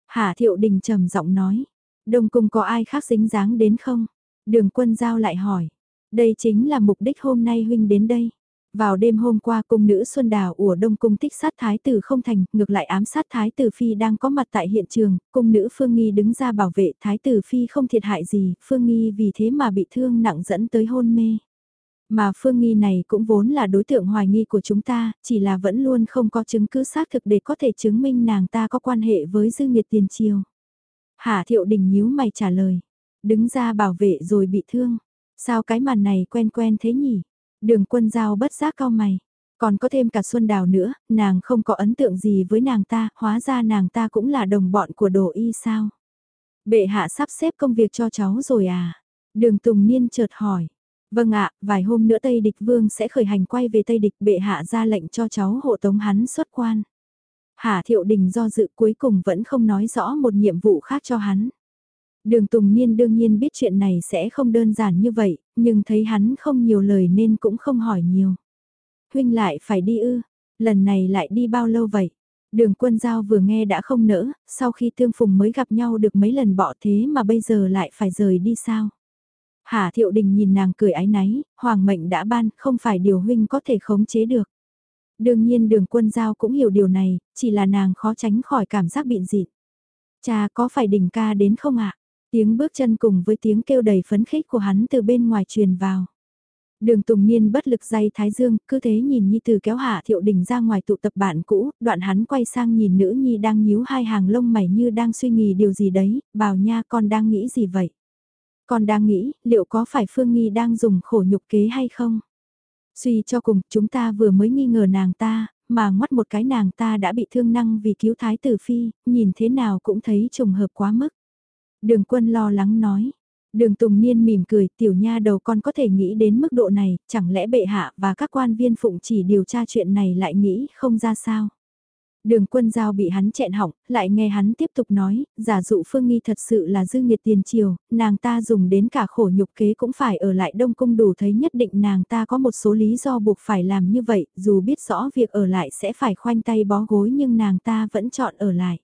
Hạ thiệu đình trầm giọng nói, đông cung có ai khác dính dáng đến không? Đường quân giao lại hỏi, đây chính là mục đích hôm nay huynh đến đây. Vào đêm hôm qua cung nữ Xuân Đào ủa Đông Cung tích sát thái tử không thành, ngược lại ám sát thái tử Phi đang có mặt tại hiện trường, cung nữ Phương Nghi đứng ra bảo vệ thái tử Phi không thiệt hại gì, Phương Nghi vì thế mà bị thương nặng dẫn tới hôn mê. Mà Phương Nghi này cũng vốn là đối tượng hoài nghi của chúng ta, chỉ là vẫn luôn không có chứng cứ xác thực để có thể chứng minh nàng ta có quan hệ với dư nghiệt tiền triều. Hạ thiệu đình nhíu mày trả lời, đứng ra bảo vệ rồi bị thương. Sao cái màn này quen quen thế nhỉ? Đường quân giao bất giác cao mày. Còn có thêm cả Xuân Đào nữa, nàng không có ấn tượng gì với nàng ta, hóa ra nàng ta cũng là đồng bọn của đồ y sao. Bệ hạ sắp xếp công việc cho cháu rồi à? Đường Tùng Niên chợt hỏi. Vâng ạ, vài hôm nữa Tây Địch Vương sẽ khởi hành quay về Tây Địch bệ hạ ra lệnh cho cháu hộ tống hắn xuất quan. Hạ Thiệu Đình do dự cuối cùng vẫn không nói rõ một nhiệm vụ khác cho hắn. Đường Tùng Niên đương nhiên biết chuyện này sẽ không đơn giản như vậy, nhưng thấy hắn không nhiều lời nên cũng không hỏi nhiều. Huynh lại phải đi ư, lần này lại đi bao lâu vậy? Đường quân giao vừa nghe đã không nỡ, sau khi tương phùng mới gặp nhau được mấy lần bỏ thế mà bây giờ lại phải rời đi sao? Hà thiệu đình nhìn nàng cười ái náy, hoàng mệnh đã ban, không phải điều huynh có thể khống chế được. Đương nhiên đường quân giao cũng hiểu điều này, chỉ là nàng khó tránh khỏi cảm giác bị dịt. Cha có phải đình ca đến không ạ? Tiếng bước chân cùng với tiếng kêu đầy phấn khích của hắn từ bên ngoài truyền vào. Đường Tùng Niên bất lực dây Thái Dương, cứ thế nhìn Nhi tử kéo hạ thiệu đình ra ngoài tụ tập bạn cũ, đoạn hắn quay sang nhìn nữ Nhi đang nhíu hai hàng lông mày như đang suy nghĩ điều gì đấy, bảo nha con đang nghĩ gì vậy? Con đang nghĩ, liệu có phải Phương Nghi đang dùng khổ nhục kế hay không? Suy cho cùng, chúng ta vừa mới nghi ngờ nàng ta, mà ngoắt một cái nàng ta đã bị thương năng vì cứu Thái Tử Phi, nhìn thế nào cũng thấy trùng hợp quá mức. Đường quân lo lắng nói. Đường Tùng Niên mỉm cười, tiểu nha đầu con có thể nghĩ đến mức độ này, chẳng lẽ bệ hạ và các quan viên phụng chỉ điều tra chuyện này lại nghĩ không ra sao. Đường quân giao bị hắn chẹn hỏng, lại nghe hắn tiếp tục nói, giả dụ Phương Nghi thật sự là dư nghiệt tiền triều, nàng ta dùng đến cả khổ nhục kế cũng phải ở lại Đông Cung đủ thấy nhất định nàng ta có một số lý do buộc phải làm như vậy, dù biết rõ việc ở lại sẽ phải khoanh tay bó gối nhưng nàng ta vẫn chọn ở lại.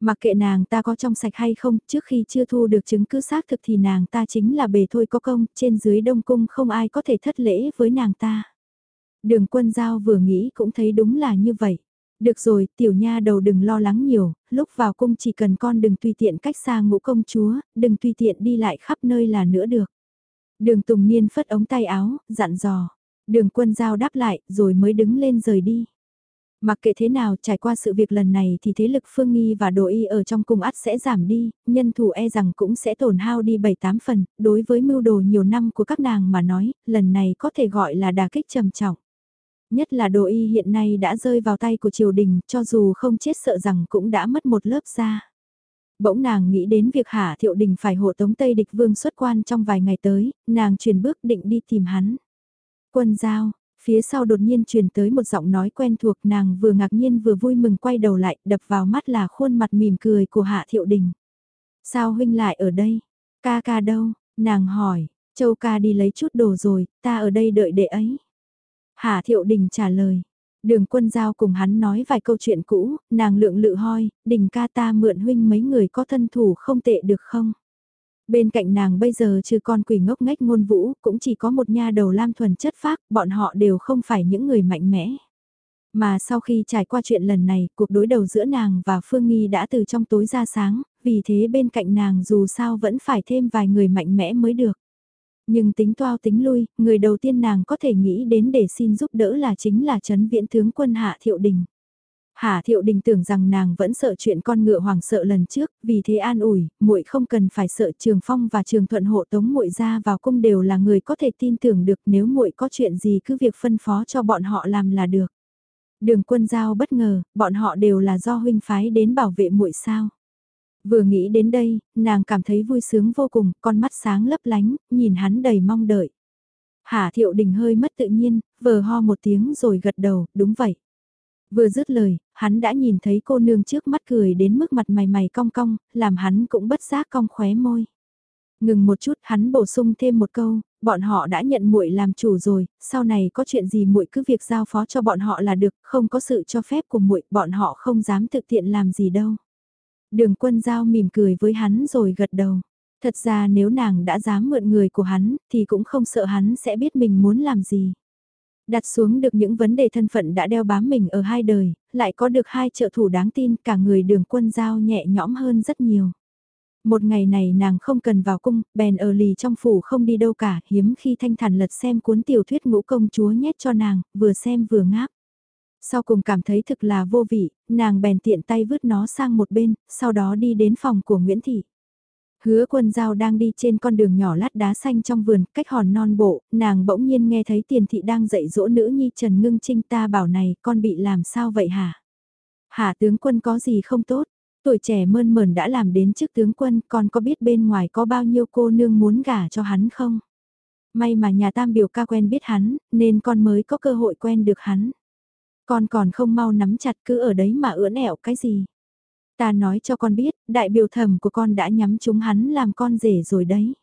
Mặc kệ nàng ta có trong sạch hay không, trước khi chưa thu được chứng cứ xác thực thì nàng ta chính là bề thôi có công, trên dưới đông cung không ai có thể thất lễ với nàng ta. Đường quân giao vừa nghĩ cũng thấy đúng là như vậy. Được rồi, tiểu nha đầu đừng lo lắng nhiều, lúc vào cung chỉ cần con đừng tùy tiện cách xa ngũ công chúa, đừng tùy tiện đi lại khắp nơi là nữa được. Đường Tùng Niên phất ống tay áo, dặn dò. Đường quân giao đáp lại, rồi mới đứng lên rời đi. Mặc kệ thế nào trải qua sự việc lần này thì thế lực phương nghi và đồ y ở trong cung ắt sẽ giảm đi, nhân thủ e rằng cũng sẽ tổn hao đi 7-8 phần, đối với mưu đồ nhiều năm của các nàng mà nói, lần này có thể gọi là đà kích trầm trọng. Nhất là đồ y hiện nay đã rơi vào tay của triều đình, cho dù không chết sợ rằng cũng đã mất một lớp da. Bỗng nàng nghĩ đến việc Hạ Thiệu Đình phải hộ tống Tây Địch Vương xuất quan trong vài ngày tới, nàng chuyển bước định đi tìm hắn. Quân giao, phía sau đột nhiên truyền tới một giọng nói quen thuộc nàng vừa ngạc nhiên vừa vui mừng quay đầu lại, đập vào mắt là khuôn mặt mỉm cười của Hạ Thiệu Đình. Sao huynh lại ở đây? Ca ca đâu? Nàng hỏi, châu ca đi lấy chút đồ rồi, ta ở đây đợi đệ ấy. Hạ Thiệu Đình trả lời. Đường quân giao cùng hắn nói vài câu chuyện cũ, nàng lượng lự hoi, đình ca ta mượn huynh mấy người có thân thủ không tệ được không? Bên cạnh nàng bây giờ trừ con quỷ ngốc ngách ngôn vũ, cũng chỉ có một nha đầu lam thuần chất phác, bọn họ đều không phải những người mạnh mẽ. Mà sau khi trải qua chuyện lần này, cuộc đối đầu giữa nàng và Phương Nghi đã từ trong tối ra sáng, vì thế bên cạnh nàng dù sao vẫn phải thêm vài người mạnh mẽ mới được. Nhưng tính toao tính lui, người đầu tiên nàng có thể nghĩ đến để xin giúp đỡ là chính là Trấn Viễn Tướng quân Hạ Thiệu Đình. Hà Thiệu Đình tưởng rằng nàng vẫn sợ chuyện con ngựa hoàng sợ lần trước, vì thế an ủi, muội không cần phải sợ Trường Phong và Trường Thuận hộ tống muội ra vào cung đều là người có thể tin tưởng được, nếu muội có chuyện gì cứ việc phân phó cho bọn họ làm là được. Đường Quân Giao bất ngờ, bọn họ đều là do huynh phái đến bảo vệ muội sao? Vừa nghĩ đến đây, nàng cảm thấy vui sướng vô cùng, con mắt sáng lấp lánh, nhìn hắn đầy mong đợi. Hà Thiệu Đình hơi mất tự nhiên, vờ ho một tiếng rồi gật đầu, đúng vậy. Vừa dứt lời, hắn đã nhìn thấy cô nương trước mắt cười đến mức mặt mày mày cong cong, làm hắn cũng bất giác cong khóe môi. Ngừng một chút, hắn bổ sung thêm một câu, bọn họ đã nhận muội làm chủ rồi, sau này có chuyện gì muội cứ việc giao phó cho bọn họ là được, không có sự cho phép của muội, bọn họ không dám thực tiện làm gì đâu. Đường quân giao mỉm cười với hắn rồi gật đầu. Thật ra nếu nàng đã dám mượn người của hắn, thì cũng không sợ hắn sẽ biết mình muốn làm gì. Đặt xuống được những vấn đề thân phận đã đeo bám mình ở hai đời, lại có được hai trợ thủ đáng tin cả người đường quân giao nhẹ nhõm hơn rất nhiều. Một ngày này nàng không cần vào cung, bèn ở lì trong phủ không đi đâu cả, hiếm khi thanh thản lật xem cuốn tiểu thuyết ngũ công chúa nhét cho nàng, vừa xem vừa ngáp. Sau cùng cảm thấy thực là vô vị, nàng bèn tiện tay vứt nó sang một bên, sau đó đi đến phòng của Nguyễn Thị. Hứa quân giao đang đi trên con đường nhỏ lát đá xanh trong vườn, cách hòn non bộ, nàng bỗng nhiên nghe thấy tiền thị đang dạy dỗ nữ nhi Trần Ngưng Trinh ta bảo này, con bị làm sao vậy hả? Hả tướng quân có gì không tốt? Tuổi trẻ mơn mờn đã làm đến trước tướng quân, con có biết bên ngoài có bao nhiêu cô nương muốn gả cho hắn không? May mà nhà tam biểu ca quen biết hắn, nên con mới có cơ hội quen được hắn. Con còn không mau nắm chặt cứ ở đấy mà ưỡn ẹo cái gì. Ta nói cho con biết, đại biểu thẩm của con đã nhắm chúng hắn làm con rể rồi đấy.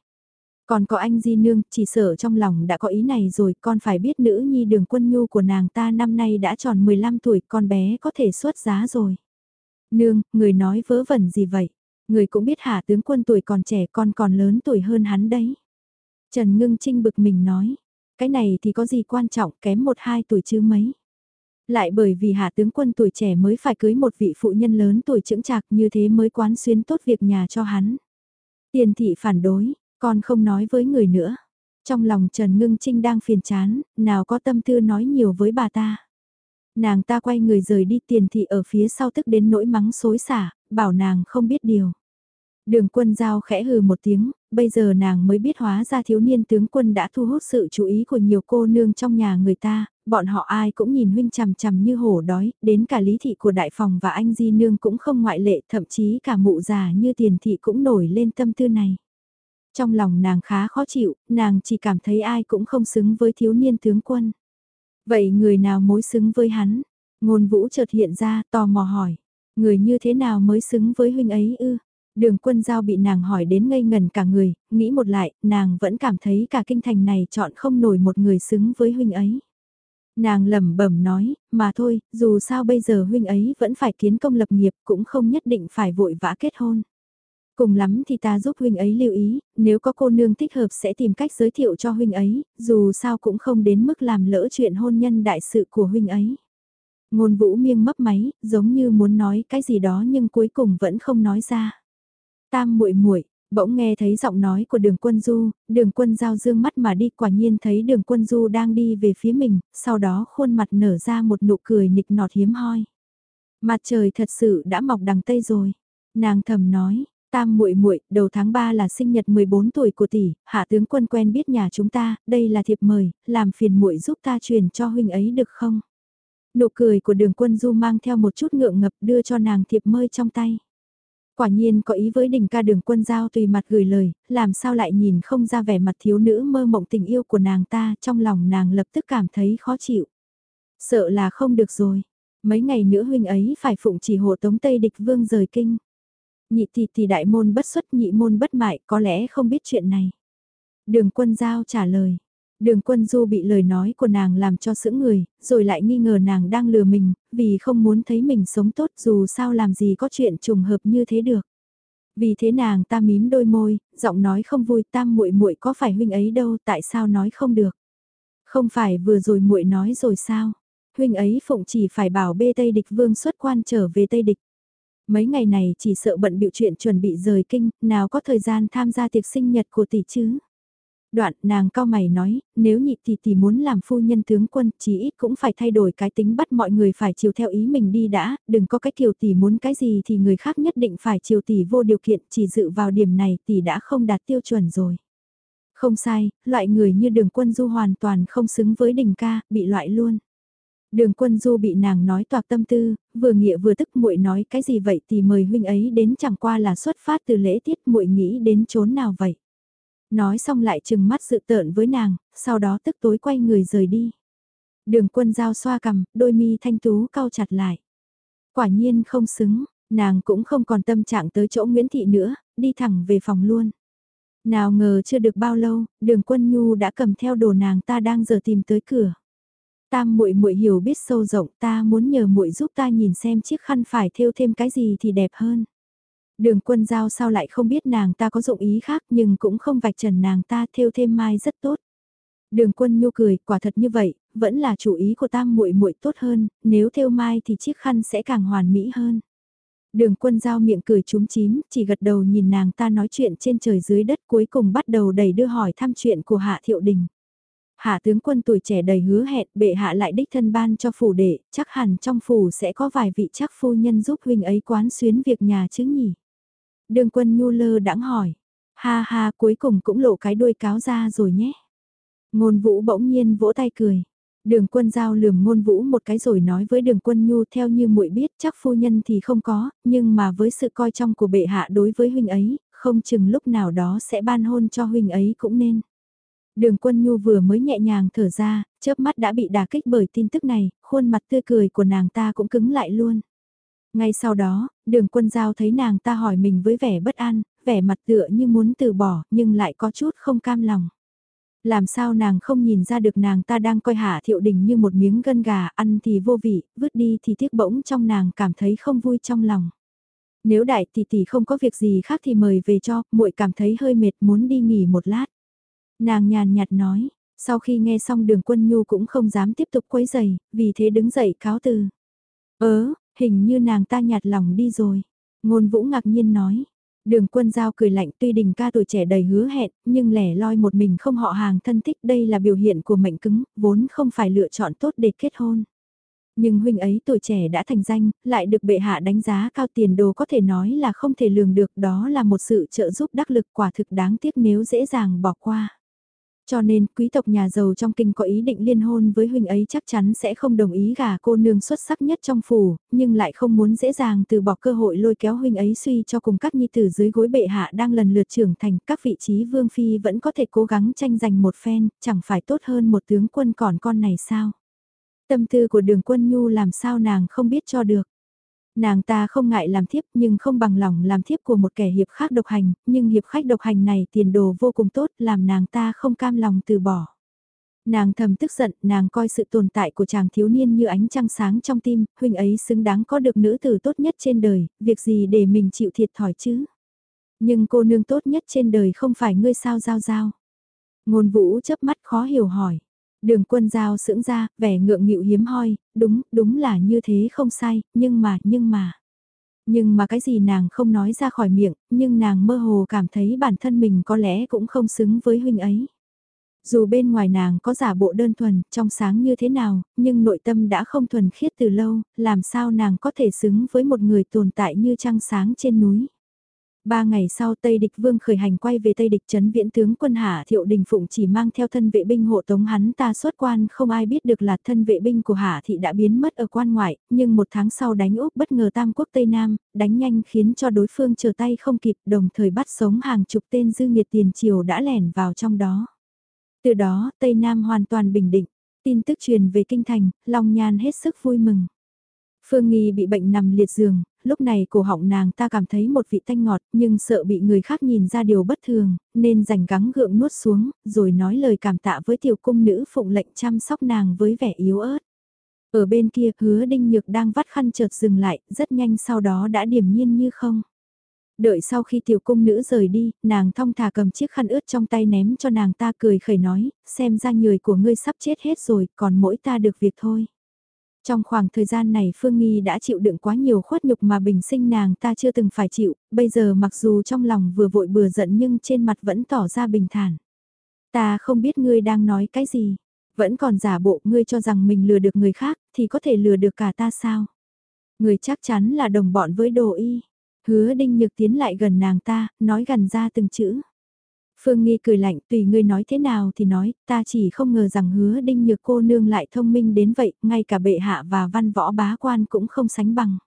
Còn có anh Di Nương, chỉ sợ trong lòng đã có ý này rồi, con phải biết nữ nhi đường quân nhu của nàng ta năm nay đã tròn 15 tuổi, con bé có thể xuất giá rồi. Nương, người nói vớ vẩn gì vậy? Người cũng biết hạ tướng quân tuổi còn trẻ con còn lớn tuổi hơn hắn đấy. Trần Ngưng Trinh bực mình nói, cái này thì có gì quan trọng kém một hai tuổi chứ mấy. Lại bởi vì hạ tướng quân tuổi trẻ mới phải cưới một vị phụ nhân lớn tuổi trưởng trạc như thế mới quán xuyến tốt việc nhà cho hắn. Tiền thị phản đối, con không nói với người nữa. Trong lòng Trần Ngưng Trinh đang phiền chán, nào có tâm tư nói nhiều với bà ta. Nàng ta quay người rời đi tiền thị ở phía sau tức đến nỗi mắng xối xả, bảo nàng không biết điều. Đường quân giao khẽ hừ một tiếng, bây giờ nàng mới biết hóa ra thiếu niên tướng quân đã thu hút sự chú ý của nhiều cô nương trong nhà người ta, bọn họ ai cũng nhìn huynh chằm chằm như hổ đói, đến cả lý thị của đại phòng và anh di nương cũng không ngoại lệ, thậm chí cả mụ già như tiền thị cũng nổi lên tâm tư này. Trong lòng nàng khá khó chịu, nàng chỉ cảm thấy ai cũng không xứng với thiếu niên tướng quân. Vậy người nào mối xứng với hắn? Ngôn vũ chợt hiện ra, tò mò hỏi. Người như thế nào mới xứng với huynh ấy ư? Đường quân giao bị nàng hỏi đến ngây ngần cả người, nghĩ một lại, nàng vẫn cảm thấy cả kinh thành này chọn không nổi một người xứng với huynh ấy. Nàng lẩm bẩm nói, mà thôi, dù sao bây giờ huynh ấy vẫn phải kiến công lập nghiệp cũng không nhất định phải vội vã kết hôn. Cùng lắm thì ta giúp huynh ấy lưu ý, nếu có cô nương thích hợp sẽ tìm cách giới thiệu cho huynh ấy, dù sao cũng không đến mức làm lỡ chuyện hôn nhân đại sự của huynh ấy. Ngôn vũ miêng mấp máy, giống như muốn nói cái gì đó nhưng cuối cùng vẫn không nói ra. Tam muội muội bỗng nghe thấy giọng nói của đường quân du, đường quân giao dương mắt mà đi quả nhiên thấy đường quân du đang đi về phía mình, sau đó khuôn mặt nở ra một nụ cười nịch nọt hiếm hoi. Mặt trời thật sự đã mọc đằng tây rồi, nàng thầm nói, Tam muội muội, đầu tháng 3 là sinh nhật 14 tuổi của tỷ, hạ tướng quân quen biết nhà chúng ta, đây là thiệp mời, làm phiền muội giúp ta truyền cho huynh ấy được không? Nụ cười của đường quân du mang theo một chút ngượng ngập đưa cho nàng thiệp mời trong tay. Quả nhiên có ý với đình ca đường quân giao tùy mặt gửi lời, làm sao lại nhìn không ra vẻ mặt thiếu nữ mơ mộng tình yêu của nàng ta, trong lòng nàng lập tức cảm thấy khó chịu. Sợ là không được rồi, mấy ngày nữa huynh ấy phải phụng chỉ hộ tống Tây địch vương rời kinh. Nhị thì thì đại môn bất xuất nhị môn bất mại có lẽ không biết chuyện này. Đường quân giao trả lời. Đường quân du bị lời nói của nàng làm cho sững người, rồi lại nghi ngờ nàng đang lừa mình, vì không muốn thấy mình sống tốt dù sao làm gì có chuyện trùng hợp như thế được. Vì thế nàng ta mím đôi môi, giọng nói không vui tam muội muội có phải huynh ấy đâu tại sao nói không được. Không phải vừa rồi muội nói rồi sao, huynh ấy phụng chỉ phải bảo bê Tây Địch Vương xuất quan trở về Tây Địch. Mấy ngày này chỉ sợ bận biểu chuyện chuẩn bị rời kinh, nào có thời gian tham gia tiệc sinh nhật của tỷ chứ. Đoạn nàng cao mày nói, nếu nhị tỷ tỷ muốn làm phu nhân tướng quân, chí ít cũng phải thay đổi cái tính bắt mọi người phải chiều theo ý mình đi đã, đừng có cái kiểu tỷ muốn cái gì thì người khác nhất định phải chiều tỷ vô điều kiện, chỉ dự vào điểm này tỷ đã không đạt tiêu chuẩn rồi. Không sai, loại người như đường quân du hoàn toàn không xứng với đình ca, bị loại luôn. Đường quân du bị nàng nói toạc tâm tư, vừa nghĩa vừa tức muội nói cái gì vậy thì mời huynh ấy đến chẳng qua là xuất phát từ lễ tiết muội nghĩ đến chốn nào vậy. Nói xong lại chừng mắt sự tợn với nàng, sau đó tức tối quay người rời đi. Đường quân giao xoa cầm, đôi mi thanh tú cau chặt lại. Quả nhiên không xứng, nàng cũng không còn tâm trạng tới chỗ Nguyễn Thị nữa, đi thẳng về phòng luôn. Nào ngờ chưa được bao lâu, đường quân nhu đã cầm theo đồ nàng ta đang giờ tìm tới cửa. Tam muội muội hiểu biết sâu rộng ta muốn nhờ muội giúp ta nhìn xem chiếc khăn phải thêu thêm cái gì thì đẹp hơn. Đường quân giao sao lại không biết nàng ta có dụng ý khác nhưng cũng không vạch trần nàng ta thêu thêm mai rất tốt. Đường quân nhu cười, quả thật như vậy, vẫn là chủ ý của tam muội muội tốt hơn, nếu thêu mai thì chiếc khăn sẽ càng hoàn mỹ hơn. Đường quân giao miệng cười trúng chím, chỉ gật đầu nhìn nàng ta nói chuyện trên trời dưới đất cuối cùng bắt đầu đầy đưa hỏi thăm chuyện của Hạ Thiệu Đình. Hạ tướng quân tuổi trẻ đầy hứa hẹn, bệ hạ lại đích thân ban cho phủ đệ, chắc hẳn trong phủ sẽ có vài vị chắc phu nhân giúp huynh ấy quán xuyến việc nhà chứ nhỉ. Đường quân nhu lơ đãng hỏi, ha ha cuối cùng cũng lộ cái đuôi cáo ra rồi nhé. Ngôn vũ bỗng nhiên vỗ tay cười. Đường quân giao lườm ngôn vũ một cái rồi nói với đường quân nhu theo như muội biết chắc phu nhân thì không có, nhưng mà với sự coi trọng của bệ hạ đối với huynh ấy, không chừng lúc nào đó sẽ ban hôn cho huynh ấy cũng nên. Đường quân nhu vừa mới nhẹ nhàng thở ra, chớp mắt đã bị đả kích bởi tin tức này, khuôn mặt tươi cười của nàng ta cũng cứng lại luôn. Ngay sau đó, đường quân giao thấy nàng ta hỏi mình với vẻ bất an, vẻ mặt tựa như muốn từ bỏ nhưng lại có chút không cam lòng. Làm sao nàng không nhìn ra được nàng ta đang coi hạ thiệu đình như một miếng gân gà ăn thì vô vị, vứt đi thì tiếc bỗng trong nàng cảm thấy không vui trong lòng. Nếu đại tỷ tỷ không có việc gì khác thì mời về cho, muội cảm thấy hơi mệt muốn đi nghỉ một lát. Nàng nhàn nhạt nói, sau khi nghe xong đường quân nhu cũng không dám tiếp tục quấy giày, vì thế đứng dậy cáo từ. Ớ, hình như nàng ta nhạt lòng đi rồi. Ngôn vũ ngạc nhiên nói. Đường quân giao cười lạnh tuy đình ca tuổi trẻ đầy hứa hẹn, nhưng lẻ loi một mình không họ hàng thân thích đây là biểu hiện của mệnh cứng, vốn không phải lựa chọn tốt để kết hôn. Nhưng huynh ấy tuổi trẻ đã thành danh, lại được bệ hạ đánh giá cao tiền đồ có thể nói là không thể lường được đó là một sự trợ giúp đắc lực quả thực đáng tiếc nếu dễ dàng bỏ qua. Cho nên, quý tộc nhà giàu trong kinh có ý định liên hôn với huynh ấy chắc chắn sẽ không đồng ý gả cô nương xuất sắc nhất trong phủ, nhưng lại không muốn dễ dàng từ bỏ cơ hội lôi kéo huynh ấy suy cho cùng các nhi tử dưới gối bệ hạ đang lần lượt trưởng thành, các vị trí vương phi vẫn có thể cố gắng tranh giành một phen, chẳng phải tốt hơn một tướng quân còn con này sao. Tâm tư của đường quân nhu làm sao nàng không biết cho được. Nàng ta không ngại làm thiếp nhưng không bằng lòng làm thiếp của một kẻ hiệp khác độc hành, nhưng hiệp khách độc hành này tiền đồ vô cùng tốt làm nàng ta không cam lòng từ bỏ. Nàng thầm tức giận, nàng coi sự tồn tại của chàng thiếu niên như ánh trăng sáng trong tim, huynh ấy xứng đáng có được nữ tử tốt nhất trên đời, việc gì để mình chịu thiệt thòi chứ. Nhưng cô nương tốt nhất trên đời không phải ngươi sao giao giao. Ngôn vũ chớp mắt khó hiểu hỏi. Đường quân giao sưỡng ra, vẻ ngượng nghịu hiếm hoi, đúng, đúng là như thế không sai, nhưng mà, nhưng mà. Nhưng mà cái gì nàng không nói ra khỏi miệng, nhưng nàng mơ hồ cảm thấy bản thân mình có lẽ cũng không xứng với huynh ấy. Dù bên ngoài nàng có giả bộ đơn thuần, trong sáng như thế nào, nhưng nội tâm đã không thuần khiết từ lâu, làm sao nàng có thể xứng với một người tồn tại như trăng sáng trên núi. Ba ngày sau Tây địch vương khởi hành quay về Tây địch trấn viễn tướng quân Hạ Thiệu Đình Phụng chỉ mang theo thân vệ binh hộ tống hắn ta xuất quan không ai biết được là thân vệ binh của Hạ Thị đã biến mất ở quan ngoại, nhưng một tháng sau đánh Úc bất ngờ Tam Quốc Tây Nam, đánh nhanh khiến cho đối phương chờ tay không kịp đồng thời bắt sống hàng chục tên dư nghiệt tiền triều đã lẻn vào trong đó. Từ đó Tây Nam hoàn toàn bình định, tin tức truyền về Kinh Thành, Long Nhan hết sức vui mừng. Phương Nghi bị bệnh nằm liệt giường, lúc này cổ họng nàng ta cảm thấy một vị thanh ngọt nhưng sợ bị người khác nhìn ra điều bất thường, nên rảnh gắng gượng nuốt xuống, rồi nói lời cảm tạ với tiểu cung nữ phụng lệnh chăm sóc nàng với vẻ yếu ớt. Ở bên kia hứa đinh nhược đang vắt khăn chợt dừng lại, rất nhanh sau đó đã điềm nhiên như không. Đợi sau khi tiểu cung nữ rời đi, nàng thong thả cầm chiếc khăn ướt trong tay ném cho nàng ta cười khẩy nói, xem ra người của ngươi sắp chết hết rồi, còn mỗi ta được việc thôi. Trong khoảng thời gian này Phương Nghi đã chịu đựng quá nhiều khuất nhục mà bình sinh nàng ta chưa từng phải chịu, bây giờ mặc dù trong lòng vừa vội vừa giận nhưng trên mặt vẫn tỏ ra bình thản. Ta không biết ngươi đang nói cái gì, vẫn còn giả bộ ngươi cho rằng mình lừa được người khác thì có thể lừa được cả ta sao. Người chắc chắn là đồng bọn với đồ y. Hứa đinh nhược tiến lại gần nàng ta, nói gần ra từng chữ. Phương Nghi cười lạnh tùy ngươi nói thế nào thì nói, ta chỉ không ngờ rằng hứa đinh nhược cô nương lại thông minh đến vậy, ngay cả bệ hạ và văn võ bá quan cũng không sánh bằng.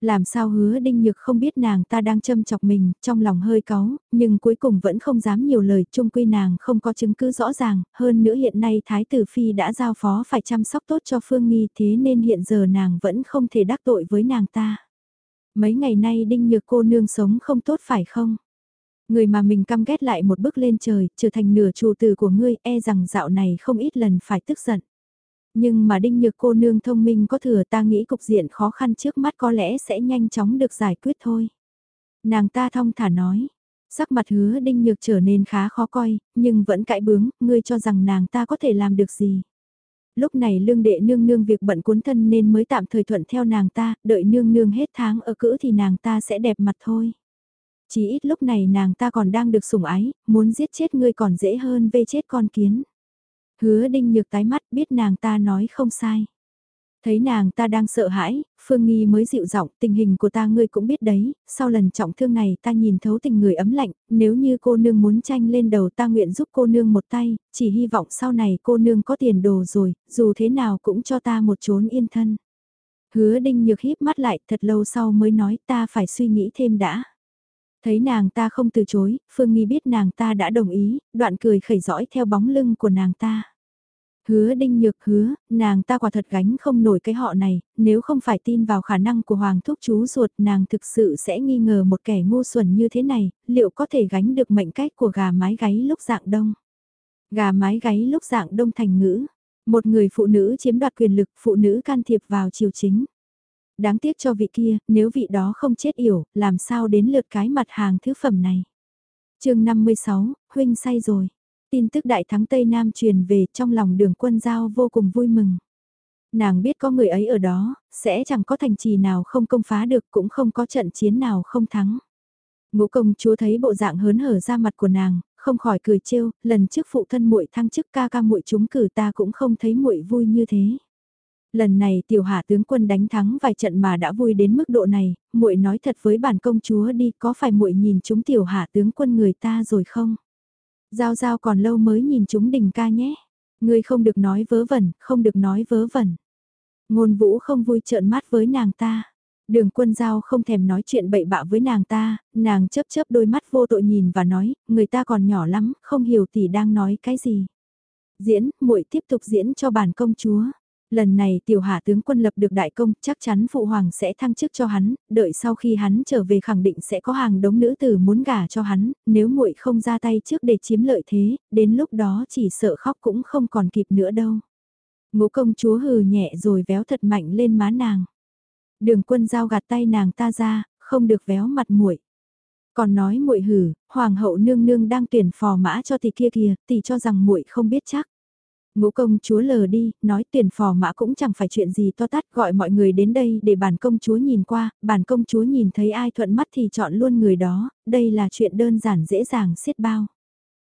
Làm sao hứa đinh nhược không biết nàng ta đang châm chọc mình, trong lòng hơi cáu, nhưng cuối cùng vẫn không dám nhiều lời, chung quy nàng không có chứng cứ rõ ràng, hơn nữa hiện nay Thái tử Phi đã giao phó phải chăm sóc tốt cho Phương Nghi thế nên hiện giờ nàng vẫn không thể đắc tội với nàng ta. Mấy ngày nay đinh nhược cô nương sống không tốt phải không? Người mà mình căm ghét lại một bước lên trời, trở thành nửa chủ tử của ngươi, e rằng dạo này không ít lần phải tức giận. Nhưng mà đinh nhược cô nương thông minh có thừa ta nghĩ cục diện khó khăn trước mắt có lẽ sẽ nhanh chóng được giải quyết thôi. Nàng ta thong thả nói, sắc mặt hứa đinh nhược trở nên khá khó coi, nhưng vẫn cãi bướng, ngươi cho rằng nàng ta có thể làm được gì. Lúc này lương đệ nương nương việc bận cuốn thân nên mới tạm thời thuận theo nàng ta, đợi nương nương hết tháng ở cữ thì nàng ta sẽ đẹp mặt thôi. Chỉ ít lúc này nàng ta còn đang được sủng ái, muốn giết chết ngươi còn dễ hơn vê chết con kiến. Hứa đinh nhược tái mắt biết nàng ta nói không sai. Thấy nàng ta đang sợ hãi, Phương Nghi mới dịu giọng tình hình của ta ngươi cũng biết đấy, sau lần trọng thương này ta nhìn thấu tình người ấm lạnh, nếu như cô nương muốn tranh lên đầu ta nguyện giúp cô nương một tay, chỉ hy vọng sau này cô nương có tiền đồ rồi, dù thế nào cũng cho ta một chốn yên thân. Hứa đinh nhược híp mắt lại thật lâu sau mới nói ta phải suy nghĩ thêm đã. Thấy nàng ta không từ chối, Phương Nghi biết nàng ta đã đồng ý, đoạn cười khẩy dõi theo bóng lưng của nàng ta. Hứa đinh nhược hứa, nàng ta quả thật gánh không nổi cái họ này, nếu không phải tin vào khả năng của Hoàng Thúc chú ruột nàng thực sự sẽ nghi ngờ một kẻ ngu xuẩn như thế này, liệu có thể gánh được mệnh cách của gà mái gáy lúc dạng đông. Gà mái gáy lúc dạng đông thành ngữ, một người phụ nữ chiếm đoạt quyền lực, phụ nữ can thiệp vào triều chính. Đáng tiếc cho vị kia, nếu vị đó không chết yểu, làm sao đến lượt cái mặt hàng thứ phẩm này. chương 56, huynh say rồi. Tin tức đại thắng Tây Nam truyền về trong lòng đường quân giao vô cùng vui mừng. Nàng biết có người ấy ở đó, sẽ chẳng có thành trì nào không công phá được cũng không có trận chiến nào không thắng. Ngũ công chúa thấy bộ dạng hớn hở ra mặt của nàng, không khỏi cười trêu, lần trước phụ thân muội thăng chức ca ca muội chúng cử ta cũng không thấy muội vui như thế. Lần này tiểu hạ tướng quân đánh thắng vài trận mà đã vui đến mức độ này, muội nói thật với bản công chúa đi có phải muội nhìn chúng tiểu hạ tướng quân người ta rồi không? Giao giao còn lâu mới nhìn chúng đình ca nhé. Ngươi không được nói vớ vẩn, không được nói vớ vẩn. Ngôn vũ không vui trợn mắt với nàng ta. Đường quân giao không thèm nói chuyện bậy bạ với nàng ta, nàng chớp chớp đôi mắt vô tội nhìn và nói, người ta còn nhỏ lắm, không hiểu tỷ đang nói cái gì. Diễn, muội tiếp tục diễn cho bản công chúa. Lần này tiểu hạ tướng quân lập được đại công, chắc chắn phụ hoàng sẽ thăng chức cho hắn, đợi sau khi hắn trở về khẳng định sẽ có hàng đống nữ tử muốn gả cho hắn, nếu muội không ra tay trước để chiếm lợi thế, đến lúc đó chỉ sợ khóc cũng không còn kịp nữa đâu. Ngũ công chúa hừ nhẹ rồi véo thật mạnh lên má nàng. Đường quân giao gạt tay nàng ta ra, không được véo mặt muội. Còn nói muội hử, hoàng hậu nương nương đang tuyển phò mã cho tỷ kia kìa, tỷ cho rằng muội không biết chắc. Ngũ công chúa lờ đi, nói tiền phò mã cũng chẳng phải chuyện gì to tát gọi mọi người đến đây để bản công chúa nhìn qua, bản công chúa nhìn thấy ai thuận mắt thì chọn luôn người đó, đây là chuyện đơn giản dễ dàng xiết bao.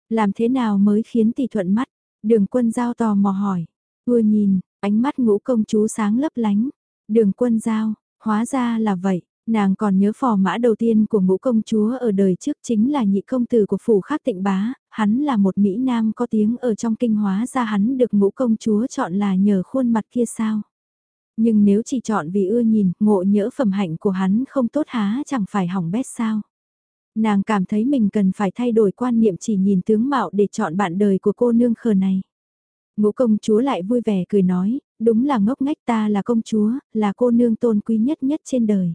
Làm thế nào mới khiến tỷ thuận mắt? Đường quân giao tò mò hỏi. Vừa nhìn, ánh mắt ngũ công chúa sáng lấp lánh. Đường quân giao, hóa ra là vậy. Nàng còn nhớ phò mã đầu tiên của ngũ công chúa ở đời trước chính là nhị công tử của phủ khác tịnh bá, hắn là một Mỹ Nam có tiếng ở trong kinh hóa ra hắn được ngũ công chúa chọn là nhờ khuôn mặt kia sao. Nhưng nếu chỉ chọn vì ưa nhìn, ngộ nhỡ phẩm hạnh của hắn không tốt há chẳng phải hỏng bét sao. Nàng cảm thấy mình cần phải thay đổi quan niệm chỉ nhìn tướng mạo để chọn bạn đời của cô nương khờ này. Ngũ công chúa lại vui vẻ cười nói, đúng là ngốc ngách ta là công chúa, là cô nương tôn quý nhất nhất trên đời.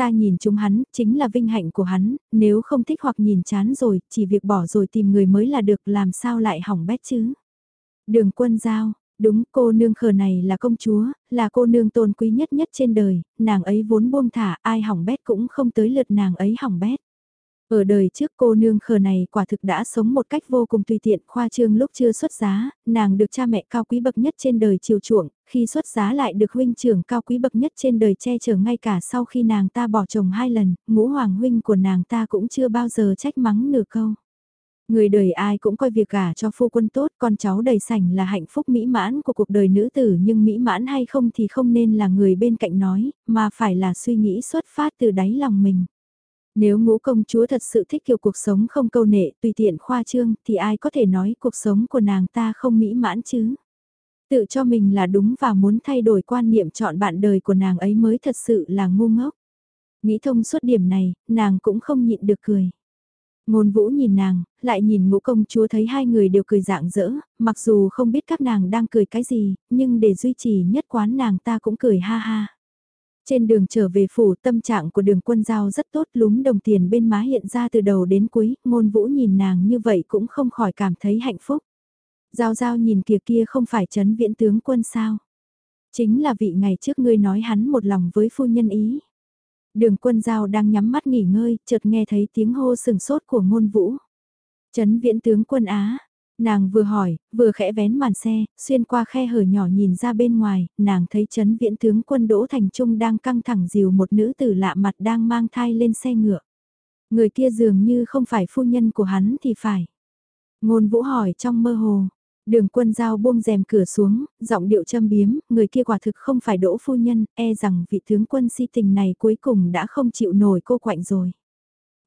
Ta nhìn chúng hắn, chính là vinh hạnh của hắn, nếu không thích hoặc nhìn chán rồi, chỉ việc bỏ rồi tìm người mới là được làm sao lại hỏng bét chứ. Đường quân giao, đúng cô nương khờ này là công chúa, là cô nương tôn quý nhất nhất trên đời, nàng ấy vốn buông thả, ai hỏng bét cũng không tới lượt nàng ấy hỏng bét. Ở đời trước cô nương khờ này quả thực đã sống một cách vô cùng tùy tiện khoa trương lúc chưa xuất giá, nàng được cha mẹ cao quý bậc nhất trên đời chiều chuộng, khi xuất giá lại được huynh trưởng cao quý bậc nhất trên đời che chở ngay cả sau khi nàng ta bỏ chồng hai lần, ngũ hoàng huynh của nàng ta cũng chưa bao giờ trách mắng nửa câu. Người đời ai cũng coi việc gả cho phu quân tốt, con cháu đầy sảnh là hạnh phúc mỹ mãn của cuộc đời nữ tử nhưng mỹ mãn hay không thì không nên là người bên cạnh nói, mà phải là suy nghĩ xuất phát từ đáy lòng mình. Nếu ngũ công chúa thật sự thích kiểu cuộc sống không câu nệ, tùy tiện khoa trương, thì ai có thể nói cuộc sống của nàng ta không mỹ mãn chứ? Tự cho mình là đúng và muốn thay đổi quan niệm chọn bạn đời của nàng ấy mới thật sự là ngu ngốc. Nghĩ thông suốt điểm này, nàng cũng không nhịn được cười. Ngôn vũ nhìn nàng, lại nhìn ngũ công chúa thấy hai người đều cười dạng dỡ, mặc dù không biết các nàng đang cười cái gì, nhưng để duy trì nhất quán nàng ta cũng cười ha ha. Trên đường trở về phủ tâm trạng của đường quân giao rất tốt lúm đồng tiền bên má hiện ra từ đầu đến cuối, ngôn vũ nhìn nàng như vậy cũng không khỏi cảm thấy hạnh phúc. Giao giao nhìn kìa kia không phải chấn viễn tướng quân sao. Chính là vị ngày trước ngươi nói hắn một lòng với phu nhân ý. Đường quân giao đang nhắm mắt nghỉ ngơi, chợt nghe thấy tiếng hô sừng sốt của ngôn vũ. Chấn viễn tướng quân Á, Nàng vừa hỏi, vừa khẽ vén màn xe, xuyên qua khe hở nhỏ nhìn ra bên ngoài, nàng thấy chấn viễn tướng quân Đỗ Thành Trung đang căng thẳng dìu một nữ tử lạ mặt đang mang thai lên xe ngựa. Người kia dường như không phải phu nhân của hắn thì phải. Ngôn vũ hỏi trong mơ hồ, đường quân giao buông rèm cửa xuống, giọng điệu châm biếm, người kia quả thực không phải đỗ phu nhân, e rằng vị tướng quân si tình này cuối cùng đã không chịu nổi cô quạnh rồi.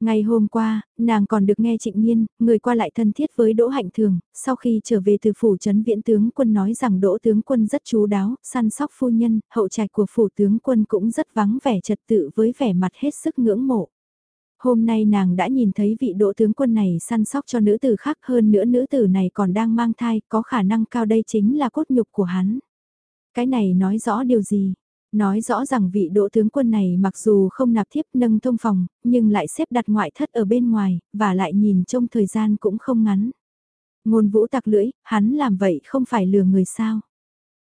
Ngày hôm qua, nàng còn được nghe trịnh nhiên, người qua lại thân thiết với Đỗ Hạnh Thường, sau khi trở về từ phủ trấn viễn tướng quân nói rằng Đỗ tướng quân rất chú đáo, săn sóc phu nhân, hậu trạch của phủ tướng quân cũng rất vắng vẻ trật tự với vẻ mặt hết sức ngưỡng mộ. Hôm nay nàng đã nhìn thấy vị đỗ tướng quân này săn sóc cho nữ tử khác hơn nữa nữ tử này còn đang mang thai, có khả năng cao đây chính là cốt nhục của hắn. Cái này nói rõ điều gì? Nói rõ rằng vị đỗ tướng quân này mặc dù không nạp thiếp nâng thông phòng, nhưng lại xếp đặt ngoại thất ở bên ngoài, và lại nhìn trong thời gian cũng không ngắn. Ngôn vũ tặc lưỡi, hắn làm vậy không phải lừa người sao.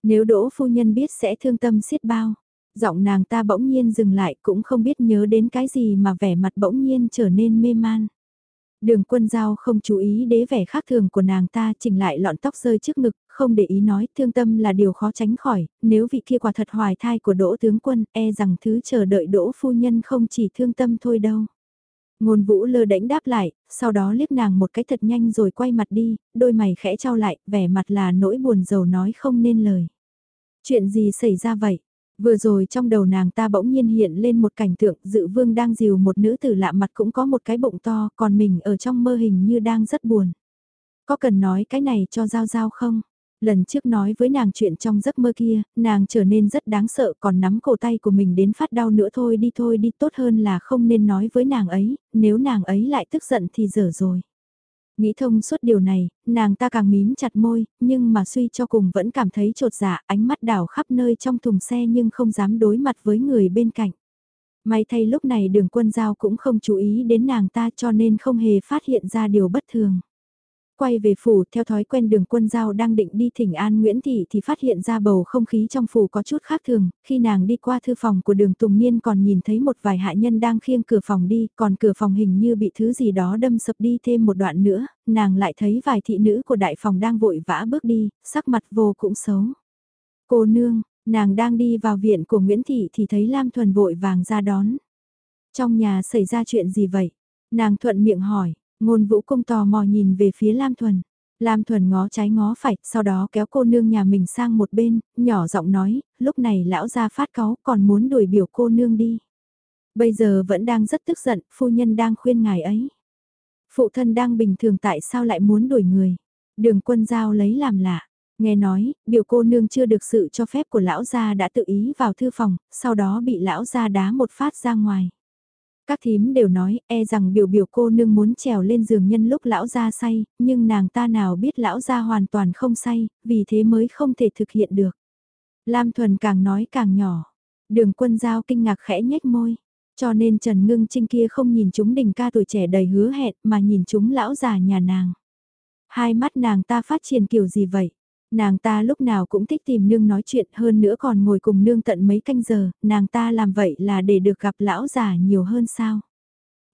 Nếu đỗ phu nhân biết sẽ thương tâm xiết bao. Giọng nàng ta bỗng nhiên dừng lại cũng không biết nhớ đến cái gì mà vẻ mặt bỗng nhiên trở nên mê man. Đường quân giao không chú ý đế vẻ khác thường của nàng ta chỉnh lại lọn tóc rơi trước ngực, không để ý nói thương tâm là điều khó tránh khỏi, nếu vị kia quả thật hoài thai của đỗ tướng quân e rằng thứ chờ đợi đỗ phu nhân không chỉ thương tâm thôi đâu. Ngôn vũ lơ đễnh đáp lại, sau đó liếc nàng một cái thật nhanh rồi quay mặt đi, đôi mày khẽ trao lại, vẻ mặt là nỗi buồn rầu nói không nên lời. Chuyện gì xảy ra vậy? Vừa rồi trong đầu nàng ta bỗng nhiên hiện lên một cảnh tượng dự vương đang dìu một nữ tử lạ mặt cũng có một cái bụng to, còn mình ở trong mơ hình như đang rất buồn. Có cần nói cái này cho Giao Giao không? Lần trước nói với nàng chuyện trong giấc mơ kia, nàng trở nên rất đáng sợ còn nắm cổ tay của mình đến phát đau nữa thôi đi thôi đi tốt hơn là không nên nói với nàng ấy, nếu nàng ấy lại tức giận thì dở rồi. Nghĩ thông suốt điều này, nàng ta càng mím chặt môi, nhưng mà suy cho cùng vẫn cảm thấy trột dạ ánh mắt đảo khắp nơi trong thùng xe nhưng không dám đối mặt với người bên cạnh. May thay lúc này đường quân giao cũng không chú ý đến nàng ta cho nên không hề phát hiện ra điều bất thường quay về phủ theo thói quen đường quân giao đang định đi thỉnh an Nguyễn Thị thì phát hiện ra bầu không khí trong phủ có chút khác thường, khi nàng đi qua thư phòng của đường Tùng Niên còn nhìn thấy một vài hạ nhân đang khiêng cửa phòng đi, còn cửa phòng hình như bị thứ gì đó đâm sập đi thêm một đoạn nữa, nàng lại thấy vài thị nữ của đại phòng đang vội vã bước đi, sắc mặt vô cũng xấu. Cô nương, nàng đang đi vào viện của Nguyễn Thị thì thấy Lam Thuần vội vàng ra đón. Trong nhà xảy ra chuyện gì vậy? Nàng thuận miệng hỏi, Ngôn vũ cung tò mò nhìn về phía Lam Thuần. Lam Thuần ngó trái ngó phải, sau đó kéo cô nương nhà mình sang một bên, nhỏ giọng nói, lúc này lão ra phát cáu còn muốn đuổi biểu cô nương đi. Bây giờ vẫn đang rất tức giận, phu nhân đang khuyên ngài ấy. Phụ thân đang bình thường tại sao lại muốn đuổi người. Đường quân giao lấy làm lạ. Nghe nói, biểu cô nương chưa được sự cho phép của lão gia đã tự ý vào thư phòng, sau đó bị lão gia đá một phát ra ngoài. Các thím đều nói, e rằng biểu biểu cô nương muốn trèo lên giường nhân lúc lão gia say, nhưng nàng ta nào biết lão gia hoàn toàn không say, vì thế mới không thể thực hiện được. Lam Thuần càng nói càng nhỏ. Đường quân giao kinh ngạc khẽ nhếch môi. Cho nên Trần Ngưng Trinh kia không nhìn chúng đình ca tuổi trẻ đầy hứa hẹn mà nhìn chúng lão già nhà nàng. Hai mắt nàng ta phát triển kiểu gì vậy? Nàng ta lúc nào cũng thích tìm nương nói chuyện hơn nữa còn ngồi cùng nương tận mấy canh giờ, nàng ta làm vậy là để được gặp lão già nhiều hơn sao?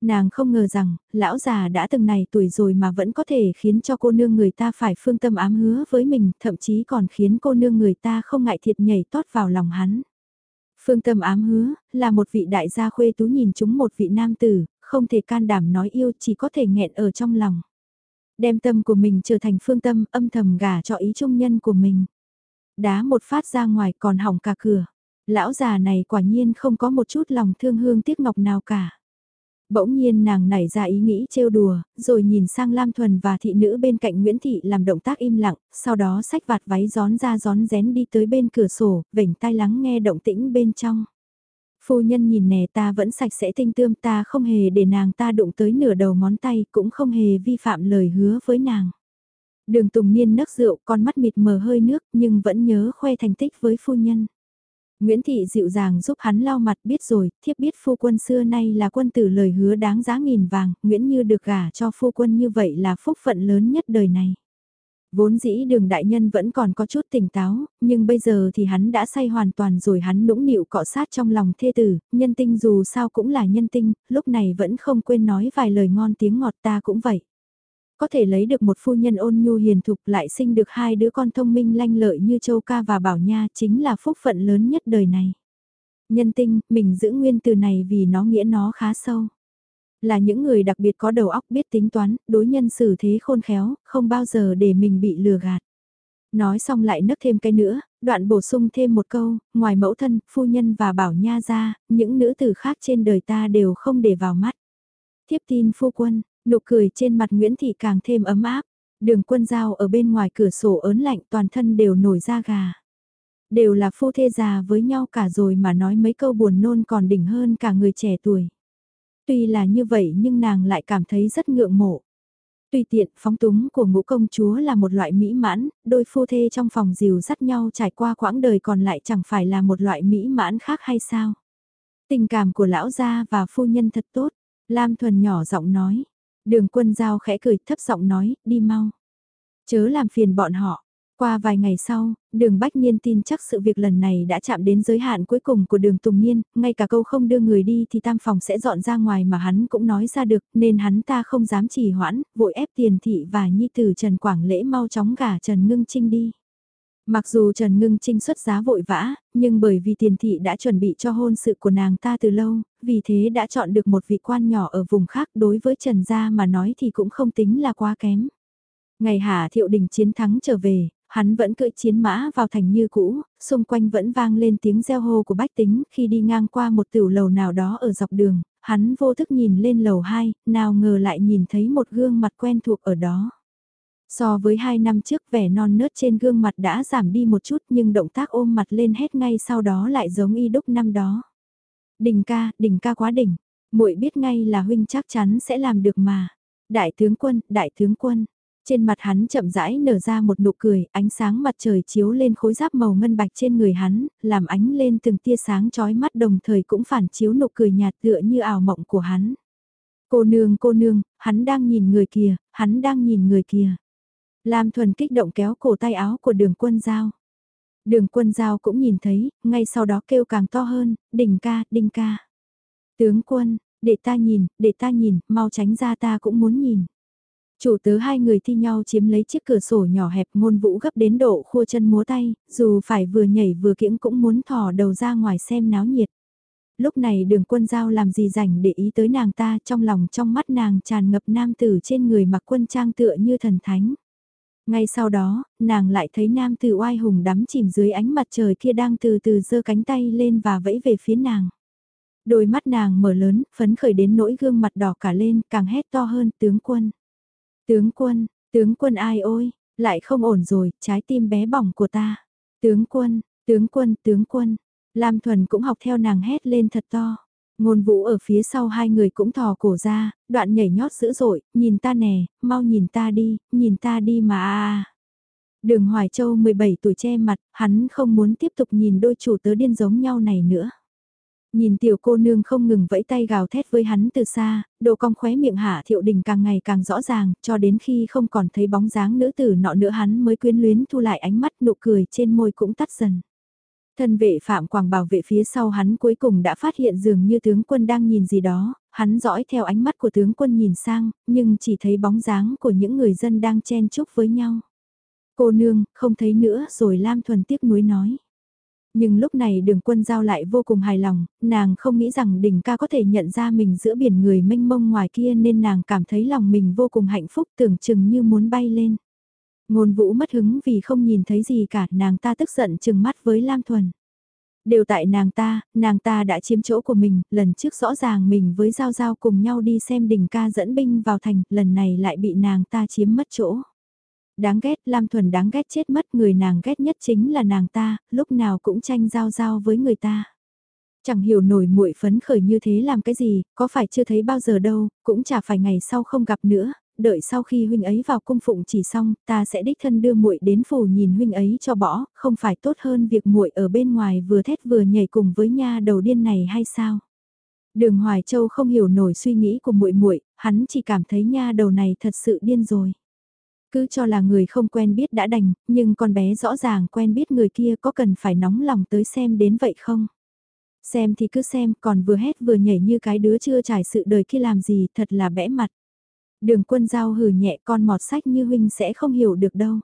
Nàng không ngờ rằng, lão già đã từng này tuổi rồi mà vẫn có thể khiến cho cô nương người ta phải phương tâm ám hứa với mình, thậm chí còn khiến cô nương người ta không ngại thiệt nhảy tót vào lòng hắn. Phương tâm ám hứa, là một vị đại gia khuê tú nhìn chúng một vị nam tử, không thể can đảm nói yêu chỉ có thể nghẹn ở trong lòng. Đem tâm của mình trở thành phương tâm âm thầm gả cho ý trung nhân của mình. Đá một phát ra ngoài còn hỏng cả cửa. Lão già này quả nhiên không có một chút lòng thương hương tiếc ngọc nào cả. Bỗng nhiên nàng nảy ra ý nghĩ trêu đùa, rồi nhìn sang Lam Thuần và thị nữ bên cạnh Nguyễn Thị làm động tác im lặng, sau đó xách vạt váy gión ra gión rén đi tới bên cửa sổ, vểnh tai lắng nghe động tĩnh bên trong. Phu nhân nhìn nè ta vẫn sạch sẽ tinh tươm ta không hề để nàng ta đụng tới nửa đầu ngón tay cũng không hề vi phạm lời hứa với nàng. Đường Tùng Niên nấc rượu con mắt mịt mờ hơi nước nhưng vẫn nhớ khoe thành tích với phu nhân. Nguyễn Thị dịu dàng giúp hắn lau mặt biết rồi, thiếp biết phu quân xưa nay là quân tử lời hứa đáng giá nghìn vàng, Nguyễn Như được gả cho phu quân như vậy là phúc phận lớn nhất đời này. Vốn dĩ đường đại nhân vẫn còn có chút tỉnh táo, nhưng bây giờ thì hắn đã say hoàn toàn rồi hắn nũng nịu cọ sát trong lòng thê tử, nhân tinh dù sao cũng là nhân tinh, lúc này vẫn không quên nói vài lời ngon tiếng ngọt ta cũng vậy. Có thể lấy được một phu nhân ôn nhu hiền thục lại sinh được hai đứa con thông minh lanh lợi như Châu Ca và Bảo Nha chính là phúc phận lớn nhất đời này. Nhân tinh, mình giữ nguyên từ này vì nó nghĩa nó khá sâu. Là những người đặc biệt có đầu óc biết tính toán, đối nhân xử thế khôn khéo, không bao giờ để mình bị lừa gạt. Nói xong lại nấc thêm cái nữa, đoạn bổ sung thêm một câu, ngoài mẫu thân, phu nhân và bảo nha ra, những nữ tử khác trên đời ta đều không để vào mắt. Tiếp tin phu quân, nụ cười trên mặt Nguyễn Thị càng thêm ấm áp, đường quân giao ở bên ngoài cửa sổ ớn lạnh toàn thân đều nổi da gà. Đều là phu thê già với nhau cả rồi mà nói mấy câu buồn nôn còn đỉnh hơn cả người trẻ tuổi. Tuy là như vậy nhưng nàng lại cảm thấy rất ngượng mộ. Tùy tiện, phóng túng của ngũ công chúa là một loại mỹ mãn, đôi phu thê trong phòng dìu dắt nhau trải qua quãng đời còn lại chẳng phải là một loại mỹ mãn khác hay sao. Tình cảm của lão gia và phu nhân thật tốt, Lam Thuần nhỏ giọng nói. Đường quân giao khẽ cười thấp giọng nói, đi mau. Chớ làm phiền bọn họ, qua vài ngày sau, đường Bách Niên tin chắc sự việc lần này đã chạm đến giới hạn cuối cùng của đường Tùng Niên, ngay cả câu không đưa người đi thì tam phòng sẽ dọn ra ngoài mà hắn cũng nói ra được, nên hắn ta không dám trì hoãn, vội ép tiền thị và nhi tử Trần Quảng Lễ mau chóng gả Trần Ngưng Trinh đi. Mặc dù Trần Ngưng Trinh xuất giá vội vã, nhưng bởi vì tiền thị đã chuẩn bị cho hôn sự của nàng ta từ lâu, vì thế đã chọn được một vị quan nhỏ ở vùng khác đối với Trần Gia mà nói thì cũng không tính là quá kém. Ngày Hà Thiệu Đình chiến thắng trở về, Hắn vẫn cưỡi chiến mã vào thành như cũ, xung quanh vẫn vang lên tiếng reo hô của bách tính khi đi ngang qua một tiểu lầu nào đó ở dọc đường, hắn vô thức nhìn lên lầu 2, nào ngờ lại nhìn thấy một gương mặt quen thuộc ở đó. So với hai năm trước vẻ non nớt trên gương mặt đã giảm đi một chút nhưng động tác ôm mặt lên hết ngay sau đó lại giống y đúc năm đó. Đình ca, đình ca quá đỉnh, muội biết ngay là huynh chắc chắn sẽ làm được mà. Đại tướng quân, đại tướng quân, trên mặt hắn chậm rãi nở ra một nụ cười, ánh sáng mặt trời chiếu lên khối giáp màu ngân bạch trên người hắn, làm ánh lên từng tia sáng chói mắt đồng thời cũng phản chiếu nụ cười nhạt tựa như ảo mộng của hắn. Cô nương cô nương, hắn đang nhìn người kia, hắn đang nhìn người kia. Lam Thuần kích động kéo cổ tay áo của đường quân giao. Đường quân giao cũng nhìn thấy, ngay sau đó kêu càng to hơn, đỉnh ca, đinh ca. Tướng quân, để ta nhìn, để ta nhìn, mau tránh ra ta cũng muốn nhìn. Chủ tớ hai người thi nhau chiếm lấy chiếc cửa sổ nhỏ hẹp ngôn vũ gấp đến độ khua chân múa tay, dù phải vừa nhảy vừa kiễng cũng muốn thò đầu ra ngoài xem náo nhiệt. Lúc này đường quân giao làm gì rảnh để ý tới nàng ta trong lòng trong mắt nàng tràn ngập nam tử trên người mặc quân trang tựa như thần thánh. Ngay sau đó, nàng lại thấy nam tử oai hùng đắm chìm dưới ánh mặt trời kia đang từ từ giơ cánh tay lên và vẫy về phía nàng. Đôi mắt nàng mở lớn, phấn khởi đến nỗi gương mặt đỏ cả lên, càng hét to hơn, tướng quân. Tướng quân, tướng quân ai ôi, lại không ổn rồi, trái tim bé bỏng của ta. Tướng quân, tướng quân, tướng quân. Lam Thuần cũng học theo nàng hét lên thật to. Ngôn vũ ở phía sau hai người cũng thò cổ ra, đoạn nhảy nhót dữ dội, nhìn ta nè, mau nhìn ta đi, nhìn ta đi mà a Đường Hoài Châu 17 tuổi che mặt, hắn không muốn tiếp tục nhìn đôi chủ tớ điên giống nhau này nữa. Nhìn tiểu cô nương không ngừng vẫy tay gào thét với hắn từ xa, đồ cong khóe miệng hạ thiệu đình càng ngày càng rõ ràng, cho đến khi không còn thấy bóng dáng nữ tử nọ nữa hắn mới quyến luyến thu lại ánh mắt nụ cười trên môi cũng tắt dần. Thân vệ Phạm Quảng bảo vệ phía sau hắn cuối cùng đã phát hiện dường như tướng quân đang nhìn gì đó, hắn dõi theo ánh mắt của tướng quân nhìn sang, nhưng chỉ thấy bóng dáng của những người dân đang chen chúc với nhau. Cô nương, không thấy nữa rồi Lam Thuần tiếc nuối nói. Nhưng lúc này đường quân giao lại vô cùng hài lòng, nàng không nghĩ rằng đỉnh ca có thể nhận ra mình giữa biển người mênh mông ngoài kia nên nàng cảm thấy lòng mình vô cùng hạnh phúc tưởng chừng như muốn bay lên. Ngôn vũ mất hứng vì không nhìn thấy gì cả, nàng ta tức giận chừng mắt với Lam Thuần. Đều tại nàng ta, nàng ta đã chiếm chỗ của mình, lần trước rõ ràng mình với Giao Giao cùng nhau đi xem đỉnh ca dẫn binh vào thành, lần này lại bị nàng ta chiếm mất chỗ. Đáng ghét, Lam Thuần đáng ghét chết mất, người nàng ghét nhất chính là nàng ta, lúc nào cũng tranh Giao Giao với người ta chẳng hiểu nổi muội phấn khởi như thế làm cái gì, có phải chưa thấy bao giờ đâu, cũng chả phải ngày sau không gặp nữa, đợi sau khi huynh ấy vào cung phụng chỉ xong, ta sẽ đích thân đưa muội đến phủ nhìn huynh ấy cho bỏ, không phải tốt hơn việc muội ở bên ngoài vừa thét vừa nhảy cùng với nha đầu điên này hay sao? Đường Hoài Châu không hiểu nổi suy nghĩ của muội muội, hắn chỉ cảm thấy nha đầu này thật sự điên rồi. Cứ cho là người không quen biết đã đành, nhưng con bé rõ ràng quen biết người kia có cần phải nóng lòng tới xem đến vậy không? Xem thì cứ xem, còn vừa hét vừa nhảy như cái đứa chưa trải sự đời kia làm gì, thật là bẽ mặt. Đường quân giao hừ nhẹ con mọt sách như huynh sẽ không hiểu được đâu.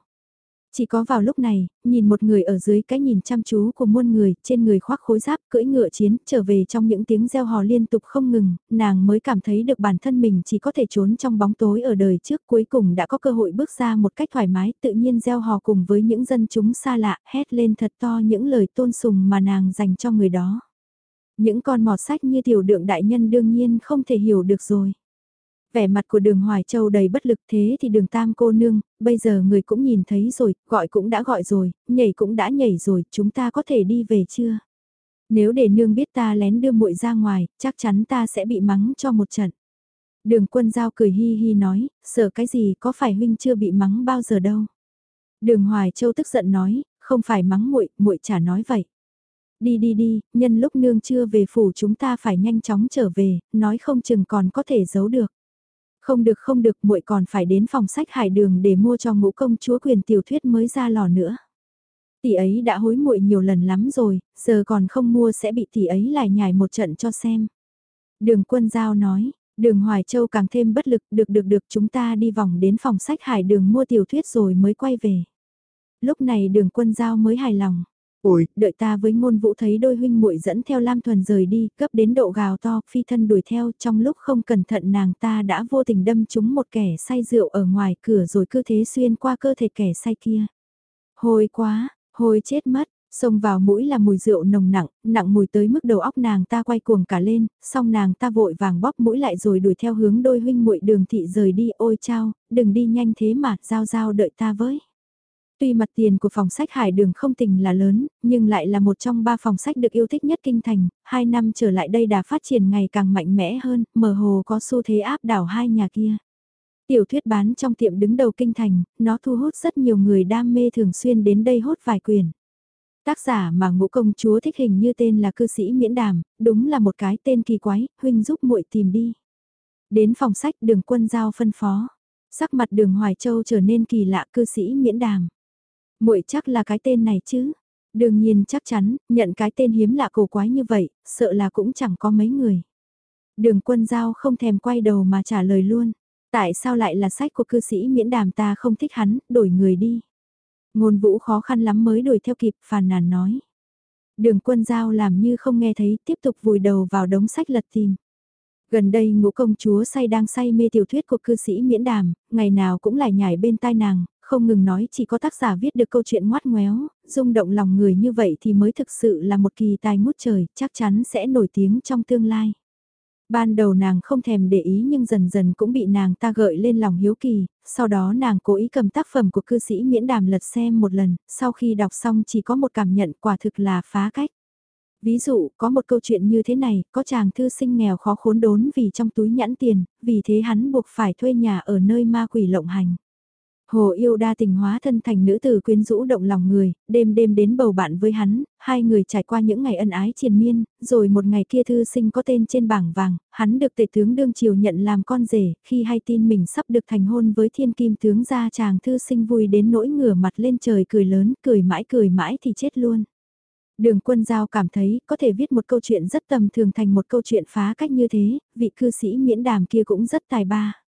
Chỉ có vào lúc này, nhìn một người ở dưới cái nhìn chăm chú của muôn người, trên người khoác khối giáp, cưỡi ngựa chiến, trở về trong những tiếng reo hò liên tục không ngừng, nàng mới cảm thấy được bản thân mình chỉ có thể trốn trong bóng tối ở đời trước cuối cùng đã có cơ hội bước ra một cách thoải mái tự nhiên reo hò cùng với những dân chúng xa lạ, hét lên thật to những lời tôn sùng mà nàng dành cho người đó. Những con mọt sách như tiểu đượng đại nhân đương nhiên không thể hiểu được rồi. Vẻ mặt của đường Hoài Châu đầy bất lực thế thì đường tam cô nương, bây giờ người cũng nhìn thấy rồi, gọi cũng đã gọi rồi, nhảy cũng đã nhảy rồi, chúng ta có thể đi về chưa? Nếu để nương biết ta lén đưa muội ra ngoài, chắc chắn ta sẽ bị mắng cho một trận. Đường quân giao cười hi hi nói, sợ cái gì có phải huynh chưa bị mắng bao giờ đâu. Đường Hoài Châu tức giận nói, không phải mắng muội, muội chả nói vậy. Đi đi đi, nhân lúc nương chưa về phủ chúng ta phải nhanh chóng trở về, nói không chừng còn có thể giấu được. Không được không được muội còn phải đến phòng sách hải đường để mua cho ngũ công chúa quyền tiểu thuyết mới ra lò nữa. Tỷ ấy đã hối muội nhiều lần lắm rồi, giờ còn không mua sẽ bị tỷ ấy lại nhảy một trận cho xem. Đường quân giao nói, đường Hoài Châu càng thêm bất lực, được được được chúng ta đi vòng đến phòng sách hải đường mua tiểu thuyết rồi mới quay về. Lúc này đường quân giao mới hài lòng. Ôi, đợi ta với ngôn vũ thấy đôi huynh muội dẫn theo Lam Thuần rời đi, cấp đến độ gào to, phi thân đuổi theo, trong lúc không cẩn thận nàng ta đã vô tình đâm trúng một kẻ say rượu ở ngoài cửa rồi cứ thế xuyên qua cơ thể kẻ say kia. Hôi quá, hôi chết mất, xông vào mũi là mùi rượu nồng nặng, nặng mùi tới mức đầu óc nàng ta quay cuồng cả lên, xong nàng ta vội vàng bóp mũi lại rồi đuổi theo hướng đôi huynh muội đường thị rời đi, ôi chao, đừng đi nhanh thế mà, giao giao đợi ta với. Tuy mặt tiền của phòng sách Hải Đường không tình là lớn, nhưng lại là một trong ba phòng sách được yêu thích nhất kinh thành, hai năm trở lại đây đã phát triển ngày càng mạnh mẽ hơn, mờ hồ có xu thế áp đảo hai nhà kia. Tiểu thuyết bán trong tiệm đứng đầu kinh thành, nó thu hút rất nhiều người đam mê thường xuyên đến đây hốt vài quyền. Tác giả mà ngũ công chúa thích hình như tên là cư sĩ miễn đàm, đúng là một cái tên kỳ quái, huynh giúp muội tìm đi. Đến phòng sách đường quân giao phân phó. Sắc mặt đường Hoài Châu trở nên kỳ lạ cư sĩ miễn đàm muội chắc là cái tên này chứ. Đương nhiên chắc chắn, nhận cái tên hiếm lạ cổ quái như vậy, sợ là cũng chẳng có mấy người. Đường quân giao không thèm quay đầu mà trả lời luôn. Tại sao lại là sách của cư sĩ miễn đàm ta không thích hắn, đổi người đi. Ngôn vũ khó khăn lắm mới đuổi theo kịp, phàn nàn nói. Đường quân giao làm như không nghe thấy, tiếp tục vùi đầu vào đống sách lật tìm. Gần đây ngũ công chúa say đang say mê tiểu thuyết của cư sĩ miễn đàm, ngày nào cũng lại nhảy bên tai nàng, không ngừng nói chỉ có tác giả viết được câu chuyện ngoát ngoéo, rung động lòng người như vậy thì mới thực sự là một kỳ tài ngút trời, chắc chắn sẽ nổi tiếng trong tương lai. Ban đầu nàng không thèm để ý nhưng dần dần cũng bị nàng ta gợi lên lòng hiếu kỳ, sau đó nàng cố ý cầm tác phẩm của cư sĩ miễn đàm lật xem một lần, sau khi đọc xong chỉ có một cảm nhận quả thực là phá cách. Ví dụ, có một câu chuyện như thế này, có chàng thư sinh nghèo khó khốn đốn vì trong túi nhãn tiền, vì thế hắn buộc phải thuê nhà ở nơi ma quỷ lộng hành. Hồ yêu đa tình hóa thân thành nữ tử quyến rũ động lòng người, đêm đêm đến bầu bạn với hắn, hai người trải qua những ngày ân ái triền miên, rồi một ngày kia thư sinh có tên trên bảng vàng, hắn được tể tướng đương triều nhận làm con rể, khi hay tin mình sắp được thành hôn với thiên kim tướng gia chàng thư sinh vui đến nỗi ngửa mặt lên trời cười lớn, cười mãi cười mãi thì chết luôn. Đường quân giao cảm thấy có thể viết một câu chuyện rất tầm thường thành một câu chuyện phá cách như thế, vị cư sĩ miễn đàm kia cũng rất tài ba.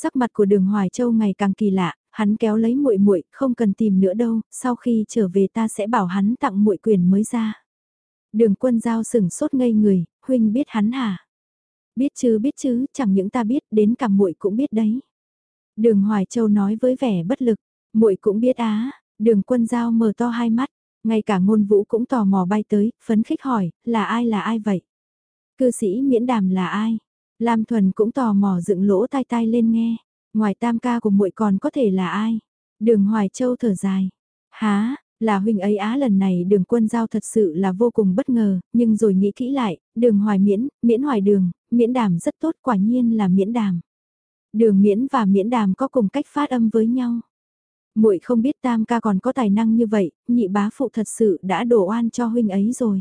Sắc mặt của đường Hoài Châu ngày càng kỳ lạ, hắn kéo lấy muội muội, không cần tìm nữa đâu, sau khi trở về ta sẽ bảo hắn tặng muội quyền mới ra. Đường quân giao sừng sốt ngây người, huynh biết hắn hả? Biết chứ biết chứ, chẳng những ta biết, đến cả muội cũng biết đấy. Đường Hoài Châu nói với vẻ bất lực, muội cũng biết á, đường quân giao mở to hai mắt, ngay cả ngôn vũ cũng tò mò bay tới, phấn khích hỏi, là ai là ai vậy? Cư sĩ miễn đàm là ai? Lam Thuần cũng tò mò dựng lỗ tai tai lên nghe. Ngoài tam ca của muội còn có thể là ai? Đường Hoài Châu thở dài. Há, là huynh ấy á lần này đường quân giao thật sự là vô cùng bất ngờ, nhưng rồi nghĩ kỹ lại, đường hoài miễn, miễn hoài đường, miễn đàm rất tốt quả nhiên là miễn đàm. Đường miễn và miễn đàm có cùng cách phát âm với nhau. muội không biết tam ca còn có tài năng như vậy, nhị bá phụ thật sự đã đổ oan cho huynh ấy rồi.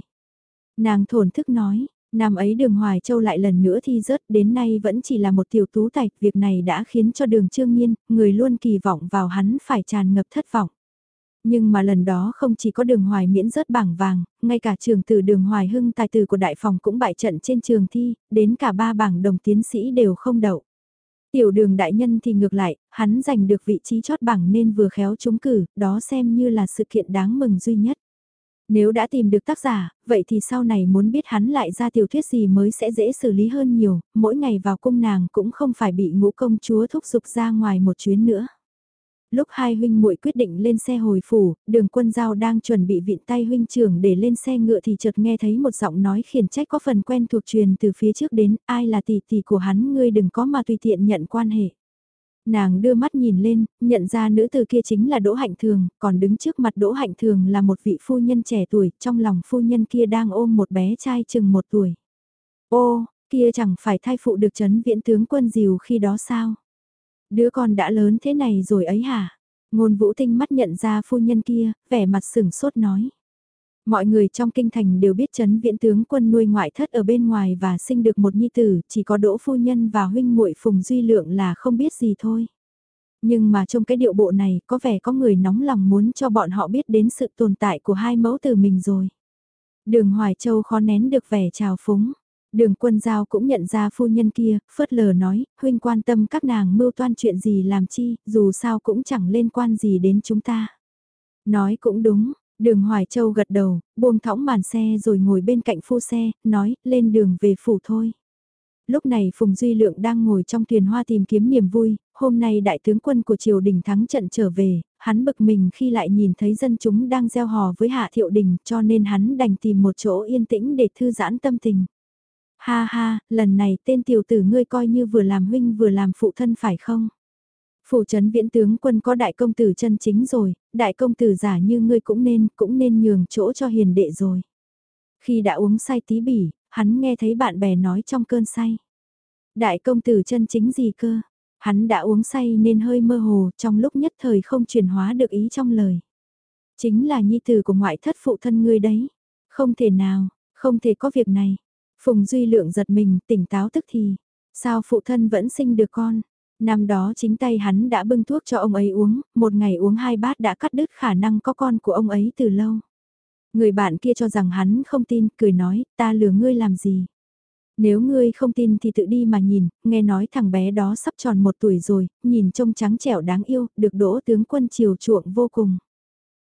Nàng thổn thức nói, Năm ấy đường Hoài Châu lại lần nữa thi rớt đến nay vẫn chỉ là một tiểu tú tài, việc này đã khiến cho đường Trương Nhiên, người luôn kỳ vọng vào hắn phải tràn ngập thất vọng. Nhưng mà lần đó không chỉ có đường Hoài miễn rớt bảng vàng, ngay cả trường tử đường Hoài Hưng tài tử của đại phòng cũng bại trận trên trường thi, đến cả ba bảng đồng tiến sĩ đều không đậu. Tiểu đường đại nhân thì ngược lại, hắn giành được vị trí chót bảng nên vừa khéo trúng cử, đó xem như là sự kiện đáng mừng duy nhất. Nếu đã tìm được tác giả, vậy thì sau này muốn biết hắn lại ra tiểu thuyết gì mới sẽ dễ xử lý hơn nhiều, mỗi ngày vào cung nàng cũng không phải bị ngũ công chúa thúc giục ra ngoài một chuyến nữa. Lúc hai huynh muội quyết định lên xe hồi phủ, đường quân giao đang chuẩn bị vịn tay huynh trưởng để lên xe ngựa thì chợt nghe thấy một giọng nói khiển trách có phần quen thuộc truyền từ phía trước đến, ai là tỷ tỷ của hắn ngươi đừng có mà tùy tiện nhận quan hệ. Nàng đưa mắt nhìn lên, nhận ra nữ từ kia chính là Đỗ Hạnh Thường, còn đứng trước mặt Đỗ Hạnh Thường là một vị phu nhân trẻ tuổi, trong lòng phu nhân kia đang ôm một bé trai chừng một tuổi. Ô, kia chẳng phải thai phụ được chấn viễn tướng quân diều khi đó sao? Đứa con đã lớn thế này rồi ấy hả? Ngôn vũ tinh mắt nhận ra phu nhân kia, vẻ mặt sửng sốt nói. Mọi người trong kinh thành đều biết chấn viễn tướng quân nuôi ngoại thất ở bên ngoài và sinh được một nhi tử, chỉ có đỗ phu nhân và huynh muội phùng duy lượng là không biết gì thôi. Nhưng mà trong cái điệu bộ này có vẻ có người nóng lòng muốn cho bọn họ biết đến sự tồn tại của hai mẫu từ mình rồi. Đường Hoài Châu khó nén được vẻ trào phúng. Đường quân giao cũng nhận ra phu nhân kia, phớt lờ nói, huynh quan tâm các nàng mưu toan chuyện gì làm chi, dù sao cũng chẳng liên quan gì đến chúng ta. Nói cũng đúng, Đường Hoài Châu gật đầu, buông thõng màn xe rồi ngồi bên cạnh phu xe, nói, lên đường về phủ thôi. Lúc này Phùng Duy Lượng đang ngồi trong thuyền hoa tìm kiếm niềm vui, hôm nay đại tướng quân của triều đình thắng trận trở về, hắn bực mình khi lại nhìn thấy dân chúng đang gieo hò với Hạ Thiệu Đình cho nên hắn đành tìm một chỗ yên tĩnh để thư giãn tâm tình. Ha ha, lần này tên tiểu tử ngươi coi như vừa làm huynh vừa làm phụ thân phải không? Phủ trấn viễn tướng quân có đại công tử chân chính rồi, đại công tử giả như ngươi cũng nên, cũng nên nhường chỗ cho hiền đệ rồi. Khi đã uống say tí bỉ, hắn nghe thấy bạn bè nói trong cơn say. Đại công tử chân chính gì cơ? Hắn đã uống say nên hơi mơ hồ trong lúc nhất thời không chuyển hóa được ý trong lời. Chính là nhi tử của ngoại thất phụ thân ngươi đấy. Không thể nào, không thể có việc này. Phùng Duy Lượng giật mình tỉnh táo tức thì. Sao phụ thân vẫn sinh được con? Năm đó chính tay hắn đã bưng thuốc cho ông ấy uống, một ngày uống hai bát đã cắt đứt khả năng có con của ông ấy từ lâu. Người bạn kia cho rằng hắn không tin, cười nói, ta lừa ngươi làm gì. Nếu ngươi không tin thì tự đi mà nhìn, nghe nói thằng bé đó sắp tròn một tuổi rồi, nhìn trông trắng trẻo đáng yêu, được đỗ tướng quân chiều chuộng vô cùng.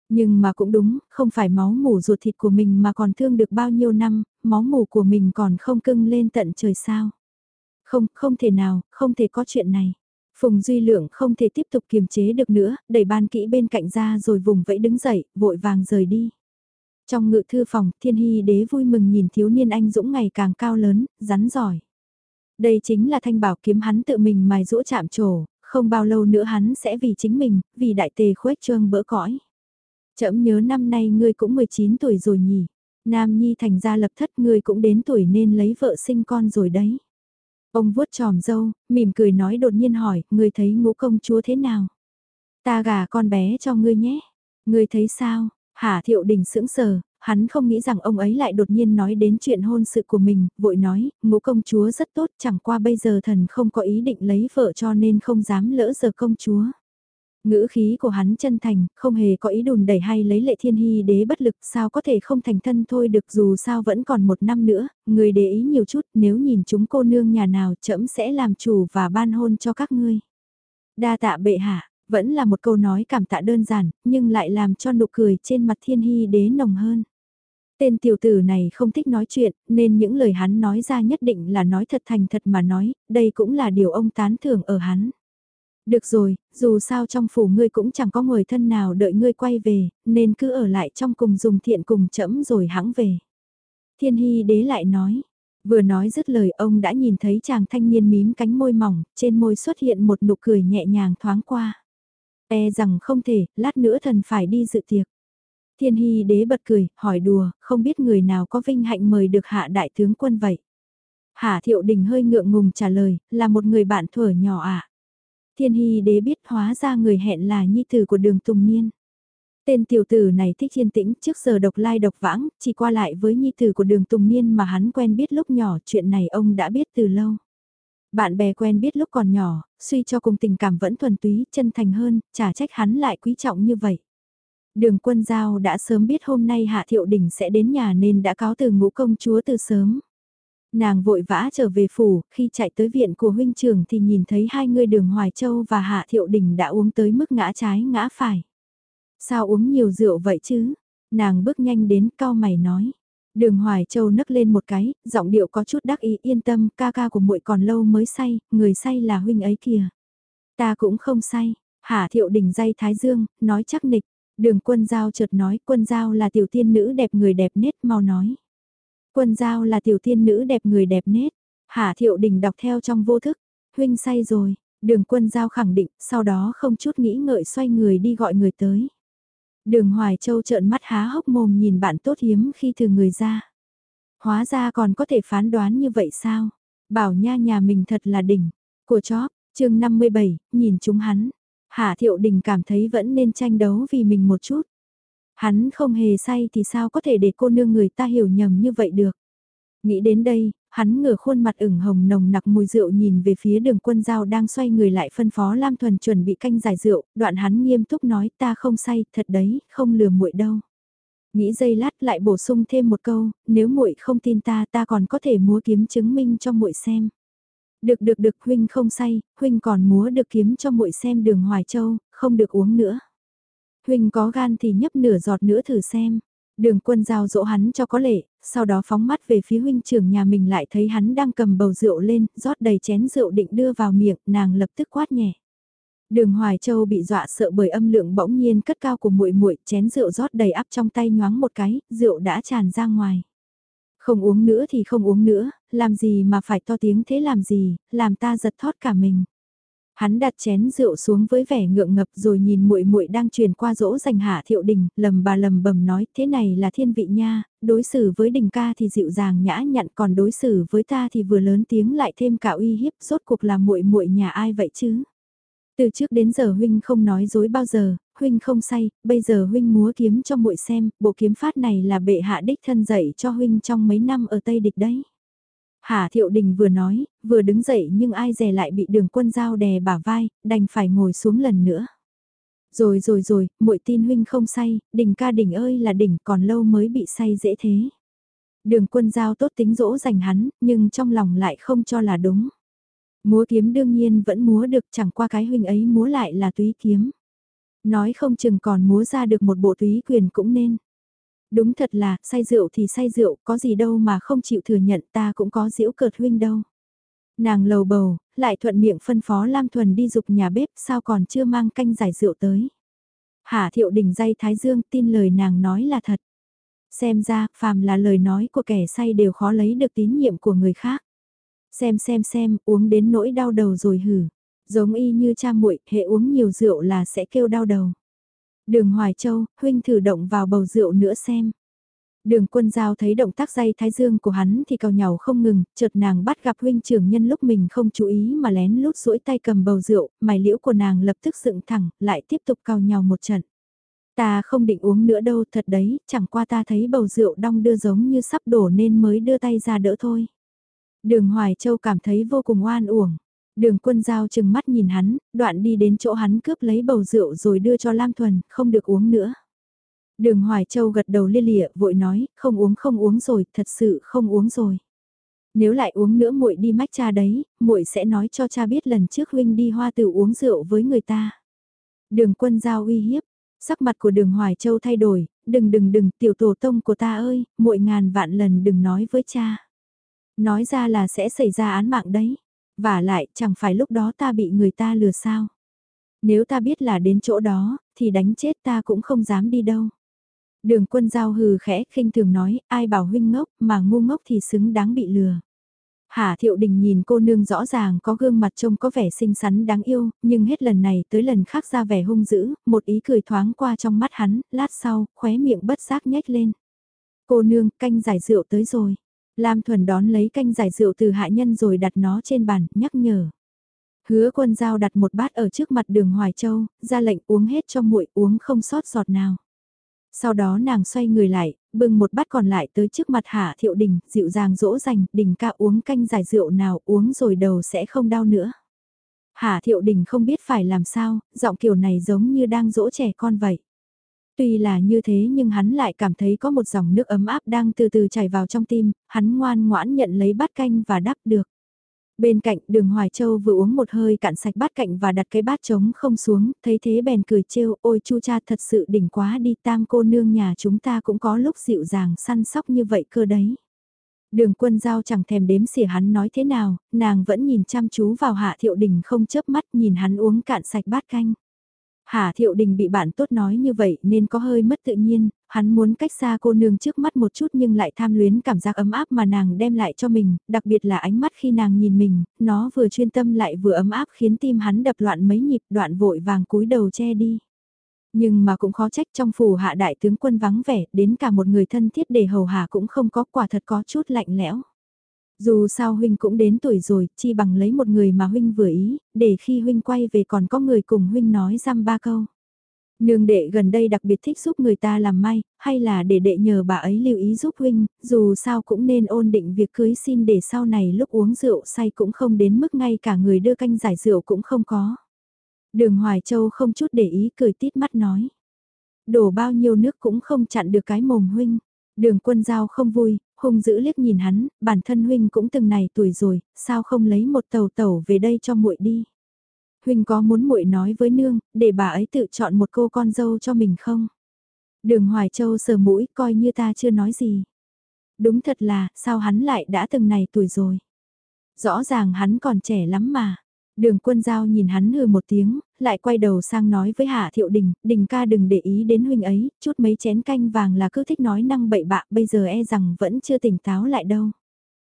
Nhưng mà cũng đúng, không phải máu mủ ruột thịt của mình mà còn thương được bao nhiêu năm, máu mủ của mình còn không cưng lên tận trời sao. Không, không thể nào, không thể có chuyện này. Phùng Duy Lượng không thể tiếp tục kiềm chế được nữa, đẩy ban kỹ bên cạnh ra rồi vùng vẫy đứng dậy, vội vàng rời đi. Trong ngự thư phòng, Thiên Hy đế vui mừng nhìn thiếu niên anh dũng ngày càng cao lớn, rắn giỏi. Đây chính là thanh bảo kiếm hắn tự mình mài rũa chạm trổ, không bao lâu nữa hắn sẽ vì chính mình, vì đại tề khuếch trương bỡ cõi. Chậm nhớ năm nay ngươi cũng 19 tuổi rồi nhỉ, Nam Nhi thành ra lập thất ngươi cũng đến tuổi nên lấy vợ sinh con rồi đấy. Ông vuốt tròm dâu, mỉm cười nói đột nhiên hỏi, ngươi thấy ngũ công chúa thế nào? Ta gả con bé cho ngươi nhé. Ngươi thấy sao? Hà thiệu đình sững sờ, hắn không nghĩ rằng ông ấy lại đột nhiên nói đến chuyện hôn sự của mình, vội nói, ngũ công chúa rất tốt, chẳng qua bây giờ thần không có ý định lấy vợ cho nên không dám lỡ giờ công chúa. Ngữ khí của hắn chân thành, không hề có ý đùn đẩy hay lấy lệ thiên hy đế bất lực sao có thể không thành thân thôi được dù sao vẫn còn một năm nữa, người để ý nhiều chút nếu nhìn chúng cô nương nhà nào trẫm sẽ làm chủ và ban hôn cho các ngươi. Đa tạ bệ hạ, vẫn là một câu nói cảm tạ đơn giản, nhưng lại làm cho nụ cười trên mặt thiên hy đế nồng hơn. Tên tiểu tử này không thích nói chuyện, nên những lời hắn nói ra nhất định là nói thật thành thật mà nói, đây cũng là điều ông tán thưởng ở hắn. Được rồi, dù sao trong phủ ngươi cũng chẳng có người thân nào đợi ngươi quay về, nên cứ ở lại trong cùng dùng thiện cùng chẫm rồi hãng về. Thiên hy đế lại nói, vừa nói dứt lời ông đã nhìn thấy chàng thanh niên mím cánh môi mỏng, trên môi xuất hiện một nụ cười nhẹ nhàng thoáng qua. E rằng không thể, lát nữa thần phải đi dự tiệc. Thiên hy đế bật cười, hỏi đùa, không biết người nào có vinh hạnh mời được hạ đại tướng quân vậy. Hạ thiệu đình hơi ngượng ngùng trả lời, là một người bạn thuở nhỏ ạ. À? Thiên Hy đế biết hóa ra người hẹn là nhi tử của đường Tùng Niên. Tên tiểu tử này thích yên tĩnh trước giờ độc lai độc vãng, chỉ qua lại với nhi tử của đường Tùng Niên mà hắn quen biết lúc nhỏ chuyện này ông đã biết từ lâu. Bạn bè quen biết lúc còn nhỏ, suy cho cùng tình cảm vẫn thuần túy, chân thành hơn, chả trách hắn lại quý trọng như vậy. Đường quân giao đã sớm biết hôm nay Hạ Thiệu Đình sẽ đến nhà nên đã cáo từ ngũ công chúa từ sớm. Nàng vội vã trở về phủ, khi chạy tới viện của huynh trưởng thì nhìn thấy hai người đường Hoài Châu và Hạ Thiệu Đình đã uống tới mức ngã trái ngã phải. Sao uống nhiều rượu vậy chứ? Nàng bước nhanh đến cao mày nói. Đường Hoài Châu nấc lên một cái, giọng điệu có chút đắc ý yên tâm, ca ca của muội còn lâu mới say, người say là huynh ấy kìa. Ta cũng không say, Hạ Thiệu Đình dây Thái Dương, nói chắc nịch. Đường quân giao chợt nói quân giao là tiểu tiên nữ đẹp người đẹp nết mau nói. Quân giao là tiểu tiên nữ đẹp người đẹp nết. Hạ thiệu đình đọc theo trong vô thức. Huynh say rồi, đường quân giao khẳng định, sau đó không chút nghĩ ngợi xoay người đi gọi người tới. Đường Hoài Châu trợn mắt há hốc mồm nhìn bạn tốt hiếm khi từ người ra. Hóa ra còn có thể phán đoán như vậy sao? Bảo nha nhà mình thật là đỉnh. Của chó, chương 57, nhìn chúng hắn. Hạ Thiệu Đình cảm thấy vẫn nên tranh đấu vì mình một chút. Hắn không hề say thì sao có thể để cô nương người ta hiểu nhầm như vậy được. Nghĩ đến đây, hắn ngửa khuôn mặt ửng hồng nồng nặc mùi rượu nhìn về phía đường quân giao đang xoay người lại phân phó Lam Thuần chuẩn bị canh giải rượu, đoạn hắn nghiêm túc nói ta không say, thật đấy, không lừa muội đâu. Nghĩ giây lát lại bổ sung thêm một câu, nếu muội không tin ta ta còn có thể múa kiếm chứng minh cho muội xem. Được được được huynh không say, huynh còn múa được kiếm cho muội xem đường Hoài Châu, không được uống nữa. Huynh có gan thì nhấp nửa giọt nữa thử xem. Đường quân giao dỗ hắn cho có lệ, sau đó phóng mắt về phía huynh trưởng nhà mình lại thấy hắn đang cầm bầu rượu lên, rót đầy chén rượu định đưa vào miệng, nàng lập tức quát nhẹ. Đường Hoài Châu bị dọa sợ bởi âm lượng bỗng nhiên cất cao của muội muội, chén rượu rót đầy ắp trong tay nhoáng một cái, rượu đã tràn ra ngoài. Không uống nữa thì không uống nữa, làm gì mà phải to tiếng thế làm gì, làm ta giật thót cả mình. Hắn đặt chén rượu xuống với vẻ ngượng ngập rồi nhìn muội muội đang truyền qua dỗ dành hạ thiệu đình, lầm bà lầm bầm nói thế này là thiên vị nha, đối xử với đình ca thì dịu dàng nhã nhặn còn đối xử với ta thì vừa lớn tiếng lại thêm cả uy hiếp rốt cuộc là muội muội nhà ai vậy chứ. Từ trước đến giờ huynh không nói dối bao giờ, huynh không say, bây giờ huynh múa kiếm cho muội xem, bộ kiếm phát này là bệ hạ đích thân dạy cho huynh trong mấy năm ở Tây Địch đấy. Hà Thiệu Đình vừa nói, vừa đứng dậy nhưng ai dè lại bị đường quân giao đè bả vai, đành phải ngồi xuống lần nữa. Rồi rồi rồi, muội tin huynh không say, đỉnh ca đỉnh ơi là đỉnh còn lâu mới bị say dễ thế. Đường quân giao tốt tính dỗ dành hắn, nhưng trong lòng lại không cho là đúng. Múa kiếm đương nhiên vẫn múa được chẳng qua cái huynh ấy múa lại là túy kiếm. Nói không chừng còn múa ra được một bộ túy quyền cũng nên. Đúng thật là, say rượu thì say rượu, có gì đâu mà không chịu thừa nhận ta cũng có diễu cợt huynh đâu. Nàng lầu bầu, lại thuận miệng phân phó Lam Thuần đi dục nhà bếp sao còn chưa mang canh giải rượu tới. Hạ thiệu đình dây Thái Dương tin lời nàng nói là thật. Xem ra, phàm là lời nói của kẻ say đều khó lấy được tín nhiệm của người khác. Xem xem xem, uống đến nỗi đau đầu rồi hử. Giống y như cha muội, hệ uống nhiều rượu là sẽ kêu đau đầu. Đường Hoài Châu, huynh thử động vào bầu rượu nữa xem. Đường quân giao thấy động tác dây thái dương của hắn thì cào nhào không ngừng, chợt nàng bắt gặp huynh trưởng nhân lúc mình không chú ý mà lén lút duỗi tay cầm bầu rượu, mày liễu của nàng lập tức dựng thẳng, lại tiếp tục cào nhào một trận. Ta không định uống nữa đâu thật đấy, chẳng qua ta thấy bầu rượu đong đưa giống như sắp đổ nên mới đưa tay ra đỡ thôi. Đường Hoài Châu cảm thấy vô cùng oan uổng. Đường quân giao chừng mắt nhìn hắn, đoạn đi đến chỗ hắn cướp lấy bầu rượu rồi đưa cho Lam Thuần, không được uống nữa. Đường Hoài Châu gật đầu lia lịa, vội nói, không uống không uống rồi, thật sự không uống rồi. Nếu lại uống nữa muội đi mách cha đấy, muội sẽ nói cho cha biết lần trước huynh đi hoa tử uống rượu với người ta. Đường quân giao uy hiếp, sắc mặt của đường Hoài Châu thay đổi, đừng đừng đừng tiểu tổ tông của ta ơi, muội ngàn vạn lần đừng nói với cha. Nói ra là sẽ xảy ra án mạng đấy, và lại chẳng phải lúc đó ta bị người ta lừa sao. Nếu ta biết là đến chỗ đó, thì đánh chết ta cũng không dám đi đâu. Đường quân giao hừ khẽ khinh thường nói, ai bảo huynh ngốc, mà ngu ngốc thì xứng đáng bị lừa. Hà Thiệu Đình nhìn cô nương rõ ràng có gương mặt trông có vẻ xinh xắn đáng yêu, nhưng hết lần này tới lần khác ra vẻ hung dữ, một ý cười thoáng qua trong mắt hắn, lát sau, khóe miệng bất giác nhếch lên. Cô nương, canh giải rượu tới rồi. Lam Thuần đón lấy canh giải rượu từ hạ nhân rồi đặt nó trên bàn, nhắc nhở. Hứa quân giao đặt một bát ở trước mặt đường Hoài Châu, ra lệnh uống hết cho muội uống không sót giọt nào. Sau đó nàng xoay người lại, bưng một bát còn lại tới trước mặt Hạ Thiệu Đình, dịu dàng dỗ dành, Đình ca uống canh giải rượu nào uống rồi đầu sẽ không đau nữa. Hạ Thiệu Đình không biết phải làm sao, giọng kiểu này giống như đang dỗ trẻ con vậy. Tuy là như thế nhưng hắn lại cảm thấy có một dòng nước ấm áp đang từ từ chảy vào trong tim, hắn ngoan ngoãn nhận lấy bát canh và đắp được. Bên cạnh đường Hoài Châu vừa uống một hơi cạn sạch bát cạnh và đặt cái bát trống không xuống, thấy thế bèn cười trêu, ôi chu cha thật sự đỉnh quá đi tam cô nương nhà chúng ta cũng có lúc dịu dàng săn sóc như vậy cơ đấy. Đường quân giao chẳng thèm đếm xỉa hắn nói thế nào, nàng vẫn nhìn chăm chú vào hạ thiệu đình không chớp mắt nhìn hắn uống cạn sạch bát canh. Hà Thiệu Đình bị bạn tốt nói như vậy nên có hơi mất tự nhiên, hắn muốn cách xa cô nương trước mắt một chút nhưng lại tham luyến cảm giác ấm áp mà nàng đem lại cho mình, đặc biệt là ánh mắt khi nàng nhìn mình, nó vừa chuyên tâm lại vừa ấm áp khiến tim hắn đập loạn mấy nhịp đoạn vội vàng cúi đầu che đi. Nhưng mà cũng khó trách trong phủ hạ đại tướng quân vắng vẻ, đến cả một người thân thiết để hầu hạ cũng không có quả thật có chút lạnh lẽo. Dù sao huynh cũng đến tuổi rồi, chi bằng lấy một người mà huynh vừa ý, để khi huynh quay về còn có người cùng huynh nói răm ba câu. Nương đệ gần đây đặc biệt thích giúp người ta làm may, hay là để đệ nhờ bà ấy lưu ý giúp huynh, dù sao cũng nên ôn định việc cưới xin để sau này lúc uống rượu say cũng không đến mức ngay cả người đưa canh giải rượu cũng không có. Đường Hoài Châu không chút để ý cười tít mắt nói. Đổ bao nhiêu nước cũng không chặn được cái mồm huynh. Đường quân giao không vui, hung dữ liếc nhìn hắn, bản thân huynh cũng từng này tuổi rồi, sao không lấy một tàu tàu về đây cho muội đi. Huynh có muốn muội nói với nương, để bà ấy tự chọn một cô con dâu cho mình không? Đường Hoài Châu sờ mũi coi như ta chưa nói gì. Đúng thật là, sao hắn lại đã từng này tuổi rồi? Rõ ràng hắn còn trẻ lắm mà. Đường quân giao nhìn hắn hừ một tiếng, lại quay đầu sang nói với Hạ Thiệu Đình, Đình ca đừng để ý đến huynh ấy, chút mấy chén canh vàng là cứ thích nói năng bậy bạ, bây giờ e rằng vẫn chưa tỉnh táo lại đâu.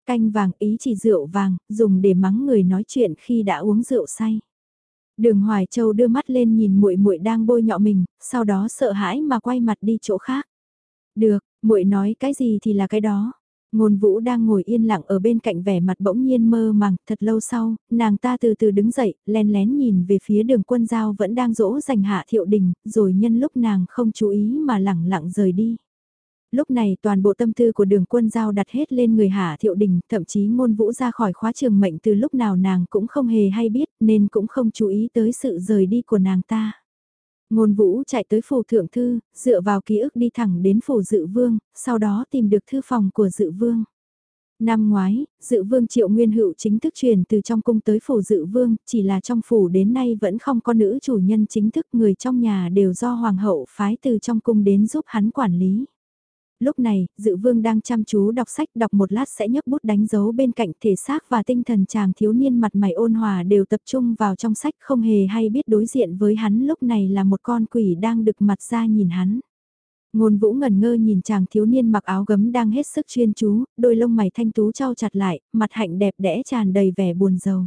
Canh vàng ý chỉ rượu vàng, dùng để mắng người nói chuyện khi đã uống rượu say. Đường Hoài Châu đưa mắt lên nhìn muội muội đang bôi nhọ mình, sau đó sợ hãi mà quay mặt đi chỗ khác. Được, muội nói cái gì thì là cái đó. Ngôn vũ đang ngồi yên lặng ở bên cạnh vẻ mặt bỗng nhiên mơ màng, thật lâu sau, nàng ta từ từ đứng dậy, len lén nhìn về phía đường quân giao vẫn đang dỗ dành hạ thiệu đình, rồi nhân lúc nàng không chú ý mà lẳng lặng rời đi. Lúc này toàn bộ tâm tư của đường quân giao đặt hết lên người hạ thiệu đình, thậm chí ngôn vũ ra khỏi khóa trường mệnh từ lúc nào nàng cũng không hề hay biết nên cũng không chú ý tới sự rời đi của nàng ta. Ngôn vũ chạy tới phủ thượng thư, dựa vào ký ức đi thẳng đến phủ dự vương, sau đó tìm được thư phòng của dự vương. Năm ngoái, dự vương triệu nguyên hữu chính thức truyền từ trong cung tới phủ dự vương, chỉ là trong phủ đến nay vẫn không có nữ chủ nhân chính thức người trong nhà đều do hoàng hậu phái từ trong cung đến giúp hắn quản lý. Lúc này, dự vương đang chăm chú đọc sách đọc một lát sẽ nhấc bút đánh dấu bên cạnh thể xác và tinh thần chàng thiếu niên mặt mày ôn hòa đều tập trung vào trong sách không hề hay biết đối diện với hắn lúc này là một con quỷ đang đực mặt ra nhìn hắn. Ngôn vũ ngẩn ngơ nhìn chàng thiếu niên mặc áo gấm đang hết sức chuyên chú, đôi lông mày thanh tú trao chặt lại, mặt hạnh đẹp đẽ tràn đầy vẻ buồn rầu.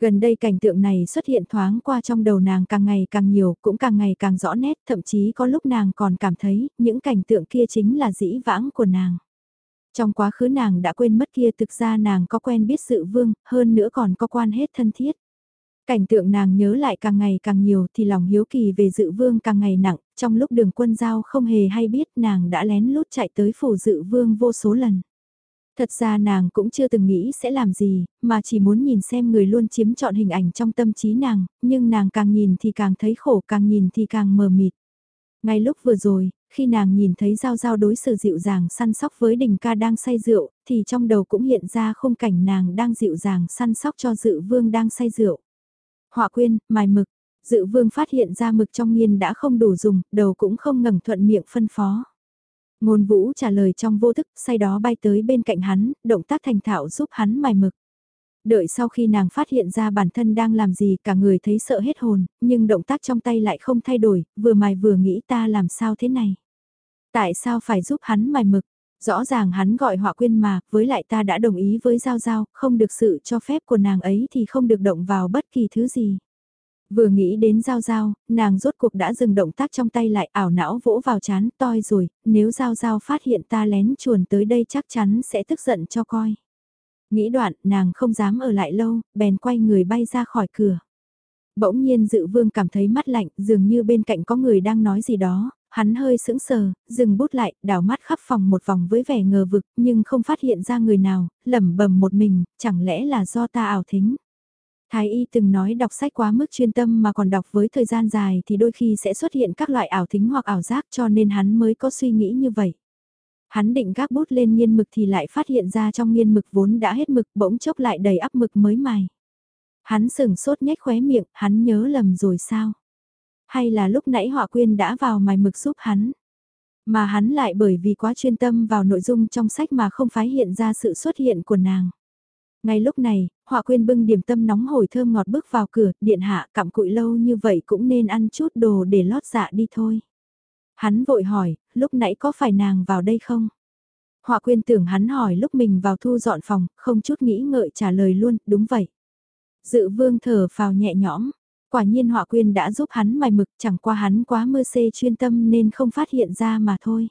Gần đây cảnh tượng này xuất hiện thoáng qua trong đầu nàng càng ngày càng nhiều, cũng càng ngày càng rõ nét, thậm chí có lúc nàng còn cảm thấy những cảnh tượng kia chính là dĩ vãng của nàng. Trong quá khứ nàng đã quên mất kia thực ra nàng có quen biết sự vương, hơn nữa còn có quan hết thân thiết. Cảnh tượng nàng nhớ lại càng ngày càng nhiều thì lòng hiếu kỳ về dự vương càng ngày nặng, trong lúc đường quân giao không hề hay biết nàng đã lén lút chạy tới phủ dự vương vô số lần. Thật ra nàng cũng chưa từng nghĩ sẽ làm gì, mà chỉ muốn nhìn xem người luôn chiếm trọn hình ảnh trong tâm trí nàng, nhưng nàng càng nhìn thì càng thấy khổ, càng nhìn thì càng mờ mịt. Ngay lúc vừa rồi, khi nàng nhìn thấy Giao Giao đối xử dịu dàng săn sóc với đình ca đang say rượu, thì trong đầu cũng hiện ra khung cảnh nàng đang dịu dàng săn sóc cho dự vương đang say rượu. Họa quyên, mài mực, dự vương phát hiện ra mực trong nghiên đã không đủ dùng, đầu cũng không ngẩng thuận miệng phân phó. Ngôn vũ trả lời trong vô thức, say đó bay tới bên cạnh hắn, động tác thành thạo giúp hắn mài mực. Đợi sau khi nàng phát hiện ra bản thân đang làm gì cả người thấy sợ hết hồn, nhưng động tác trong tay lại không thay đổi, vừa mài vừa nghĩ ta làm sao thế này. Tại sao phải giúp hắn mài mực? Rõ ràng hắn gọi họa quyên mà, với lại ta đã đồng ý với Giao Giao, không được sự cho phép của nàng ấy thì không được động vào bất kỳ thứ gì. Vừa nghĩ đến Giao Giao, nàng rốt cuộc đã dừng động tác trong tay lại ảo não vỗ vào chán toi rồi, nếu Giao Giao phát hiện ta lén chuồn tới đây chắc chắn sẽ tức giận cho coi. Nghĩ đoạn, nàng không dám ở lại lâu, bèn quay người bay ra khỏi cửa. Bỗng nhiên dự vương cảm thấy mắt lạnh, dường như bên cạnh có người đang nói gì đó, hắn hơi sững sờ, dừng bút lại, đảo mắt khắp phòng một vòng với vẻ ngờ vực, nhưng không phát hiện ra người nào, lẩm bẩm một mình, chẳng lẽ là do ta ảo thính. Thái y từng nói đọc sách quá mức chuyên tâm mà còn đọc với thời gian dài thì đôi khi sẽ xuất hiện các loại ảo thính hoặc ảo giác cho nên hắn mới có suy nghĩ như vậy. Hắn định gác bút lên nghiên mực thì lại phát hiện ra trong nghiên mực vốn đã hết mực bỗng chốc lại đầy ắp mực mới mài. Hắn sừng sốt nhếch khóe miệng, hắn nhớ lầm rồi sao? Hay là lúc nãy họa quyên đã vào mài mực giúp hắn? Mà hắn lại bởi vì quá chuyên tâm vào nội dung trong sách mà không phái hiện ra sự xuất hiện của nàng. Ngay lúc này, họa quyên bưng điểm tâm nóng hổi thơm ngọt bước vào cửa, điện hạ cặm cụi lâu như vậy cũng nên ăn chút đồ để lót dạ đi thôi. Hắn vội hỏi, lúc nãy có phải nàng vào đây không? Họa quyên tưởng hắn hỏi lúc mình vào thu dọn phòng, không chút nghĩ ngợi trả lời luôn, đúng vậy. Dự vương thở phào nhẹ nhõm, quả nhiên họa quyên đã giúp hắn mài mực chẳng qua hắn quá mơ xê chuyên tâm nên không phát hiện ra mà thôi.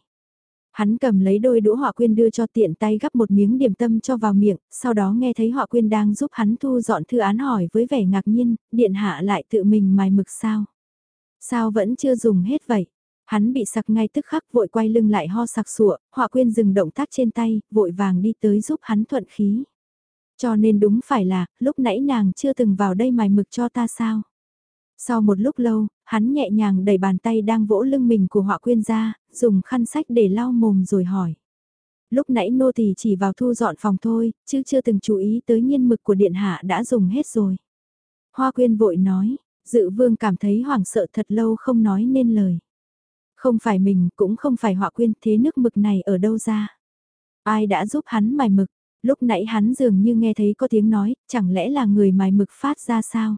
Hắn cầm lấy đôi đũa họa quyên đưa cho tiện tay gắp một miếng điểm tâm cho vào miệng, sau đó nghe thấy họa quyên đang giúp hắn thu dọn thư án hỏi với vẻ ngạc nhiên, điện hạ lại tự mình mài mực sao? Sao vẫn chưa dùng hết vậy? Hắn bị sặc ngay tức khắc vội quay lưng lại ho sặc sụa, họa quyên dừng động tác trên tay, vội vàng đi tới giúp hắn thuận khí. Cho nên đúng phải là, lúc nãy nàng chưa từng vào đây mài mực cho ta sao? Sau một lúc lâu, hắn nhẹ nhàng đẩy bàn tay đang vỗ lưng mình của họa quyên ra, dùng khăn sách để lau mồm rồi hỏi. Lúc nãy nô tỳ chỉ vào thu dọn phòng thôi, chứ chưa từng chú ý tới nhiên mực của điện hạ đã dùng hết rồi. Hoa quyên vội nói, dự vương cảm thấy hoảng sợ thật lâu không nói nên lời. Không phải mình cũng không phải họa quyên thế nước mực này ở đâu ra. Ai đã giúp hắn mài mực, lúc nãy hắn dường như nghe thấy có tiếng nói, chẳng lẽ là người mài mực phát ra sao?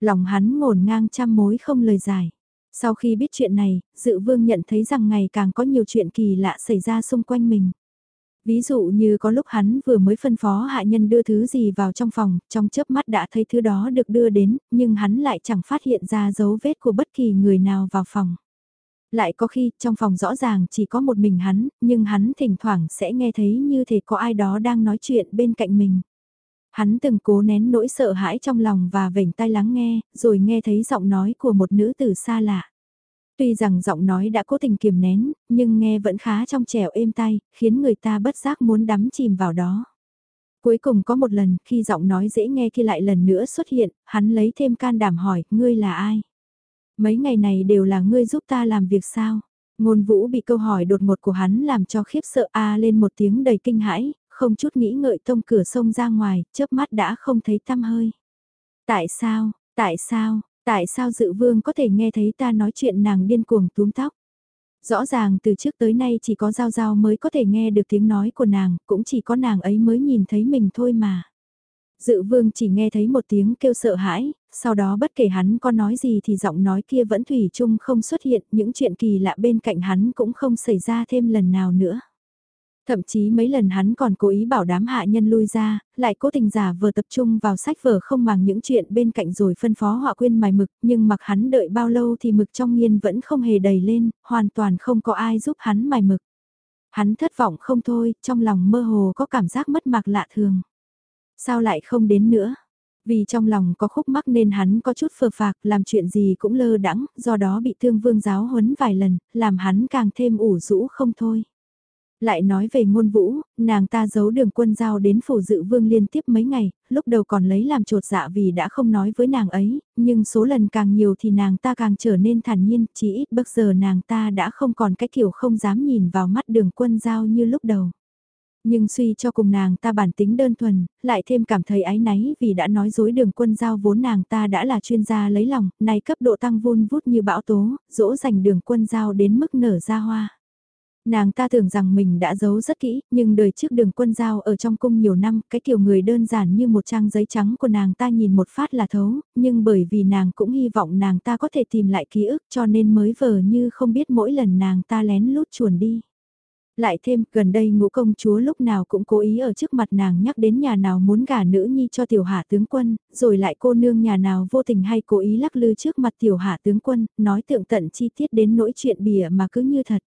Lòng hắn ngổn ngang trăm mối không lời giải. Sau khi biết chuyện này, dự vương nhận thấy rằng ngày càng có nhiều chuyện kỳ lạ xảy ra xung quanh mình. Ví dụ như có lúc hắn vừa mới phân phó hạ nhân đưa thứ gì vào trong phòng, trong chớp mắt đã thấy thứ đó được đưa đến, nhưng hắn lại chẳng phát hiện ra dấu vết của bất kỳ người nào vào phòng. Lại có khi trong phòng rõ ràng chỉ có một mình hắn, nhưng hắn thỉnh thoảng sẽ nghe thấy như thể có ai đó đang nói chuyện bên cạnh mình. Hắn từng cố nén nỗi sợ hãi trong lòng và vểnh tai lắng nghe, rồi nghe thấy giọng nói của một nữ tử xa lạ. Tuy rằng giọng nói đã cố tình kiềm nén, nhưng nghe vẫn khá trong trẻo êm tai, khiến người ta bất giác muốn đắm chìm vào đó. Cuối cùng có một lần, khi giọng nói dễ nghe kia lại lần nữa xuất hiện, hắn lấy thêm can đảm hỏi, ngươi là ai? Mấy ngày này đều là ngươi giúp ta làm việc sao? Ngôn vũ bị câu hỏi đột ngột của hắn làm cho khiếp sợ a lên một tiếng đầy kinh hãi, không chút nghĩ ngợi tông cửa sông ra ngoài, chớp mắt đã không thấy tăm hơi. Tại sao, tại sao, tại sao dự vương có thể nghe thấy ta nói chuyện nàng điên cuồng túm tóc? Rõ ràng từ trước tới nay chỉ có Giao Giao mới có thể nghe được tiếng nói của nàng, cũng chỉ có nàng ấy mới nhìn thấy mình thôi mà. Dự vương chỉ nghe thấy một tiếng kêu sợ hãi, sau đó bất kể hắn có nói gì thì giọng nói kia vẫn thủy chung không xuất hiện, những chuyện kỳ lạ bên cạnh hắn cũng không xảy ra thêm lần nào nữa. Thậm chí mấy lần hắn còn cố ý bảo đám hạ nhân lui ra, lại cố tình giả vờ tập trung vào sách vở không màng những chuyện bên cạnh rồi phân phó họa quyên mài mực, nhưng mặc hắn đợi bao lâu thì mực trong nghiên vẫn không hề đầy lên, hoàn toàn không có ai giúp hắn mài mực. Hắn thất vọng không thôi, trong lòng mơ hồ có cảm giác mất mạc lạ thường. Sao lại không đến nữa? Vì trong lòng có khúc mắc nên hắn có chút phờ phạc, làm chuyện gì cũng lơ đắng, do đó bị thương vương giáo huấn vài lần, làm hắn càng thêm ủ rũ không thôi. Lại nói về ngôn vũ, nàng ta giấu đường quân giao đến phủ dự vương liên tiếp mấy ngày, lúc đầu còn lấy làm trột dạ vì đã không nói với nàng ấy, nhưng số lần càng nhiều thì nàng ta càng trở nên thản nhiên, chỉ ít bất giờ nàng ta đã không còn cái kiểu không dám nhìn vào mắt đường quân giao như lúc đầu. Nhưng suy cho cùng nàng ta bản tính đơn thuần, lại thêm cảm thấy ái náy vì đã nói dối đường quân giao vốn nàng ta đã là chuyên gia lấy lòng, nay cấp độ tăng vun vút như bão tố, dỗ dành đường quân giao đến mức nở ra hoa. Nàng ta tưởng rằng mình đã giấu rất kỹ, nhưng đời trước đường quân giao ở trong cung nhiều năm, cái kiểu người đơn giản như một trang giấy trắng của nàng ta nhìn một phát là thấu, nhưng bởi vì nàng cũng hy vọng nàng ta có thể tìm lại ký ức cho nên mới vờ như không biết mỗi lần nàng ta lén lút chuồn đi. Lại thêm, gần đây ngũ công chúa lúc nào cũng cố ý ở trước mặt nàng nhắc đến nhà nào muốn gả nữ nhi cho tiểu hạ tướng quân, rồi lại cô nương nhà nào vô tình hay cố ý lắc lư trước mặt tiểu hạ tướng quân, nói tượng tận chi tiết đến nỗi chuyện bìa mà cứ như thật.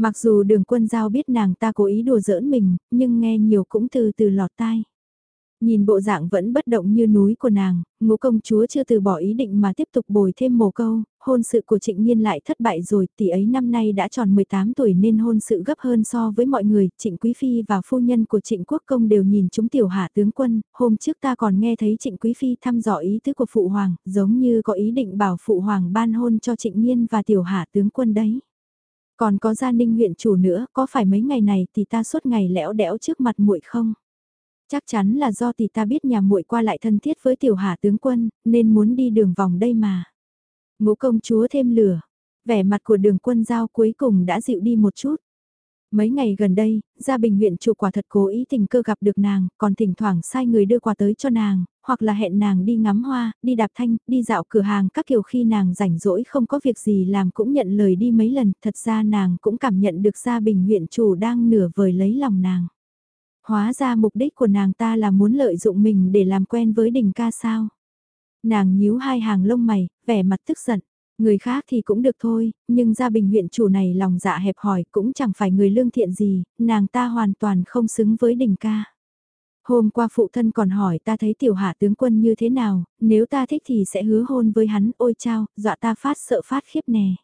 Mặc dù đường quân giao biết nàng ta cố ý đùa giỡn mình, nhưng nghe nhiều cũng từ từ lọt tai. Nhìn bộ dạng vẫn bất động như núi của nàng, ngũ công chúa chưa từ bỏ ý định mà tiếp tục bồi thêm mồ câu, hôn sự của trịnh nhiên lại thất bại rồi, tỷ ấy năm nay đã tròn 18 tuổi nên hôn sự gấp hơn so với mọi người, trịnh quý phi và phu nhân của trịnh quốc công đều nhìn chúng tiểu hạ tướng quân, hôm trước ta còn nghe thấy trịnh quý phi thăm dò ý tứ của phụ hoàng, giống như có ý định bảo phụ hoàng ban hôn cho trịnh nhiên và tiểu hạ tướng quân đấy. Còn có gia ninh huyện chủ nữa, có phải mấy ngày này thì ta suốt ngày lẽo đẽo trước mặt muội không? Chắc chắn là do tỷ ta biết nhà muội qua lại thân thiết với tiểu hạ tướng quân, nên muốn đi đường vòng đây mà. Ngũ công chúa thêm lửa, vẻ mặt của đường quân giao cuối cùng đã dịu đi một chút. Mấy ngày gần đây, Gia Bình huyện chủ quả thật cố ý tình cơ gặp được nàng, còn thỉnh thoảng sai người đưa quà tới cho nàng, hoặc là hẹn nàng đi ngắm hoa, đi đạp thanh, đi dạo cửa hàng các kiểu khi nàng rảnh rỗi không có việc gì làm cũng nhận lời đi mấy lần, thật ra nàng cũng cảm nhận được Gia Bình huyện chủ đang nửa vời lấy lòng nàng. Hóa ra mục đích của nàng ta là muốn lợi dụng mình để làm quen với đình ca sao. Nàng nhíu hai hàng lông mày, vẻ mặt tức giận. Người khác thì cũng được thôi, nhưng gia bình huyện chủ này lòng dạ hẹp hòi cũng chẳng phải người lương thiện gì, nàng ta hoàn toàn không xứng với đình ca. Hôm qua phụ thân còn hỏi ta thấy tiểu hạ tướng quân như thế nào, nếu ta thích thì sẽ hứa hôn với hắn, ôi chao, dọa ta phát sợ phát khiếp nè.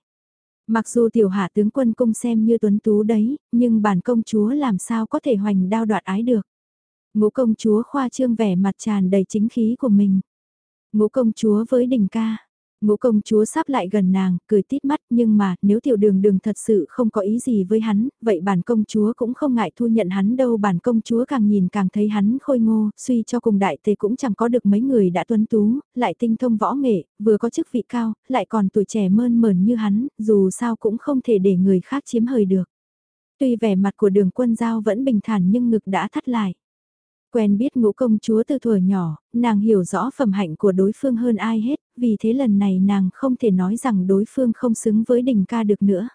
Mặc dù tiểu hạ tướng quân cung xem như tuấn tú đấy, nhưng bản công chúa làm sao có thể hoành đao đoạt ái được. Ngũ công chúa khoa trương vẻ mặt tràn đầy chính khí của mình. Ngũ công chúa với đình ca, Ngũ công chúa sắp lại gần nàng, cười tít mắt nhưng mà nếu tiểu đường đường thật sự không có ý gì với hắn, vậy bản công chúa cũng không ngại thu nhận hắn đâu bản công chúa càng nhìn càng thấy hắn khôi ngô, suy cho cùng đại tề cũng chẳng có được mấy người đã tuấn tú, lại tinh thông võ nghệ, vừa có chức vị cao, lại còn tuổi trẻ mơn mờn như hắn, dù sao cũng không thể để người khác chiếm hời được. Tuy vẻ mặt của đường quân giao vẫn bình thản nhưng ngực đã thắt lại. Quen biết ngũ công chúa từ thuở nhỏ, nàng hiểu rõ phẩm hạnh của đối phương hơn ai hết, vì thế lần này nàng không thể nói rằng đối phương không xứng với đình ca được nữa.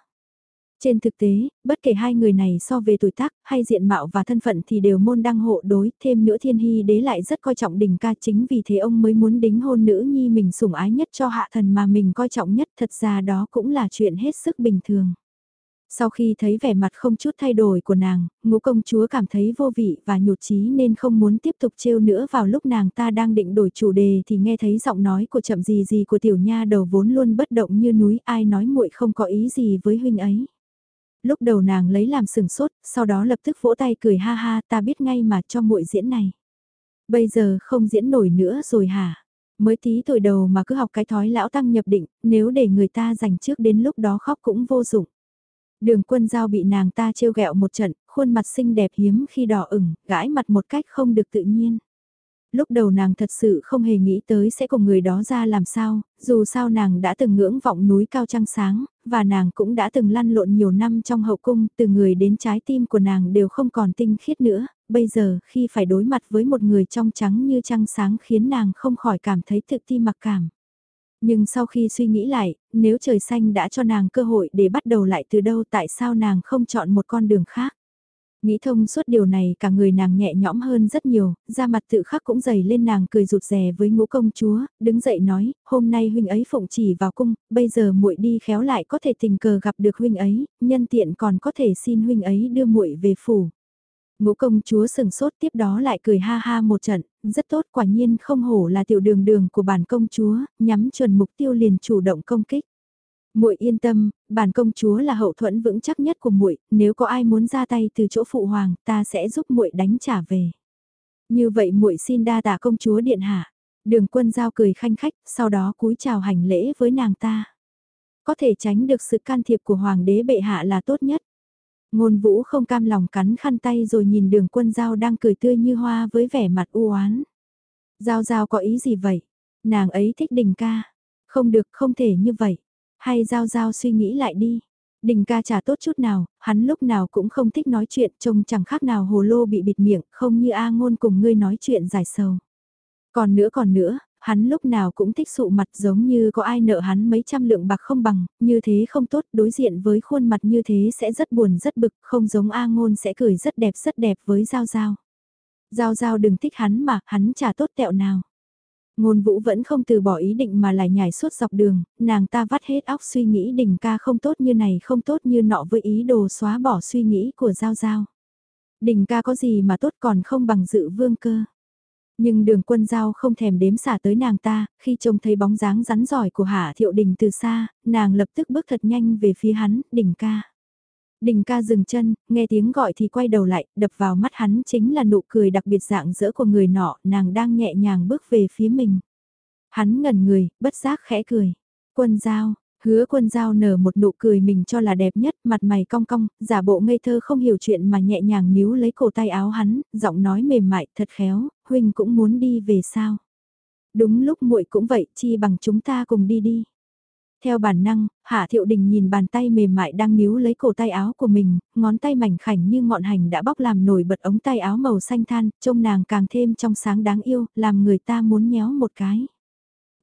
Trên thực tế, bất kể hai người này so về tuổi tác hay diện mạo và thân phận thì đều môn đăng hộ đối, thêm nữa thiên hy đế lại rất coi trọng đình ca chính vì thế ông mới muốn đính hôn nữ nhi mình sủng ái nhất cho hạ thần mà mình coi trọng nhất thật ra đó cũng là chuyện hết sức bình thường. Sau khi thấy vẻ mặt không chút thay đổi của nàng, ngũ công chúa cảm thấy vô vị và nhụt chí nên không muốn tiếp tục trêu nữa vào lúc nàng ta đang định đổi chủ đề thì nghe thấy giọng nói của chậm gì gì của tiểu nha đầu vốn luôn bất động như núi ai nói muội không có ý gì với huynh ấy. Lúc đầu nàng lấy làm sừng sốt, sau đó lập tức vỗ tay cười ha ha ta biết ngay mà cho muội diễn này. Bây giờ không diễn nổi nữa rồi hả? Mới tí tuổi đầu mà cứ học cái thói lão tăng nhập định, nếu để người ta dành trước đến lúc đó khóc cũng vô dụng. Đường quân giao bị nàng ta trêu ghẹo một trận, khuôn mặt xinh đẹp hiếm khi đỏ ửng, gãi mặt một cách không được tự nhiên. lúc đầu nàng thật sự không hề nghĩ tới sẽ cùng người đó ra làm sao, dù sao nàng đã từng ngưỡng vọng núi cao trăng sáng, và nàng cũng đã từng lăn lộn nhiều năm trong hậu cung, từ người đến trái tim của nàng đều không còn tinh khiết nữa, bây giờ khi phải đối mặt với một người trong trắng như trăng sáng khiến nàng không khỏi cảm thấy tự ti mặc cảm. Nhưng sau khi suy nghĩ lại, nếu trời xanh đã cho nàng cơ hội để bắt đầu lại từ đâu tại sao nàng không chọn một con đường khác? Nghĩ thông suốt điều này cả người nàng nhẹ nhõm hơn rất nhiều, da mặt tự khắc cũng dày lên nàng cười rụt rè với ngũ công chúa, đứng dậy nói, hôm nay huynh ấy phụng chỉ vào cung, bây giờ muội đi khéo lại có thể tình cờ gặp được huynh ấy, nhân tiện còn có thể xin huynh ấy đưa muội về phủ. Ngũ công chúa sừng sốt tiếp đó lại cười ha ha một trận, rất tốt quả nhiên không hổ là tiểu đường đường của bản công chúa, nhắm chuẩn mục tiêu liền chủ động công kích. Muội yên tâm, bản công chúa là hậu thuẫn vững chắc nhất của muội, nếu có ai muốn ra tay từ chỗ phụ hoàng, ta sẽ giúp muội đánh trả về. Như vậy muội xin đa tạ công chúa điện hạ. Đường Quân giao cười khanh khách, sau đó cúi chào hành lễ với nàng ta. Có thể tránh được sự can thiệp của hoàng đế bệ hạ là tốt nhất. Ngôn vũ không cam lòng cắn khăn tay rồi nhìn đường quân giao đang cười tươi như hoa với vẻ mặt u oán. Giao giao có ý gì vậy? Nàng ấy thích đình ca. Không được không thể như vậy. Hay giao giao suy nghĩ lại đi. Đình ca chả tốt chút nào, hắn lúc nào cũng không thích nói chuyện trông chẳng khác nào hồ lô bị bịt miệng, không như A ngôn cùng ngươi nói chuyện giải sầu. Còn nữa còn nữa, hắn lúc nào cũng thích sụ mặt giống như có ai nợ hắn mấy trăm lượng bạc không bằng, như thế không tốt, đối diện với khuôn mặt như thế sẽ rất buồn rất bực, không giống A ngôn sẽ cười rất đẹp rất đẹp với Giao Giao. Giao Giao đừng thích hắn mà, hắn chả tốt tẹo nào. Ngôn vũ vẫn không từ bỏ ý định mà lại nhảy suốt dọc đường, nàng ta vắt hết óc suy nghĩ đình ca không tốt như này không tốt như nọ với ý đồ xóa bỏ suy nghĩ của Giao Giao. Đình ca có gì mà tốt còn không bằng dự vương cơ. Nhưng đường quân giao không thèm đếm xả tới nàng ta, khi trông thấy bóng dáng rắn giỏi của Hạ Thiệu Đình từ xa, nàng lập tức bước thật nhanh về phía hắn, đình ca. Đình ca dừng chân, nghe tiếng gọi thì quay đầu lại, đập vào mắt hắn chính là nụ cười đặc biệt dạng dỡ của người nọ, nàng đang nhẹ nhàng bước về phía mình. Hắn ngẩn người, bất giác khẽ cười. Quân giao, Hứa quân giao nở một nụ cười mình cho là đẹp nhất, mặt mày cong cong, giả bộ ngây thơ không hiểu chuyện mà nhẹ nhàng níu lấy cổ tay áo hắn, giọng nói mềm mại thật khéo, huynh cũng muốn đi về sao. Đúng lúc muội cũng vậy, chi bằng chúng ta cùng đi đi. Theo bản năng, Hạ Thiệu Đình nhìn bàn tay mềm mại đang níu lấy cổ tay áo của mình, ngón tay mảnh khảnh như ngọn hành đã bóc làm nổi bật ống tay áo màu xanh than, trông nàng càng thêm trong sáng đáng yêu, làm người ta muốn nhéo một cái.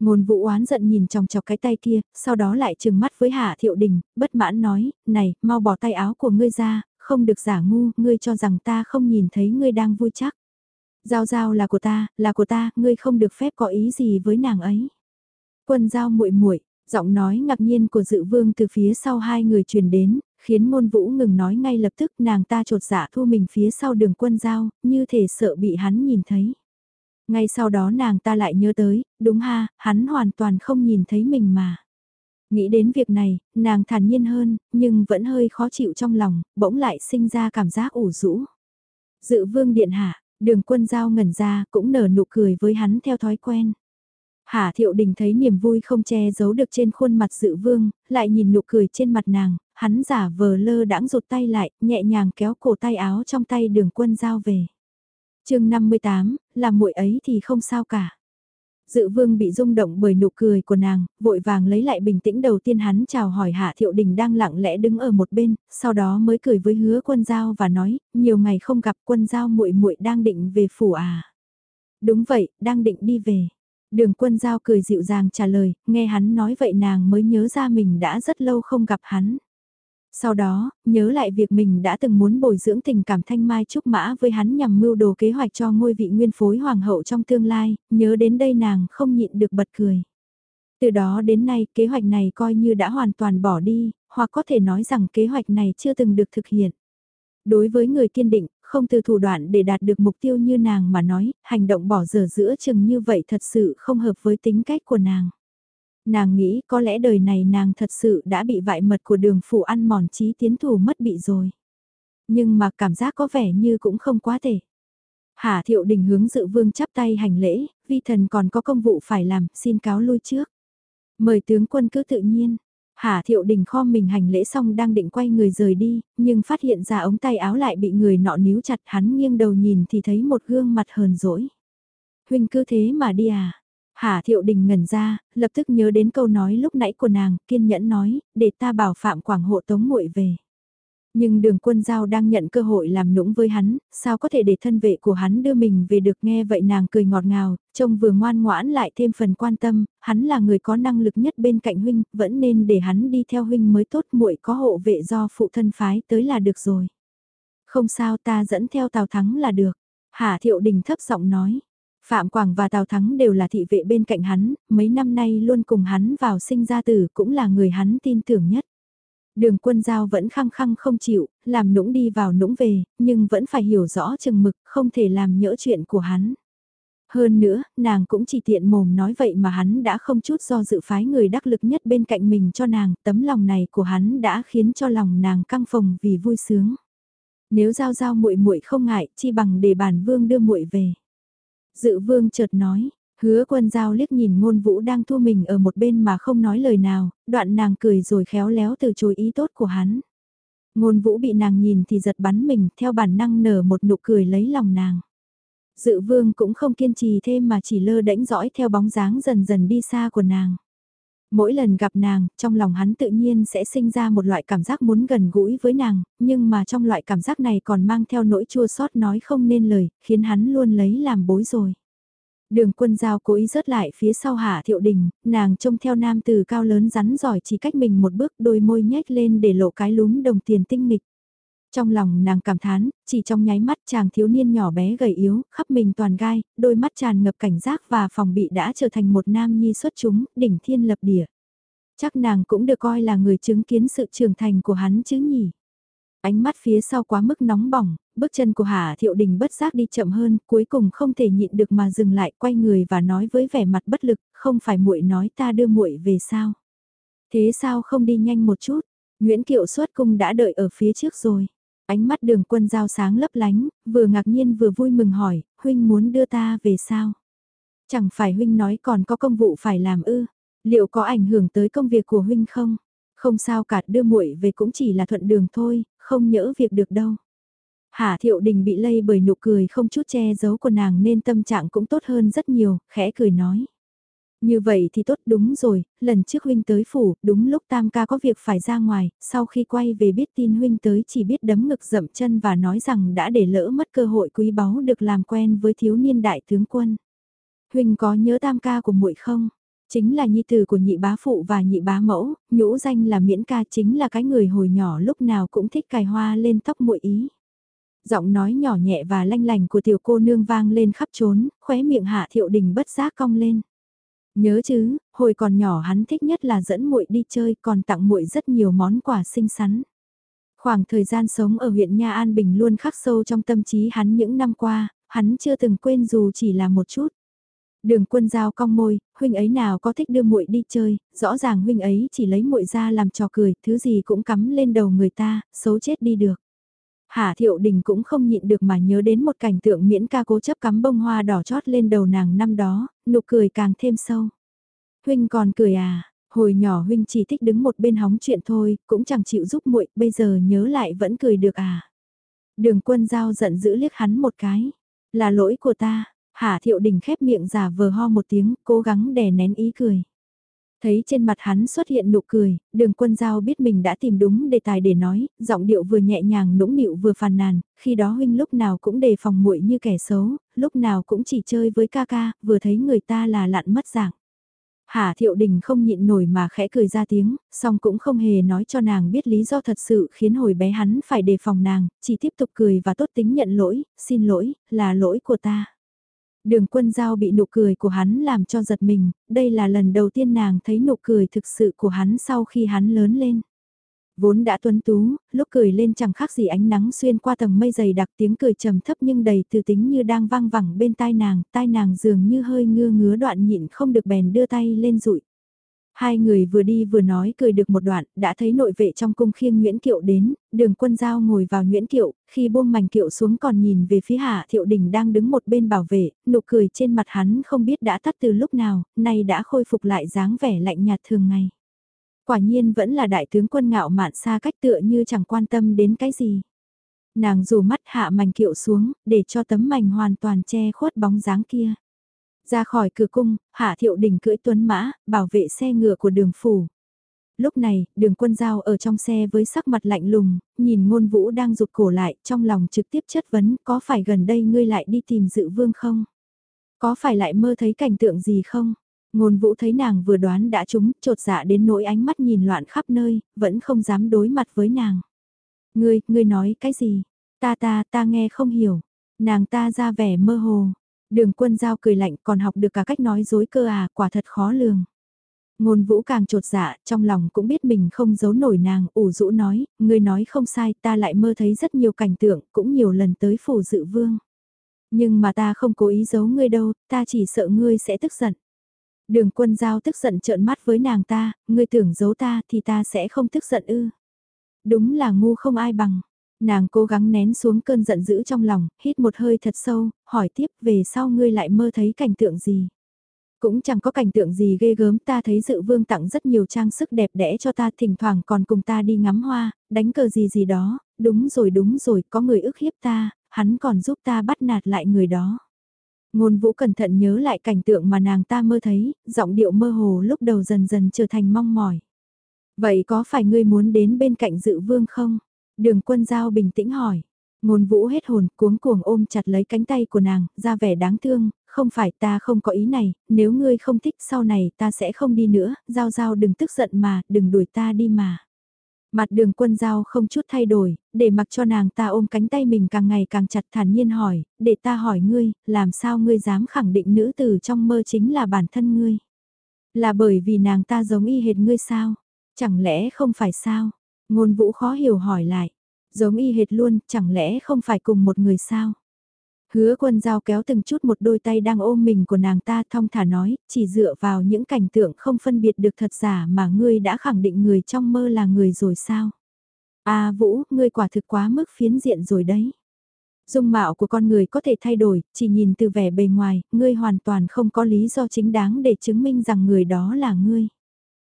Ngôn vũ oán giận nhìn chòng chọc cái tay kia, sau đó lại trừng mắt với Hạ Thiệu Đình, bất mãn nói, này, mau bỏ tay áo của ngươi ra, không được giả ngu, ngươi cho rằng ta không nhìn thấy ngươi đang vui chắc. Giao giao là của ta, là của ta, ngươi không được phép có ý gì với nàng ấy. Quân giao muội muội, giọng nói ngạc nhiên của dự vương từ phía sau hai người truyền đến, khiến ngôn vũ ngừng nói ngay lập tức nàng ta trột dạ thu mình phía sau đường quân giao, như thể sợ bị hắn nhìn thấy. Ngay sau đó nàng ta lại nhớ tới, đúng ha, hắn hoàn toàn không nhìn thấy mình mà. Nghĩ đến việc này, nàng thản nhiên hơn, nhưng vẫn hơi khó chịu trong lòng, bỗng lại sinh ra cảm giác ủ rũ. Dự vương điện hạ, đường quân giao ngẩn ra, cũng nở nụ cười với hắn theo thói quen. Hà thiệu đình thấy niềm vui không che giấu được trên khuôn mặt dự vương, lại nhìn nụ cười trên mặt nàng, hắn giả vờ lơ đãng rụt tay lại, nhẹ nhàng kéo cổ tay áo trong tay đường quân giao về chương 58, làm muội ấy thì không sao cả. Dự vương bị rung động bởi nụ cười của nàng, vội vàng lấy lại bình tĩnh đầu tiên hắn chào hỏi Hạ Thiệu Đình đang lặng lẽ đứng ở một bên, sau đó mới cười với hứa quân giao và nói, nhiều ngày không gặp quân giao muội muội đang định về phủ à. Đúng vậy, đang định đi về. Đường quân giao cười dịu dàng trả lời, nghe hắn nói vậy nàng mới nhớ ra mình đã rất lâu không gặp hắn. Sau đó, nhớ lại việc mình đã từng muốn bồi dưỡng tình cảm thanh mai trúc mã với hắn nhằm mưu đồ kế hoạch cho ngôi vị nguyên phối hoàng hậu trong tương lai, nhớ đến đây nàng không nhịn được bật cười. Từ đó đến nay kế hoạch này coi như đã hoàn toàn bỏ đi, hoặc có thể nói rằng kế hoạch này chưa từng được thực hiện. Đối với người kiên định, không từ thủ đoạn để đạt được mục tiêu như nàng mà nói, hành động bỏ dở giữa chừng như vậy thật sự không hợp với tính cách của nàng nàng nghĩ có lẽ đời này nàng thật sự đã bị vại mật của đường phủ ăn mòn trí tiến thủ mất bị rồi. Nhưng mà cảm giác có vẻ như cũng không quá tệ. Hà thiệu đình hướng dự vương chắp tay hành lễ, vi thần còn có công vụ phải làm, xin cáo lui trước. Mời tướng quân cứ tự nhiên. Hà thiệu đình kho mình hành lễ xong đang định quay người rời đi, nhưng phát hiện ra ống tay áo lại bị người nọ níu chặt hắn nghiêng đầu nhìn thì thấy một gương mặt hờn dỗi. huynh cứ thế mà đi à. Hà Thiệu Đình ngẩn ra, lập tức nhớ đến câu nói lúc nãy của nàng, kiên nhẫn nói, để ta bảo Phạm Quảng hộ tống muội về. Nhưng đường quân giao đang nhận cơ hội làm nũng với hắn, sao có thể để thân vệ của hắn đưa mình về được nghe vậy nàng cười ngọt ngào, trông vừa ngoan ngoãn lại thêm phần quan tâm, hắn là người có năng lực nhất bên cạnh huynh, vẫn nên để hắn đi theo huynh mới tốt muội có hộ vệ do phụ thân phái tới là được rồi. Không sao ta dẫn theo Tào Thắng là được. Hà Thiệu Đình thấp giọng nói. Phạm Quảng và Tào Thắng đều là thị vệ bên cạnh hắn, mấy năm nay luôn cùng hắn vào sinh ra tử cũng là người hắn tin tưởng nhất. Đường quân giao vẫn khăng khăng không chịu, làm nũng đi vào nũng về, nhưng vẫn phải hiểu rõ chừng mực, không thể làm nhỡ chuyện của hắn. Hơn nữa, nàng cũng chỉ tiện mồm nói vậy mà hắn đã không chút do dự phái người đắc lực nhất bên cạnh mình cho nàng, tấm lòng này của hắn đã khiến cho lòng nàng căng phồng vì vui sướng. Nếu giao giao muội muội không ngại, chi bằng để bản vương đưa muội về. Dự vương chợt nói, hứa quân giao liếc nhìn ngôn vũ đang thu mình ở một bên mà không nói lời nào, đoạn nàng cười rồi khéo léo từ chối ý tốt của hắn. Ngôn vũ bị nàng nhìn thì giật bắn mình theo bản năng nở một nụ cười lấy lòng nàng. Dự vương cũng không kiên trì thêm mà chỉ lơ đễnh dõi theo bóng dáng dần dần đi xa của nàng. Mỗi lần gặp nàng, trong lòng hắn tự nhiên sẽ sinh ra một loại cảm giác muốn gần gũi với nàng, nhưng mà trong loại cảm giác này còn mang theo nỗi chua xót nói không nên lời, khiến hắn luôn lấy làm bối rồi. Đường quân giao cố ý rớt lại phía sau hạ thiệu đình, nàng trông theo nam từ cao lớn rắn giỏi chỉ cách mình một bước đôi môi nhếch lên để lộ cái lúm đồng tiền tinh nghịch. Trong lòng nàng cảm thán, chỉ trong nháy mắt chàng thiếu niên nhỏ bé gầy yếu, khắp mình toàn gai, đôi mắt tràn ngập cảnh giác và phòng bị đã trở thành một nam nhi xuất chúng, đỉnh thiên lập địa. Chắc nàng cũng được coi là người chứng kiến sự trưởng thành của hắn chứ nhỉ. Ánh mắt phía sau quá mức nóng bỏng, bước chân của Hà Thiệu Đình bất giác đi chậm hơn, cuối cùng không thể nhịn được mà dừng lại, quay người và nói với vẻ mặt bất lực, không phải muội nói ta đưa muội về sao? Thế sao không đi nhanh một chút? Nguyễn Kiệu xuất cung đã đợi ở phía trước rồi. Ánh mắt đường quân giao sáng lấp lánh, vừa ngạc nhiên vừa vui mừng hỏi, huynh muốn đưa ta về sao? Chẳng phải huynh nói còn có công vụ phải làm ư? Liệu có ảnh hưởng tới công việc của huynh không? Không sao cả đưa muội về cũng chỉ là thuận đường thôi, không nhỡ việc được đâu. Hà Thiệu Đình bị lây bởi nụ cười không chút che giấu của nàng nên tâm trạng cũng tốt hơn rất nhiều, khẽ cười nói. Như vậy thì tốt đúng rồi, lần trước huynh tới phủ, đúng lúc tam ca có việc phải ra ngoài, sau khi quay về biết tin huynh tới chỉ biết đấm ngực dậm chân và nói rằng đã để lỡ mất cơ hội quý báu được làm quen với thiếu niên đại tướng quân. Huynh có nhớ tam ca của muội không? Chính là nhi tử của nhị bá phụ và nhị bá mẫu, nhũ danh là miễn ca chính là cái người hồi nhỏ lúc nào cũng thích cài hoa lên tóc muội ý. Giọng nói nhỏ nhẹ và lanh lành của tiểu cô nương vang lên khắp trốn, khóe miệng hạ thiệu đình bất giác cong lên. Nhớ chứ, hồi còn nhỏ hắn thích nhất là dẫn muội đi chơi còn tặng muội rất nhiều món quà xinh xắn. Khoảng thời gian sống ở huyện Nha An Bình luôn khắc sâu trong tâm trí hắn những năm qua, hắn chưa từng quên dù chỉ là một chút. Đường quân giao cong môi, huynh ấy nào có thích đưa muội đi chơi, rõ ràng huynh ấy chỉ lấy muội ra làm trò cười, thứ gì cũng cắm lên đầu người ta, xấu chết đi được. Hà Thiệu Đình cũng không nhịn được mà nhớ đến một cảnh tượng miễn ca cố chấp cắm bông hoa đỏ chót lên đầu nàng năm đó, nụ cười càng thêm sâu. Huynh còn cười à, hồi nhỏ huynh chỉ thích đứng một bên hóng chuyện thôi, cũng chẳng chịu giúp muội, bây giờ nhớ lại vẫn cười được à. Đường quân giao giận dữ liếc hắn một cái, là lỗi của ta, Hà Thiệu Đình khép miệng giả vờ ho một tiếng, cố gắng đè nén ý cười. Thấy trên mặt hắn xuất hiện nụ cười, đường quân giao biết mình đã tìm đúng đề tài để nói, giọng điệu vừa nhẹ nhàng nũng nịu vừa phàn nàn, khi đó huynh lúc nào cũng đề phòng muội như kẻ xấu, lúc nào cũng chỉ chơi với ca ca, vừa thấy người ta là lặn mất dạng. Hà Thiệu Đình không nhịn nổi mà khẽ cười ra tiếng, song cũng không hề nói cho nàng biết lý do thật sự khiến hồi bé hắn phải đề phòng nàng, chỉ tiếp tục cười và tốt tính nhận lỗi, xin lỗi, là lỗi của ta. Đường quân giao bị nụ cười của hắn làm cho giật mình, đây là lần đầu tiên nàng thấy nụ cười thực sự của hắn sau khi hắn lớn lên. Vốn đã tuấn tú, lúc cười lên chẳng khác gì ánh nắng xuyên qua tầng mây dày đặc tiếng cười trầm thấp nhưng đầy từ tính như đang vang vẳng bên tai nàng, tai nàng dường như hơi ngưa ngứa đoạn nhịn không được bèn đưa tay lên rụi. Hai người vừa đi vừa nói cười được một đoạn, đã thấy nội vệ trong cung khiêng Nguyễn Kiệu đến, đường quân giao ngồi vào Nguyễn Kiệu, khi buông mảnh kiệu xuống còn nhìn về phía Hạ Thiệu Đình đang đứng một bên bảo vệ, nụ cười trên mặt hắn không biết đã tắt từ lúc nào, nay đã khôi phục lại dáng vẻ lạnh nhạt thường ngày. Quả nhiên vẫn là đại tướng quân ngạo mạn xa cách tựa như chẳng quan tâm đến cái gì. Nàng dù mắt hạ mảnh kiệu xuống, để cho tấm mảnh hoàn toàn che khuất bóng dáng kia. Ra khỏi cửa cung, Hạ Thiệu Đình cưỡi tuấn mã, bảo vệ xe ngựa của đường phủ. Lúc này, đường quân giao ở trong xe với sắc mặt lạnh lùng, nhìn ngôn vũ đang rụt cổ lại, trong lòng trực tiếp chất vấn có phải gần đây ngươi lại đi tìm dự vương không? Có phải lại mơ thấy cảnh tượng gì không? Ngôn vũ thấy nàng vừa đoán đã trúng, trột dạ đến nỗi ánh mắt nhìn loạn khắp nơi, vẫn không dám đối mặt với nàng. Ngươi, ngươi nói cái gì? Ta ta, ta nghe không hiểu. Nàng ta ra vẻ mơ hồ. Đường quân giao cười lạnh còn học được cả cách nói dối cơ à, quả thật khó lường. Ngôn vũ càng trột dạ, trong lòng cũng biết mình không giấu nổi nàng, ủ rũ nói, ngươi nói không sai, ta lại mơ thấy rất nhiều cảnh tượng, cũng nhiều lần tới phủ dự vương. Nhưng mà ta không cố ý giấu ngươi đâu, ta chỉ sợ ngươi sẽ tức giận. Đường quân giao tức giận trợn mắt với nàng ta, ngươi tưởng giấu ta thì ta sẽ không tức giận ư. Đúng là ngu không ai bằng. Nàng cố gắng nén xuống cơn giận dữ trong lòng, hít một hơi thật sâu, hỏi tiếp về sau ngươi lại mơ thấy cảnh tượng gì. Cũng chẳng có cảnh tượng gì ghê gớm ta thấy dự vương tặng rất nhiều trang sức đẹp đẽ cho ta thỉnh thoảng còn cùng ta đi ngắm hoa, đánh cờ gì gì đó, đúng rồi đúng rồi có người ức hiếp ta, hắn còn giúp ta bắt nạt lại người đó. Ngôn vũ cẩn thận nhớ lại cảnh tượng mà nàng ta mơ thấy, giọng điệu mơ hồ lúc đầu dần dần trở thành mong mỏi. Vậy có phải ngươi muốn đến bên cạnh dự vương không? Đường quân giao bình tĩnh hỏi. Ngôn vũ hết hồn cuống cuồng ôm chặt lấy cánh tay của nàng, ra vẻ đáng thương, không phải ta không có ý này, nếu ngươi không thích sau này ta sẽ không đi nữa, giao giao đừng tức giận mà, đừng đuổi ta đi mà. Mặt đường quân giao không chút thay đổi, để mặc cho nàng ta ôm cánh tay mình càng ngày càng chặt thản nhiên hỏi, để ta hỏi ngươi, làm sao ngươi dám khẳng định nữ tử trong mơ chính là bản thân ngươi? Là bởi vì nàng ta giống y hệt ngươi sao? Chẳng lẽ không phải sao? Ngôn vũ khó hiểu hỏi lại. Giống y hệt luôn, chẳng lẽ không phải cùng một người sao? Hứa quân giao kéo từng chút một đôi tay đang ôm mình của nàng ta thong thả nói, chỉ dựa vào những cảnh tượng không phân biệt được thật giả mà ngươi đã khẳng định người trong mơ là người rồi sao? À Vũ, ngươi quả thực quá mức phiến diện rồi đấy. Dung mạo của con người có thể thay đổi, chỉ nhìn từ vẻ bề ngoài, ngươi hoàn toàn không có lý do chính đáng để chứng minh rằng người đó là ngươi.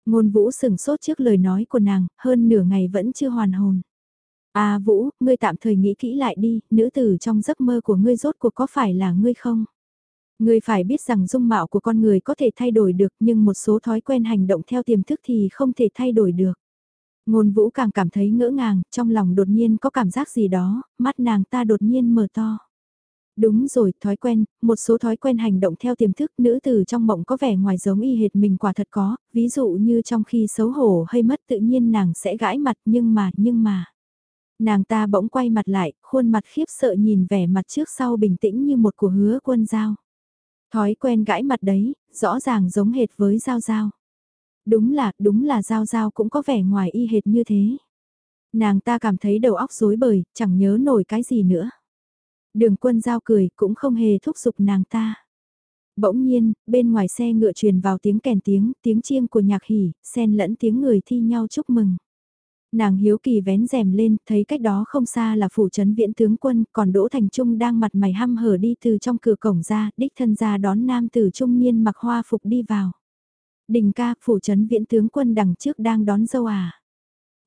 Ngôn Vũ sừng sốt trước lời nói của nàng, hơn nửa ngày vẫn chưa hoàn hồn. À Vũ, ngươi tạm thời nghĩ kỹ lại đi, nữ tử trong giấc mơ của ngươi rốt cuộc có phải là ngươi không? Ngươi phải biết rằng dung mạo của con người có thể thay đổi được nhưng một số thói quen hành động theo tiềm thức thì không thể thay đổi được. Ngôn vũ càng cảm thấy ngỡ ngàng, trong lòng đột nhiên có cảm giác gì đó, mắt nàng ta đột nhiên mở to. Đúng rồi, thói quen, một số thói quen hành động theo tiềm thức nữ tử trong mộng có vẻ ngoài giống y hệt mình quả thật có, ví dụ như trong khi xấu hổ hay mất tự nhiên nàng sẽ gãi mặt nhưng mà, nhưng mà. Nàng ta bỗng quay mặt lại, khuôn mặt khiếp sợ nhìn vẻ mặt trước sau bình tĩnh như một của hứa quân giao. Thói quen gãi mặt đấy, rõ ràng giống hệt với giao giao. Đúng là, đúng là giao giao cũng có vẻ ngoài y hệt như thế. Nàng ta cảm thấy đầu óc rối bời, chẳng nhớ nổi cái gì nữa. Đường quân giao cười cũng không hề thúc giục nàng ta. Bỗng nhiên, bên ngoài xe ngựa truyền vào tiếng kèn tiếng, tiếng chiêng của nhạc hỉ, xen lẫn tiếng người thi nhau chúc mừng. Nàng hiếu kỳ vén rèm lên, thấy cách đó không xa là phủ trấn viễn tướng quân, còn Đỗ Thành Trung đang mặt mày hăm hở đi từ trong cửa cổng ra, đích thân ra đón nam tử trung niên mặc hoa phục đi vào. Đình ca, phủ trấn viễn tướng quân đằng trước đang đón dâu à.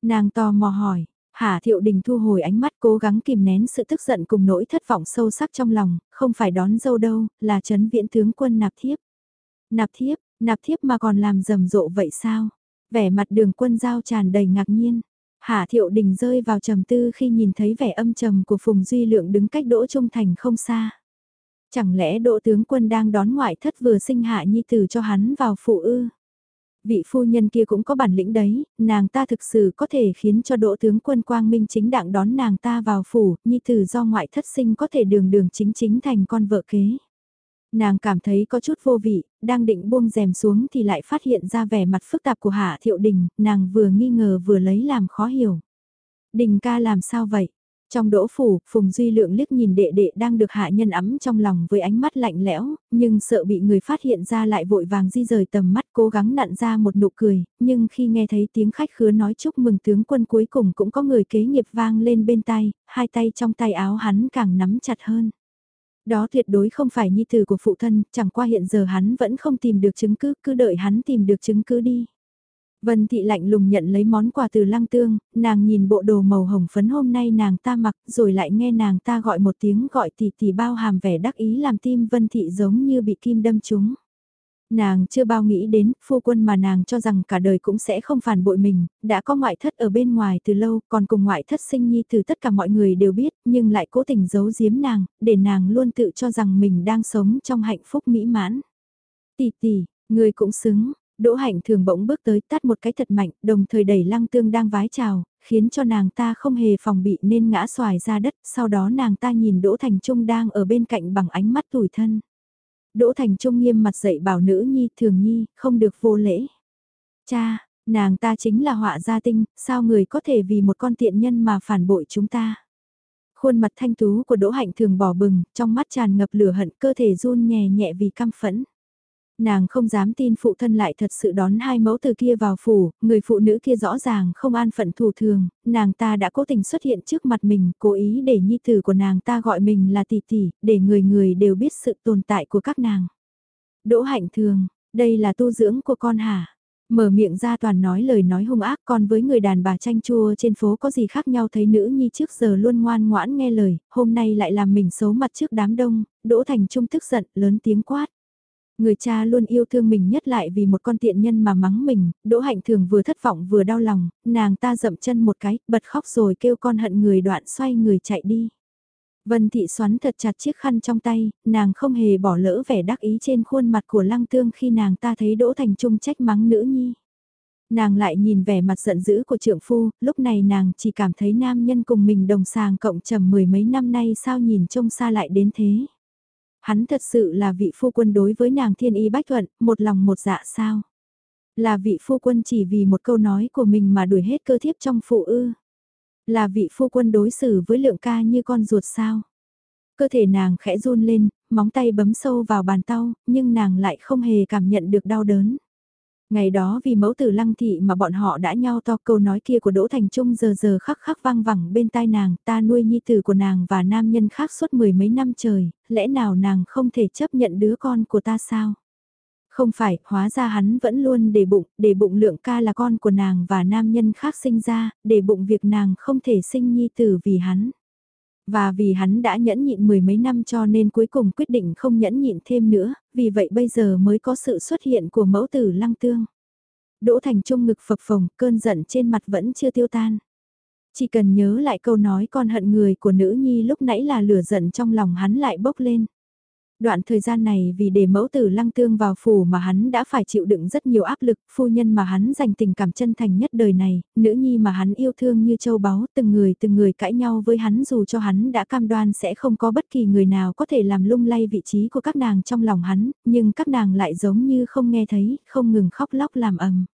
Nàng tò mò hỏi, Hà Thiệu Đình thu hồi ánh mắt cố gắng kìm nén sự tức giận cùng nỗi thất vọng sâu sắc trong lòng, không phải đón dâu đâu, là trấn viễn tướng quân nạp thiếp. Nạp thiếp, nạp thiếp mà còn làm rầm rộ vậy sao? Vẻ mặt đường quân giao tràn đầy ngạc nhiên. Hà Thiệu Đình rơi vào trầm tư khi nhìn thấy vẻ âm trầm của Phùng Duy Lượng đứng cách Đỗ Trung Thành không xa. Chẳng lẽ Đỗ tướng quân đang đón ngoại thất vừa sinh hạ nhi tử cho hắn vào phụ ư? Vị phu nhân kia cũng có bản lĩnh đấy, nàng ta thực sự có thể khiến cho Đỗ tướng quân quang minh chính đảng đón nàng ta vào phủ, nhi tử do ngoại thất sinh có thể đường đường chính chính thành con vợ kế. Nàng cảm thấy có chút vô vị, đang định buông rèm xuống thì lại phát hiện ra vẻ mặt phức tạp của Hạ Thiệu Đình, nàng vừa nghi ngờ vừa lấy làm khó hiểu. Đình ca làm sao vậy? Trong đỗ phủ, Phùng Duy Lượng liếc nhìn đệ đệ đang được hạ nhân ấm trong lòng với ánh mắt lạnh lẽo, nhưng sợ bị người phát hiện ra lại vội vàng di rời tầm mắt cố gắng nặn ra một nụ cười, nhưng khi nghe thấy tiếng khách khứa nói chúc mừng tướng quân cuối cùng cũng có người kế nghiệp vang lên bên tay, hai tay trong tay áo hắn càng nắm chặt hơn. Đó tuyệt đối không phải nhi tử của phụ thân, chẳng qua hiện giờ hắn vẫn không tìm được chứng cứ, cứ đợi hắn tìm được chứng cứ đi. Vân Thị lạnh lùng nhận lấy món quà từ lăng tương, nàng nhìn bộ đồ màu hồng phấn hôm nay nàng ta mặc rồi lại nghe nàng ta gọi một tiếng gọi tỷ tỷ bao hàm vẻ đắc ý làm tim Vân Thị giống như bị kim đâm trúng. Nàng chưa bao nghĩ đến, phu quân mà nàng cho rằng cả đời cũng sẽ không phản bội mình, đã có ngoại thất ở bên ngoài từ lâu, còn cùng ngoại thất sinh nhi từ tất cả mọi người đều biết, nhưng lại cố tình giấu giếm nàng, để nàng luôn tự cho rằng mình đang sống trong hạnh phúc mỹ mãn. Tỷ tỷ, người cũng xứng, Đỗ hạnh thường bỗng bước tới tát một cái thật mạnh, đồng thời đẩy lăng tương đang vái chào, khiến cho nàng ta không hề phòng bị nên ngã xoài ra đất, sau đó nàng ta nhìn Đỗ Thành Trung đang ở bên cạnh bằng ánh mắt tủi thân. Đỗ Thành Trung nghiêm mặt dậy bảo nữ nhi thường nhi, không được vô lễ. Cha, nàng ta chính là họa gia tinh, sao người có thể vì một con tiện nhân mà phản bội chúng ta. Khuôn mặt thanh tú của Đỗ Hạnh thường bỏ bừng, trong mắt tràn ngập lửa hận cơ thể run nhẹ nhẹ vì căm phẫn. Nàng không dám tin phụ thân lại thật sự đón hai mẫu từ kia vào phủ, người phụ nữ kia rõ ràng không an phận thủ thường, nàng ta đã cố tình xuất hiện trước mặt mình, cố ý để nhi tử của nàng ta gọi mình là tỷ tỷ, để người người đều biết sự tồn tại của các nàng. Đỗ hạnh thường, đây là tu dưỡng của con hả? Mở miệng ra toàn nói lời nói hung ác con với người đàn bà tranh chua trên phố có gì khác nhau thấy nữ nhi trước giờ luôn ngoan ngoãn nghe lời, hôm nay lại làm mình xấu mặt trước đám đông, Đỗ Thành Trung tức giận lớn tiếng quát. Người cha luôn yêu thương mình nhất lại vì một con tiện nhân mà mắng mình, Đỗ Hạnh Thường vừa thất vọng vừa đau lòng, nàng ta dậm chân một cái, bật khóc rồi kêu con hận người đoạn xoay người chạy đi. Vân Thị xoắn thật chặt chiếc khăn trong tay, nàng không hề bỏ lỡ vẻ đắc ý trên khuôn mặt của Lăng Tương khi nàng ta thấy Đỗ Thành Trung trách mắng nữ nhi. Nàng lại nhìn vẻ mặt giận dữ của trượng phu, lúc này nàng chỉ cảm thấy nam nhân cùng mình đồng sàng cộng trầm mười mấy năm nay sao nhìn trông xa lại đến thế. Hắn thật sự là vị phu quân đối với nàng thiên y bách thuận, một lòng một dạ sao? Là vị phu quân chỉ vì một câu nói của mình mà đuổi hết cơ thiếp trong phụ ư? Là vị phu quân đối xử với lượng ca như con ruột sao? Cơ thể nàng khẽ run lên, móng tay bấm sâu vào bàn tao, nhưng nàng lại không hề cảm nhận được đau đớn. Ngày đó vì mẫu tử lăng thị mà bọn họ đã nhau to câu nói kia của Đỗ Thành Trung giờ giờ khắc khắc vang vẳng bên tai nàng, ta nuôi nhi tử của nàng và nam nhân khác suốt mười mấy năm trời, lẽ nào nàng không thể chấp nhận đứa con của ta sao? Không phải, hóa ra hắn vẫn luôn để bụng, để bụng lượng ca là con của nàng và nam nhân khác sinh ra, để bụng việc nàng không thể sinh nhi tử vì hắn. Và vì hắn đã nhẫn nhịn mười mấy năm cho nên cuối cùng quyết định không nhẫn nhịn thêm nữa, vì vậy bây giờ mới có sự xuất hiện của mẫu tử lăng tương. Đỗ Thành Trung ngực phập phồng, cơn giận trên mặt vẫn chưa tiêu tan. Chỉ cần nhớ lại câu nói con hận người của nữ nhi lúc nãy là lửa giận trong lòng hắn lại bốc lên. Đoạn thời gian này vì để mẫu tử lăng tương vào phủ mà hắn đã phải chịu đựng rất nhiều áp lực, phu nhân mà hắn dành tình cảm chân thành nhất đời này, nữ nhi mà hắn yêu thương như châu báu, từng người từng người cãi nhau với hắn dù cho hắn đã cam đoan sẽ không có bất kỳ người nào có thể làm lung lay vị trí của các nàng trong lòng hắn, nhưng các nàng lại giống như không nghe thấy, không ngừng khóc lóc làm ầm.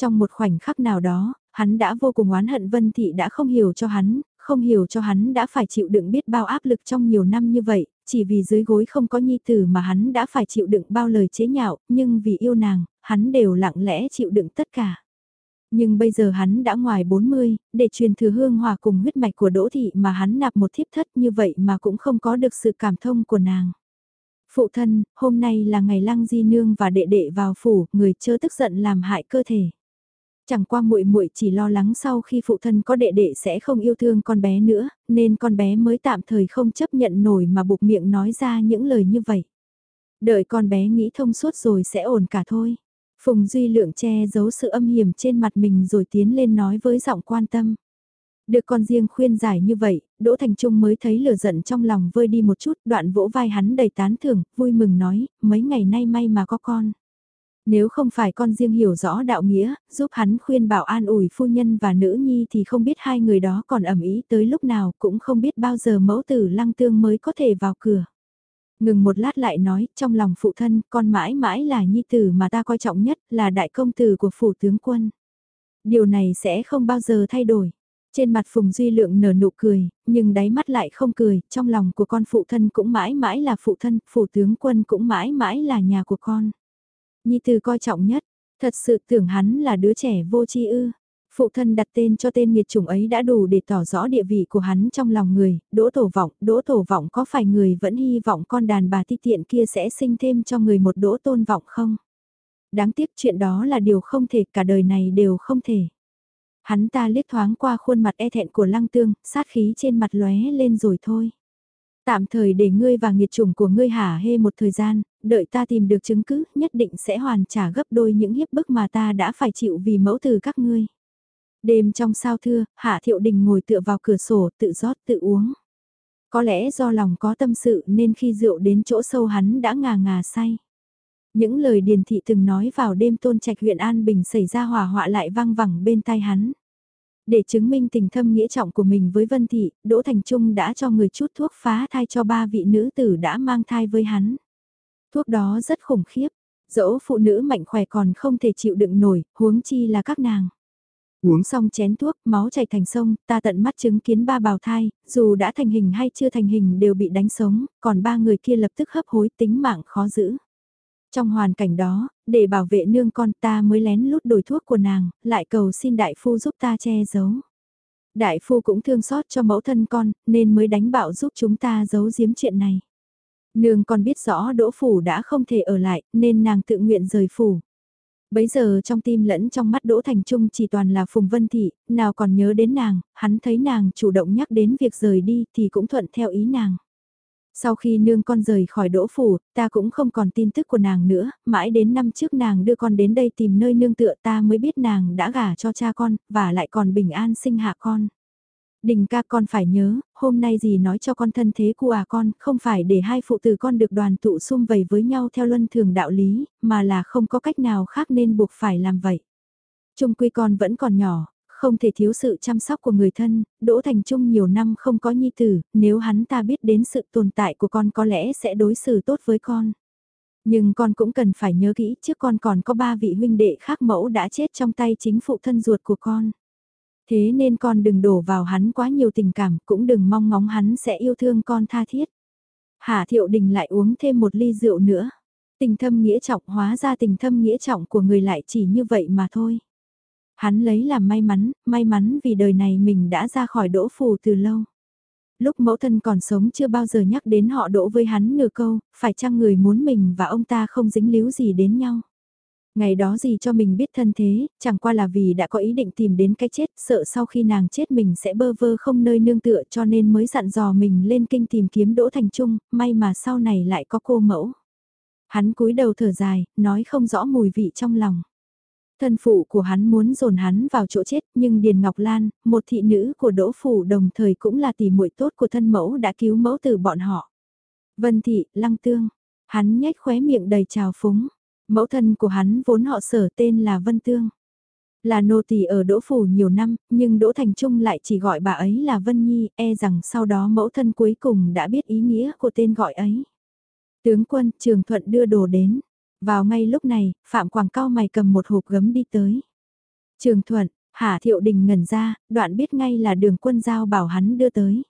Trong một khoảnh khắc nào đó, hắn đã vô cùng oán hận Vân Thị đã không hiểu cho hắn, không hiểu cho hắn đã phải chịu đựng biết bao áp lực trong nhiều năm như vậy, chỉ vì dưới gối không có nhi tử mà hắn đã phải chịu đựng bao lời chế nhạo, nhưng vì yêu nàng, hắn đều lặng lẽ chịu đựng tất cả. Nhưng bây giờ hắn đã ngoài 40, để truyền thừa hương hòa cùng huyết mạch của Đỗ Thị mà hắn nạp một thiếp thất như vậy mà cũng không có được sự cảm thông của nàng. Phụ thân, hôm nay là ngày lăng di nương và đệ đệ vào phủ, người chớ tức giận làm hại cơ thể. Chẳng qua muội muội chỉ lo lắng sau khi phụ thân có đệ đệ sẽ không yêu thương con bé nữa, nên con bé mới tạm thời không chấp nhận nổi mà buộc miệng nói ra những lời như vậy. Đợi con bé nghĩ thông suốt rồi sẽ ổn cả thôi. Phùng Duy Lượng che giấu sự âm hiểm trên mặt mình rồi tiến lên nói với giọng quan tâm. Được con riêng khuyên giải như vậy, Đỗ Thành Trung mới thấy lửa giận trong lòng vơi đi một chút, đoạn vỗ vai hắn đầy tán thưởng, vui mừng nói, mấy ngày nay may mà có con. Nếu không phải con riêng hiểu rõ đạo nghĩa, giúp hắn khuyên bảo an ủi phu nhân và nữ nhi thì không biết hai người đó còn ẩm ý tới lúc nào cũng không biết bao giờ mẫu tử lăng tương mới có thể vào cửa. Ngừng một lát lại nói, trong lòng phụ thân, con mãi mãi là nhi tử mà ta coi trọng nhất, là đại công tử của phủ tướng quân. Điều này sẽ không bao giờ thay đổi. Trên mặt Phùng Duy Lượng nở nụ cười, nhưng đáy mắt lại không cười, trong lòng của con phụ thân cũng mãi mãi là phụ thân, phủ tướng quân cũng mãi mãi là nhà của con. Nhi Từ coi trọng nhất, thật sự tưởng hắn là đứa trẻ vô tri ư. Phụ thân đặt tên cho tên nghiệt chủng ấy đã đủ để tỏ rõ địa vị của hắn trong lòng người, đỗ tổ vọng, đỗ tổ vọng có phải người vẫn hy vọng con đàn bà ti tiện kia sẽ sinh thêm cho người một đỗ tôn vọng không? Đáng tiếc chuyện đó là điều không thể, cả đời này đều không thể. Hắn ta liếc thoáng qua khuôn mặt e thẹn của lăng tương, sát khí trên mặt lóe lên rồi thôi. Tạm thời để ngươi và nghiệt chủng của ngươi hả hê một thời gian, đợi ta tìm được chứng cứ, nhất định sẽ hoàn trả gấp đôi những hiếp bức mà ta đã phải chịu vì mẫu từ các ngươi. Đêm trong sao thưa, Hạ Thiệu Đình ngồi tựa vào cửa sổ, tự rót tự uống. Có lẽ do lòng có tâm sự nên khi rượu đến chỗ sâu hắn đã ngà ngà say. Những lời Điền Thị từng nói vào đêm tôn trạch huyện An Bình xảy ra hỏa họa lại vang vẳng bên tai hắn. Để chứng minh tình thâm nghĩa trọng của mình với Vân Thị, Đỗ Thành Trung đã cho người chút thuốc phá thai cho ba vị nữ tử đã mang thai với hắn. Thuốc đó rất khủng khiếp, dẫu phụ nữ mạnh khỏe còn không thể chịu đựng nổi, huống chi là các nàng. Uống xong chén thuốc, máu chảy thành sông, ta tận mắt chứng kiến ba bào thai, dù đã thành hình hay chưa thành hình đều bị đánh sống, còn ba người kia lập tức hấp hối tính mạng khó giữ. Trong hoàn cảnh đó, để bảo vệ nương con ta mới lén lút đổi thuốc của nàng, lại cầu xin đại phu giúp ta che giấu. Đại phu cũng thương xót cho mẫu thân con, nên mới đánh bạo giúp chúng ta giấu giếm chuyện này. Nương con biết rõ đỗ phủ đã không thể ở lại, nên nàng tự nguyện rời phủ. Bấy giờ trong tim lẫn trong mắt Đỗ Thành Trung chỉ toàn là Phùng Vân Thị, nào còn nhớ đến nàng, hắn thấy nàng chủ động nhắc đến việc rời đi thì cũng thuận theo ý nàng. Sau khi nương con rời khỏi đỗ phủ, ta cũng không còn tin tức của nàng nữa, mãi đến năm trước nàng đưa con đến đây tìm nơi nương tựa ta mới biết nàng đã gả cho cha con, và lại còn bình an sinh hạ con. Đình ca con phải nhớ, hôm nay gì nói cho con thân thế của à con, không phải để hai phụ tử con được đoàn tụ xung vầy với nhau theo luân thường đạo lý, mà là không có cách nào khác nên buộc phải làm vậy. Trung quy con vẫn còn nhỏ, không thể thiếu sự chăm sóc của người thân, Đỗ Thành Trung nhiều năm không có nhi tử, nếu hắn ta biết đến sự tồn tại của con có lẽ sẽ đối xử tốt với con. Nhưng con cũng cần phải nhớ kỹ trước con còn có ba vị huynh đệ khác mẫu đã chết trong tay chính phụ thân ruột của con. Thế nên con đừng đổ vào hắn quá nhiều tình cảm, cũng đừng mong ngóng hắn sẽ yêu thương con tha thiết. Hà Thiệu Đình lại uống thêm một ly rượu nữa. Tình thâm nghĩa trọng hóa ra tình thâm nghĩa trọng của người lại chỉ như vậy mà thôi. Hắn lấy làm may mắn, may mắn vì đời này mình đã ra khỏi đỗ phù từ lâu. Lúc mẫu thân còn sống chưa bao giờ nhắc đến họ đỗ với hắn nửa câu, phải chăng người muốn mình và ông ta không dính líu gì đến nhau. Ngày đó gì cho mình biết thân thế, chẳng qua là vì đã có ý định tìm đến cái chết, sợ sau khi nàng chết mình sẽ bơ vơ không nơi nương tựa cho nên mới dặn dò mình lên kinh tìm kiếm Đỗ Thành Trung, may mà sau này lại có cô mẫu. Hắn cúi đầu thở dài, nói không rõ mùi vị trong lòng. Thân phụ của hắn muốn dồn hắn vào chỗ chết nhưng Điền Ngọc Lan, một thị nữ của Đỗ Phủ đồng thời cũng là tỷ muội tốt của thân mẫu đã cứu mẫu từ bọn họ. Vân Thị, Lăng Tương, hắn nhếch khóe miệng đầy trào phúng. Mẫu thân của hắn vốn họ sở tên là Vân Tương. Là nô tỳ ở Đỗ Phủ nhiều năm, nhưng Đỗ Thành Trung lại chỉ gọi bà ấy là Vân Nhi, e rằng sau đó mẫu thân cuối cùng đã biết ý nghĩa của tên gọi ấy. Tướng quân Trường Thuận đưa đồ đến. Vào ngay lúc này, Phạm Quảng Cao mày cầm một hộp gấm đi tới. Trường Thuận, Hà Thiệu Đình ngẩn ra, đoạn biết ngay là đường quân giao bảo hắn đưa tới.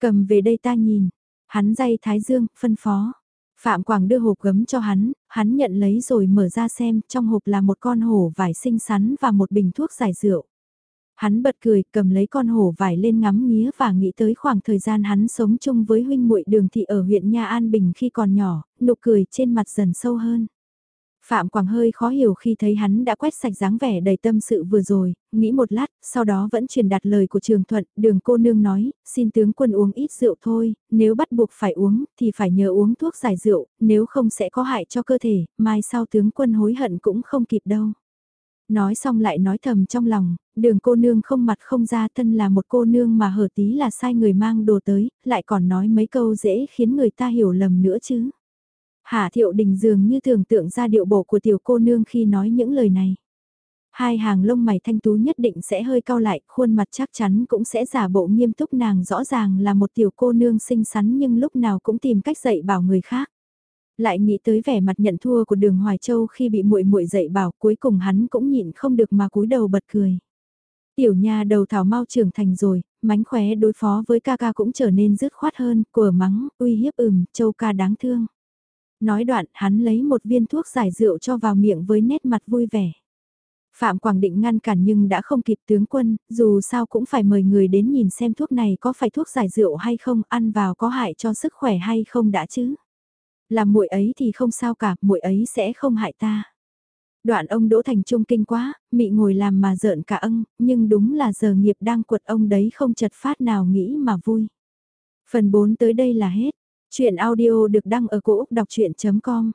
Cầm về đây ta nhìn. Hắn dây Thái Dương, phân phó. Phạm Quảng đưa hộp gấm cho hắn, hắn nhận lấy rồi mở ra xem, trong hộp là một con hổ vải xinh xắn và một bình thuốc giải rượu. Hắn bật cười, cầm lấy con hổ vải lên ngắm nghía và nghĩ tới khoảng thời gian hắn sống chung với huynh muội đường thị ở huyện Nha An Bình khi còn nhỏ, nụ cười trên mặt dần sâu hơn. Phạm Quảng hơi khó hiểu khi thấy hắn đã quét sạch dáng vẻ đầy tâm sự vừa rồi, nghĩ một lát, sau đó vẫn truyền đạt lời của Trường Thuận, đường cô nương nói, xin tướng quân uống ít rượu thôi, nếu bắt buộc phải uống, thì phải nhờ uống thuốc giải rượu, nếu không sẽ có hại cho cơ thể, mai sau tướng quân hối hận cũng không kịp đâu. Nói xong lại nói thầm trong lòng, đường cô nương không mặt không ra thân là một cô nương mà hở tí là sai người mang đồ tới, lại còn nói mấy câu dễ khiến người ta hiểu lầm nữa chứ. Hạ thiệu đình dường như tưởng tượng ra điệu bộ của tiểu cô nương khi nói những lời này. Hai hàng lông mày thanh tú nhất định sẽ hơi cao lại, khuôn mặt chắc chắn cũng sẽ giả bộ nghiêm túc nàng rõ ràng là một tiểu cô nương xinh xắn nhưng lúc nào cũng tìm cách dạy bảo người khác. Lại nghĩ tới vẻ mặt nhận thua của đường Hoài Châu khi bị muội muội dạy bảo cuối cùng hắn cũng nhịn không được mà cúi đầu bật cười. Tiểu nha đầu thảo mau trưởng thành rồi, mánh khóe đối phó với ca ca cũng trở nên dứt khoát hơn, của mắng, uy hiếp ừm, châu ca đáng thương. Nói đoạn hắn lấy một viên thuốc giải rượu cho vào miệng với nét mặt vui vẻ. Phạm Quảng Định ngăn cản nhưng đã không kịp tướng quân, dù sao cũng phải mời người đến nhìn xem thuốc này có phải thuốc giải rượu hay không, ăn vào có hại cho sức khỏe hay không đã chứ. Làm muội ấy thì không sao cả, muội ấy sẽ không hại ta. Đoạn ông Đỗ Thành Trung kinh quá, mị ngồi làm mà giận cả ân, nhưng đúng là giờ nghiệp đang quật ông đấy không chật phát nào nghĩ mà vui. Phần 4 tới đây là hết. Chuyện audio được đăng ở cổ Úc đọc chuyện.com